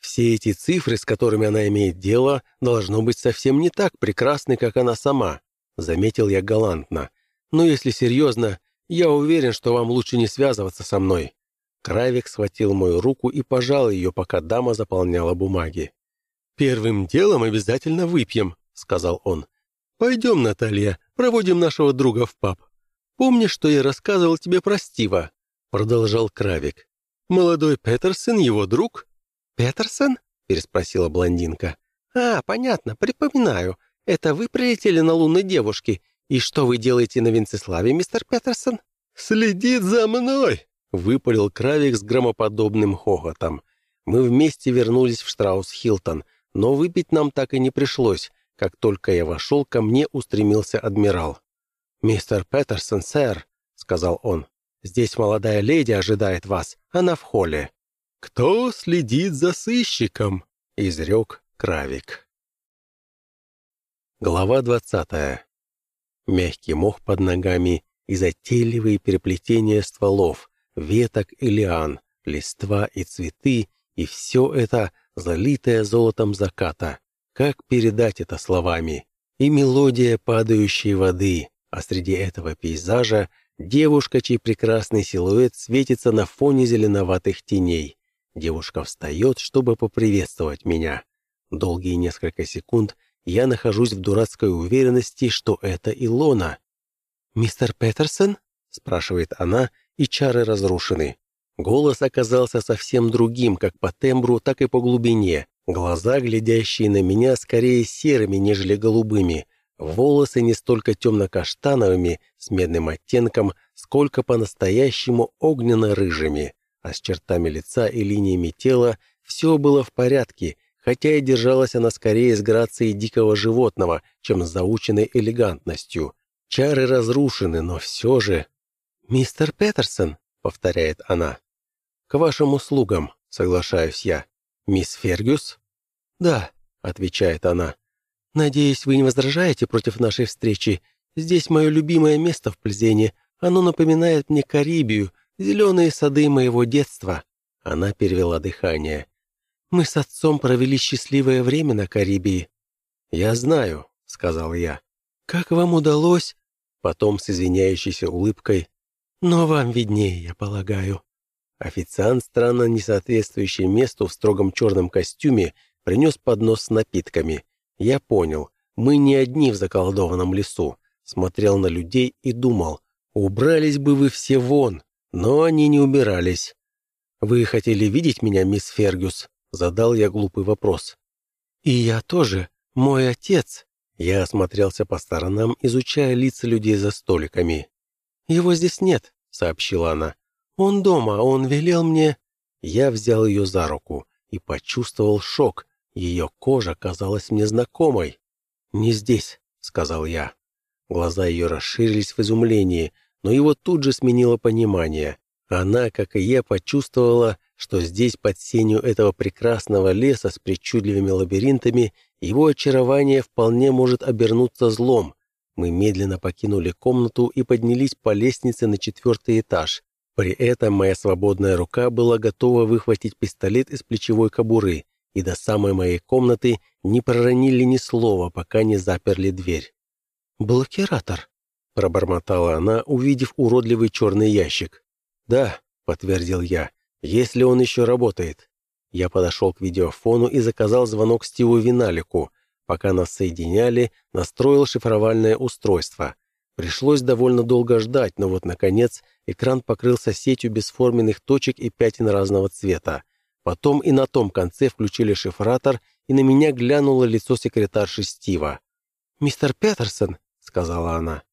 [SPEAKER 1] Все эти цифры, с которыми она имеет дело, должно быть совсем не так прекрасны, как она сама», — заметил я галантно. «Но если серьезно, Я уверен, что вам лучше не связываться со мной». Кравик схватил мою руку и пожал ее, пока дама заполняла бумаги. «Первым делом обязательно выпьем», — сказал он. «Пойдем, Наталья, проводим нашего друга в паб. Помнишь, что я рассказывал тебе про Стива?» — продолжал Кравик. «Молодой Петерсон, его друг?»
[SPEAKER 2] «Петерсон?» — переспросила блондинка. «А, понятно, припоминаю. Это вы прилетели на лунной девушке. И что вы делаете на Венцеславе, мистер Петерсон?»
[SPEAKER 1] «Следит за мной!» — выпалил Кравик с громоподобным хохотом. Мы вместе вернулись в Штраус-Хилтон, но выпить нам так и не пришлось. Как только я вошел, ко мне устремился адмирал. «Мистер Петерсон, сэр», — сказал он, — «здесь молодая леди ожидает вас, она в холле».
[SPEAKER 3] «Кто следит за сыщиком?»
[SPEAKER 1] — изрек Кравик. Глава двадцатая. Мягкий мох под ногами и затейливые переплетения стволов, веток и лиан, листва и цветы, и все это залитое золотом заката. Как передать это словами? И мелодия падающей воды, а среди этого пейзажа девушка, чей прекрасный силуэт светится на фоне зеленоватых теней. Девушка встает, чтобы поприветствовать меня. Долгие несколько секунд я нахожусь в дурацкой уверенности, что это Илона.
[SPEAKER 2] «Мистер Петерсон?» — спрашивает она, и чары разрушены.
[SPEAKER 1] Голос оказался совсем другим, как по тембру, так и по глубине. Глаза, глядящие на меня, скорее серыми, нежели голубыми. Волосы не столько темно-каштановыми, с медным оттенком, сколько по-настоящему огненно-рыжими. А с чертами лица и линиями тела все было в порядке, хотя и держалась она скорее с грацией дикого животного, чем с заученной элегантностью. Чары разрушены, но все же...
[SPEAKER 2] «Мистер Петерсон», — повторяет она.
[SPEAKER 1] «К вашим услугам», — соглашаюсь я. «Мисс Фергюс?»
[SPEAKER 2] «Да», — отвечает она. «Надеюсь, вы не возражаете против нашей встречи. Здесь мое любимое место в Пльзене. Оно напоминает мне Карибию, зеленые сады моего детства».
[SPEAKER 1] Она перевела дыхание.
[SPEAKER 2] Мы с отцом провели счастливое время на Карибии».
[SPEAKER 1] «Я знаю», — сказал я.
[SPEAKER 2] «Как вам удалось?»
[SPEAKER 1] Потом с извиняющейся улыбкой.
[SPEAKER 2] «Но вам виднее, я полагаю».
[SPEAKER 1] Официант, странно не соответствующий месту в строгом черном костюме, принес поднос с напитками. Я понял, мы не одни в заколдованном лесу. Смотрел на людей и думал, убрались бы вы все вон, но они не убирались. «Вы хотели видеть меня, мисс Фергюс?» Задал я глупый вопрос.
[SPEAKER 2] «И я тоже. Мой отец».
[SPEAKER 1] Я осмотрелся по сторонам, изучая лица людей за столиками.
[SPEAKER 2] «Его здесь нет», — сообщила она. «Он дома, он велел мне...»
[SPEAKER 1] Я взял ее за руку и почувствовал шок. Ее кожа казалась мне знакомой. «Не здесь», — сказал я. Глаза ее расширились в изумлении, но его тут же сменило понимание. Она, как и я, почувствовала, что здесь, под сенью этого прекрасного леса с причудливыми лабиринтами, его очарование вполне может обернуться злом. Мы медленно покинули комнату и поднялись по лестнице на четвертый этаж. При этом моя свободная рука была готова выхватить пистолет из плечевой кобуры, и до самой моей комнаты не проронили ни слова, пока не заперли дверь.
[SPEAKER 2] «Блокиратор», —
[SPEAKER 1] пробормотала она, увидев уродливый черный ящик. «Да», — подтвердил я, если он еще работает. Я подошел к видеофону и заказал звонок Стиву Виналику. Пока нас соединяли, настроил шифровальное устройство. Пришлось довольно долго ждать, но вот, наконец, экран покрылся сетью бесформенных точек и пятен разного цвета. Потом и на том конце включили шифратор, и на меня глянуло лицо секретарши Стива.
[SPEAKER 2] «Мистер Петерсон», — сказала она.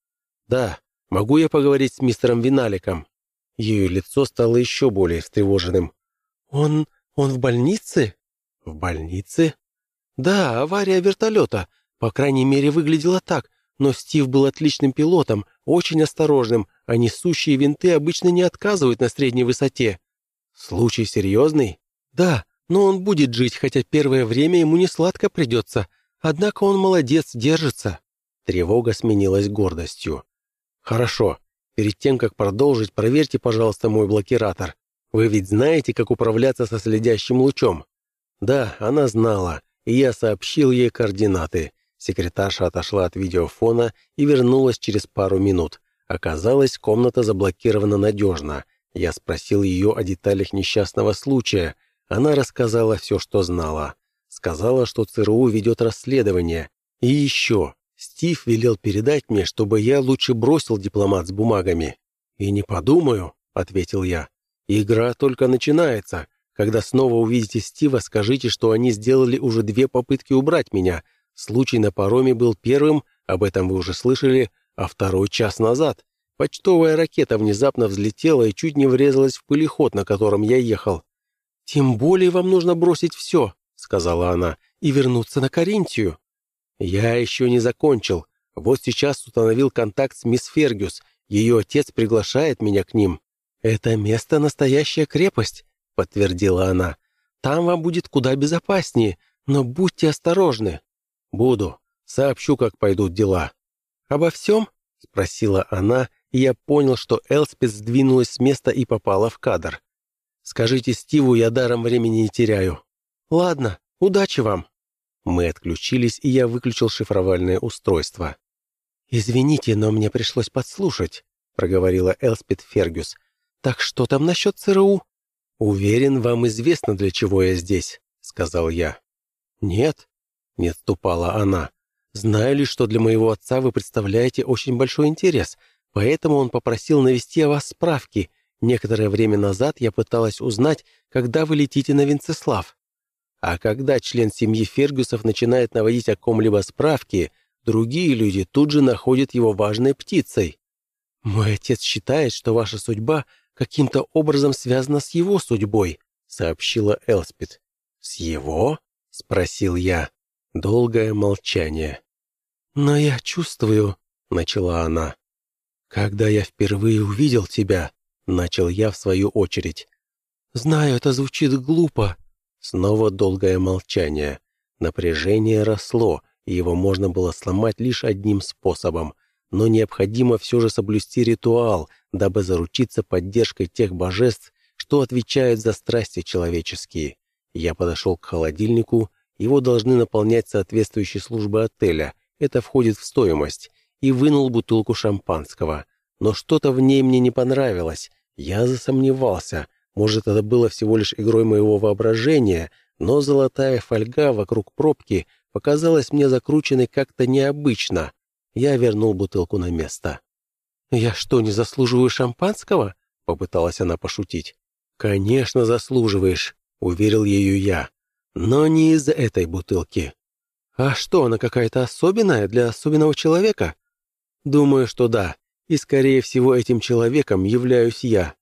[SPEAKER 1] «Да, могу я поговорить с мистером Виналиком?» Ее лицо стало еще более встревоженным.
[SPEAKER 2] «Он... он в больнице?»
[SPEAKER 1] «В больнице?»
[SPEAKER 2] «Да, авария вертолета. По крайней мере, выглядела так. Но Стив был отличным пилотом, очень осторожным, а несущие винты обычно не отказывают на средней высоте».
[SPEAKER 1] «Случай серьезный?»
[SPEAKER 2] «Да, но он будет жить, хотя первое время ему не сладко придется. Однако он молодец, держится».
[SPEAKER 1] Тревога сменилась гордостью. «Хорошо, Перед тем, как продолжить, проверьте, пожалуйста, мой блокиратор. Вы ведь знаете, как управляться со следящим лучом?» Да, она знала, и я сообщил ей координаты. Секретарша отошла от видеофона и вернулась через пару минут. Оказалось, комната заблокирована надежно. Я спросил ее о деталях несчастного случая. Она рассказала все, что знала. Сказала, что ЦРУ ведет расследование. И еще, Стив велел передать мне, чтобы я лучше бросил дипломат с бумагами. «И не подумаю», — ответил я. «Игра только начинается. Когда снова увидите Стива, скажите, что они сделали уже две попытки убрать меня. Случай на пароме был первым, об этом вы уже слышали, а второй час назад. Почтовая ракета внезапно взлетела и чуть не врезалась в пылеход, на котором я ехал. «Тем более вам нужно бросить все», — сказала она, — «и вернуться на Каринтию». «Я еще не закончил. Вот сейчас установил контакт с мисс Фергюс. Ее отец приглашает меня к ним». «Это место — настоящая крепость», — подтвердила она. «Там вам будет куда безопаснее, но будьте осторожны». «Буду. Сообщу, как пойдут дела». «Обо всем?» — спросила она, и я понял, что Элспет сдвинулась с места и попала в кадр. «Скажите Стиву, я даром времени не теряю». «Ладно, удачи вам». Мы отключились, и я выключил шифровальное устройство. «Извините, но мне пришлось подслушать», — проговорила Элспет Фергюс. «Так что там насчет ЦРУ?» «Уверен, вам известно, для чего я здесь», — сказал я. «Нет», — не отступала она. «Знаю лишь, что для моего отца вы представляете очень большой интерес, Поэтому он попросил навести о вас справки. Некоторое время назад я пыталась узнать, когда вы летите на Венцеслав. А когда член семьи Фергюсов начинает наводить о ком-либо справки, другие люди тут же находят его важной птицей. «Мой отец считает, что ваша судьба каким-то образом связана с его судьбой», — сообщила Элспид. «С его?» — спросил я. Долгое молчание. «Но я чувствую», — начала она. «Когда я впервые увидел тебя», — начал я в свою очередь. «Знаю, это звучит глупо». Снова долгое молчание. Напряжение росло, и его можно было сломать лишь одним способом. Но необходимо все же соблюсти ритуал, дабы заручиться поддержкой тех божеств, что отвечают за страсти человеческие. Я подошел к холодильнику, его должны наполнять соответствующие службы отеля, это входит в стоимость и вынул бутылку шампанского. Но что-то в ней мне не понравилось. Я засомневался. Может, это было всего лишь игрой моего воображения, но золотая фольга вокруг пробки показалась мне закрученной как-то необычно. Я вернул бутылку на место. «Я что, не заслуживаю шампанского?» — попыталась она пошутить. «Конечно, заслуживаешь», — уверил ее я. «Но не из этой бутылки». «А что, она какая-то особенная для особенного человека?» Думаю, что да. И, скорее всего, этим человеком являюсь я.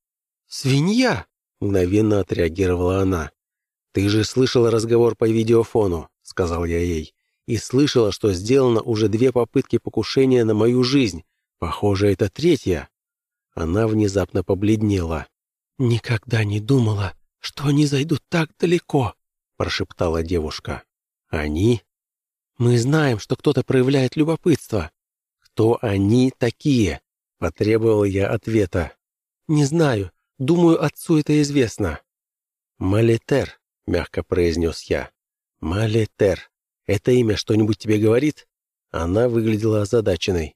[SPEAKER 1] «Свинья!» — мгновенно отреагировала она. «Ты же слышала разговор по видеофону», — сказал я ей. «И слышала, что сделано уже две попытки покушения на мою жизнь. Похоже, это третья». Она внезапно побледнела. «Никогда не думала, что они зайдут так далеко», — прошептала девушка. «Они?» «Мы знаем, что кто-то проявляет любопытство. «Кто они такие?» — потребовал я ответа. «Не знаю. Думаю, отцу это известно». «Малетер», — мягко произнес я. «Малетер. Это имя что-нибудь тебе говорит?» Она выглядела озадаченной.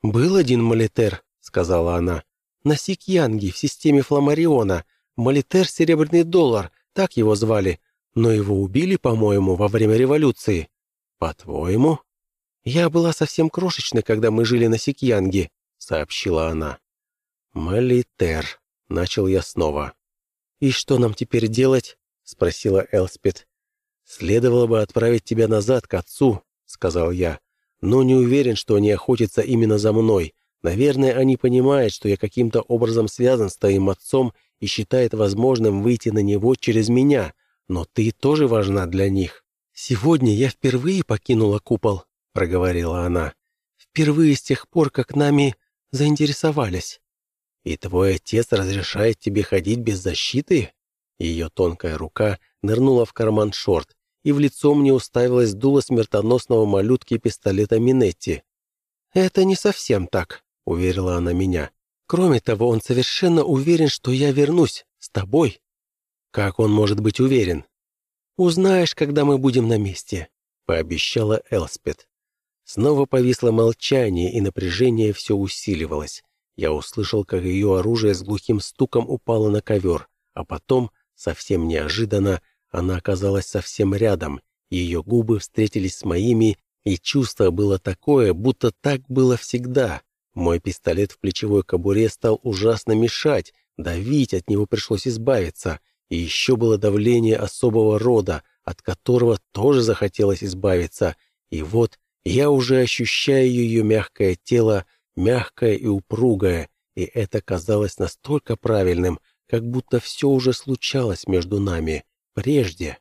[SPEAKER 1] «Был один Малетер», — сказала она. «На Сикьянге, в системе Фламариона. Малетер — серебряный доллар, так его звали. Но его убили, по-моему, во время революции». «По-твоему?» «Я была совсем крошечной, когда мы жили на Сикьянге», — сообщила она. «Молитер», — начал я снова. «И что нам теперь делать?» — спросила Элспет. «Следовало бы отправить тебя назад к отцу», — сказал я. «Но не уверен, что они охотятся именно за мной. Наверное, они понимают, что я каким-то образом связан с твоим отцом и считают возможным выйти на него через меня. Но ты тоже важна для них. Сегодня я впервые покинула купол, — проговорила она. «Впервые с тех пор, как нами заинтересовались». «И твой отец разрешает тебе ходить без защиты?» Ее тонкая рука нырнула в карман шорт, и в лицо мне уставилась дуло смертоносного малютки пистолета Минетти. «Это не совсем так», — уверила она меня. «Кроме того, он совершенно уверен, что я вернусь с тобой». «Как он может быть уверен?» «Узнаешь, когда мы будем на месте», — пообещала Элспет. Снова повисло молчание, и напряжение все усиливалось. Я услышал, как ее оружие с глухим стуком упало на ковер, а потом, совсем неожиданно, она оказалась совсем рядом, ее губы встретились с моими, и чувство было такое, будто так было всегда. Мой пистолет в плечевой кобуре стал ужасно мешать, давить от него пришлось избавиться, и еще было давление особого рода, от которого тоже захотелось избавиться, и вот я уже ощущаю ее мягкое тело, мягкое и упругое, и это казалось настолько правильным, как будто все уже случалось между нами прежде.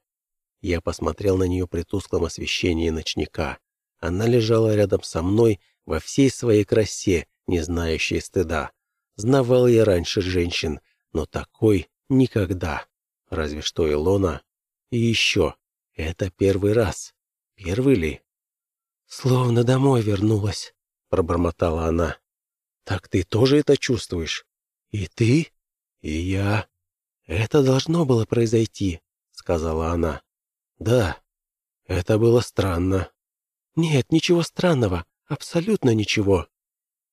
[SPEAKER 1] Я посмотрел на нее при тусклом освещении ночника. Она лежала рядом со мной во всей своей красе, не знающей стыда. Знавал я раньше женщин, но такой никогда. Разве что Илона. И еще, это первый раз. Первый ли?
[SPEAKER 2] «Словно домой вернулась», — пробормотала она. «Так ты тоже это чувствуешь? И ты? И я? Это должно было произойти», — сказала она. «Да, это было странно». «Нет, ничего странного, абсолютно ничего».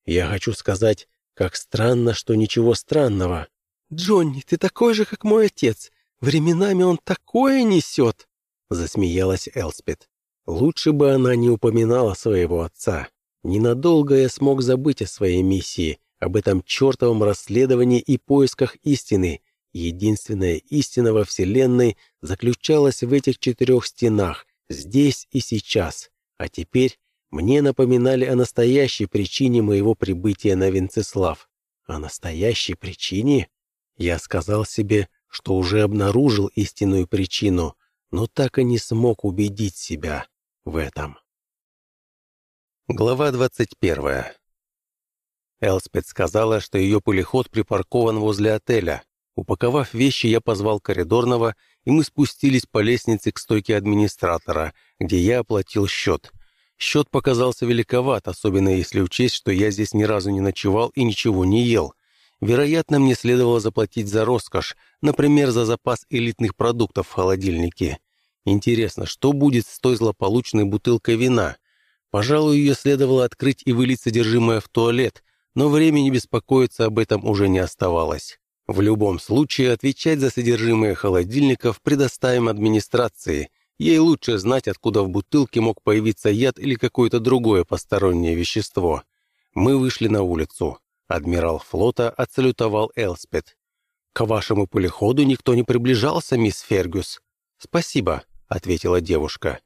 [SPEAKER 2] «Я хочу сказать, как странно, что ничего странного». «Джонни, ты такой же, как мой отец. Временами он такое несет!» Засмеялась Элспет. Лучше бы она не упоминала своего отца. Ненадолго я смог забыть о своей миссии, об этом чертовом расследовании и поисках истины. Единственная истина во Вселенной заключалась в этих четырех стенах, здесь и сейчас. А теперь мне напоминали о настоящей причине моего прибытия на Венцеслав. О настоящей причине? Я сказал себе, что уже обнаружил истинную причину, но так и не смог убедить себя в этом. Глава 21. Элспет сказала, что ее пулеход припаркован возле отеля. Упаковав вещи, я позвал коридорного, и мы спустились по лестнице к стойке администратора, где я оплатил счет. Счет показался великоват, особенно если учесть, что я здесь ни разу не ночевал и ничего не ел. Вероятно, мне следовало заплатить за роскошь, например, за запас элитных продуктов в холодильнике. Интересно, что будет с той злополучной бутылкой вина? Пожалуй, ее следовало открыть и вылить содержимое в туалет, но времени беспокоиться об этом уже не оставалось. В любом случае, отвечать за содержимое холодильников предоставим администрации. Ей лучше знать, откуда в бутылке мог появиться яд или какое-то другое постороннее вещество. Мы вышли на улицу. Адмирал флота отсалютовал Элспет. «К вашему полиходу никто не приближался, мисс Фергюс». «Спасибо», — ответила девушка.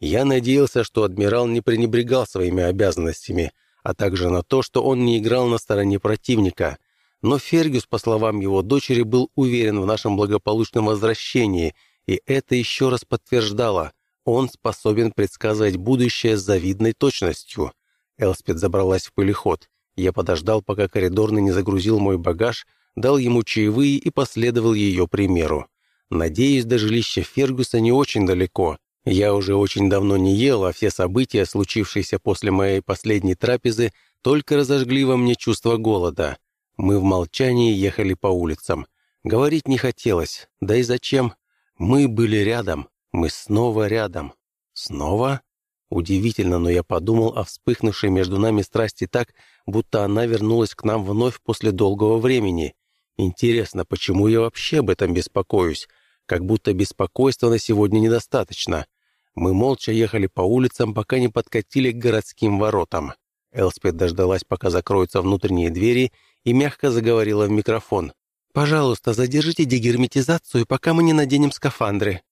[SPEAKER 2] «Я надеялся, что адмирал не пренебрегал своими обязанностями, а также на то, что он не играл на стороне противника. Но Фергюс, по словам его дочери, был уверен в нашем благополучном возвращении, и это еще раз подтверждало, он способен предсказывать будущее с завидной точностью». Элспет забралась в пылеход. Я подождал, пока коридорный не загрузил мой багаж, дал ему чаевые и последовал ее примеру. Надеюсь, до жилища Фергюса не очень далеко. Я уже очень давно не ел, а все события, случившиеся после моей последней трапезы, только разожгли во мне чувство голода. Мы в молчании ехали по улицам. Говорить не хотелось, да и зачем? Мы были рядом, мы снова рядом. Снова? Удивительно, но я подумал о вспыхнувшей между нами страсти так, будто она вернулась к нам вновь после долгого времени. Интересно, почему я вообще об этом беспокоюсь? Как будто беспокойства на сегодня недостаточно. Мы молча ехали по улицам, пока не подкатили к городским воротам. Элспет дождалась, пока закроются внутренние двери, и мягко заговорила в микрофон. «Пожалуйста, задержите дегерметизацию, пока мы не наденем скафандры».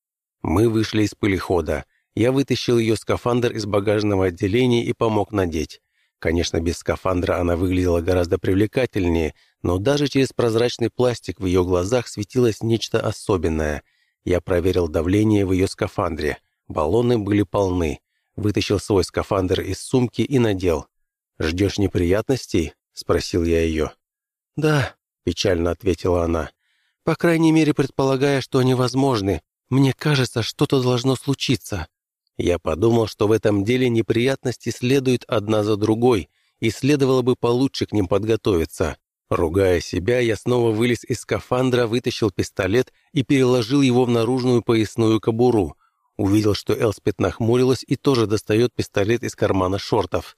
[SPEAKER 2] Мы вышли из пылехода. Я вытащил ее скафандр из багажного отделения и помог надеть. Конечно, без скафандра она выглядела гораздо привлекательнее, но даже через прозрачный пластик в ее глазах светилось нечто особенное. Я проверил давление в ее скафандре. Баллоны были полны. Вытащил свой скафандр из сумки и надел. «Ждешь неприятностей?» — спросил я ее. «Да», — печально ответила она. «По крайней мере, предполагая, что они возможны. Мне кажется, что-то должно случиться». Я подумал, что в этом деле неприятности следуют одна за другой, и следовало бы получше к ним подготовиться. Ругая себя, я снова вылез из скафандра, вытащил пистолет и переложил его в наружную поясную кобуру. Увидел, что Элспет нахмурилась и тоже достает пистолет из кармана шортов.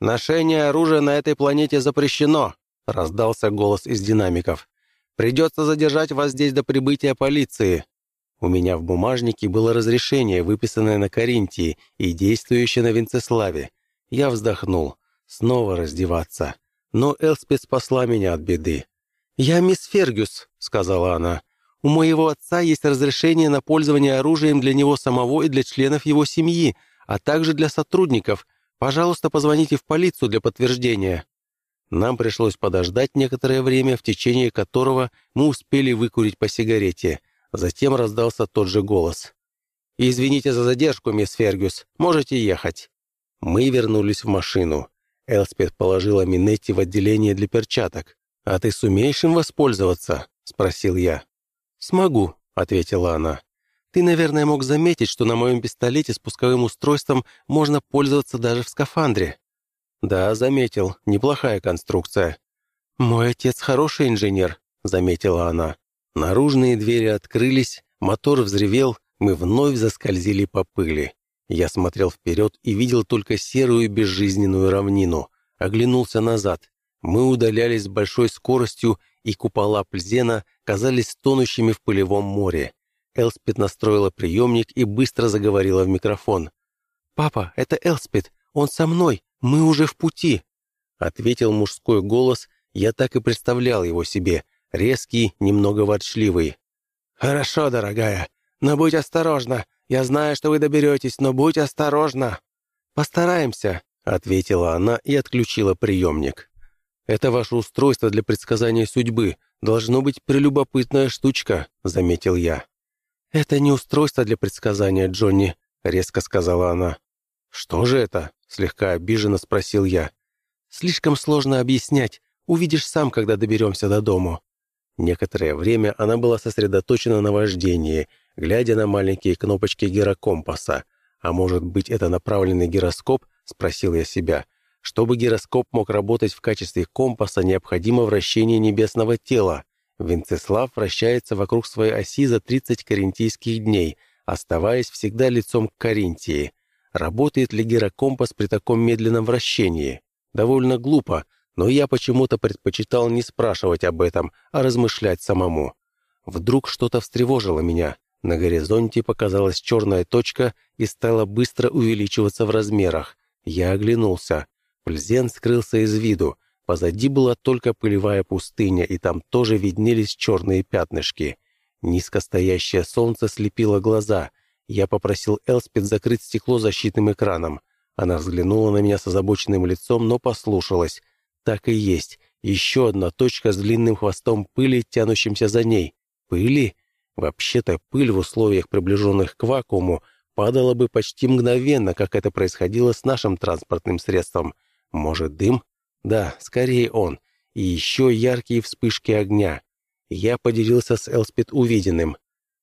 [SPEAKER 2] «Ношение оружия на этой планете запрещено», —
[SPEAKER 1] раздался голос из динамиков. «Придется задержать вас здесь до прибытия полиции». У меня в бумажнике было разрешение, выписанное на Каринтии и действующее на Венцеславе. Я вздохнул. Снова раздеваться. Но Элспет спасла меня от беды. «Я мисс Фергюс», — сказала она. «У моего отца есть разрешение на пользование оружием для него самого и для членов его семьи, а также для сотрудников. Пожалуйста, позвоните в полицию для подтверждения». Нам пришлось подождать некоторое время, в течение которого мы успели выкурить по сигарете. Затем раздался тот же голос. «Извините за задержку, мисс Фергюс. Можете ехать». Мы вернулись в машину. Элспет положила Минетти в отделение для перчаток. «А ты сумеешь им воспользоваться?» — спросил я. «Смогу», — ответила она. «Ты, наверное, мог заметить, что на моем пистолете с пусковым устройством можно пользоваться даже в скафандре». «Да, заметил. Неплохая конструкция». «Мой отец хороший инженер», — заметила она. Наружные двери открылись, мотор взревел, мы вновь заскользили по пыли. Я смотрел вперед и видел только серую безжизненную равнину. Оглянулся назад. Мы удалялись с большой скоростью, и купола Пльзена казались тонущими в пылевом море. Элспет настроила приемник и быстро заговорила в микрофон. «Папа, это Элспет. Он со мной. Мы уже в пути», — ответил мужской голос. Я так и представлял его себе резкий, немного ворчливый. «Хорошо, дорогая, но будь осторожна. Я знаю, что вы доберетесь, но будь осторожна». «Постараемся», — ответила она и отключила приемник. «Это ваше устройство для предсказания судьбы. Должно быть прелюбопытная штучка», — заметил я. «Это не устройство для предсказания, Джонни», — резко сказала она. «Что же это?» — слегка обиженно спросил я. «Слишком сложно объяснять. Увидишь сам, когда доберемся до дому». Некоторое время она была сосредоточена на вождении, глядя на маленькие кнопочки гирокомпаса. «А может быть, это направленный гироскоп?» — спросил я себя. Чтобы гироскоп мог работать в качестве компаса, необходимо вращение небесного тела. Венцеслав вращается вокруг своей оси за 30 каринтийских дней, оставаясь всегда лицом к Каринтии. Работает ли гирокомпас при таком медленном вращении? Довольно глупо, но я почему-то предпочитал не спрашивать об этом, а размышлять самому. Вдруг что-то встревожило меня. На горизонте показалась черная точка и стала быстро увеличиваться в размерах. Я оглянулся. Пльзен скрылся из виду. Позади была только пылевая пустыня, и там тоже виднелись черные пятнышки. Низко стоящее солнце слепило глаза. Я попросил Элспет закрыть стекло защитным экраном. Она взглянула на меня с озабоченным лицом, но послушалась. Так и есть. Еще одна точка с длинным хвостом пыли, тянущимся за ней. Пыли? Вообще-то пыль в условиях, приближенных к вакууму, падала бы почти мгновенно, как это происходило с нашим транспортным средством. Может, дым? Да, скорее он. И еще яркие вспышки огня. Я поделился с Элспет увиденным.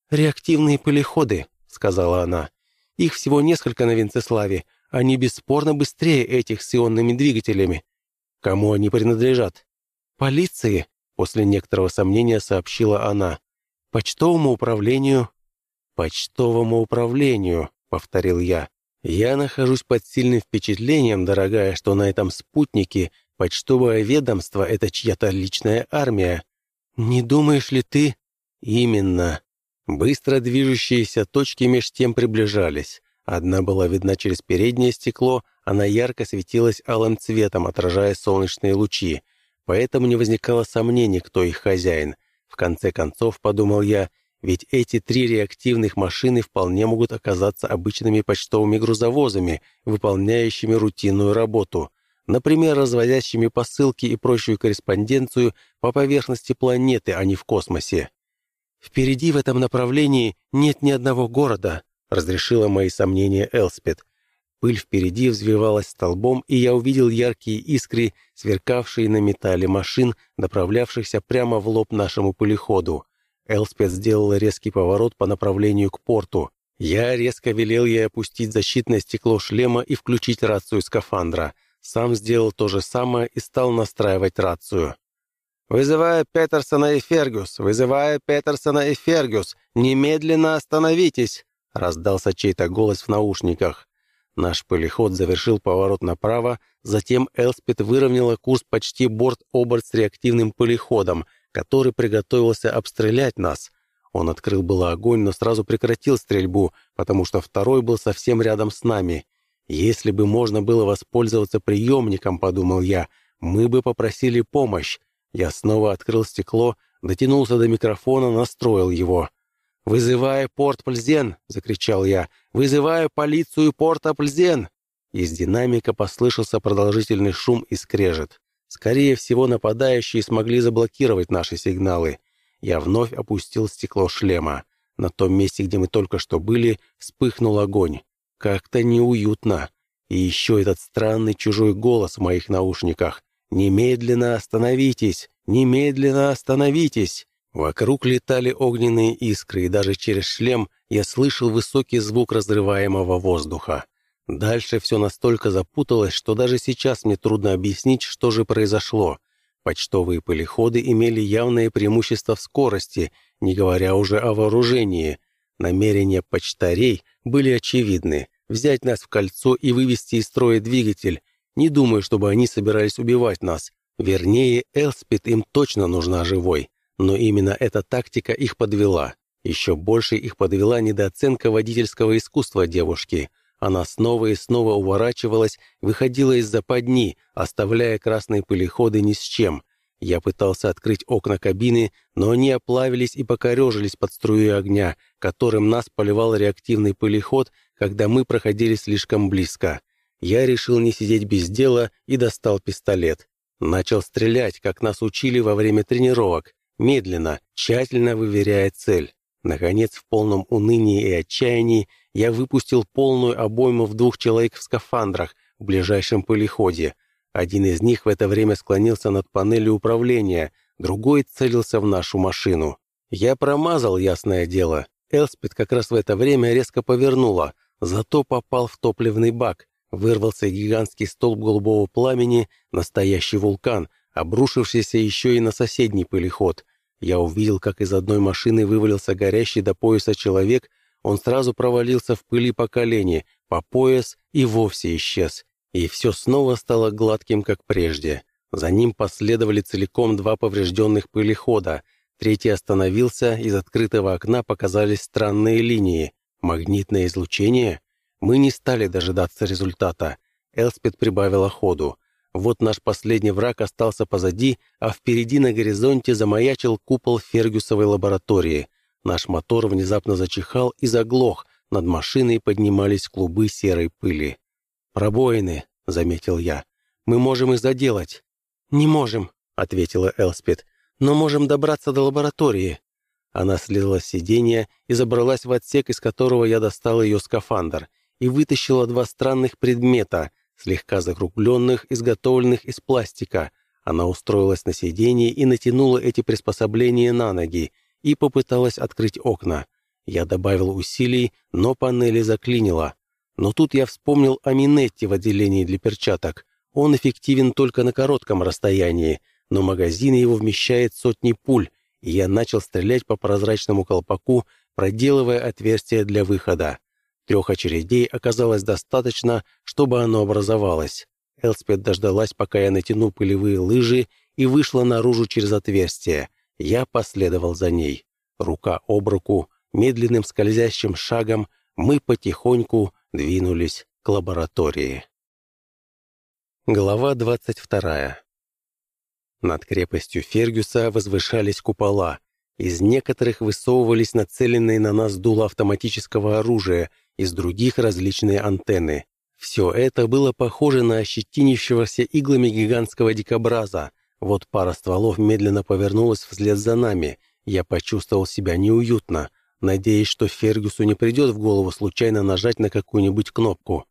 [SPEAKER 1] «Реактивные пылеходы», — сказала она. «Их всего несколько на Венцеславе. Они бесспорно быстрее этих с ионными двигателями. Кому они принадлежат? Полиции, после некоторого сомнения сообщила она. Почтовому управлению. Почтовому управлению, повторил я. Я нахожусь под сильным впечатлением, дорогая, что на этом спутнике почтовое ведомство — это чья-то личная армия. Не думаешь ли ты? Именно. Быстро движущиеся точки меж тем приближались. Одна была видна через переднее стекло, она ярко светилась алым цветом, отражая солнечные лучи. Поэтому не возникало сомнений, кто их хозяин. В конце концов, подумал я, ведь эти три реактивных машины вполне могут оказаться обычными почтовыми грузовозами, выполняющими рутинную работу. Например, развозящими посылки и прочую корреспонденцию по поверхности планеты, а не в космосе. «Впереди в этом направлении нет ни одного города», разрешила мои сомнения Элспет. Пыль впереди взвивалась столбом, и я увидел яркие искры, сверкавшие на металле машин, направлявшихся прямо в лоб нашему пылеходу. Элспет сделала резкий поворот по направлению к порту. Я резко велел ей опустить защитное стекло шлема и включить рацию скафандра. Сам сделал то же самое и стал настраивать рацию. «Вызываю Петерсона и Фергюс! Вызываю Петерсона и Фергюс! Немедленно остановитесь!» Раздался чей-то голос в наушниках. Наш полиход завершил поворот направо, затем Элспет выровняла курс почти борт-оборт с реактивным полиходом, который приготовился обстрелять нас. Он открыл было огонь, но сразу прекратил стрельбу, потому что второй был совсем рядом с нами. «Если бы можно было воспользоваться приемником», — подумал я, — «мы бы попросили помощь». Я снова открыл стекло, дотянулся до микрофона, настроил его. «Вызывая порт Пльзен!» — закричал я. «Вызываю полицию порта Пльзен!» Из динамика послышался продолжительный шум и скрежет. Скорее всего, нападающие смогли заблокировать наши сигналы. Я вновь опустил стекло шлема. На том месте, где мы только что были, вспыхнул огонь. Как-то неуютно. И еще этот странный чужой голос в моих наушниках. «Немедленно остановитесь! Немедленно остановитесь!» Вокруг летали огненные искры, и даже через шлем я слышал высокий звук разрываемого воздуха. Дальше все настолько запуталось, что даже сейчас мне трудно объяснить, что же произошло. Почтовые полиходы имели явное преимущество в скорости, не говоря уже о вооружении. Намерения почтарей были очевидны — взять нас в кольцо и вывести из строя двигатель. Не думаю, чтобы они собирались убивать нас. Вернее, Элспид им точно нужна живой. Но именно эта тактика их подвела. Еще больше их подвела недооценка водительского искусства девушки. Она снова и снова уворачивалась, выходила из западни, оставляя красные пылеходы ни с чем. Я пытался открыть окна кабины, но они оплавились и покорежились под струей огня, которым нас поливал реактивный пылеход, когда мы проходили слишком близко. Я решил не сидеть без дела и достал пистолет. Начал стрелять, как нас учили во время тренировок медленно, тщательно выверяя цель. Наконец, в полном унынии и отчаянии, я выпустил полную обойму в двух человек в скафандрах в ближайшем полиходе. Один из них в это время склонился над панелью управления, другой целился в нашу машину. Я промазал, ясное дело. Элспид как раз в это время резко повернула, зато попал в топливный бак. Вырвался гигантский столб голубого пламени, настоящий вулкан, обрушившийся еще и на соседний пылеход. Я увидел, как из одной машины вывалился горящий до пояса человек, он сразу провалился в пыли по колени, по пояс и вовсе исчез. И все снова стало гладким, как прежде. За ним последовали целиком два поврежденных пылехода. Третий остановился, из открытого окна показались странные линии. Магнитное излучение? Мы не стали дожидаться результата. Элспет прибавила ходу. Вот наш последний враг остался позади, а впереди на горизонте замаячил купол Фергюсовой лаборатории. Наш мотор внезапно зачихал и заглох, над машиной поднимались клубы серой пыли. «Пробоины», — заметил я. «Мы можем их заделать». «Не можем», — ответила Элспет. «Но можем добраться до лаборатории». Она слезла с сиденья и забралась в отсек, из которого я достал ее скафандр, и вытащила два странных предмета — слегка закругленных, изготовленных из пластика. Она устроилась на сиденье и натянула эти приспособления на ноги и попыталась открыть окна. Я добавил усилий, но панели заклинило. Но тут я вспомнил о Минетте в отделении для перчаток. Он эффективен только на коротком расстоянии, но магазин его вмещает сотни пуль, и я начал стрелять по прозрачному колпаку, проделывая отверстие для выхода. Трех очередей оказалось достаточно, чтобы оно образовалось. Элспет дождалась, пока я натяну пылевые лыжи, и вышла наружу через отверстие. Я последовал за ней. Рука об руку, медленным скользящим шагом мы потихоньку двинулись к лаборатории. Глава 22. Над крепостью Фергюса возвышались купола. Из некоторых высовывались нацеленные на нас дула автоматического оружия, из других различные антенны. Все это было похоже на ощетинившегося иглами гигантского дикобраза. Вот пара стволов медленно повернулась вслед за нами. Я почувствовал себя неуютно, надеясь, что Фергюсу не придет в голову случайно нажать на какую-нибудь кнопку.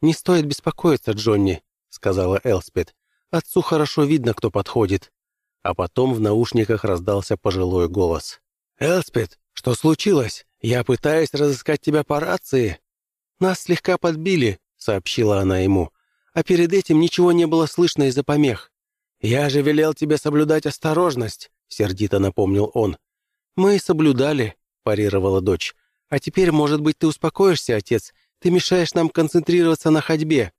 [SPEAKER 1] «Не стоит беспокоиться, Джонни», — сказала Элспет. «Отцу хорошо видно, кто подходит». А потом в наушниках раздался пожилой голос. «Элспет, что случилось?» «Я пытаюсь разыскать тебя по рации». «Нас слегка подбили», — сообщила она ему. «А перед этим ничего не было слышно из-за помех». «Я же велел тебе соблюдать осторожность», — сердито напомнил он. «Мы соблюдали», — парировала дочь. «А теперь, может быть, ты успокоишься, отец?
[SPEAKER 2] Ты мешаешь нам концентрироваться на ходьбе».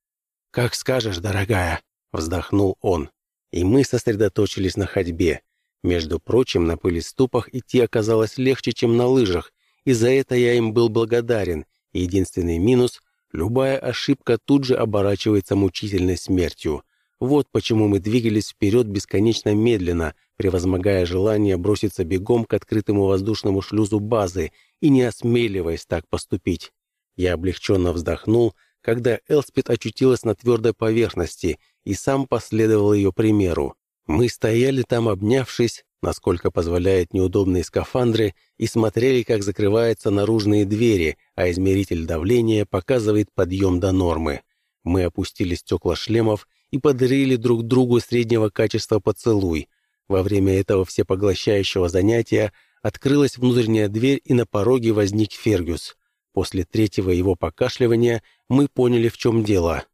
[SPEAKER 1] «Как скажешь, дорогая», — вздохнул он. И мы сосредоточились на ходьбе. Между прочим, на пылеступах идти оказалось легче, чем на лыжах, и за это я им был благодарен. Единственный минус — любая ошибка тут же оборачивается мучительной смертью. Вот почему мы двигались вперед бесконечно медленно, превозмогая желание броситься бегом к открытому воздушному шлюзу базы и не осмеливаясь так поступить. Я облегченно вздохнул, когда Элспет очутилась на твердой поверхности и сам последовал ее примеру. Мы стояли там, обнявшись, насколько позволяют неудобные скафандры, и смотрели, как закрываются наружные двери, а измеритель давления показывает подъем до нормы. Мы опустили стекла шлемов и подарили друг другу среднего качества поцелуй. Во время этого всепоглощающего занятия открылась внутренняя дверь, и на пороге возник Фергюс. После третьего его покашливания мы поняли, в чем дело.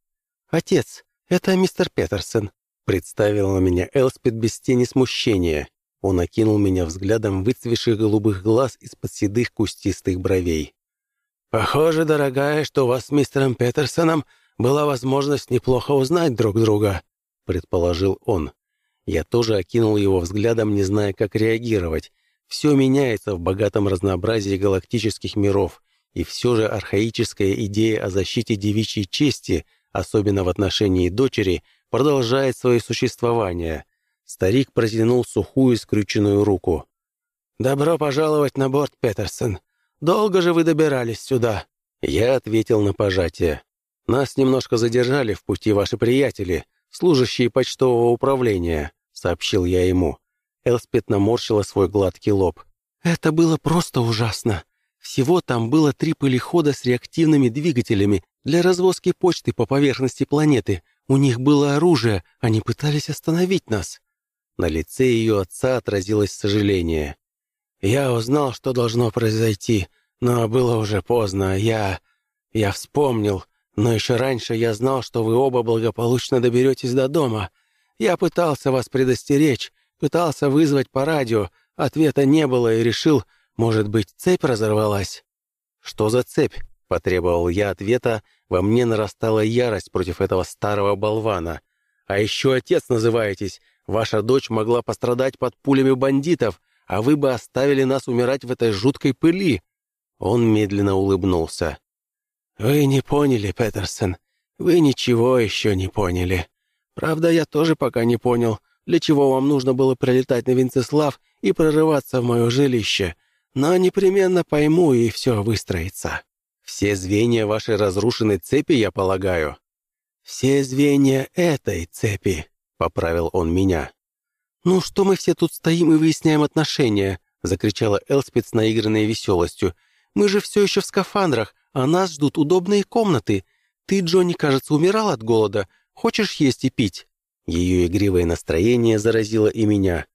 [SPEAKER 2] «Отец, это мистер Петерсон», — представила меня Элспет без тени смущения. Он окинул меня взглядом выцвевших голубых глаз из-под седых кустистых бровей.
[SPEAKER 3] «Похоже, дорогая, что у вас с мистером Петерсоном была возможность неплохо узнать друг друга», — предположил он.
[SPEAKER 1] Я тоже окинул его взглядом, не зная, как реагировать. Все меняется в богатом разнообразии галактических миров, и все же архаическая идея о защите девичьей чести, особенно в отношении дочери, продолжает свое существование. Старик протянул сухую скрюченную руку.
[SPEAKER 3] «Добро пожаловать на борт, Петерсон. Долго же вы добирались сюда?»
[SPEAKER 1] Я ответил на пожатие. «Нас немножко задержали в пути ваши приятели, служащие почтового управления», — сообщил я ему. Элспет наморщила свой гладкий лоб.
[SPEAKER 2] «Это было просто ужасно. Всего там было три пылехода с реактивными двигателями для развозки почты по поверхности планеты. У них было оружие, они пытались остановить нас».
[SPEAKER 1] На лице ее отца отразилось сожаление.
[SPEAKER 3] «Я узнал, что должно произойти, но было уже поздно. Я... я вспомнил, но еще раньше я знал, что вы оба благополучно доберетесь до дома. Я пытался вас предостеречь, пытался вызвать по радио, ответа не было и решил, может быть, цепь разорвалась?»
[SPEAKER 1] «Что за цепь?» — потребовал я ответа. Во мне нарастала ярость против этого старого болвана. «А еще отец называетесь. Ваша дочь могла пострадать под пулями бандитов, а вы бы оставили нас умирать в этой жуткой пыли». Он медленно улыбнулся.
[SPEAKER 3] «Вы не поняли, Петерсон. Вы ничего еще не поняли. Правда, я тоже пока не понял, для чего вам нужно было прилетать на Венцеслав и прорываться в мое жилище. Но непременно пойму, и все выстроится.
[SPEAKER 1] Все звенья вашей разрушенной цепи, я полагаю.
[SPEAKER 3] Все звенья этой цепи, поправил он меня.
[SPEAKER 2] «Ну что мы все тут стоим и выясняем отношения?» — закричала Элспид с наигранной веселостью. «Мы же все еще в скафандрах, а нас ждут удобные комнаты. Ты, Джонни, кажется, умирал от голода. Хочешь есть и пить?»
[SPEAKER 1] Ее игривое настроение заразило и меня.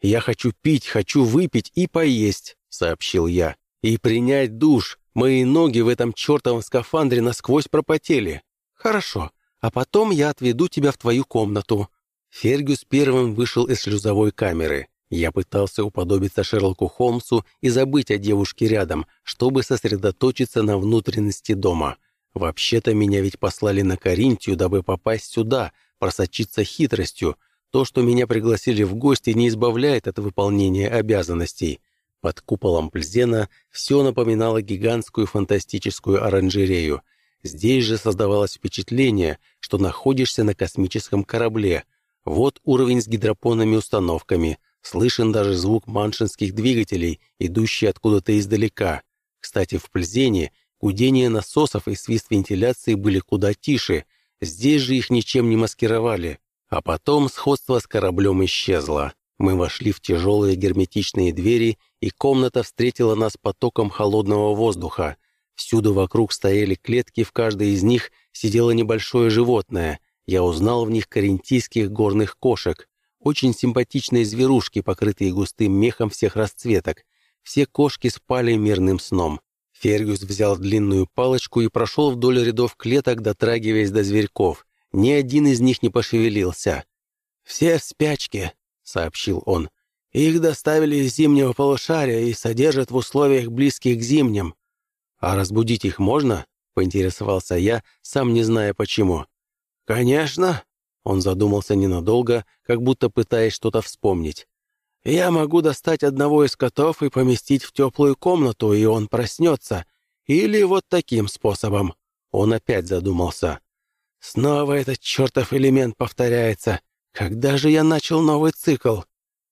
[SPEAKER 1] «Я хочу пить, хочу выпить и поесть», — сообщил я. «И принять душ. Мои ноги в этом чертовом скафандре насквозь пропотели».
[SPEAKER 2] «Хорошо. А потом я отведу тебя в твою комнату».
[SPEAKER 1] Фергюс первым вышел из шлюзовой камеры. Я пытался уподобиться Шерлоку Холмсу и забыть о девушке рядом, чтобы сосредоточиться на внутренности дома. Вообще-то меня ведь послали на Каринтию, дабы попасть сюда, просочиться хитростью, то, что меня пригласили в гости, не избавляет от выполнения обязанностей. Под куполом Пльзена все напоминало гигантскую фантастическую оранжерею. Здесь же создавалось впечатление, что находишься на космическом корабле. Вот уровень с гидропонными установками. Слышен даже звук маншинских двигателей, идущий откуда-то издалека. Кстати, в Пльзене гудение насосов и свист вентиляции были куда тише. Здесь же их ничем не маскировали. А потом сходство с кораблем исчезло. Мы вошли в тяжелые герметичные двери, и комната встретила нас потоком холодного воздуха. Всюду вокруг стояли клетки, в каждой из них сидело небольшое животное. Я узнал в них карентийских горных кошек. Очень симпатичные зверушки, покрытые густым мехом всех расцветок. Все кошки спали мирным сном. Фергюс взял длинную палочку и прошел вдоль рядов клеток, дотрагиваясь до зверьков. Ни один из них не пошевелился.
[SPEAKER 3] «Все в спячке», — сообщил он. «Их доставили из зимнего полушария и содержат в условиях, близких к зимним».
[SPEAKER 1] «А разбудить их можно?» — поинтересовался я, сам не зная почему.
[SPEAKER 3] «Конечно!» — он задумался ненадолго, как будто пытаясь что-то вспомнить. «Я могу достать одного из котов и поместить в теплую комнату, и он проснется. Или вот таким способом». Он опять задумался. «Снова этот чертов элемент повторяется. Когда же я начал новый цикл?»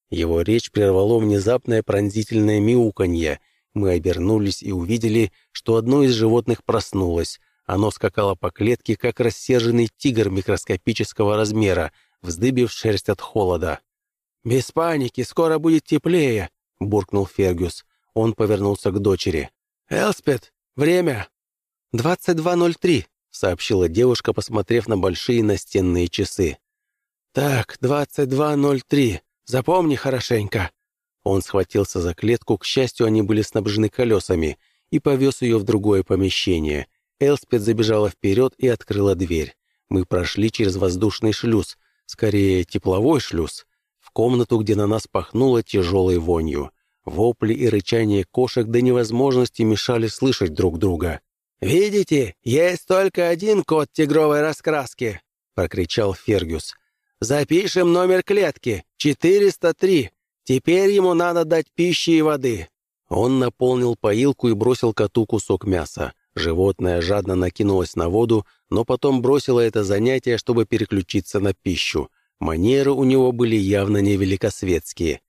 [SPEAKER 3] Его речь прервало внезапное пронзительное мяуканье. Мы обернулись и увидели, что одно из животных проснулось. Оно скакало по клетке, как рассерженный тигр микроскопического размера, вздыбив шерсть от холода. «Без паники, скоро будет теплее», — буркнул Фергюс. Он повернулся к дочери. «Элспет, время!» «22.03», — сообщила девушка, посмотрев на большие настенные часы. «Так, 22.03. Запомни хорошенько». Он схватился за клетку, к счастью, они были снабжены колесами, и повез ее в другое помещение. Элспет забежала вперед и открыла дверь. Мы прошли через воздушный шлюз, скорее тепловой шлюз, в комнату, где на нас пахнуло тяжелой вонью. Вопли и рычание кошек до невозможности мешали слышать друг друга. «Видите, есть только один кот тигровой раскраски!» — прокричал Фергюс. «Запишем номер клетки. 403. Теперь ему надо дать пищи и воды». Он наполнил поилку и бросил коту кусок мяса. Животное жадно накинулось на воду, но потом бросило это занятие, чтобы переключиться на пищу. Манеры у него были явно невеликосветские.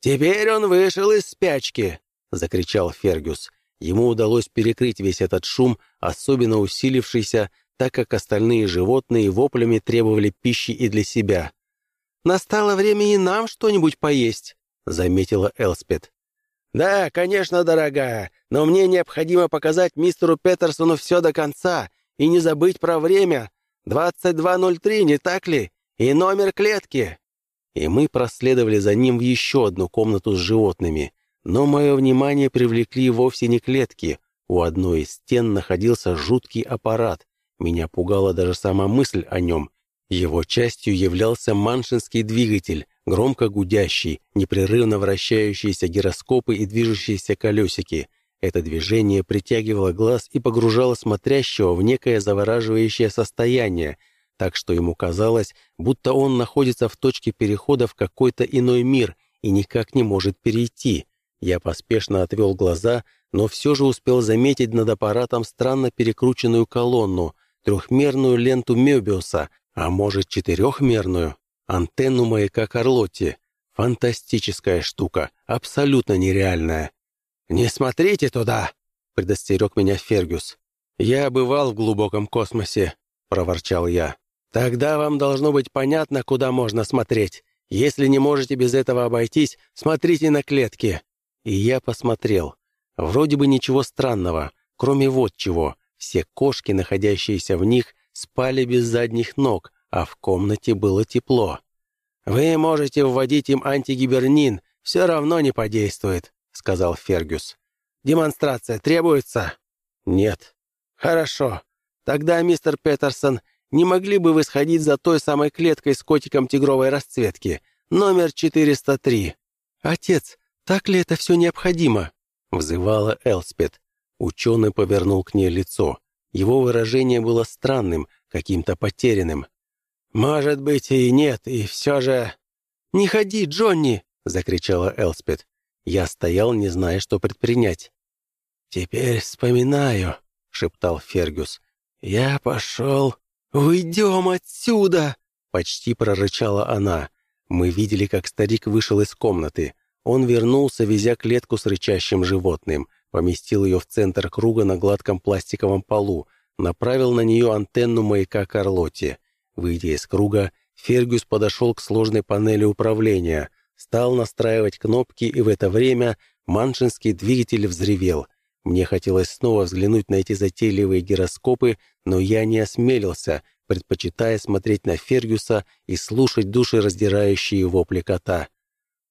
[SPEAKER 3] «Теперь он вышел из спячки!» — закричал Фергюс. Ему удалось перекрыть весь этот шум, особенно усилившийся, так как остальные животные воплями требовали пищи и для себя. «Настало время и нам что-нибудь поесть», — заметила Элспет. «Да, конечно, дорогая, но мне необходимо показать мистеру Петерсону все до конца и не забыть про время. 22.03, не так ли? И номер клетки». И мы проследовали за ним в еще одну комнату с животными. Но мое внимание привлекли вовсе не клетки. У одной из стен находился жуткий аппарат. Меня пугала даже сама мысль о нем. Его частью являлся маншинский двигатель, громко гудящий, непрерывно вращающиеся гироскопы и движущиеся колесики. Это движение притягивало глаз и погружало смотрящего в некое завораживающее состояние, так что ему казалось, будто он находится в точке перехода в какой-то иной мир и никак не может перейти. Я поспешно отвел глаза, но все же успел заметить над аппаратом странно перекрученную колонну, трехмерную ленту Мёбиуса, а может четырехмерную, антенну маяка Карлотти. Фантастическая штука, абсолютно нереальная. «Не смотрите туда!» — предостерег меня Фергюс. «Я бывал в глубоком космосе», — проворчал я. «Тогда вам должно быть понятно, куда можно смотреть. Если не можете без этого обойтись, смотрите на клетки. И я посмотрел. Вроде бы ничего странного, кроме вот чего. Все кошки, находящиеся в них, спали без задних ног, а в комнате было тепло. «Вы можете вводить им антигибернин, все равно не подействует», — сказал Фергюс. «Демонстрация требуется?» «Нет». «Хорошо. Тогда, мистер Петерсон, не могли бы вы сходить за той самой клеткой с котиком тигровой расцветки, номер 403?» «Отец, «Так ли это все необходимо?» — взывала Элспет. Ученый повернул к ней лицо. Его выражение было странным, каким-то потерянным. «Может быть и нет, и все же...» «Не ходи, Джонни!» — закричала Элспет. Я стоял, не зная, что предпринять. «Теперь вспоминаю», — шептал Фергюс. «Я пошел...» «Уйдем отсюда!» — почти прорычала она. Мы видели, как старик вышел из комнаты. Он вернулся, везя клетку с рычащим животным, поместил ее в центр круга на гладком пластиковом полу, направил на нее антенну маяка Карлотти. Выйдя из круга, Фергюс подошел к сложной панели управления, стал настраивать кнопки, и в это время маншинский двигатель взревел. Мне хотелось снова взглянуть на эти затейливые гироскопы, но я не осмелился, предпочитая смотреть на Фергюса и слушать душераздирающие вопли кота.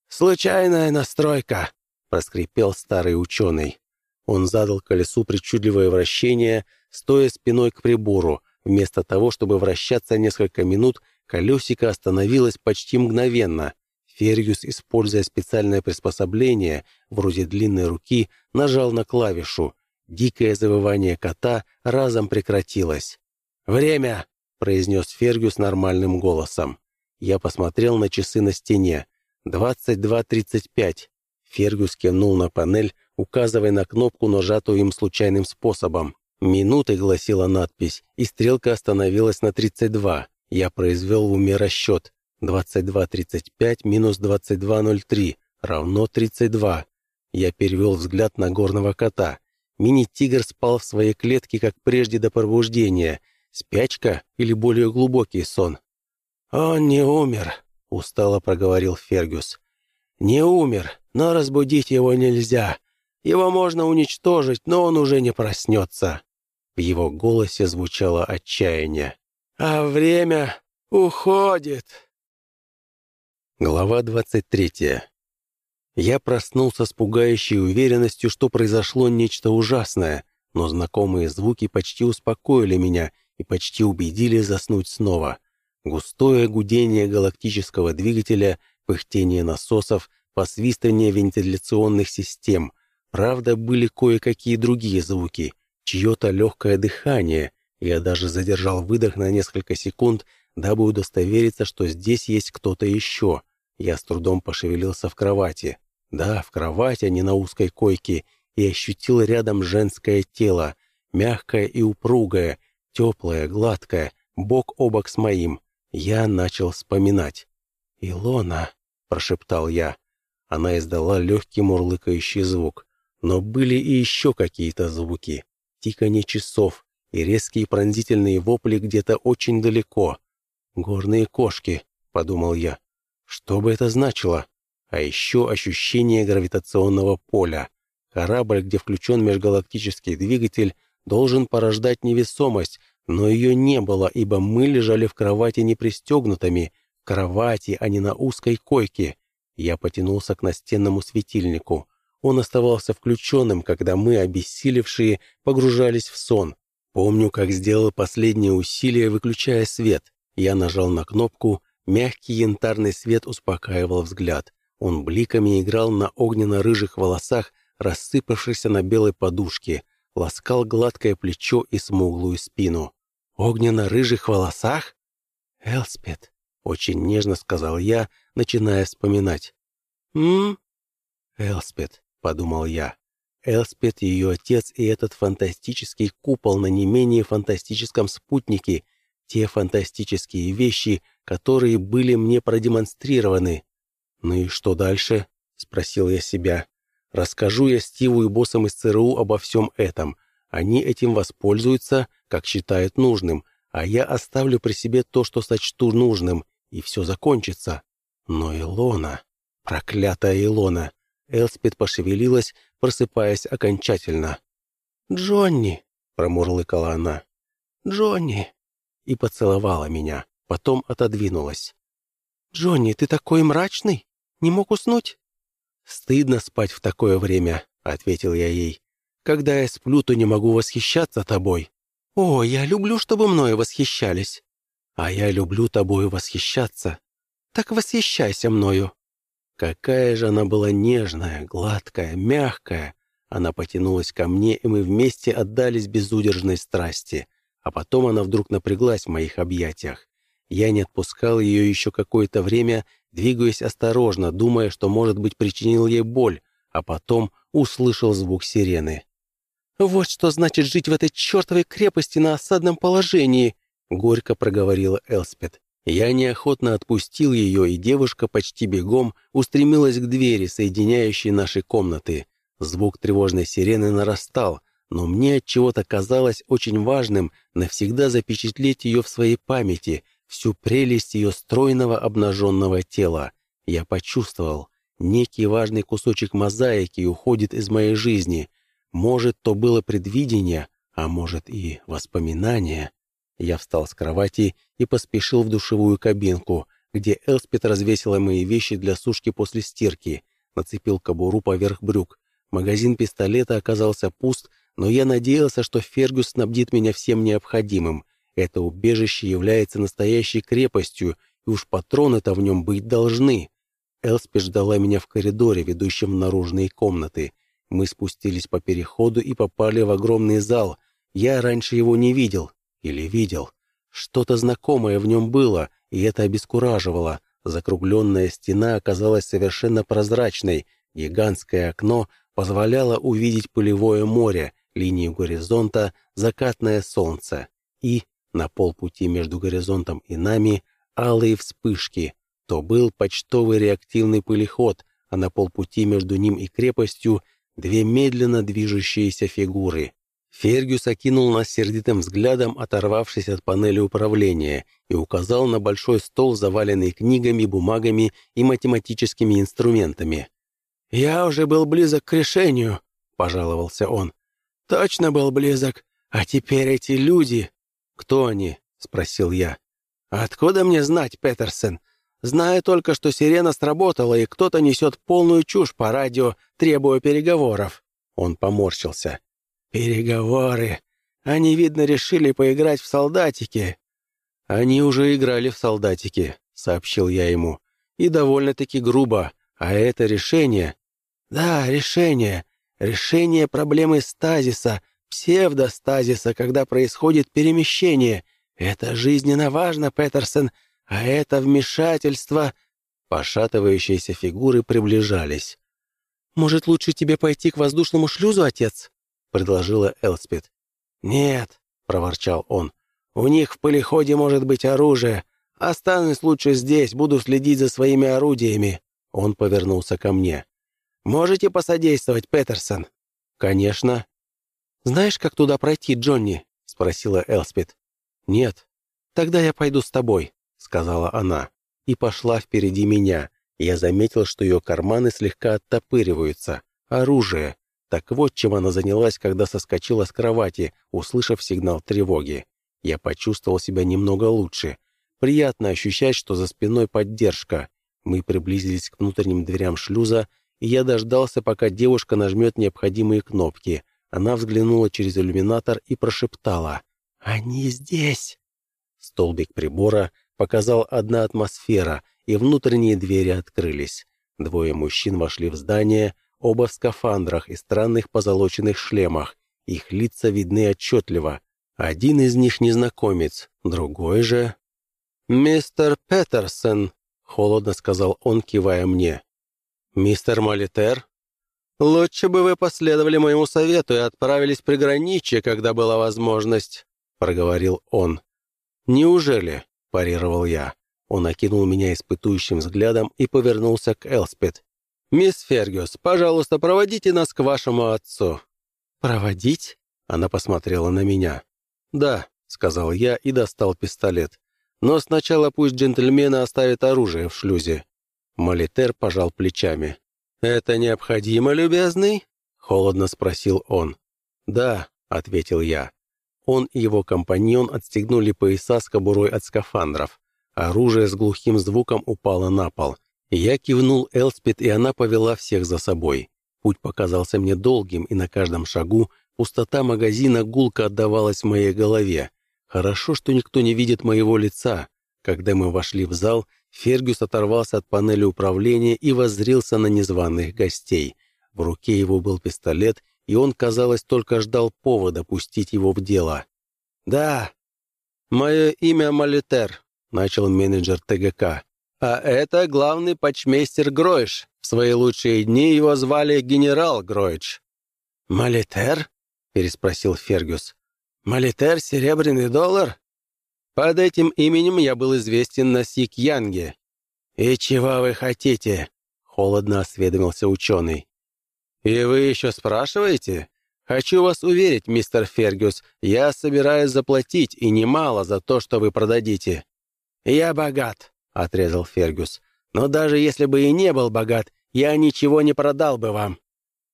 [SPEAKER 3] «Случайная настройка», — проскрипел старый ученый. Он задал колесу причудливое вращение, стоя спиной к прибору. Вместо того, чтобы вращаться несколько минут, колесико остановилось почти мгновенно. Фергюс, используя специальное приспособление, вроде длинной руки, нажал на клавишу.
[SPEAKER 1] Дикое завывание кота разом прекратилось. «Время!» — произнес Фергюс нормальным голосом. Я посмотрел на часы на стене. «Двадцать два тридцать пять». Фергюс кивнул на панель, указывая на кнопку, нажатую им случайным способом. «Минуты», — гласила надпись, и стрелка остановилась на 32. Я произвел в уме расчет. 22.35 минус 22.03 равно 32. Я перевел взгляд на горного кота. Мини-тигр спал в своей клетке, как прежде до пробуждения. Спячка или более глубокий сон? «Он не умер», — устало проговорил Фергюс. «Не умер, но разбудить его нельзя. Его можно уничтожить, но он уже не проснется». В его голосе звучало отчаяние. «А время уходит». Глава двадцать третья. Я проснулся с пугающей уверенностью, что произошло нечто ужасное, но знакомые звуки почти успокоили меня и почти убедили заснуть снова. Густое гудение галактического двигателя, пыхтение насосов, посвистывание вентиляционных систем. Правда, были кое-какие другие звуки, чье-то легкое дыхание. Я даже задержал выдох на несколько секунд, дабы удостовериться, что здесь есть кто-то еще. Я с трудом пошевелился в кровати. Да, в кровати, а не на узкой койке, и ощутил рядом женское тело, мягкое и упругое, теплое, гладкое, бок о бок с моим. Я начал вспоминать. «Илона», — прошептал я. Она издала легкий мурлыкающий звук. Но были и еще какие-то звуки. Тиканье часов и резкие пронзительные вопли где-то очень далеко. «Горные кошки», — подумал я. «Что бы это значило?» А еще ощущение гравитационного поля. Корабль, где включен межгалактический двигатель, должен порождать невесомость, но ее не было, ибо мы лежали в кровати непристегнутыми, в кровати, а не на узкой койке. Я потянулся к настенному светильнику. Он оставался включенным, когда мы, обессилевшие, погружались в сон. Помню, как сделал последнее усилие, выключая свет. Я нажал на кнопку, мягкий янтарный свет успокаивал взгляд. Он бликами играл на огненно-рыжих волосах, рассыпавшихся на белой подушке, ласкал гладкое плечо и смуглую спину. «Огненно-рыжих волосах?» «Элспет», — очень нежно сказал я, начиная вспоминать. «М?» «Элспет», — подумал я. Элспет, ее отец и этот фантастический купол на не менее фантастическом спутнике, те фантастические вещи, которые были мне продемонстрированы. «Ну и что дальше?» — спросил я себя. «Расскажу я Стиву и боссам из ЦРУ обо всем этом. Они этим воспользуются, как считают нужным, а я оставлю при себе то, что сочту нужным, и все закончится. Но Илона... Проклятая Илона!» Элспид пошевелилась, просыпаясь окончательно. «Джонни!» — промурлыкала она. «Джонни!» И поцеловала меня, потом отодвинулась. «Джонни, ты такой мрачный!» Не мог уснуть?» «Стыдно спать в такое время», — ответил я ей. «Когда я сплю, то не могу восхищаться тобой». «О, я люблю, чтобы мною восхищались». «А я люблю тобою восхищаться». «Так восхищайся мною». Какая же она была нежная, гладкая, мягкая. Она потянулась ко мне, и мы вместе отдались безудержной страсти. А потом она вдруг напряглась в моих объятиях. Я не отпускал ее еще какое-то время, двигаясь осторожно, думая, что, может быть, причинил ей боль, а потом услышал звук сирены. «Вот что значит жить в этой чертовой крепости на осадном положении», — горько проговорила Элспет. Я неохотно отпустил ее, и девушка почти бегом устремилась к двери, соединяющей наши комнаты. Звук тревожной сирены нарастал, но мне от чего-то казалось очень важным навсегда запечатлеть ее в своей памяти, всю прелесть ее стройного обнаженного тела. Я почувствовал, некий важный кусочек мозаики уходит из моей жизни. Может, то было предвидение, а может и воспоминание. Я встал с кровати и поспешил в душевую кабинку, где Элспет развесила мои вещи для сушки после стирки, нацепил кобуру поверх брюк. Магазин пистолета оказался пуст, но я надеялся, что Фергюс снабдит меня всем необходимым. Это убежище является настоящей крепостью, и уж патроны-то в нем быть должны. Элспи ждала меня в коридоре, ведущем в наружные комнаты. Мы спустились по переходу и попали в огромный зал. Я раньше его не видел. Или видел. Что-то знакомое в нем было, и это обескураживало. Закругленная стена оказалась совершенно прозрачной. Гигантское окно позволяло увидеть полевое море, линию горизонта, закатное солнце. И на полпути между горизонтом и нами алые вспышки. То был почтовый реактивный пылеход, а на полпути между ним и крепостью две медленно движущиеся фигуры. Фергюс окинул нас сердитым взглядом, оторвавшись от панели управления, и указал на большой стол, заваленный книгами, бумагами и математическими инструментами. «Я уже был близок к решению», — пожаловался он. «Точно был близок. А теперь эти люди...» «Кто они?» — спросил я. «Откуда мне знать, Петерсон? Знаю только, что сирена сработала, и кто-то несет полную чушь по радио, требуя переговоров». Он поморщился. «Переговоры. Они, видно, решили поиграть в солдатики». «Они уже играли в солдатики», — сообщил я ему. «И довольно-таки грубо. А это решение...» «Да, решение. Решение проблемы стазиса, псевдостазиса, когда происходит перемещение. Это жизненно важно, Петерсон, а это вмешательство...» Пошатывающиеся фигуры приближались. «Может, лучше тебе пойти к воздушному шлюзу, отец?» — предложила Элспид. «Нет», — проворчал он, — «у них в полиходе может быть оружие. Останусь лучше здесь, буду следить за своими орудиями». Он повернулся ко мне. «Можете посодействовать, Петерсон?» «Конечно». «Знаешь, как туда пройти, Джонни?» — спросила Элспид. «Нет». «Тогда я пойду с тобой», — сказала она. И пошла впереди меня. Я заметил, что ее карманы слегка оттопыриваются. Оружие. Так вот, чем она занялась, когда соскочила с кровати, услышав сигнал тревоги. Я почувствовал себя немного лучше. Приятно ощущать, что за спиной поддержка. Мы приблизились к внутренним дверям шлюза, и я дождался, пока девушка нажмет необходимые кнопки. Она взглянула через иллюминатор и прошептала «Они здесь!». Столбик прибора показал одна атмосфера, и внутренние двери открылись. Двое мужчин вошли в здание, Оба в скафандрах и странных позолоченных шлемах. Их лица видны отчетливо. Один из них незнакомец, другой же... «Мистер Петерсон», — холодно сказал он, кивая мне. «Мистер Молитер?» «Лучше бы вы последовали моему совету и отправились при граниче, когда была возможность», — проговорил он. «Неужели?» — парировал я. Он окинул меня испытующим взглядом и повернулся к Элспет. «Мисс Фергюс, пожалуйста, проводите нас к вашему отцу». «Проводить?» — она посмотрела на меня. «Да», — сказал я и достал пистолет. «Но сначала пусть джентльмены оставят оружие в шлюзе». Молитер пожал плечами. «Это необходимо, любезный?» — холодно спросил он. «Да», — ответил я. Он и его компаньон отстегнули пояса с кобурой от скафандров. Оружие с глухим звуком упало на пол. Я кивнул Элспет, и она повела всех за собой. Путь показался мне долгим, и на каждом шагу пустота магазина гулко отдавалась в моей голове. Хорошо, что никто не видит моего лица. Когда мы вошли в зал, Фергюс оторвался от панели управления и воззрился на незваных гостей. В руке его был пистолет, и он, казалось, только ждал повода пустить его в дело. «Да, мое имя Малитер», — начал менеджер ТГК. А это главный почмейстер Гройш. В свои лучшие дни его звали генерал Гройч. «Малитер?» — переспросил Фергюс. «Малитер — серебряный доллар?» Под этим именем я был известен на Сик-Янге. «И чего вы хотите?» — холодно осведомился ученый. «И вы еще спрашиваете? Хочу вас уверить, мистер Фергюс, я собираюсь заплатить, и немало за то, что вы продадите. Я богат. — отрезал Фергюс. «Но даже если бы и не был богат, я ничего не продал бы вам».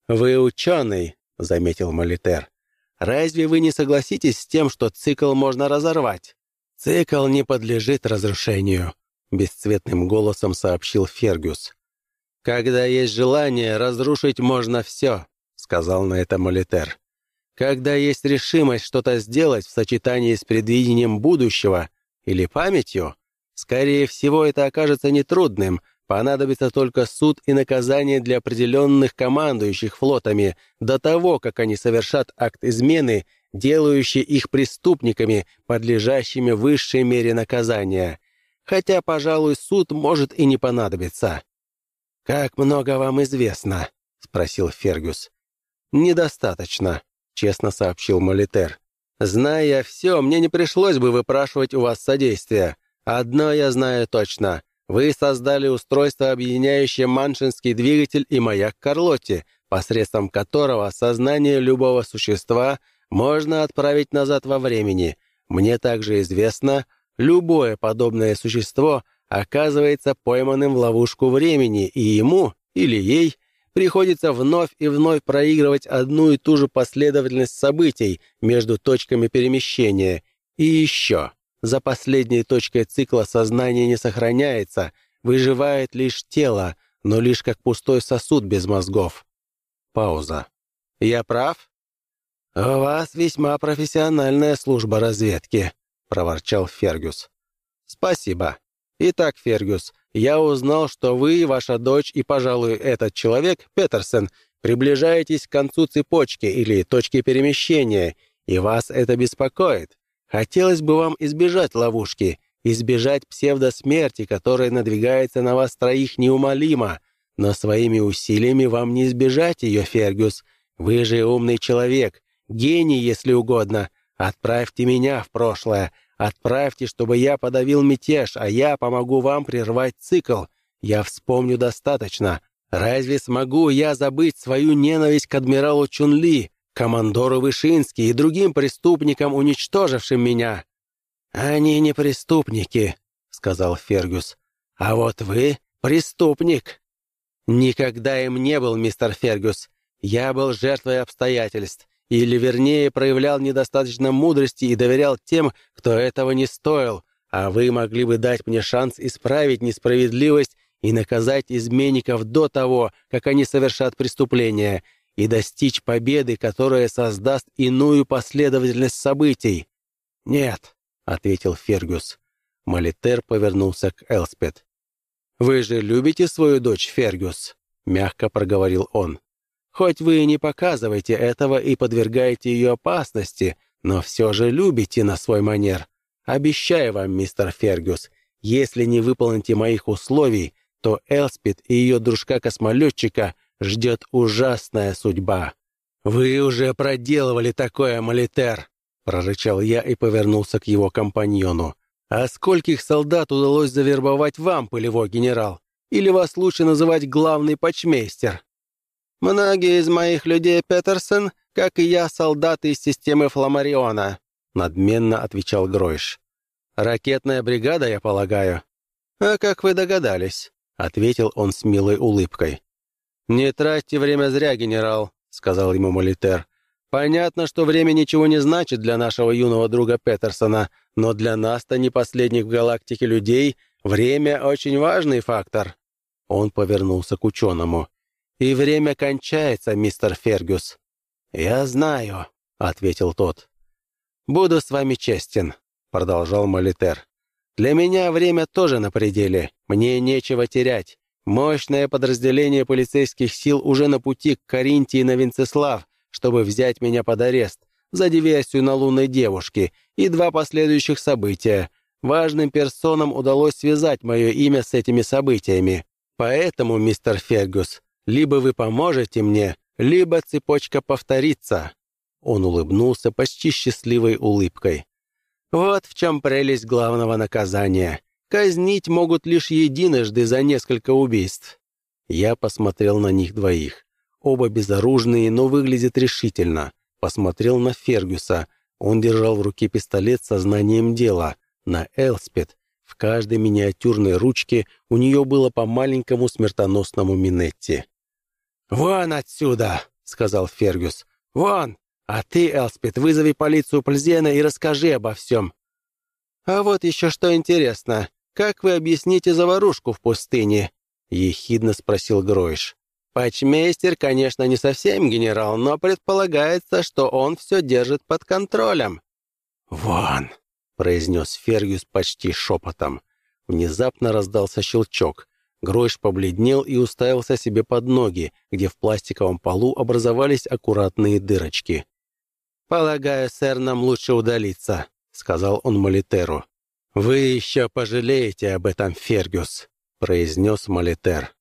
[SPEAKER 1] «Вы ученый», — заметил Молитер. «Разве вы не согласитесь с тем, что цикл можно разорвать?» «Цикл не подлежит разрушению», — бесцветным голосом сообщил Фергюс. «Когда есть желание, разрушить можно все», — сказал на это Молитер. «Когда есть решимость что-то сделать в сочетании с предвидением будущего или памятью, Скорее всего, это окажется нетрудным, Понадобится только суд и наказание для определенных командующих флотами до того, как они совершат акт измены, делающий их преступниками, подлежащими высшей мере наказания. Хотя, пожалуй, суд может и не понадобиться. «Как много вам известно?» — спросил Фергюс. «Недостаточно», — честно сообщил Молитер. «Зная все, мне не пришлось бы выпрашивать у вас содействия. Одно я знаю точно. Вы создали устройство, объединяющее маншинский двигатель и маяк Карлотти, посредством которого сознание любого существа можно отправить назад во времени. Мне также известно, любое подобное существо оказывается пойманным в ловушку времени, и ему, или ей, приходится вновь и вновь проигрывать одну и ту же последовательность событий между точками перемещения. И еще. За последней точкой цикла сознание не сохраняется, выживает лишь тело, но лишь как пустой сосуд без мозгов. Пауза. «Я прав?» «У вас весьма профессиональная служба разведки», — проворчал Фергюс. «Спасибо. Итак, Фергюс, я узнал, что вы, ваша дочь и, пожалуй, этот человек, Петерсон, приближаетесь к концу цепочки или точки перемещения, и вас это беспокоит. Хотелось бы вам избежать ловушки, избежать псевдосмерти, которая надвигается на вас троих неумолимо, но своими усилиями вам не избежать ее, Фергюс. Вы же умный человек, гений, если угодно. Отправьте меня в прошлое, отправьте, чтобы я подавил мятеж, а я помогу вам прервать цикл. Я вспомню достаточно. Разве смогу я забыть свою ненависть к адмиралу Чунли, командору Вышински и другим преступникам, уничтожившим меня». «Они не преступники», — сказал Фергюс. «А вот вы преступник». «Никогда им не был, мистер Фергюс. Я был жертвой обстоятельств, или, вернее, проявлял недостаточно мудрости и доверял тем, кто этого не стоил, а вы могли бы дать мне шанс исправить несправедливость и наказать изменников до того, как они совершат преступление, и достичь победы, которая создаст иную последовательность событий. «Нет», — ответил Фергюс. Молитер повернулся к Элспет. «Вы же любите свою дочь, Фергюс?» — мягко проговорил он. «Хоть вы и не показываете этого и подвергаете ее опасности, но все же любите на свой манер. Обещаю вам, мистер Фергюс, если не выполните моих условий, то Элспет и ее дружка-космолетчика — ждет ужасная судьба. «Вы уже проделывали такое, Молитер!» — прорычал я и повернулся к его компаньону. «А скольких солдат удалось завербовать вам, полевой генерал? Или вас лучше называть главный почмейстер?» «Многие из моих людей, Петерсон, как и я, солдаты из системы Фламариона», — надменно отвечал Гройш. «Ракетная бригада, я полагаю?» «А как вы догадались?» — ответил он с милой улыбкой. «Не тратьте время зря, генерал», — сказал ему Молитер. «Понятно, что время ничего не значит для нашего юного друга Петерсона, но для нас-то не последних в галактике людей время очень важный фактор». Он повернулся к ученому. «И время кончается, мистер Фергюс». «Я знаю», — ответил тот. «Буду с вами честен», — продолжал Молитер. «Для меня время тоже на пределе. Мне нечего терять. Мощное подразделение полицейских сил уже на пути к Каринтии на Венцеслав, чтобы взять меня под арест за диверсию на лунной девушке и два последующих события. Важным персонам удалось связать мое имя с этими событиями. Поэтому, мистер Фергус, либо вы поможете мне, либо цепочка повторится». Он улыбнулся почти счастливой улыбкой. «Вот в чем прелесть главного наказания. Казнить могут лишь единожды за несколько убийств. Я посмотрел на них двоих. Оба безоружные, но выглядят решительно. Посмотрел на Фергюса. Он держал в руке пистолет со знанием дела. На Элспет. В каждой миниатюрной ручке у нее было по маленькому смертоносному Минетти. «Вон отсюда!» — сказал Фергюс. «Вон! А ты, Элспет, вызови полицию Пльзена и расскажи обо всем». «А вот еще что интересно. «Как вы объясните заварушку в пустыне?» — ехидно спросил Гройш. «Патчмейстер, конечно, не совсем генерал, но предполагается, что он все держит под контролем». «Вон!» — произнес Фергюс почти шепотом. Внезапно раздался щелчок. Гройш побледнел и уставился себе под ноги, где в пластиковом полу образовались аккуратные дырочки. «Полагаю, сэр, нам лучше удалиться», — сказал он Молитеру. «Вы еще пожалеете об этом, Фергюс», — произнес Молитер.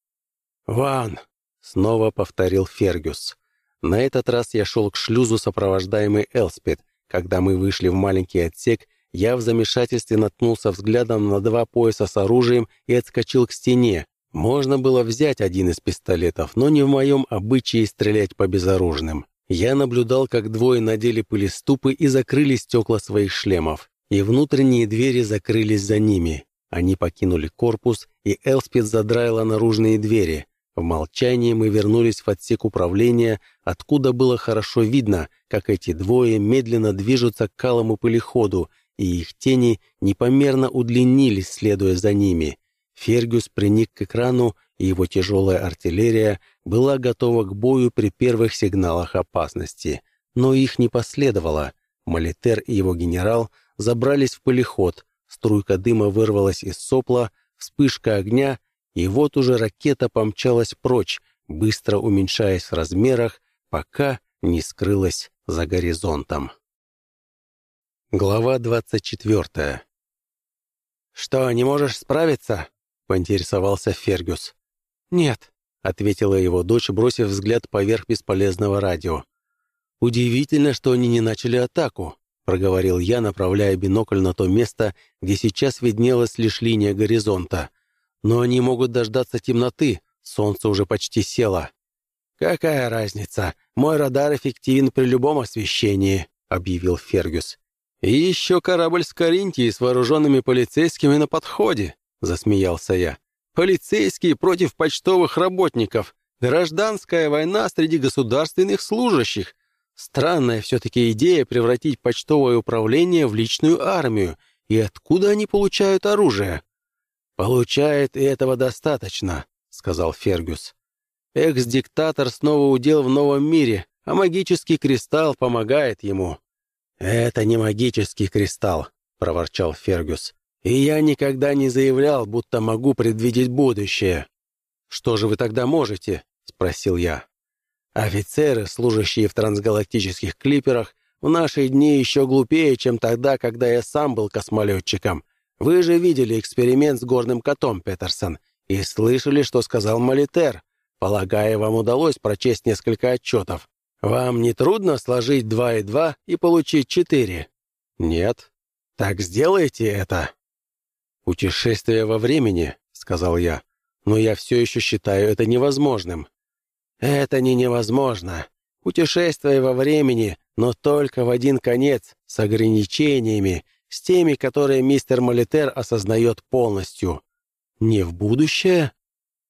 [SPEAKER 1] «Ван», — снова повторил Фергюс. На этот раз я шел к шлюзу, сопровождаемый Элспет. Когда мы вышли в маленький отсек, я в замешательстве наткнулся взглядом на два пояса с оружием и отскочил к стене. Можно было взять один из пистолетов, но не в моем обычае стрелять по безоружным. Я наблюдал, как двое надели пылеступы и закрыли стекла своих шлемов, и внутренние двери закрылись за ними. Они покинули корпус, и Элспет задраила наружные двери. В молчании мы вернулись в отсек управления, откуда было хорошо видно, как эти двое медленно движутся к калому пылеходу, и их тени непомерно удлинились, следуя за ними. Фергюс приник к экрану, и его тяжелая артиллерия была готова к бою при первых сигналах опасности. Но их не последовало. Молитер и его генерал забрались в пылеход, струйка дыма вырвалась из сопла, вспышка огня и вот уже ракета помчалась прочь, быстро уменьшаясь в размерах, пока не скрылась за горизонтом. Глава 24 «Что, не можешь справиться?» — поинтересовался Фергюс. «Нет», — ответила его дочь, бросив взгляд поверх бесполезного радио. «Удивительно, что они не начали атаку», — проговорил я, направляя бинокль на то место, где сейчас виднелась лишь линия горизонта. Но они могут дождаться темноты, солнце уже почти село. «Какая разница? Мой радар эффективен при любом освещении», — объявил Фергюс. «И еще корабль с Каринтии с вооруженными полицейскими на подходе», — засмеялся я. «Полицейские против почтовых работников. Гражданская война среди государственных служащих. Странная все-таки идея превратить почтовое управление в личную армию. И откуда они получают оружие?» «Получает, и этого достаточно», — сказал Фергюс. «Экс-диктатор снова удел в новом мире, а магический кристалл помогает ему». «Это не магический кристалл», — проворчал Фергюс. «И я никогда не заявлял, будто могу предвидеть будущее». «Что же вы тогда можете?» — спросил я. «Офицеры, служащие в трансгалактических клиперах, в наши дни еще глупее, чем тогда, когда я сам был космолетчиком. Вы же видели эксперимент с горным котом, Петерсон, и слышали, что сказал Молитер. Полагаю, вам удалось прочесть несколько отчетов. Вам не трудно сложить два и два и получить четыре? Нет. Так сделайте это. Путешествие во времени, сказал я, но я все еще считаю это невозможным. Это не невозможно. Путешествие во времени, но только в один конец, с ограничениями, с теми, которые мистер Молитер осознает полностью. Не в будущее?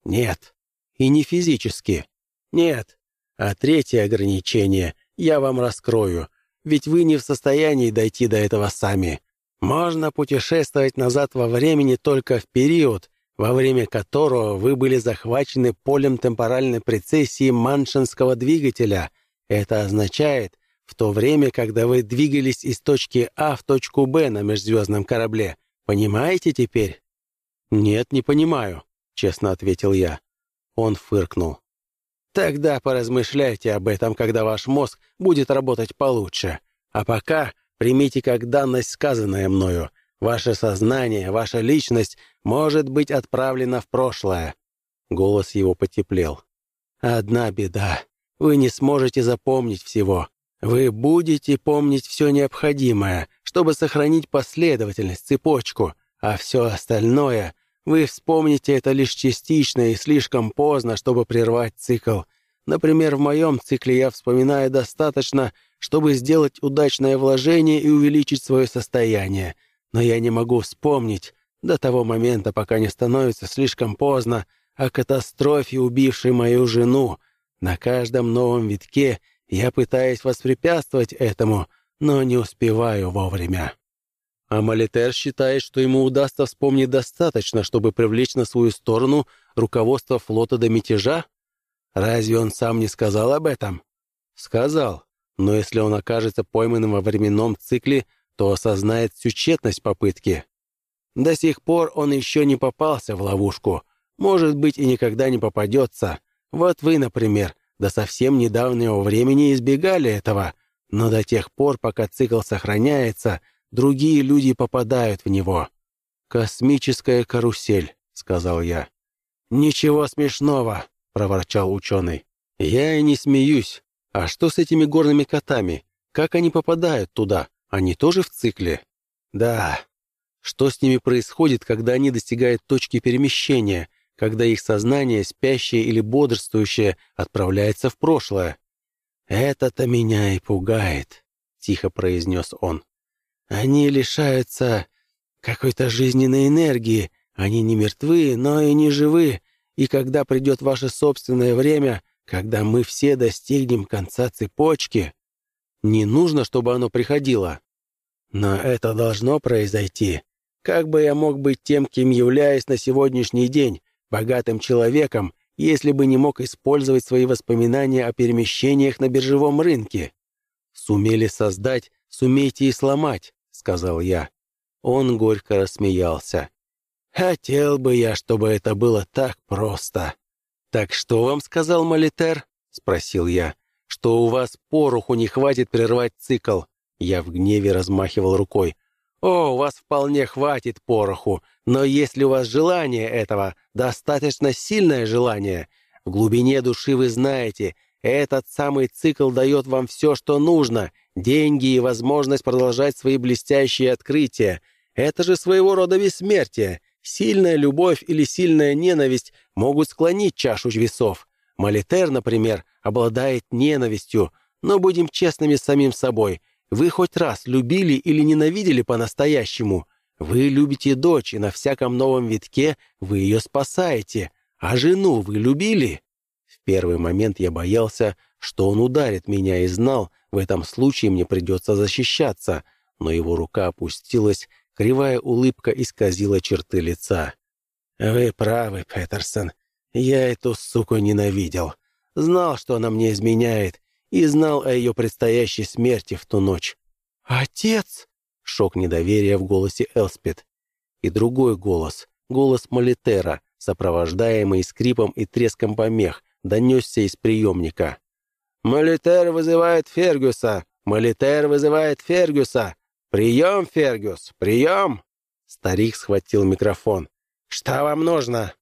[SPEAKER 1] Нет. И не физически? Нет. А третье ограничение я вам раскрою, ведь вы не в состоянии дойти до этого сами. Можно путешествовать назад во времени только в период, во время которого вы были захвачены полем темпоральной прецессии маншинского двигателя. Это означает, в то время, когда вы двигались из точки А в точку Б на межзвездном корабле. Понимаете теперь?» «Нет, не понимаю», — честно ответил я. Он фыркнул. «Тогда поразмышляйте об этом, когда ваш мозг будет работать получше. А пока примите как данность сказанное мною. Ваше сознание, ваша личность может быть отправлена в прошлое». Голос его потеплел. «Одна беда. Вы не сможете запомнить всего. Вы будете помнить все необходимое, чтобы сохранить последовательность, цепочку, а все остальное вы вспомните это лишь частично и слишком поздно, чтобы прервать цикл. Например, в моем цикле я вспоминаю достаточно, чтобы сделать удачное вложение и увеличить свое состояние. Но я не могу вспомнить до того момента, пока не становится слишком поздно, о катастрофе, убившей мою жену. На каждом новом витке — я пытаюсь воспрепятствовать этому, но не успеваю вовремя. А Малитер считает, что ему удастся вспомнить достаточно, чтобы привлечь на свою сторону руководство флота до мятежа? Разве он сам не сказал об этом? Сказал. Но если он окажется пойманным во временном цикле, то осознает всю тщетность попытки. До сих пор он еще не попался в ловушку.
[SPEAKER 3] может быть, и никогда не попадется. Вот вы, например, до совсем недавнего времени избегали этого, но до тех пор, пока цикл сохраняется, другие люди попадают в него. «Космическая карусель», — сказал я. «Ничего смешного», — проворчал ученый. «Я и не смеюсь. А что с этими горными котами? Как они попадают туда? Они тоже в цикле?» «Да. Что с ними происходит, когда они достигают точки перемещения, когда их сознание, спящее или бодрствующее, отправляется в прошлое?» «Это-то меня и пугает», — тихо произнес он. «Они лишаются какой-то жизненной энергии. Они не мертвы, но и не живы. И когда придет ваше собственное время, когда мы все достигнем конца цепочки, не нужно, чтобы оно приходило. Но это должно произойти. Как бы я мог быть тем, кем являюсь на сегодняшний день, богатым человеком, если бы не мог использовать свои воспоминания о перемещениях на биржевом рынке? Сумели создать, сумейте и сломать, сказал я. Он горько рассмеялся. «Хотел бы я, чтобы это было так просто». «Так что вам сказал Молитер?» — спросил я. «Что у вас пороху не хватит прервать цикл?» Я в гневе размахивал рукой. «О, у вас вполне хватит пороху, но если у вас желание этого, достаточно сильное желание, в глубине души вы знаете, этот самый цикл дает вам все, что нужно, деньги и возможность продолжать свои блестящие открытия, это же своего рода бессмертие. Сильная любовь или сильная ненависть могут склонить чашу весов. Молитер, например, обладает ненавистью, но будем честными с самим собой. Вы хоть раз любили или ненавидели по-настоящему? Вы любите дочь, и на всяком новом витке вы ее спасаете. А жену вы любили? В первый момент я боялся, что он ударит меня и знал, в этом случае мне придется защищаться, но его рука опустилась, Кривая улыбка исказила черты лица. «Вы правы, Петерсон. Я эту суку ненавидел. Знал, что она мне изменяет, и знал о ее предстоящей смерти в ту ночь». «Отец!» — шок недоверия в голосе Элспет. И другой голос, голос Молитера, сопровождаемый скрипом и треском помех, донесся из приемника. «Молитер вызывает Фергюса! Молитер вызывает Фергюса! «Прием, Фергюс, прием!» Старик схватил микрофон. «Что вам нужно?»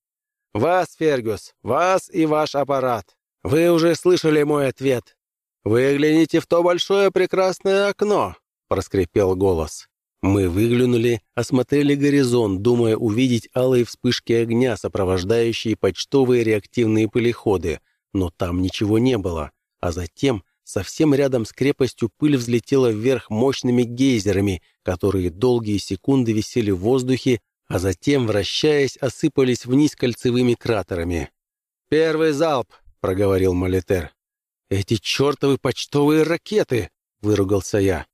[SPEAKER 3] «Вас, Фергюс, вас и ваш аппарат. Вы уже слышали мой ответ. Выгляните в то большое прекрасное окно», — проскрипел голос. Мы выглянули, осмотрели горизонт, думая увидеть алые вспышки огня, сопровождающие почтовые реактивные пылеходы, но там ничего не было. А затем Совсем рядом с крепостью пыль взлетела вверх мощными гейзерами, которые долгие секунды висели в воздухе, а затем, вращаясь, осыпались вниз кольцевыми кратерами. «Первый залп!» — проговорил Молитер. «Эти чертовы почтовые ракеты!» — выругался я.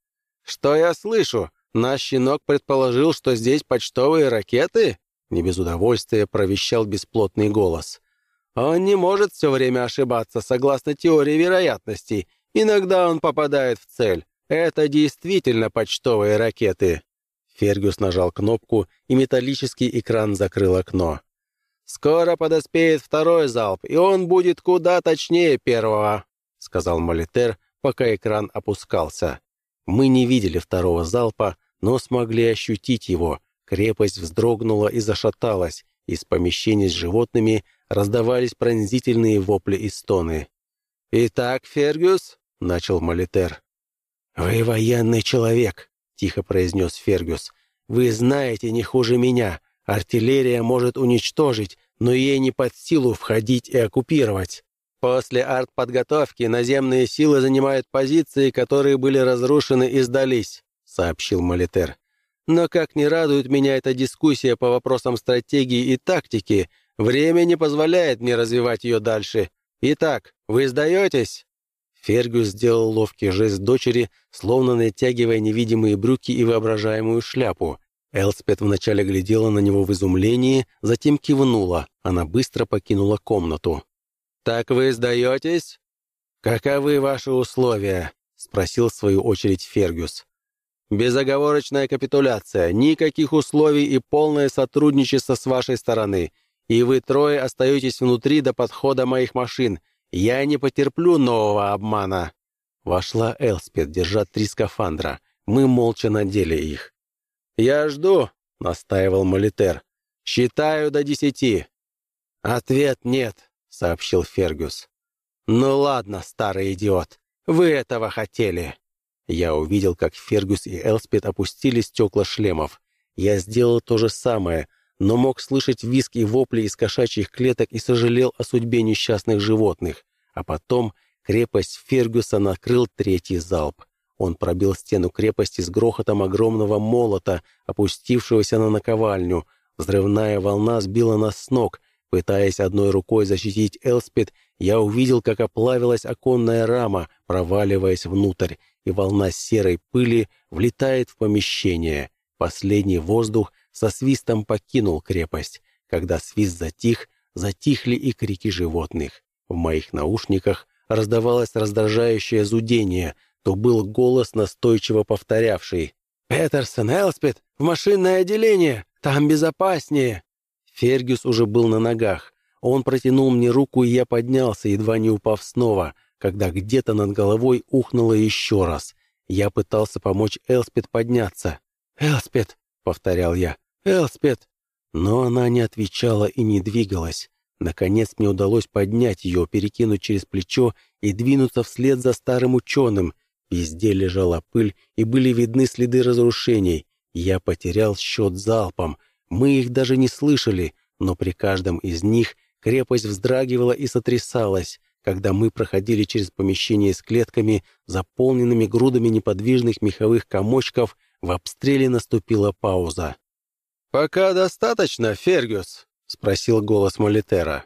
[SPEAKER 3] «Что я слышу? Наш щенок предположил, что здесь почтовые ракеты?» Не без удовольствия провещал бесплотный голос. «Он не может все время ошибаться, согласно теории вероятностей, Иногда он попадает в цель. Это действительно почтовые ракеты». Фергюс нажал кнопку, и металлический экран закрыл окно. «Скоро подоспеет второй залп, и он будет куда точнее первого», — сказал Молитер, пока экран опускался. Мы не видели второго залпа, но смогли ощутить его. Крепость вздрогнула и зашаталась. Из помещений с животными раздавались пронзительные вопли и стоны. «Итак, Фергюс», — начал Молитер. «Вы военный человек», — тихо произнес Фергюс. «Вы знаете не хуже меня. Артиллерия может уничтожить, но ей не под силу входить и оккупировать. После артподготовки наземные силы занимают позиции, которые были разрушены и сдались», — сообщил Молитер. «Но как не радует меня эта дискуссия по вопросам стратегии и тактики, время не позволяет мне развивать ее дальше. Итак, вы сдаетесь?» Фергюс сделал ловкий жест дочери, словно натягивая невидимые брюки и воображаемую шляпу. Элспет вначале глядела на него в изумлении, затем кивнула. Она быстро покинула комнату. «Так вы сдаетесь?» «Каковы ваши условия?» — спросил в свою очередь Фергюс. «Безоговорочная капитуляция, никаких условий и полное сотрудничество с вашей стороны.
[SPEAKER 1] и вы трое остаетесь внутри до подхода моих машин. Я не потерплю нового обмана». Вошла Элспет, держа три скафандра. Мы молча надели их. «Я жду», — настаивал Молитер. «Считаю до десяти». «Ответ нет», — сообщил Фергюс. «Ну ладно, старый идиот, вы этого хотели». Я увидел, как Фергюс и Элспет опустили стекла шлемов. Я сделал то же самое, но мог слышать визг и вопли из кошачьих клеток и сожалел о судьбе несчастных животных. А потом крепость Фергюса накрыл третий залп. Он пробил стену крепости с грохотом огромного молота, опустившегося на наковальню. Взрывная волна сбила нас с ног. Пытаясь одной рукой защитить Элспет, я увидел, как оплавилась оконная рама, проваливаясь внутрь, и волна серой пыли влетает в помещение. Последний воздух со свистом покинул крепость. Когда свист затих, затихли и крики животных. В моих наушниках раздавалось раздражающее зудение, то был голос, настойчиво повторявший «Петерсон, Элспет, в машинное отделение! Там безопаснее!» Фергюс уже был на ногах. Он протянул мне руку, и я поднялся, едва не упав снова, когда где-то над головой ухнуло еще раз. Я пытался помочь Элспет подняться. «Элспет!» — повторял я. «Элспет!» Но она не отвечала и не двигалась. Наконец мне удалось поднять ее, перекинуть через плечо и двинуться вслед за старым ученым. Везде лежала пыль, и были видны следы разрушений. Я потерял счет залпом. Мы их даже не слышали, но при каждом из них крепость вздрагивала и сотрясалась. Когда мы проходили через помещение с клетками, заполненными грудами неподвижных меховых комочков, в обстреле наступила пауза. «Пока достаточно, Фергюс?» — спросил голос Молитера.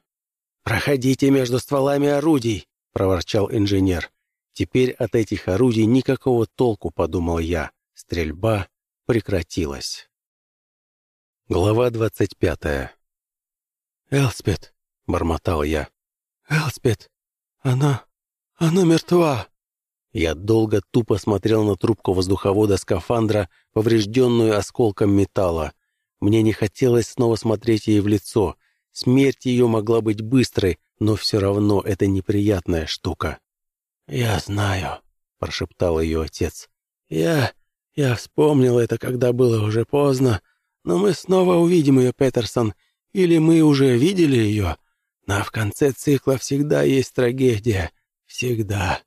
[SPEAKER 1] «Проходите между стволами орудий», — проворчал инженер. «Теперь от этих орудий никакого толку», — подумал я. Стрельба прекратилась. Глава двадцать пятая. «Элспет», — бормотал я. «Элспет, она... она мертва». Я долго тупо смотрел на трубку воздуховода скафандра, поврежденную осколком металла. Мне не хотелось снова смотреть ей в лицо. Смерть ее могла быть быстрой, но все равно это неприятная штука. «Я знаю», — прошептал ее отец. «Я... я вспомнил это, когда было уже поздно. Но мы снова увидим ее, Петерсон. Или мы уже видели ее. Но в конце цикла всегда есть трагедия. Всегда».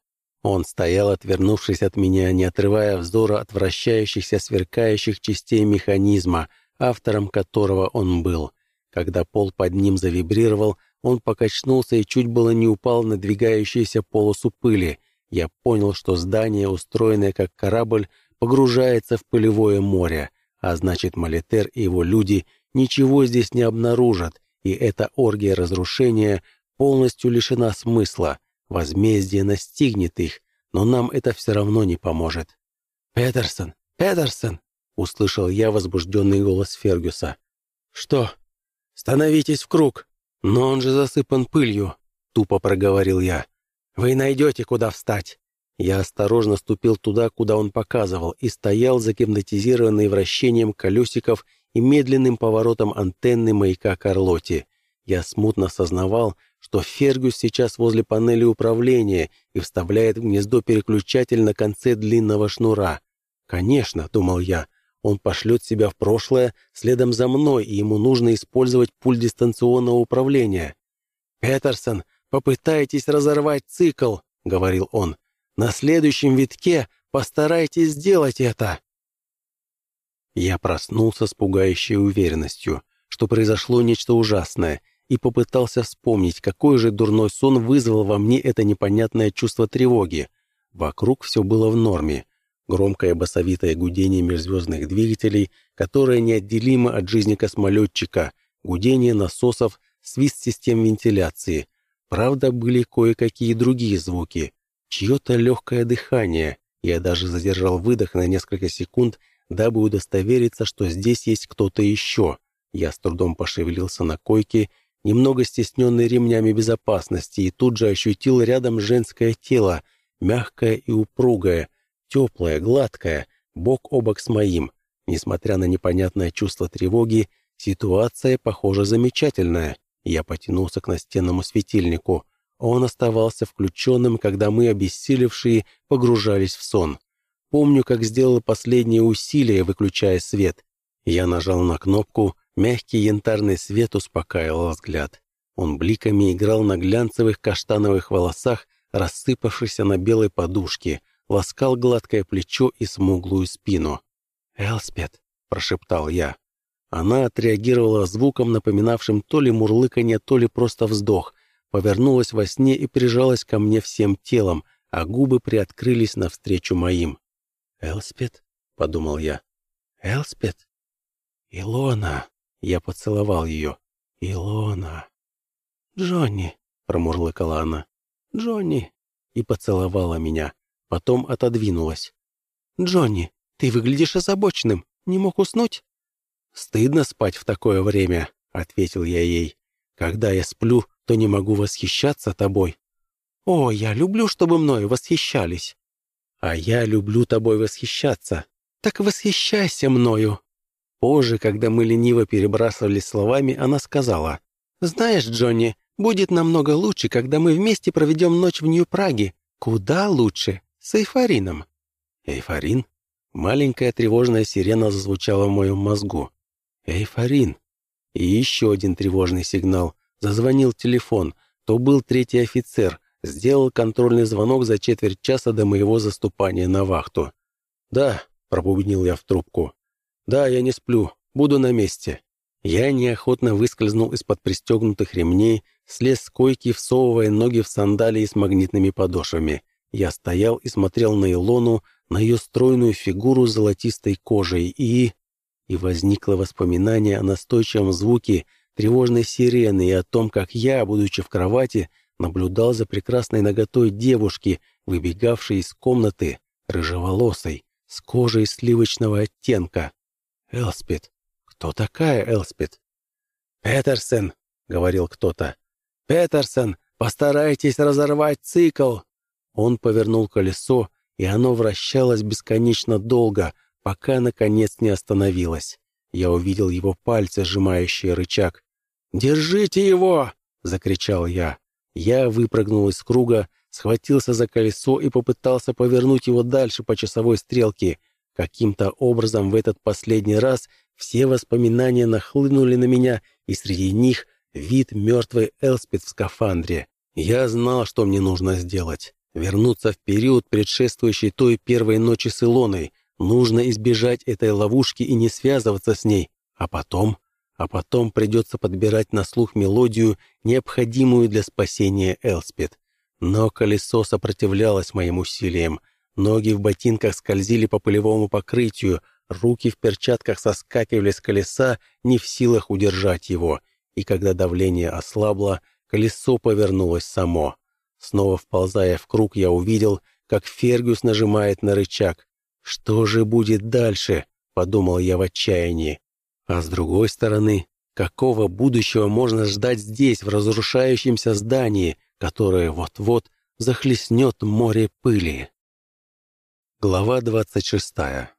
[SPEAKER 1] Он стоял, отвернувшись от меня, не отрывая взора от вращающихся сверкающих частей механизма, автором которого он был. Когда пол под ним завибрировал, он покачнулся и чуть было не упал на двигающуюся полосу пыли. Я понял, что здание, устроенное как корабль, погружается в пылевое море, а значит, Малитер и его люди ничего здесь не обнаружат, и эта оргия разрушения полностью лишена смысла. Возмездие настигнет их, но нам это все равно не поможет. «Петерсон! Петерсон!» Услышал я возбужденный голос Фергюса. «Что? Становитесь в круг! Но он же засыпан пылью!» Тупо проговорил я. «Вы найдете, куда встать!» Я осторожно ступил туда, куда он показывал, и стоял загипнотизированный вращением колесиков и медленным поворотом антенны маяка Карлоти. Я смутно сознавал, что Фергюс сейчас возле панели управления и вставляет в гнездо переключатель на конце длинного шнура. «Конечно», — думал я, он пошлет себя в прошлое следом за мной, и ему нужно использовать пульт дистанционного управления. «Петерсон, попытайтесь разорвать цикл», — говорил он. «На следующем витке постарайтесь сделать это». Я проснулся с пугающей уверенностью, что произошло нечто ужасное, и попытался вспомнить, какой же дурной сон вызвал во мне это непонятное чувство тревоги. Вокруг все было в норме громкое басовитое гудение межзвездных двигателей, которое неотделимо от жизни космолетчика, гудение насосов, свист систем вентиляции. Правда, были кое-какие другие звуки. Чье-то легкое дыхание. Я даже задержал выдох на несколько секунд, дабы удостовериться, что здесь есть кто-то еще. Я с трудом пошевелился на койке, немного стесненный ремнями безопасности, и тут же ощутил рядом женское тело, мягкое и упругое, теплая, гладкая, бок о бок с моим. Несмотря на непонятное чувство тревоги, ситуация, похоже, замечательная. Я потянулся к настенному светильнику. Он оставался включенным, когда мы, обессилевшие, погружались в сон. Помню, как сделал последнее усилие, выключая свет. Я нажал на кнопку, мягкий янтарный свет успокаивал взгляд. Он бликами играл на глянцевых каштановых волосах, рассыпавшихся на белой подушке, ласкал гладкое плечо и смуглую спину. «Элспет», — прошептал я. Она отреагировала звуком, напоминавшим то ли мурлыканье, то ли просто вздох, повернулась во сне и прижалась ко мне всем телом, а губы приоткрылись навстречу моим. «Элспет?» — подумал я. «Элспет?» «Илона!» — я поцеловал ее. «Илона!» «Джонни!» — промурлыкала она. «Джонни!» — и поцеловала меня. Потом отодвинулась. «Джонни, ты выглядишь озабоченным. Не мог уснуть?» «Стыдно спать в такое время», — ответил я ей. «Когда я сплю, то не могу восхищаться тобой». «О, я люблю, чтобы мною восхищались». «А я люблю тобой восхищаться». «Так восхищайся мною». Позже, когда мы лениво перебрасывались словами, она сказала, «Знаешь, Джонни, будет намного лучше, когда мы вместе проведем ночь в Нью-Праге. Куда лучше? С Эйфорином». «Эйфорин?» Маленькая тревожная сирена зазвучала в моем мозгу. «Эйфорин!» И еще один тревожный сигнал. Зазвонил телефон. То был третий офицер. Сделал контрольный звонок за четверть часа до моего заступания на вахту. «Да», — пробубнил я в трубку. «Да, я не сплю. Буду на месте». Я неохотно выскользнул из-под пристегнутых ремней, слез с койки, всовывая ноги в сандалии с магнитными подошвами. Я стоял и смотрел на Илону, на ее стройную фигуру с золотистой кожей и и возникло воспоминание о настойчивом звуке тревожной сирены и о том, как я, будучи в кровати, наблюдал за прекрасной наготой девушки, выбегавшей из комнаты, рыжеволосой, с кожей сливочного оттенка. «Элспет! Кто такая Элспет?» «Петерсон!» — говорил кто-то. «Петерсон, постарайтесь разорвать цикл!» Он повернул колесо, и оно вращалось бесконечно долго — пока, наконец, не остановилась. Я увидел его пальцы, сжимающие рычаг. «Держите его!» — закричал я. Я выпрыгнул из круга, схватился за колесо и попытался повернуть его дальше по часовой стрелке. Каким-то образом в этот последний раз все воспоминания нахлынули на меня, и среди них вид мертвой Элспет в скафандре. Я знал, что мне нужно сделать. Вернуться в период, предшествующий той первой ночи с Илоной, Нужно избежать этой ловушки и не связываться с ней. А потом... А потом придется подбирать на слух мелодию, необходимую для спасения Элспет. Но колесо сопротивлялось моим усилиям. Ноги в ботинках скользили по пылевому покрытию, руки в перчатках соскакивали с колеса, не в силах удержать его. И когда давление ослабло, колесо повернулось само. Снова вползая в круг, я увидел, как Фергюс нажимает на рычаг. «Что же будет дальше?» — подумал я в отчаянии. А с другой стороны, какого будущего можно ждать здесь, в разрушающемся здании, которое вот-вот захлестнет море пыли? Глава двадцать шестая.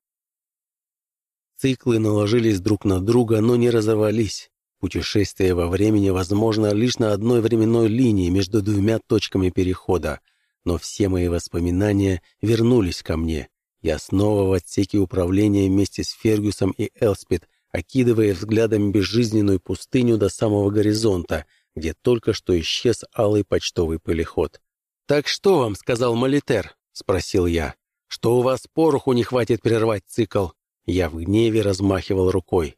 [SPEAKER 1] Циклы наложились друг на друга, но не разорвались. Путешествие во времени возможно лишь на одной временной линии между двумя точками перехода, но все мои воспоминания вернулись ко мне, я снова в отсеке управления вместе с Фергюсом и Элспет, окидывая взглядом безжизненную пустыню до самого горизонта, где только что исчез алый почтовый пылеход. «Так что вам?» — сказал Молитер, — спросил я. «Что у вас пороху не хватит прервать цикл?» Я в гневе размахивал рукой.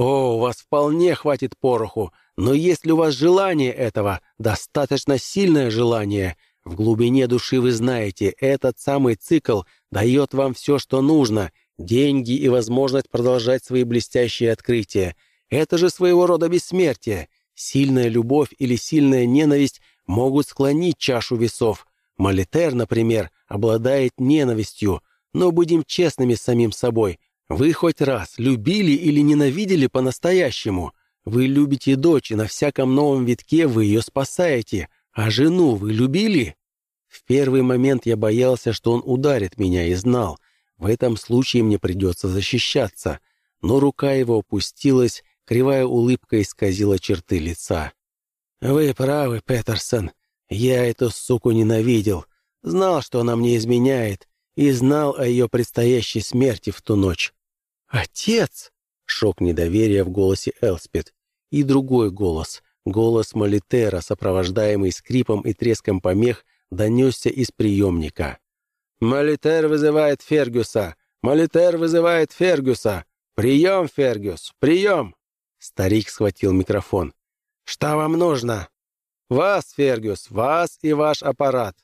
[SPEAKER 1] «О, у вас вполне хватит пороху, но есть ли у вас желание этого, достаточно сильное желание, в глубине души вы знаете, этот самый цикл дает вам все, что нужно, деньги и возможность продолжать свои блестящие открытия. Это же своего рода бессмертие. Сильная любовь или сильная ненависть могут склонить чашу весов. Молитер, например, обладает ненавистью, но будем честными с самим собой. Вы хоть раз любили или ненавидели по-настоящему? Вы любите дочь, и на всяком новом витке вы ее спасаете — а жену вы любили? В первый момент я боялся, что он ударит меня и знал. В этом случае мне придется защищаться. Но рука его опустилась, кривая улыбка исказила черты лица.
[SPEAKER 3] «Вы правы, Петерсон. Я эту суку ненавидел. Знал, что она мне изменяет, и знал о ее предстоящей смерти в ту ночь».
[SPEAKER 2] «Отец!» — шок недоверия в голосе Элспет. И другой голос, голос Молитера, сопровождаемый скрипом и треском помех, донесся из приемника.
[SPEAKER 3] «Молитер вызывает Фергюса! Молитер вызывает Фергюса! Прием, Фергюс! Прием!»
[SPEAKER 2] Старик схватил микрофон.
[SPEAKER 3] «Что вам нужно?» «Вас, Фергюс, вас и ваш аппарат.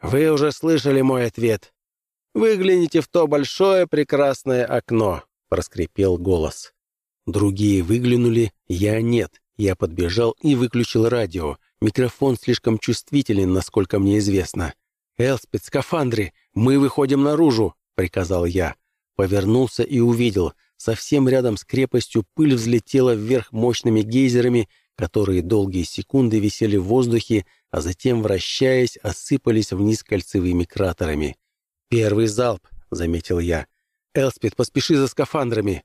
[SPEAKER 3] Вы уже слышали мой ответ. Выгляните в то большое прекрасное окно», — проскрипел голос.
[SPEAKER 2] Другие выглянули, я нет. Я подбежал и выключил радио. Микрофон слишком чувствителен, насколько мне известно. «Элспид, скафандры, мы выходим наружу!» — приказал я. Повернулся и увидел. Совсем рядом с крепостью пыль взлетела вверх мощными гейзерами, которые долгие секунды висели в воздухе, а затем, вращаясь, осыпались вниз кольцевыми кратерами. «Первый залп», — заметил я. «Элспид, поспеши за скафандрами!»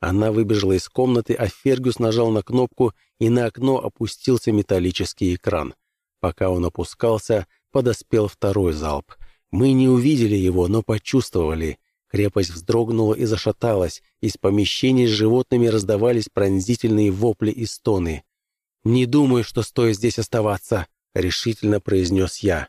[SPEAKER 2] Она выбежала из комнаты, а Фергюс нажал на кнопку, и на окно опустился металлический экран. Пока он опускался, подоспел второй залп. Мы не увидели его, но почувствовали. Крепость вздрогнула и зашаталась. Из помещений с животными раздавались пронзительные вопли и стоны. «Не думаю, что стоит здесь оставаться», — решительно произнес я.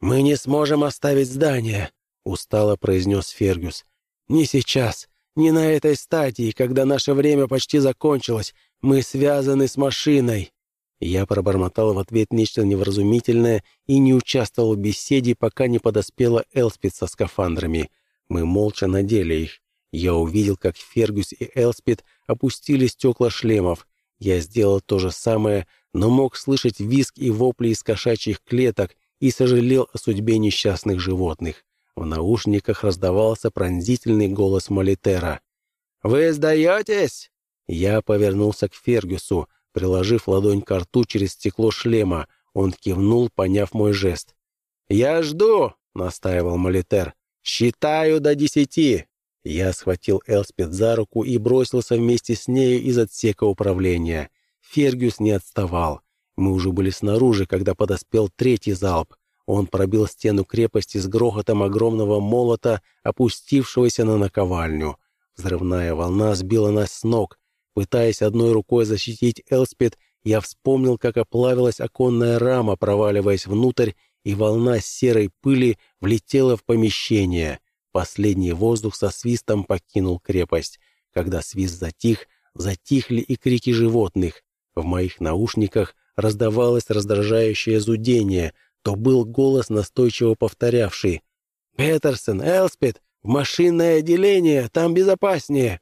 [SPEAKER 2] «Мы не сможем оставить здание», — устало произнес Фергюс. «Не сейчас. Не на этой стадии, когда наше время почти закончилось. Мы связаны с машиной». Я пробормотал в ответ нечто невразумительное и не участвовал в беседе, пока не подоспела Элспид со скафандрами. Мы молча надели их. Я увидел, как Фергюс и Элспид опустили стекла шлемов. Я сделал то же самое, но мог слышать визг и вопли из кошачьих клеток и сожалел о судьбе несчастных животных. В наушниках раздавался пронзительный голос Молитера. «Вы сдаетесь?» Я повернулся к Фергюсу, приложив ладонь к рту через стекло шлема. Он кивнул, поняв мой жест. «Я жду», — настаивал Молитер. «Считаю до десяти». Я схватил Элспет за руку и бросился вместе с нею из отсека управления. Фергюс не отставал. Мы уже были снаружи, когда подоспел третий залп. Он пробил стену крепости с грохотом огромного молота, опустившегося на наковальню. Взрывная волна сбила нас с ног. Пытаясь одной рукой защитить Элспет, я вспомнил, как оплавилась оконная рама, проваливаясь внутрь, и волна серой пыли влетела в помещение. Последний воздух со свистом покинул крепость. Когда свист затих, затихли и крики животных. В моих наушниках раздавалось раздражающее зудение — то был голос, настойчиво повторявший «Петерсон, Элспет, в машинное отделение, там безопаснее!»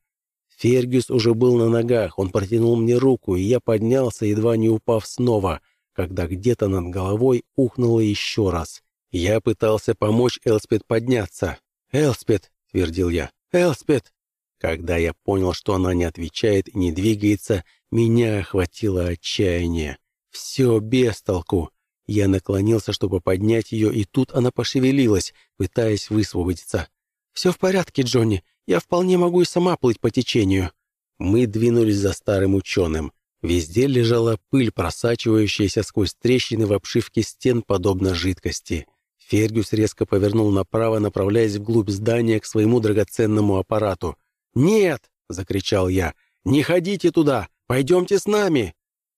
[SPEAKER 2] Фергюс уже был на ногах, он протянул мне руку, и я поднялся, едва не упав снова, когда где-то над головой ухнуло еще раз. Я пытался помочь Элспет подняться. «Элспет!» — твердил я. «Элспет!» Когда я понял, что она не отвечает и не двигается, меня охватило отчаяние. Все без толку. Я наклонился, чтобы поднять ее, и тут она пошевелилась, пытаясь высвободиться. «Все в порядке, Джонни. Я вполне могу и сама плыть по течению». Мы двинулись за старым ученым. Везде лежала пыль, просачивающаяся сквозь трещины в обшивке стен, подобно жидкости. Фергюс резко повернул направо, направляясь вглубь здания к своему драгоценному аппарату. «Нет!» — закричал я. «Не ходите туда! Пойдемте с нами!»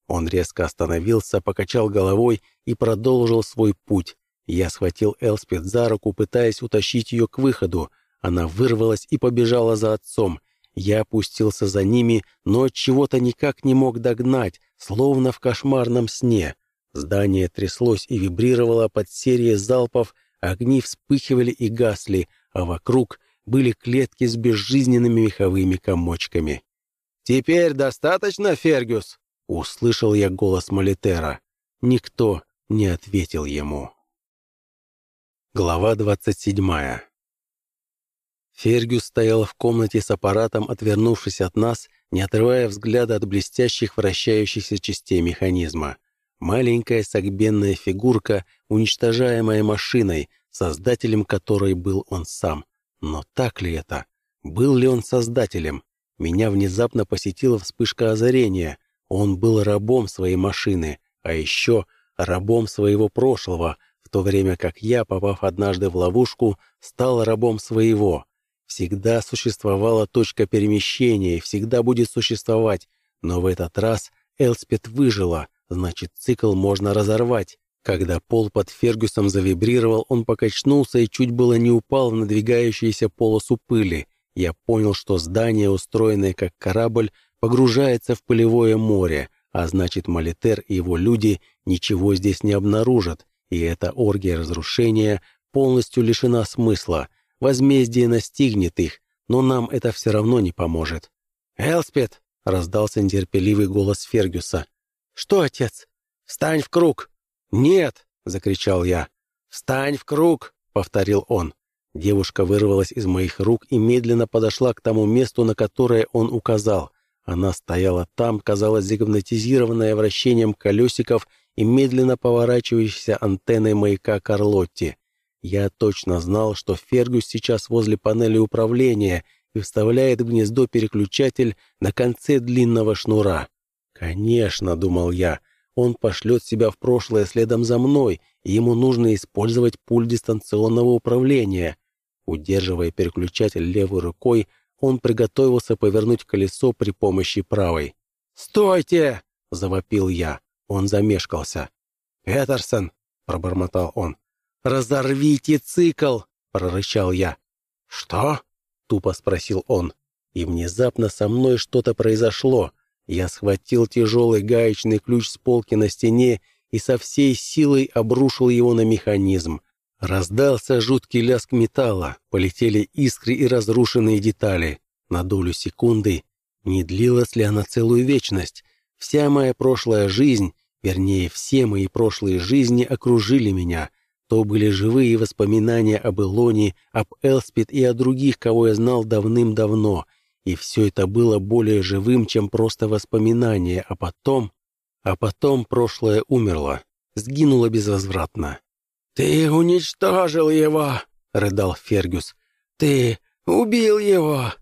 [SPEAKER 2] Он резко остановился, покачал головой и продолжил свой путь. Я схватил Элспет за руку, пытаясь утащить ее к выходу. Она вырвалась и побежала за отцом. Я опустился за ними, но чего-то никак не мог догнать, словно в кошмарном сне. Здание тряслось и вибрировало под серией залпов, огни вспыхивали и гасли, а вокруг были клетки с безжизненными меховыми комочками. «Теперь достаточно, Фергюс?» Услышал я голос Молитера. Никто не ответил ему. Глава двадцать седьмая. Фергюс стоял в комнате с аппаратом, отвернувшись от нас, не отрывая взгляда от блестящих вращающихся частей механизма. Маленькая согбенная фигурка, уничтожаемая машиной, создателем которой был он сам. Но так ли это? Был ли он создателем? Меня внезапно посетила вспышка озарения. Он был рабом своей машины,
[SPEAKER 1] а еще рабом своего прошлого, в то время как я, попав однажды в ловушку, стал рабом своего. Всегда существовала точка перемещения и всегда будет существовать, но в этот раз Элспет выжила, значит, цикл можно разорвать. Когда пол под Фергюсом завибрировал, он покачнулся и чуть было не упал в надвигающуюся полосу пыли. Я понял, что здание, устроенное как корабль, погружается в пылевое море, а значит, Малитер и его люди ничего здесь не обнаружат, и эта оргия разрушения полностью лишена смысла. Возмездие настигнет их, но нам это все равно не поможет. «Элспет!» — раздался нетерпеливый голос Фергюса. «Что, отец? Встань в круг!» «Нет!» — закричал я. «Встань в круг!» — повторил он. Девушка вырвалась из моих рук и медленно подошла к тому месту, на которое он указал. Она стояла там, казалось, загипнотизированная вращением колесиков и медленно поворачивающейся антенной маяка Карлотти. Я точно знал, что Фергюс сейчас возле панели управления и вставляет в гнездо переключатель на конце длинного шнура. «Конечно», — думал я, — «он пошлет себя в прошлое следом за мной, и ему нужно использовать пульт дистанционного управления». Удерживая переключатель левой рукой, он приготовился повернуть колесо при помощи правой. «Стойте!» — завопил я. Он замешкался. «Петерсон!» — пробормотал он. «Разорвите цикл!» — прорычал я. «Что?» — тупо спросил он. И внезапно со мной что-то произошло. Я схватил тяжелый гаечный ключ с полки на стене и со всей силой обрушил его на механизм. Раздался жуткий лязг металла, полетели искры и разрушенные детали. На долю секунды, не длилась ли она целую вечность, вся моя прошлая жизнь, вернее, все мои прошлые жизни окружили меня, то были живые воспоминания об Илоне, об Элспид и о других, кого я знал давным-давно, и все это было более живым, чем просто воспоминания, а потом... А потом прошлое умерло, сгинуло безвозвратно. «Ты уничтожил его!» — рыдал Фергюс. «Ты убил его!»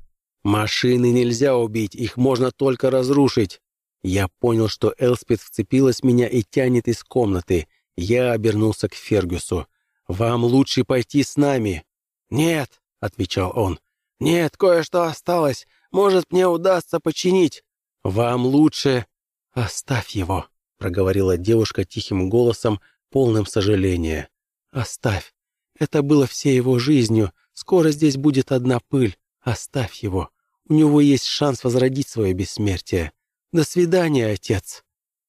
[SPEAKER 1] «Машины нельзя убить, их можно только разрушить!» Я понял, что Элспид вцепилась меня и тянет из комнаты. Я обернулся к Фергюсу. «Вам лучше пойти с нами». «Нет», — отвечал он. «Нет, кое-что осталось. Может, мне удастся починить». «Вам лучше...» «Оставь его», — проговорила девушка тихим голосом, полным сожаления. «Оставь. Это было всей его жизнью. Скоро здесь будет одна пыль. Оставь его. У него есть шанс возродить свое бессмертие. До свидания, отец».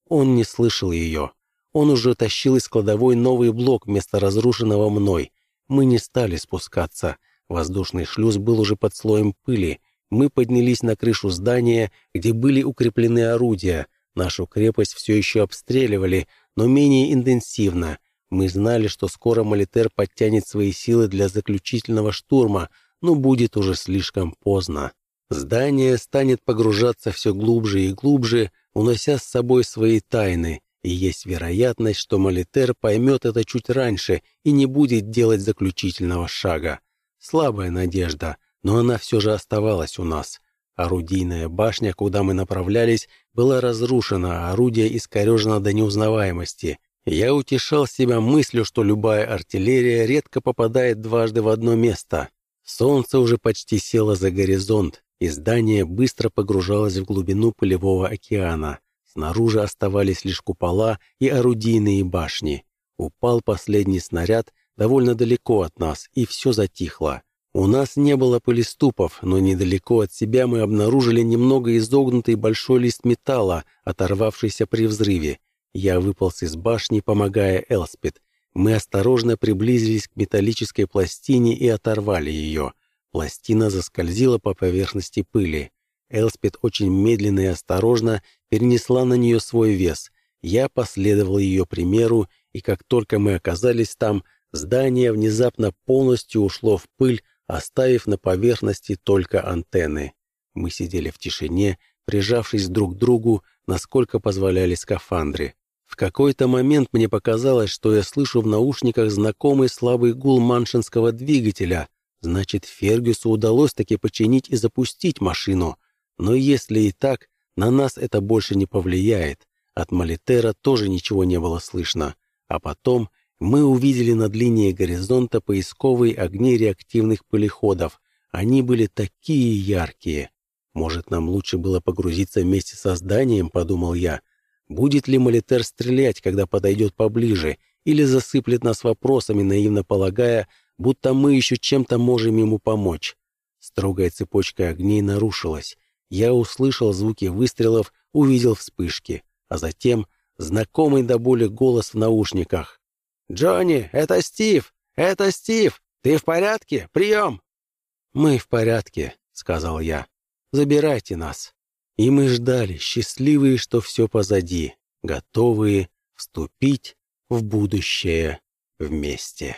[SPEAKER 1] Он не слышал ее. Он уже тащил из кладовой новый блок вместо разрушенного мной. Мы не стали спускаться. Воздушный шлюз был уже под слоем пыли. Мы поднялись на крышу здания, где были укреплены орудия. Нашу крепость все еще обстреливали, но менее интенсивно. Мы знали, что скоро Молитер подтянет свои силы для заключительного штурма, но будет уже слишком поздно. Здание станет погружаться все глубже и глубже, унося с собой свои тайны, и есть вероятность, что Молитер поймет это чуть раньше и не будет делать заключительного шага. Слабая надежда, но она все же оставалась у нас. Орудийная башня, куда мы направлялись, была разрушена, а орудие искорежено до неузнаваемости. Я утешал себя мыслью, что любая артиллерия редко попадает дважды в одно место. Солнце уже почти село за горизонт, и здание быстро погружалось в глубину полевого океана. Снаружи оставались лишь купола и орудийные башни. Упал последний снаряд довольно далеко от нас, и все затихло. У нас не было пылеступов, но недалеко от себя мы обнаружили немного изогнутый большой лист металла, оторвавшийся при взрыве. Я выполз из башни, помогая Элспид. Мы осторожно приблизились к металлической пластине и оторвали ее. Пластина заскользила по поверхности пыли. Элспид очень медленно и осторожно перенесла на нее свой вес. Я последовал ее примеру, и как только мы оказались там, здание внезапно полностью ушло в пыль, оставив на поверхности только антенны. Мы сидели в тишине, прижавшись друг к другу, насколько позволяли скафандры. В какой-то момент мне показалось, что я слышу в наушниках знакомый слабый гул маншинского двигателя. Значит, Фергюсу удалось таки починить и запустить машину. Но если и так, на нас это больше не повлияет. От Малитера тоже ничего не было слышно. А потом мы увидели над линией горизонта поисковые огни реактивных пылеходов. Они были такие яркие. Может, нам лучше было погрузиться вместе со зданием, подумал я. Будет ли Малитер стрелять, когда подойдет поближе, или засыплет нас вопросами, наивно полагая, будто мы еще чем-то можем ему помочь. Строгая цепочка огней нарушилась. Я услышал звуки выстрелов, увидел вспышки, а затем знакомый до боли голос в наушниках. «Джонни, это Стив! Это Стив! Ты в порядке? Прием!»
[SPEAKER 3] «Мы в порядке», — сказал я. «Забирайте нас». И мы ждали, счастливые, что все позади, готовые вступить в будущее вместе.